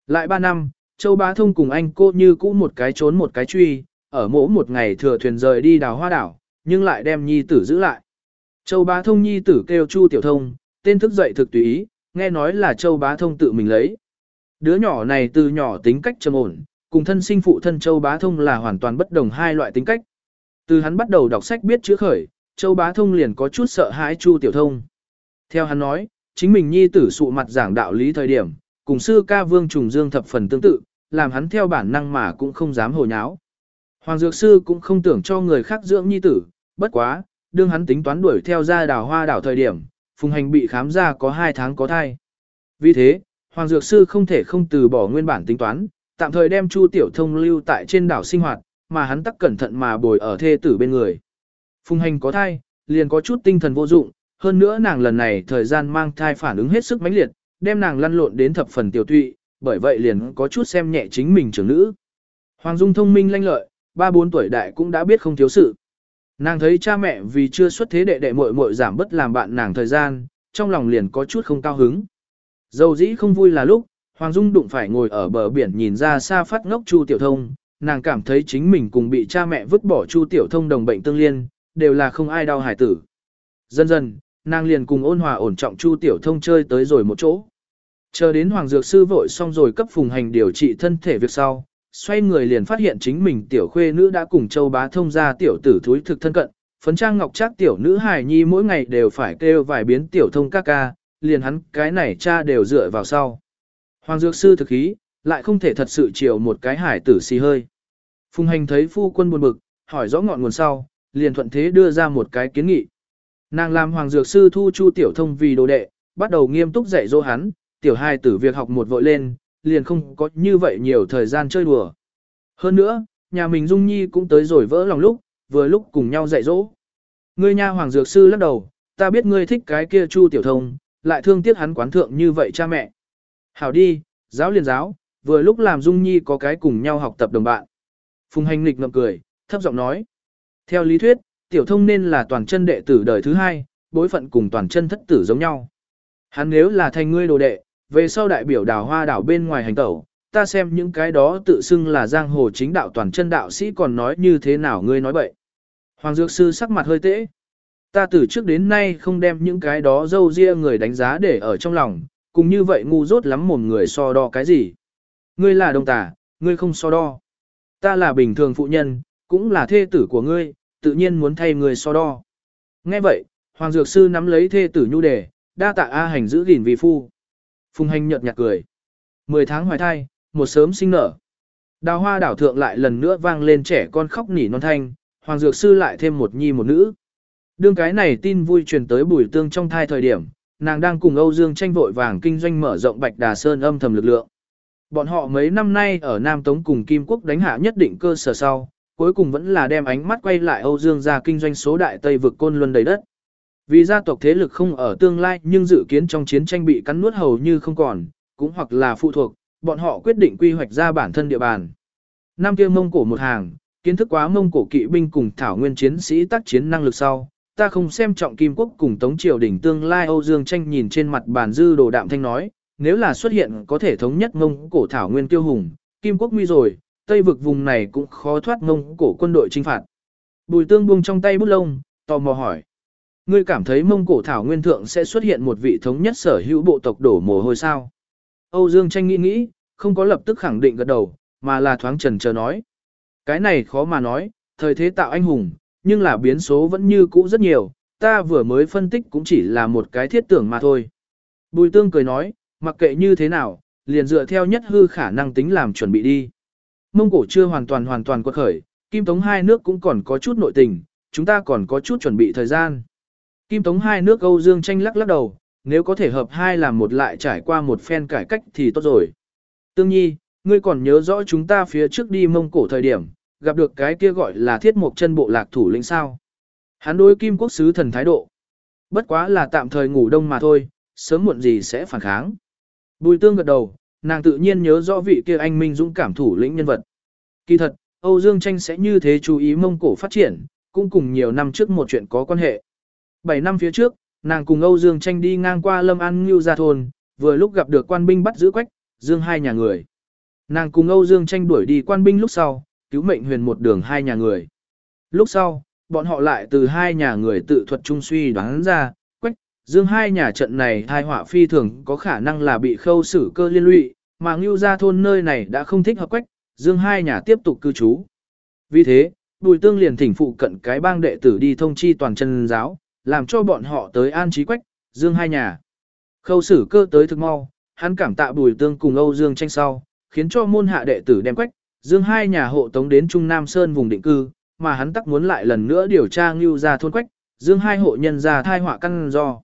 Lại 3 năm, Châu Bá Thông cùng anh cô như cũ một cái trốn một cái truy, ở mỗi một ngày thừa thuyền rời đi đào hoa đảo, nhưng lại đem nhi tử giữ lại. Châu Bá Thông nhi tử kêu Chu Tiểu Thông, tên thức dậy thực tùy ý, nghe nói là Châu Bá Thông tự mình lấy. Đứa nhỏ này từ nhỏ tính cách trầm ổn, cùng thân sinh phụ thân Châu Bá Thông là hoàn toàn bất đồng hai loại tính cách. Từ hắn bắt đầu đọc sách biết chữ khởi, Châu Bá Thông liền có chút sợ hãi Chu Tiểu Thông. Theo hắn nói, chính mình nhi tử sụ mặt giảng đạo lý thời điểm, cùng sư ca Vương Trùng Dương thập phần tương tự, làm hắn theo bản năng mà cũng không dám hồ nháo. Hoàng Dược Sư cũng không tưởng cho người khác dưỡng nhi tử, bất quá, đương hắn tính toán đuổi theo ra Đào hoa đảo thời điểm, Phùng Hành bị khám ra có 2 tháng có thai. Vì thế, Hoàng Dược Sư không thể không từ bỏ nguyên bản tính toán, tạm thời đem Chu Tiểu Thông lưu tại trên đảo sinh hoạt, mà hắn tắc cẩn thận mà bồi ở thê tử bên người. Phùng Hành có thai, liền có chút tinh thần vô dụng, hơn nữa nàng lần này thời gian mang thai phản ứng hết sức mãnh liệt, đem nàng lăn lộn đến thập phần tiểu tụy, bởi vậy liền có chút xem nhẹ chính mình trưởng nữ. Hoàng Dung thông minh lanh lợi, ba bốn tuổi đại cũng đã biết không thiếu sự. Nàng thấy cha mẹ vì chưa xuất thế đệ đệ muội muội giảm bất làm bạn nàng thời gian, trong lòng liền có chút không cao hứng. Dầu dĩ không vui là lúc, Hoàng Dung đụng phải ngồi ở bờ biển nhìn ra xa phát ngốc Chu Tiểu Thông, nàng cảm thấy chính mình cùng bị cha mẹ vứt bỏ Chu Tiểu Thông đồng bệnh tương liên, đều là không ai đau hải tử. Dần dần, nàng liền cùng ôn hòa ổn trọng Chu Tiểu Thông chơi tới rồi một chỗ. Chờ đến Hoàng Dược Sư vội xong rồi cấp phùng hành điều trị thân thể việc sau, xoay người liền phát hiện chính mình tiểu khuê nữ đã cùng châu bá thông ra tiểu tử thúi thực thân cận, phấn trang ngọc trác tiểu nữ hài nhi mỗi ngày đều phải kêu vài biến tiểu thông ca ca, liền hắn cái này cha đều dựa vào sau. Hoàng Dược Sư thực khí, lại không thể thật sự chiều một cái hải tử xì hơi. Phùng hành thấy phu quân buồn bực, hỏi rõ ngọn nguồn sau, liền thuận thế đưa ra một cái kiến nghị. Nàng làm Hoàng Dược Sư thu Chu Tiểu Thông vì đồ đệ, bắt đầu nghiêm túc dạy dỗ hắn, tiểu hài tử việc học một vội lên, liền không có như vậy nhiều thời gian chơi đùa. Hơn nữa, nhà mình Dung Nhi cũng tới rồi vỡ lòng lúc, vừa lúc cùng nhau dạy dỗ. Ngươi nha Hoàng Dược Sư lắc đầu, ta biết ngươi thích cái kia Chu Tiểu Thông, lại thương tiếc hắn quán thượng như vậy cha mẹ. Hảo đi, giáo liền giáo, vừa lúc làm Dung Nhi có cái cùng nhau học tập đồng bạn. Phùng hành lịch ngậm cười, thấp giọng nói. Theo lý thuyết, Tiểu Thông nên là toàn chân đệ tử đời thứ hai, bối phận cùng toàn chân thất tử giống nhau. Hắn nếu là thành ngươi đồ đệ, về sau đại biểu đào hoa đảo bên ngoài hành tẩu, ta xem những cái đó tự xưng là giang hồ chính đạo toàn chân đạo sĩ còn nói như thế nào ngươi nói bậy. Hoàng Dược Sư sắc mặt hơi tễ. Ta từ trước đến nay không đem những cái đó dâu ria người đánh giá để ở trong lòng, cùng như vậy ngu dốt lắm một người so đo cái gì. Ngươi là đồng tả, ngươi không so đo. Ta là bình thường phụ nhân, cũng là thê tử của ngươi, tự nhiên muốn thay ngươi so đo. Nghe vậy, Hoàng Dược Sư nắm lấy thê tử nhu đề, đa tạ A hành giữ gìn vì phu. Phùng hành nhợt nhạt cười. Mười tháng hoài thai, một sớm sinh nở. Đào hoa đảo thượng lại lần nữa vang lên trẻ con khóc nỉ non thanh, hoàng dược sư lại thêm một nhi một nữ. Đương cái này tin vui truyền tới bùi tương trong thai thời điểm, nàng đang cùng Âu Dương tranh vội vàng kinh doanh mở rộng Bạch Đà Sơn âm thầm lực lượng. Bọn họ mấy năm nay ở Nam Tống cùng Kim Quốc đánh hạ nhất định cơ sở sau, cuối cùng vẫn là đem ánh mắt quay lại Âu Dương ra kinh doanh số đại Tây vực côn luân đầy đất. Vì gia tộc thế lực không ở tương lai nhưng dự kiến trong chiến tranh bị cắn nuốt hầu như không còn, cũng hoặc là phụ thuộc, bọn họ quyết định quy hoạch ra bản thân địa bàn. Nam kia mông cổ một hàng, kiến thức quá mông cổ kỵ binh cùng thảo nguyên chiến sĩ tác chiến năng lực sau, ta không xem trọng Kim Quốc cùng Tống Triều đỉnh tương lai Âu Dương tranh nhìn trên mặt bàn dư đồ đạm thanh nói, nếu là xuất hiện có thể thống nhất mông cổ thảo nguyên tiêu hùng, Kim Quốc nguy rồi, Tây vực vùng này cũng khó thoát mông cổ quân đội chinh phạt. Bùi tương buông trong tay bút lông, tò mò hỏi. Ngươi cảm thấy mông cổ thảo nguyên thượng sẽ xuất hiện một vị thống nhất sở hữu bộ tộc đổ mồ hôi sao? Âu Dương tranh nghĩ nghĩ, không có lập tức khẳng định gật đầu, mà là thoáng trần chờ nói. Cái này khó mà nói, thời thế tạo anh hùng, nhưng là biến số vẫn như cũ rất nhiều, ta vừa mới phân tích cũng chỉ là một cái thiết tưởng mà thôi. Bùi tương cười nói, mặc kệ như thế nào, liền dựa theo nhất hư khả năng tính làm chuẩn bị đi. Mông cổ chưa hoàn toàn hoàn toàn quật khởi, kim tống hai nước cũng còn có chút nội tình, chúng ta còn có chút chuẩn bị thời gian. Kim Tống hai nước Âu Dương tranh lắc lắc đầu, nếu có thể hợp hai làm một lại trải qua một phen cải cách thì tốt rồi. Tương Nhi, ngươi còn nhớ rõ chúng ta phía trước đi mông cổ thời điểm, gặp được cái kia gọi là thiết mục chân bộ lạc thủ lĩnh sao. Hắn đối kim quốc sứ thần thái độ. Bất quá là tạm thời ngủ đông mà thôi, sớm muộn gì sẽ phản kháng. Bùi tương gật đầu, nàng tự nhiên nhớ rõ vị kia anh minh dũng cảm thủ lĩnh nhân vật. Kỳ thật, Âu Dương Tranh sẽ như thế chú ý mông cổ phát triển, cũng cùng nhiều năm trước một chuyện có quan hệ. 7 năm phía trước, nàng cùng Âu Dương Tranh đi ngang qua Lâm An Ngưu Gia Thôn, vừa lúc gặp được quan binh bắt giữ quách, Dương hai nhà người. Nàng cùng Âu Dương Tranh đuổi đi quan binh lúc sau, cứu mệnh huyền một đường hai nhà người. Lúc sau, bọn họ lại từ hai nhà người tự thuật trung suy đoán ra, quách, Dương hai nhà trận này thai họa phi thường có khả năng là bị khâu xử cơ liên lụy, mà Ngưu Gia Thôn nơi này đã không thích hợp quách, Dương hai nhà tiếp tục cư trú. Vì thế, Bùi Tương liền thỉnh phụ cận cái bang đệ tử đi thông chi toàn chân giáo, làm cho bọn họ tới an trí quách, Dương hai nhà. Khâu xử cơ tới thực mau, hắn cảm tạ Bùi Tương cùng Âu Dương tranh sau, khiến cho môn hạ đệ tử đem quách, Dương hai nhà hộ tống đến Trung Nam Sơn vùng định cư, mà hắn tắc muốn lại lần nữa điều tra ngưu ra thôn quách, Dương hai hộ nhân ra thai họa căn do.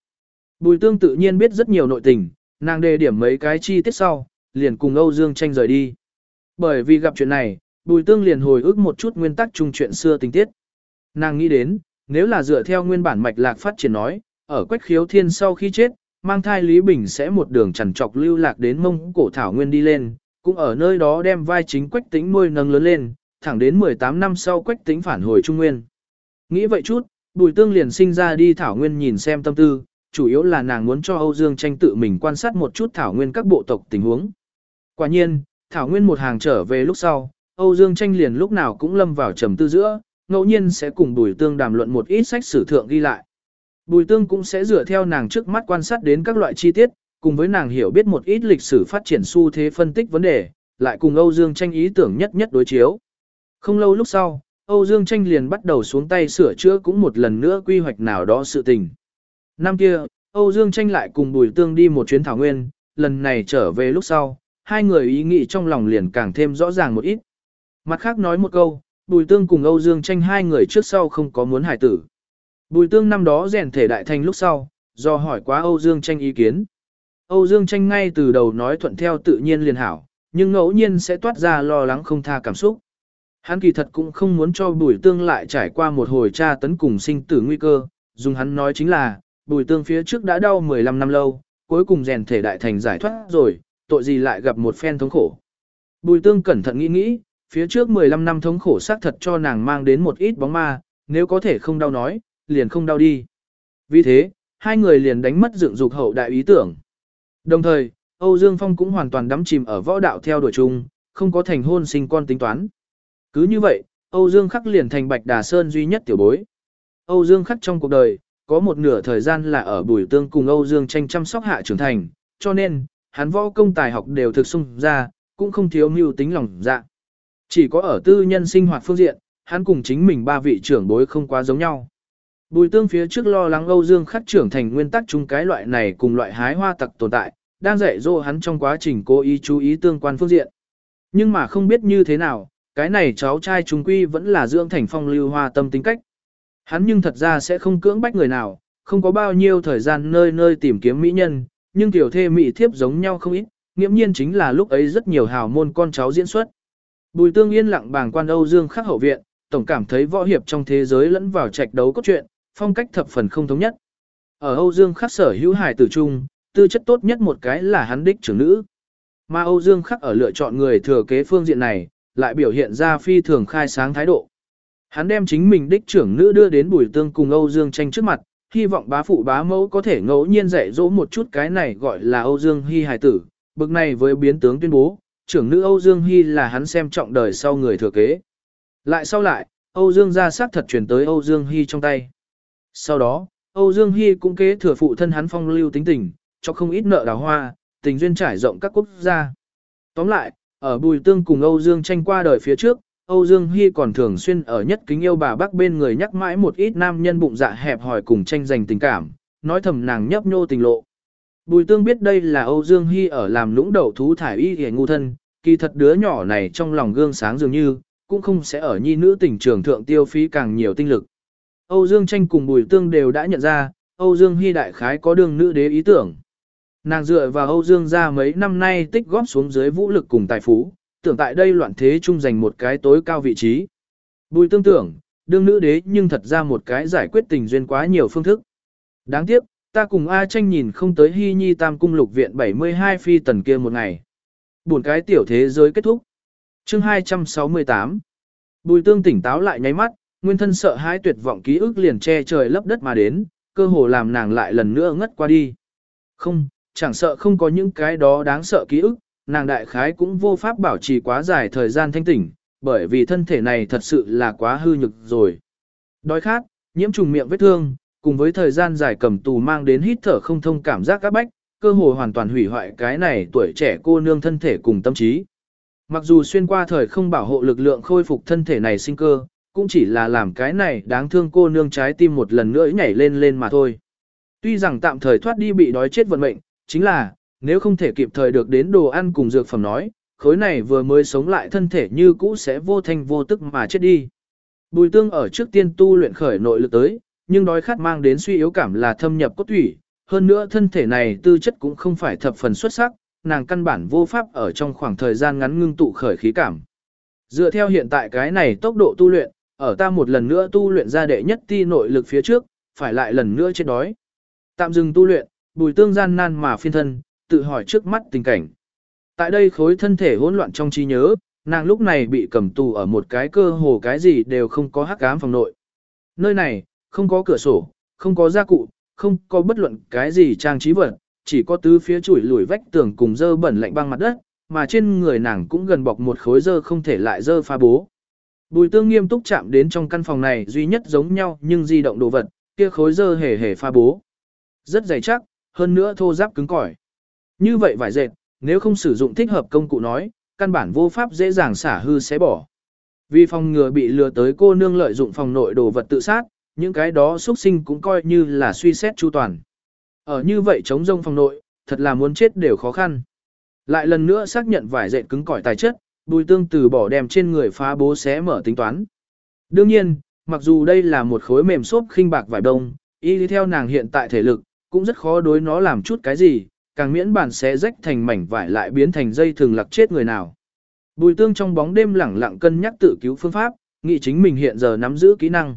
Bùi Tương tự nhiên biết rất nhiều nội tình, nàng đề điểm mấy cái chi tiết sau, liền cùng Âu Dương tranh rời đi. Bởi vì gặp chuyện này, Bùi Tương liền hồi ức một chút nguyên tắc chung chuyện xưa tình tiết. Nàng nghĩ đến, nếu là dựa theo nguyên bản mạch lạc phát triển nói, ở Quách Khiếu Thiên sau khi chết, mang thai Lý Bình sẽ một đường chằn trọc lưu lạc đến mông cổ thảo nguyên đi lên, cũng ở nơi đó đem vai chính Quách Tĩnh nuôi nâng lớn lên, thẳng đến 18 năm sau Quách Tĩnh phản hồi Trung Nguyên. Nghĩ vậy chút, Bùi Tương liền sinh ra đi thảo nguyên nhìn xem tâm tư, chủ yếu là nàng muốn cho Âu Dương tranh tự mình quan sát một chút thảo nguyên các bộ tộc tình huống. Quả nhiên, thảo nguyên một hàng trở về lúc sau, Âu Dương tranh liền lúc nào cũng lâm vào trầm tư giữa, ngẫu nhiên sẽ cùng Bùi Tương đàm luận một ít sách sử thượng ghi lại. Bùi Tương cũng sẽ dựa theo nàng trước mắt quan sát đến các loại chi tiết, cùng với nàng hiểu biết một ít lịch sử phát triển xu thế phân tích vấn đề, lại cùng Âu Dương tranh ý tưởng nhất nhất đối chiếu. Không lâu lúc sau, Âu Dương tranh liền bắt đầu xuống tay sửa chữa cũng một lần nữa quy hoạch nào đó sự tình. Năm kia, Âu Dương tranh lại cùng Bùi Tương đi một chuyến thảo nguyên, lần này trở về lúc sau, hai người ý nghĩ trong lòng liền càng thêm rõ ràng một ít. Mặt khác nói một câu, Bùi Tương cùng Âu Dương tranh hai người trước sau không có muốn hải tử. Bùi Tương năm đó rèn thể đại thành lúc sau, do hỏi quá Âu Dương tranh ý kiến. Âu Dương tranh ngay từ đầu nói thuận theo tự nhiên liền hảo, nhưng ngẫu nhiên sẽ toát ra lo lắng không tha cảm xúc. Hắn kỳ thật cũng không muốn cho Bùi Tương lại trải qua một hồi tra tấn cùng sinh tử nguy cơ, dùng hắn nói chính là, Bùi Tương phía trước đã đau 15 năm lâu, cuối cùng rèn thể đại thành giải thoát rồi, tội gì lại gặp một phen thống khổ. Bùi Tương cẩn thận nghĩ nghĩ, phía trước 15 năm thống khổ xác thật cho nàng mang đến một ít bóng ma, nếu có thể không đau nói, liền không đau đi. Vì thế, hai người liền đánh mất dựng dục hậu đại ý tưởng. Đồng thời, Âu Dương Phong cũng hoàn toàn đắm chìm ở võ đạo theo đuổi chung, không có thành hôn sinh con tính toán. Cứ như vậy, Âu Dương Khắc liền thành Bạch Đà Sơn duy nhất tiểu bối. Âu Dương Khắc trong cuộc đời, có một nửa thời gian là ở Bùi Tương cùng Âu Dương tranh chăm sóc hạ trưởng thành, cho nên, hắn võ công tài học đều thực sung ra, cũng không thiếu mưu tính lòng dạ. Chỉ có ở tư nhân sinh hoạt phương diện, hắn cùng chính mình ba vị trưởng bối không quá giống nhau. Bùi tương phía trước lo lắng Âu Dương khắc trưởng thành nguyên tắc chung cái loại này cùng loại hái hoa tặc tồn tại, đang dạy dỗ hắn trong quá trình cố ý chú ý tương quan phương diện. Nhưng mà không biết như thế nào, cái này cháu trai chúng quy vẫn là dưỡng thành phong lưu hoa tâm tính cách. Hắn nhưng thật ra sẽ không cưỡng bách người nào, không có bao nhiêu thời gian nơi nơi tìm kiếm mỹ nhân, nhưng tiểu thê mỹ thiếp giống nhau không ít, nghiễm nhiên chính là lúc ấy rất nhiều hào môn con cháu diễn xuất. Bùi tương yên lặng bàng quan Âu Dương khắc hậu viện, tổng cảm thấy võ hiệp trong thế giới lẫn vào trạch đấu cốt truyện, phong cách thập phần không thống nhất. Ở Âu Dương khắc sở hữu hải tử trung, tư chất tốt nhất một cái là hắn đích trưởng nữ. Mà Âu Dương khắc ở lựa chọn người thừa kế phương diện này, lại biểu hiện ra phi thường khai sáng thái độ. Hắn đem chính mình đích trưởng nữ đưa đến bùi tương cùng Âu Dương tranh trước mặt, hy vọng bá phụ bá mẫu có thể ngẫu nhiên dạy dỗ một chút cái này gọi là Âu Dương Hy hài tử, bực này với biến tướng tuyên bố, trưởng nữ Âu Dương Hy là hắn xem trọng đời sau người thừa kế. Lại sau lại, Âu Dương gia xác thật chuyển tới Âu Dương Hy trong tay. Sau đó, Âu Dương Hy cũng kế thừa phụ thân hắn phong lưu tính tình, cho không ít nợ đào hoa, tình duyên trải rộng các quốc gia. Tóm lại, ở Bùi Tương cùng Âu Dương tranh qua đời phía trước, Âu Dương Hy còn thường xuyên ở nhất kính yêu bà bác bên người nhắc mãi một ít nam nhân bụng dạ hẹp hòi cùng tranh giành tình cảm, nói thầm nàng nhấp nhô tình lộ. Bùi Tương biết đây là Âu Dương Hy ở làm lũng đầu thú thải y hề ngu thân, kỳ thật đứa nhỏ này trong lòng gương sáng dường như, cũng không sẽ ở nhi nữ tình trường thượng tiêu phí càng nhiều tinh lực. Âu Dương tranh cùng Bùi Tương đều đã nhận ra, Âu Dương Hy đại khái có đường nữ đế ý tưởng. Nàng dựa vào Âu Dương ra mấy năm nay tích góp xuống dưới vũ lực cùng tài phú, tưởng tại đây loạn thế chung giành một cái tối cao vị trí. Bùi tương tưởng, đương nữ đế nhưng thật ra một cái giải quyết tình duyên quá nhiều phương thức. Đáng tiếc, ta cùng A tranh nhìn không tới hy nhi tam cung lục viện 72 phi tần kia một ngày. Buồn cái tiểu thế giới kết thúc. chương 268 Bùi tương tỉnh táo lại nháy mắt, nguyên thân sợ hãi tuyệt vọng ký ức liền che trời lấp đất mà đến, cơ hồ làm nàng lại lần nữa ngất qua đi. Không, chẳng sợ không có những cái đó đáng sợ ký ức, nàng đại khái cũng vô pháp bảo trì quá dài thời gian thanh tỉnh, bởi vì thân thể này thật sự là quá hư nhực rồi. Đói khát, nhiễm trùng miệng vết thương, cùng với thời gian dài cầm tù mang đến hít thở không thông cảm giác các bách, cơ hồ hoàn toàn hủy hoại cái này tuổi trẻ cô nương thân thể cùng tâm trí. Mặc dù xuyên qua thời không bảo hộ lực lượng khôi phục thân thể này sinh cơ, cũng chỉ là làm cái này đáng thương cô nương trái tim một lần nữa nhảy lên lên mà thôi. Tuy rằng tạm thời thoát đi bị đói chết vận mệnh, chính là, nếu không thể kịp thời được đến đồ ăn cùng dược phẩm nói, khối này vừa mới sống lại thân thể như cũ sẽ vô thanh vô tức mà chết đi. Bùi tương ở trước tiên tu luyện khởi nội lực tới, nhưng đói khát mang đến suy yếu cảm là thâm nhập cốt thủy, hơn nữa thân thể này tư chất cũng không phải thập phần xuất sắc, nàng căn bản vô pháp ở trong khoảng thời gian ngắn ngưng tụ khởi khí cảm. Dựa theo hiện tại cái này tốc độ tu luyện, ở ta một lần nữa tu luyện ra đệ nhất ti nội lực phía trước, phải lại lần nữa chết đói. Tạm dừng tu luyện, bùi tương gian nan mà phiên thân, tự hỏi trước mắt tình cảnh. Tại đây khối thân thể hỗn loạn trong trí nhớ, nàng lúc này bị cầm tù ở một cái cơ hồ cái gì đều không có hắc ám phòng nội. Nơi này, không có cửa sổ, không có gia cụ, không có bất luận cái gì trang trí vật, chỉ có tứ phía chuỗi lùi vách tường cùng dơ bẩn lạnh băng mặt đất, mà trên người nàng cũng gần bọc một khối dơ không thể lại dơ pha bố. Bùi tương nghiêm túc chạm đến trong căn phòng này duy nhất giống nhau nhưng di động đồ vật, kia khối dơ hề hề pha bố. Rất dày chắc, hơn nữa thô giáp cứng cỏi. Như vậy vải dệt, nếu không sử dụng thích hợp công cụ nói, căn bản vô pháp dễ dàng xả hư sẽ bỏ. Vì phòng ngừa bị lừa tới cô nương lợi dụng phòng nội đồ vật tự sát, những cái đó xuất sinh cũng coi như là suy xét chu toàn. Ở như vậy chống rông phòng nội, thật là muốn chết đều khó khăn. Lại lần nữa xác nhận vải dệt cứng cỏi tài chất, bùi tương từ bỏ đem trên người phá bố xé mở tính toán. Đương nhiên, mặc dù đây là một khối mềm xốp khinh bạc vải đông, y đi theo nàng hiện tại thể lực, cũng rất khó đối nó làm chút cái gì, càng miễn bản xé rách thành mảnh vải lại biến thành dây thường lặc chết người nào. Bùi tương trong bóng đêm lẳng lặng cân nhắc tự cứu phương pháp, nghĩ chính mình hiện giờ nắm giữ kỹ năng.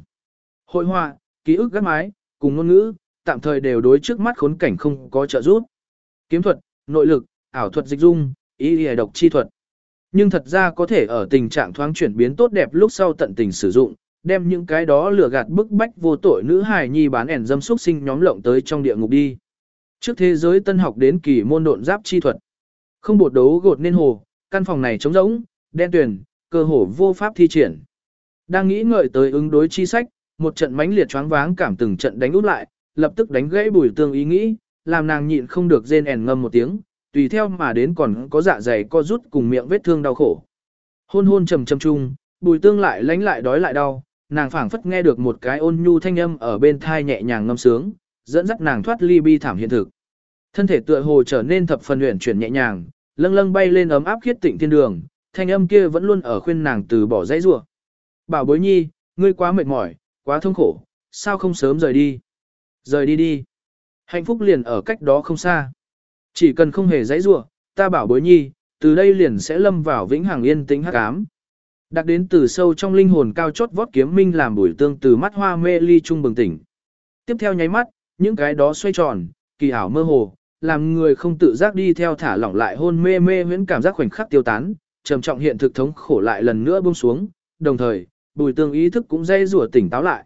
Hội họa, ký ức gác mái, cùng ngôn ngữ, tạm thời đều đối trước mắt khốn cảnh không có trợ giúp. Kiếm thuật, nội lực, ảo thuật dịch dung, ý y độc chi thuật. Nhưng thật ra có thể ở tình trạng thoáng chuyển biến tốt đẹp lúc sau tận tình sử dụng, đem những cái đó lừa gạt bức bách vô tội nữ hài nhi bán ẻn dâm xuất sinh nhóm lộng tới trong địa ngục đi. Trước thế giới tân học đến kỳ môn độn giáp chi thuật. Không bột đấu gột nên hồ, căn phòng này trống rỗng, đen tuyền, cơ hồ vô pháp thi triển. Đang nghĩ ngợi tới ứng đối chi sách, một trận mãnh liệt choáng váng cảm từng trận đánh út lại, lập tức đánh gãy bùi tương ý nghĩ, làm nàng nhịn không được rên ẻn ngâm một tiếng, tùy theo mà đến còn có dạ dày co rút cùng miệng vết thương đau khổ. Hôn hôn trầm trầm chung, bùi tương lại lánh lại đói lại đau, nàng phảng phất nghe được một cái ôn nhu thanh âm ở bên thai nhẹ nhàng ngâm sướng, dẫn dắt nàng thoát ly bi thảm hiện thực. Thân thể tựa hồ trở nên thập phần luyện chuyển nhẹ nhàng, lâng lâng bay lên ấm áp khiết tịnh thiên đường, thanh âm kia vẫn luôn ở khuyên nàng từ bỏ dãy rủa. Bảo bối nhi, ngươi quá mệt mỏi, quá thông khổ, sao không sớm rời đi? Rời đi đi. Hạnh phúc liền ở cách đó không xa. Chỉ cần không hề dãy rủa, ta bảo bối nhi, từ đây liền sẽ lâm vào vĩnh hằng yên tĩnh hắc ám. Đặc đến từ sâu trong linh hồn cao chót vót kiếm minh làm bùi tương từ mắt hoa mê ly trung bừng tỉnh. Tiếp theo nháy mắt, những cái đó xoay tròn, kỳ ảo mơ hồ, làm người không tự giác đi theo thả lỏng lại hôn mê mê huyễn cảm giác khoảnh khắc tiêu tán, trầm trọng hiện thực thống khổ lại lần nữa buông xuống, đồng thời, bùi tương ý thức cũng dây rủa tỉnh táo lại.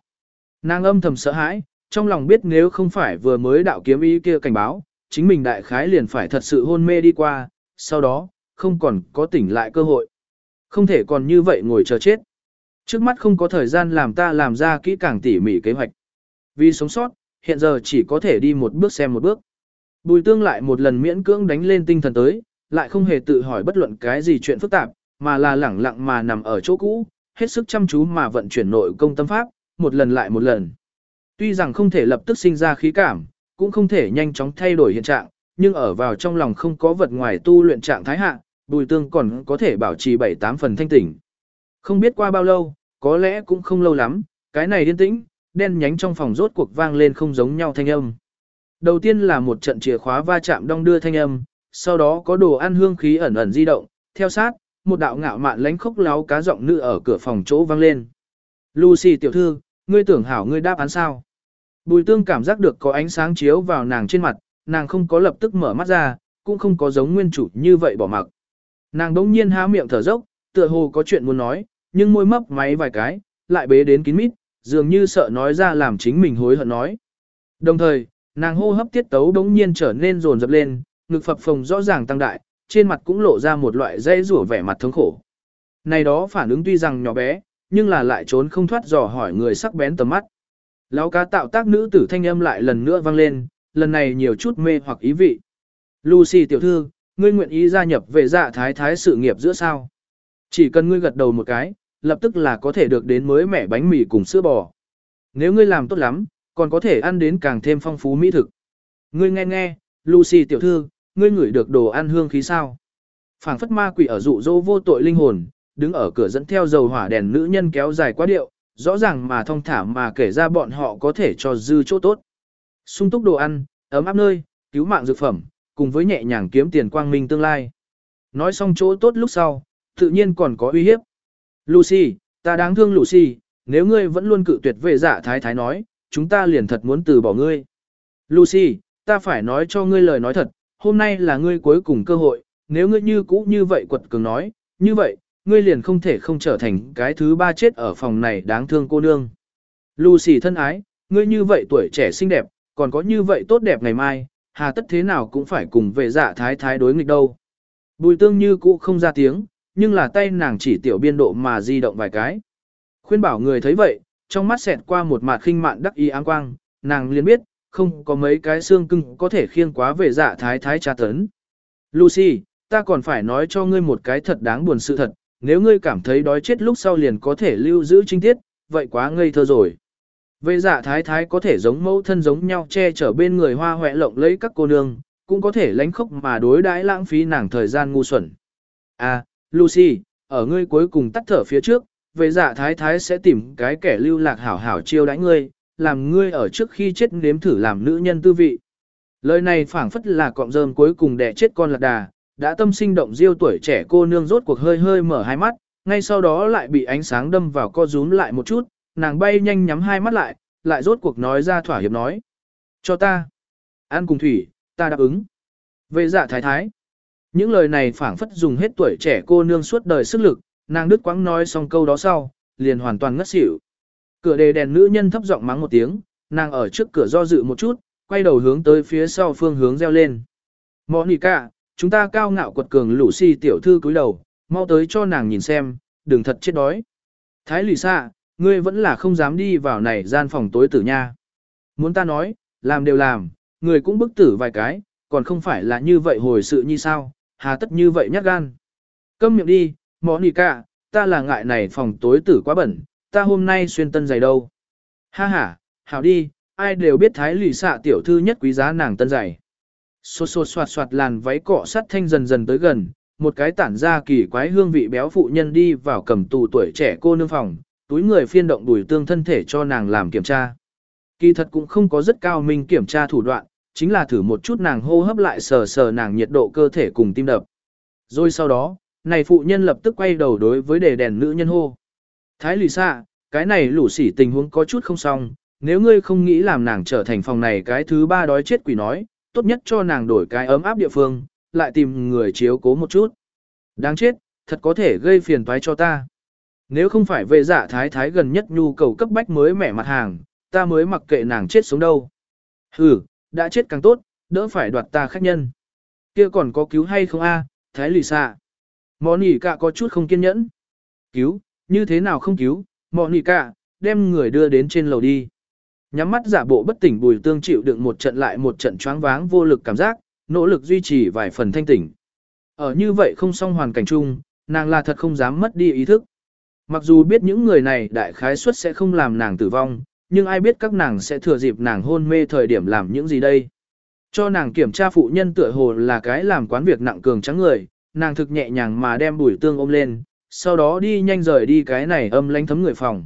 Nàng âm thầm sợ hãi, trong lòng biết nếu không phải vừa mới đạo kiếm ý kia cảnh báo, chính mình đại khái liền phải thật sự hôn mê đi qua, sau đó, không còn có tỉnh lại cơ hội. Không thể còn như vậy ngồi chờ chết. Trước mắt không có thời gian làm ta làm ra kỹ càng tỉ mỉ kế hoạch. Vì sống sót, hiện giờ chỉ có thể đi một bước xem một bước. Bùi tương lại một lần miễn cưỡng đánh lên tinh thần tới, lại không hề tự hỏi bất luận cái gì chuyện phức tạp, mà là lẳng lặng mà nằm ở chỗ cũ, hết sức chăm chú mà vận chuyển nội công tâm pháp, một lần lại một lần. Tuy rằng không thể lập tức sinh ra khí cảm, cũng không thể nhanh chóng thay đổi hiện trạng, nhưng ở vào trong lòng không có vật ngoài tu luyện trạng thái hạ, bùi tương còn có thể bảo trì 7-8 phần thanh tỉnh. Không biết qua bao lâu, có lẽ cũng không lâu lắm, cái này yên tĩnh, đen nhánh trong phòng rốt cuộc vang lên không giống nhau thanh âm. Đầu tiên là một trận chìa khóa va chạm đong đưa thanh âm, sau đó có đồ ăn hương khí ẩn ẩn di động, theo sát, một đạo ngạo mạn lánh khốc láo cá giọng nữ ở cửa phòng chỗ vang lên. Lucy tiểu thư, ngươi tưởng hảo ngươi đáp án sao? Bùi tương cảm giác được có ánh sáng chiếu vào nàng trên mặt, nàng không có lập tức mở mắt ra, cũng không có giống nguyên chủ như vậy bỏ mặc. Nàng đống nhiên há miệng thở dốc, tựa hồ có chuyện muốn nói, nhưng môi mấp máy vài cái, lại bế đến kín mít, dường như sợ nói ra làm chính mình hối hận nói. Đồng thời, nàng hô hấp tiết tấu đống nhiên trở nên rồn rập lên, ngực phập phồng rõ ràng tăng đại, trên mặt cũng lộ ra một loại dây rủa vẻ mặt thống khổ. Này đó phản ứng tuy rằng nhỏ bé, nhưng là lại trốn không thoát dò hỏi người sắc bén tầm mắt. Lão cá tạo tác nữ tử thanh âm lại lần nữa vang lên, lần này nhiều chút mê hoặc ý vị. Lucy tiểu thư, ngươi nguyện ý gia nhập về dạ thái thái sự nghiệp giữa sao. Chỉ cần ngươi gật đầu một cái, lập tức là có thể được đến mới mẻ bánh mì cùng sữa bò. Nếu ngươi làm tốt lắm, còn có thể ăn đến càng thêm phong phú mỹ thực. Ngươi nghe nghe, Lucy tiểu thư, ngươi ngửi được đồ ăn hương khí sao? Phảng phất ma quỷ ở dụ dỗ vô tội linh hồn, đứng ở cửa dẫn theo dầu hỏa đèn nữ nhân kéo dài quá điệu, rõ ràng mà thông thả mà kể ra bọn họ có thể cho dư chỗ tốt. Sung túc đồ ăn, ấm áp nơi, cứu mạng dược phẩm, cùng với nhẹ nhàng kiếm tiền quang minh tương lai. Nói xong chỗ tốt lúc sau, tự nhiên còn có uy hiếp. Lucy, ta đáng thương Lucy, nếu ngươi vẫn luôn cự tuyệt về dạ thái thái nói, chúng ta liền thật muốn từ bỏ ngươi. Lucy, ta phải nói cho ngươi lời nói thật, hôm nay là ngươi cuối cùng cơ hội, nếu ngươi như cũ như vậy quật cường nói, như vậy, ngươi liền không thể không trở thành cái thứ ba chết ở phòng này đáng thương cô nương. Lucy thân ái, ngươi như vậy tuổi trẻ xinh đẹp, còn có như vậy tốt đẹp ngày mai, hà tất thế nào cũng phải cùng về dạ thái thái đối nghịch đâu. Bùi tương như cũ không ra tiếng, nhưng là tay nàng chỉ tiểu biên độ mà di động vài cái. Khuyên bảo người thấy vậy, trong mắt xẹt qua một mặt khinh mạn đắc ý áng quang, nàng liền biết, không có mấy cái xương cưng có thể khiêng quá về dạ thái thái tra tấn. Lucy, ta còn phải nói cho ngươi một cái thật đáng buồn sự thật, nếu ngươi cảm thấy đói chết lúc sau liền có thể lưu giữ trinh tiết, vậy quá ngây thơ rồi. Về dạ thái thái có thể giống mẫu thân giống nhau che chở bên người hoa hoẹ lộng lấy các cô nương, cũng có thể lánh khóc mà đối đãi lãng phí nàng thời gian ngu xuẩn. À, Lucy, ở ngươi cuối cùng tắt thở phía trước, về dạ thái thái sẽ tìm cái kẻ lưu lạc hảo hảo chiêu đãi ngươi, làm ngươi ở trước khi chết nếm thử làm nữ nhân tư vị. Lời này phảng phất là cọng rơm cuối cùng đẻ chết con lạc đà, đã tâm sinh động diêu tuổi trẻ cô nương rốt cuộc hơi hơi mở hai mắt, ngay sau đó lại bị ánh sáng đâm vào co rúm lại một chút, nàng bay nhanh nhắm hai mắt lại, lại rốt cuộc nói ra thỏa hiệp nói. Cho ta. Ăn cùng thủy, ta đáp ứng. Về dạ thái thái. Những lời này phảng phất dùng hết tuổi trẻ cô nương suốt đời sức lực, nàng đứt quãng nói xong câu đó sau, liền hoàn toàn ngất xỉu. Cửa đề đèn nữ nhân thấp giọng mắng một tiếng, nàng ở trước cửa do dự một chút, quay đầu hướng tới phía sau phương hướng reo lên. Monica, chúng ta cao ngạo quật cường lũ si tiểu thư cúi đầu, mau tới cho nàng nhìn xem, đừng thật chết đói. Thái lì xạ, ngươi vẫn là không dám đi vào này gian phòng tối tử nha. Muốn ta nói, làm đều làm, người cũng bức tử vài cái, còn không phải là như vậy hồi sự như sao, hà tất như vậy nhát gan. Câm miệng đi, Monica, ta là ngại này phòng tối tử quá bẩn, ta hôm nay xuyên tân giày đâu. Ha ha, hảo đi, ai đều biết thái lì xạ tiểu thư nhất quý giá nàng tân giày. Xô xô xoạt xoạt làn váy cọ sắt thanh dần dần tới gần, một cái tản ra kỳ quái hương vị béo phụ nhân đi vào cầm tù tuổi trẻ cô nương phòng, túi người phiên động đùi tương thân thể cho nàng làm kiểm tra. Kỳ thật cũng không có rất cao minh kiểm tra thủ đoạn, chính là thử một chút nàng hô hấp lại sờ sờ nàng nhiệt độ cơ thể cùng tim đập. Rồi sau đó, này phụ nhân lập tức quay đầu đối với đề đèn nữ nhân hô. Thái lì xạ, cái này lũ sỉ tình huống có chút không xong, nếu ngươi không nghĩ làm nàng trở thành phòng này cái thứ ba đói chết quỷ nói, tốt nhất cho nàng đổi cái ấm áp địa phương, lại tìm người chiếu cố một chút. Đáng chết, thật có thể gây phiền toái cho ta. Nếu không phải về giả dạ thái thái gần nhất nhu cầu cấp bách mới mẻ mặt hàng, ta mới mặc kệ nàng chết sống đâu. Hừ, đã chết càng tốt, đỡ phải đoạt ta khách nhân. Kia còn có cứu hay không a? thái lì xạ. Mò nỉ cả có chút không kiên nhẫn. Cứu, như thế nào không cứu, Monica, cả, đem người đưa đến trên lầu đi. Nhắm mắt giả bộ bất tỉnh bùi tương chịu đựng một trận lại một trận choáng váng vô lực cảm giác, nỗ lực duy trì vài phần thanh tỉnh. Ở như vậy không xong hoàn cảnh chung, nàng là thật không dám mất đi ý thức. Mặc dù biết những người này đại khái suất sẽ không làm nàng tử vong, nhưng ai biết các nàng sẽ thừa dịp nàng hôn mê thời điểm làm những gì đây. Cho nàng kiểm tra phụ nhân tựa hồ là cái làm quán việc nặng cường trắng người, nàng thực nhẹ nhàng mà đem bùi tương ôm lên, sau đó đi nhanh rời đi cái này âm lánh thấm người phòng.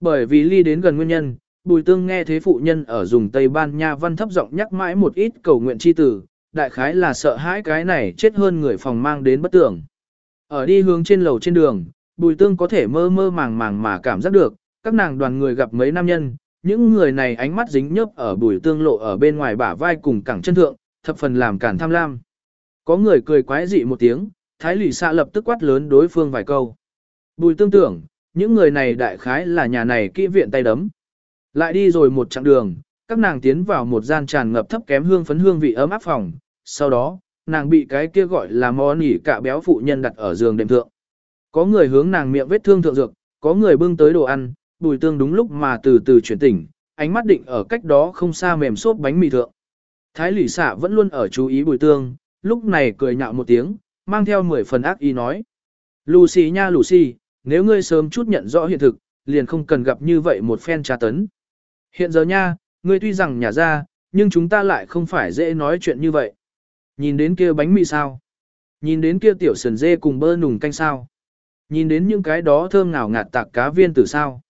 Bởi vì ly đến gần nguyên nhân, bùi tương nghe thế phụ nhân ở dùng Tây Ban Nha văn thấp giọng nhắc mãi một ít cầu nguyện chi tử, đại khái là sợ hãi cái này chết hơn người phòng mang đến bất tưởng. Ở đi hướng trên lầu trên đường, bùi tương có thể mơ mơ màng màng mà cảm giác được, các nàng đoàn người gặp mấy nam nhân, những người này ánh mắt dính nhớp ở bùi tương lộ ở bên ngoài bả vai cùng cẳng chân thượng, thập phần làm cản tham lam. Có người cười quái dị một tiếng, thái lỷ xạ lập tức quát lớn đối phương vài câu. Bùi tương tưởng, những người này đại khái là nhà này kỹ viện tay đấm. Lại đi rồi một chặng đường, các nàng tiến vào một gian tràn ngập thấp kém hương phấn hương vị ấm áp phòng, sau đó, nàng bị cái kia gọi là mò nỉ cả béo phụ nhân đặt ở giường đệm thượng. Có người hướng nàng miệng vết thương thượng dược, có người bưng tới đồ ăn, bùi tương đúng lúc mà từ từ chuyển tỉnh, ánh mắt định ở cách đó không xa mềm xốp bánh mì thượng. Thái lỷ xạ vẫn luôn ở chú ý bùi tương, lúc này cười nhạo một tiếng, mang theo mười phần ác ý nói. Lucy nha Lucy, nếu ngươi sớm chút nhận rõ hiện thực, liền không cần gặp như vậy một phen tra tấn. Hiện giờ nha, ngươi tuy rằng nhà ra, nhưng chúng ta lại không phải dễ nói chuyện như vậy. Nhìn đến kia bánh mì sao? Nhìn đến kia tiểu sườn dê cùng bơ nùng canh sao? Nhìn đến những cái đó thơm ngào ngạt tạc cá viên từ sao?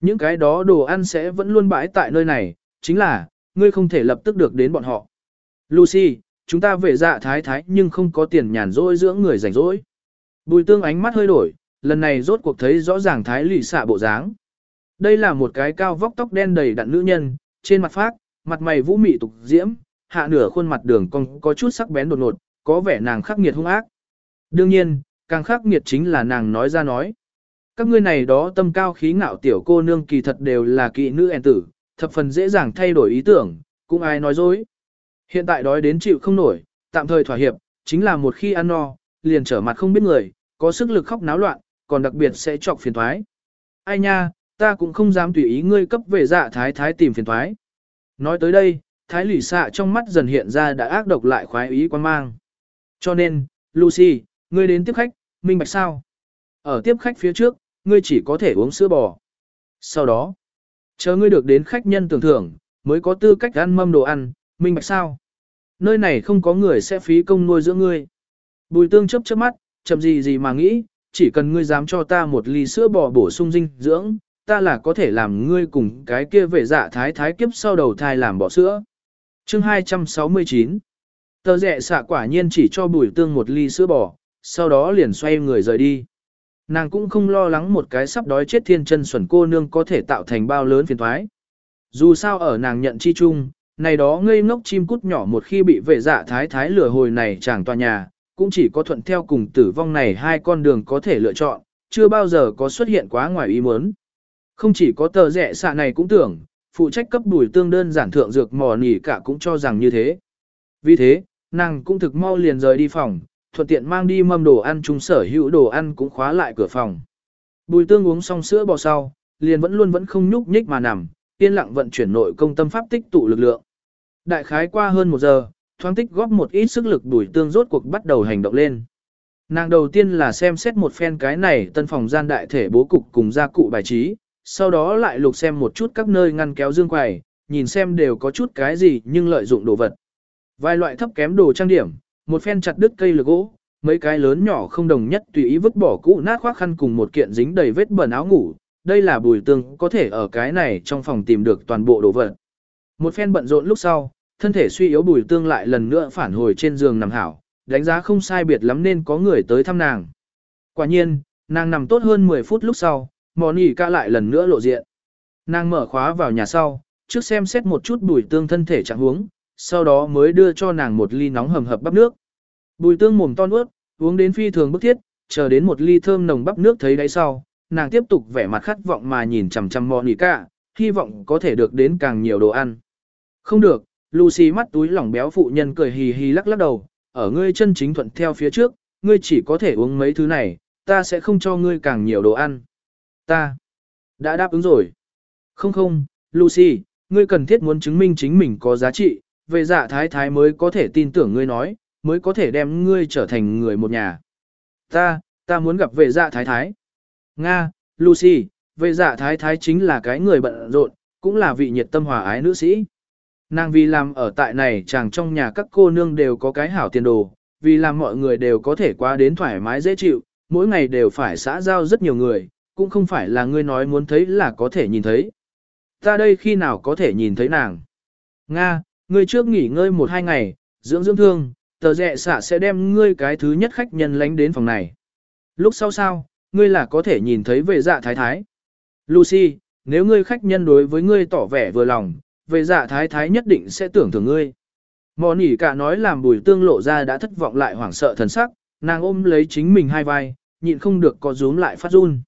Những cái đó đồ ăn sẽ vẫn luôn bãi tại nơi này, chính là, ngươi không thể lập tức được đến bọn họ. Lucy, chúng ta về dạ thái thái nhưng không có tiền nhàn rỗi dưỡng người rảnh rỗi. Bùi tương ánh mắt hơi đổi, lần này rốt cuộc thấy rõ ràng thái lì xạ bộ dáng. Đây là một cái cao vóc tóc đen đầy đặn nữ nhân, trên mặt phát, mặt mày vũ mị tục diễm, hạ nửa khuôn mặt đường cong có chút sắc bén đột ngột, có vẻ nàng khắc nghiệt hung ác. Đương nhiên, càng khắc nghiệt chính là nàng nói ra nói. Các ngươi này đó tâm cao khí ngạo tiểu cô nương kỳ thật đều là kỵ nữ en tử, thập phần dễ dàng thay đổi ý tưởng, cũng ai nói dối. Hiện tại đói đến chịu không nổi, tạm thời thỏa hiệp, chính là một khi ăn no, liền trở mặt không biết người, có sức lực khóc náo loạn, còn đặc biệt sẽ chọc phiền thoái. Ai nha, ta cũng không dám tùy ý ngươi cấp về dạ thái thái tìm phiền thoái. Nói tới đây, thái lỷ xạ trong mắt dần hiện ra đã ác độc lại khoái ý quan mang. Cho nên, Lucy, ngươi đến tiếp khách, minh bạch sao? Ở tiếp khách phía trước, ngươi chỉ có thể uống sữa bò. Sau đó, chờ ngươi được đến khách nhân tưởng thưởng, mới có tư cách ăn mâm đồ ăn, minh bạch sao? Nơi này không có người sẽ phí công nuôi dưỡng ngươi. Bùi tương chấp chớp mắt, chậm gì gì mà nghĩ, chỉ cần ngươi dám cho ta một ly sữa bò bổ sung dinh dưỡng, ta là có thể làm ngươi cùng cái kia về dạ thái thái kiếp sau đầu thai làm bỏ sữa. Chương 269 Tờ rẻ xạ quả nhiên chỉ cho bùi tương một ly sữa bò, sau đó liền xoay người rời đi. Nàng cũng không lo lắng một cái sắp đói chết thiên chân xuẩn cô nương có thể tạo thành bao lớn phiền thoái. Dù sao ở nàng nhận chi chung, này đó ngây ngốc chim cút nhỏ một khi bị vệ dạ thái thái lửa hồi này chẳng tòa nhà, cũng chỉ có thuận theo cùng tử vong này hai con đường có thể lựa chọn, chưa bao giờ có xuất hiện quá ngoài ý muốn. Không chỉ có tờ rẻ xạ này cũng tưởng, phụ trách cấp đùi tương đơn giản thượng dược mò nỉ cả cũng cho rằng như thế. Vì thế, nàng cũng thực mau liền rời đi phòng, thuận tiện mang đi mâm đồ ăn chung sở hữu đồ ăn cũng khóa lại cửa phòng. Bùi tương uống xong sữa bò sau, liền vẫn luôn vẫn không nhúc nhích mà nằm, yên lặng vận chuyển nội công tâm pháp tích tụ lực lượng. Đại khái qua hơn một giờ, thoáng tích góp một ít sức lực đuổi tương rốt cuộc bắt đầu hành động lên. Nàng đầu tiên là xem xét một phen cái này tân phòng gian đại thể bố cục cùng gia cụ bài trí, sau đó lại lục xem một chút các nơi ngăn kéo dương quầy, nhìn xem đều có chút cái gì nhưng lợi dụng đồ vật. Vài loại thấp kém đồ trang điểm, một phen chặt đứt cây lược gỗ, mấy cái lớn nhỏ không đồng nhất tùy ý vứt bỏ cũ nát khoác khăn cùng một kiện dính đầy vết bẩn áo ngủ, đây là bùi tương có thể ở cái này trong phòng tìm được toàn bộ đồ vật. Một phen bận rộn lúc sau, thân thể suy yếu bùi tương lại lần nữa phản hồi trên giường nằm hảo, đánh giá không sai biệt lắm nên có người tới thăm nàng. Quả nhiên, nàng nằm tốt hơn 10 phút lúc sau, mò nỉ ca lại lần nữa lộ diện. Nàng mở khóa vào nhà sau, trước xem xét một chút bùi tương thân thể trạng huống, sau đó mới đưa cho nàng một ly nóng hầm hập bắp nước. Bùi tương mồm to nuốt, uống đến phi thường bức thiết, chờ đến một ly thơm nồng bắp nước thấy đáy sau, nàng tiếp tục vẻ mặt khát vọng mà nhìn chằm chằm Monica, nỉ hy vọng có thể được đến càng nhiều đồ ăn. Không được, Lucy mắt túi lỏng béo phụ nhân cười hì hì lắc lắc đầu, ở ngươi chân chính thuận theo phía trước, ngươi chỉ có thể uống mấy thứ này, ta sẽ không cho ngươi càng nhiều đồ ăn. Ta đã đáp ứng rồi. Không không, Lucy, ngươi cần thiết muốn chứng minh chính mình có giá trị, về dạ thái thái mới có thể tin tưởng ngươi nói, mới có thể đem ngươi trở thành người một nhà. Ta, ta muốn gặp về dạ thái thái. Nga, Lucy, về dạ thái thái chính là cái người bận rộn, cũng là vị nhiệt tâm hòa ái nữ sĩ. Nàng vì làm ở tại này chàng trong nhà các cô nương đều có cái hảo tiền đồ, vì làm mọi người đều có thể qua đến thoải mái dễ chịu, mỗi ngày đều phải xã giao rất nhiều người, cũng không phải là ngươi nói muốn thấy là có thể nhìn thấy. Ta đây khi nào có thể nhìn thấy nàng? Nga, ngươi trước nghỉ ngơi một hai ngày, dưỡng dưỡng thương, tờ rẹ xả sẽ đem ngươi cái thứ nhất khách nhân lánh đến phòng này. Lúc sau sao, ngươi là có thể nhìn thấy về dạ thái thái. Lucy, nếu ngươi khách nhân đối với ngươi tỏ vẻ vừa lòng, về dạ thái thái nhất định sẽ tưởng thưởng ngươi. Mò nỉ cả nói làm bùi tương lộ ra đã thất vọng lại hoảng sợ thần sắc, nàng ôm lấy chính mình hai vai, nhịn không được có rúm lại phát run.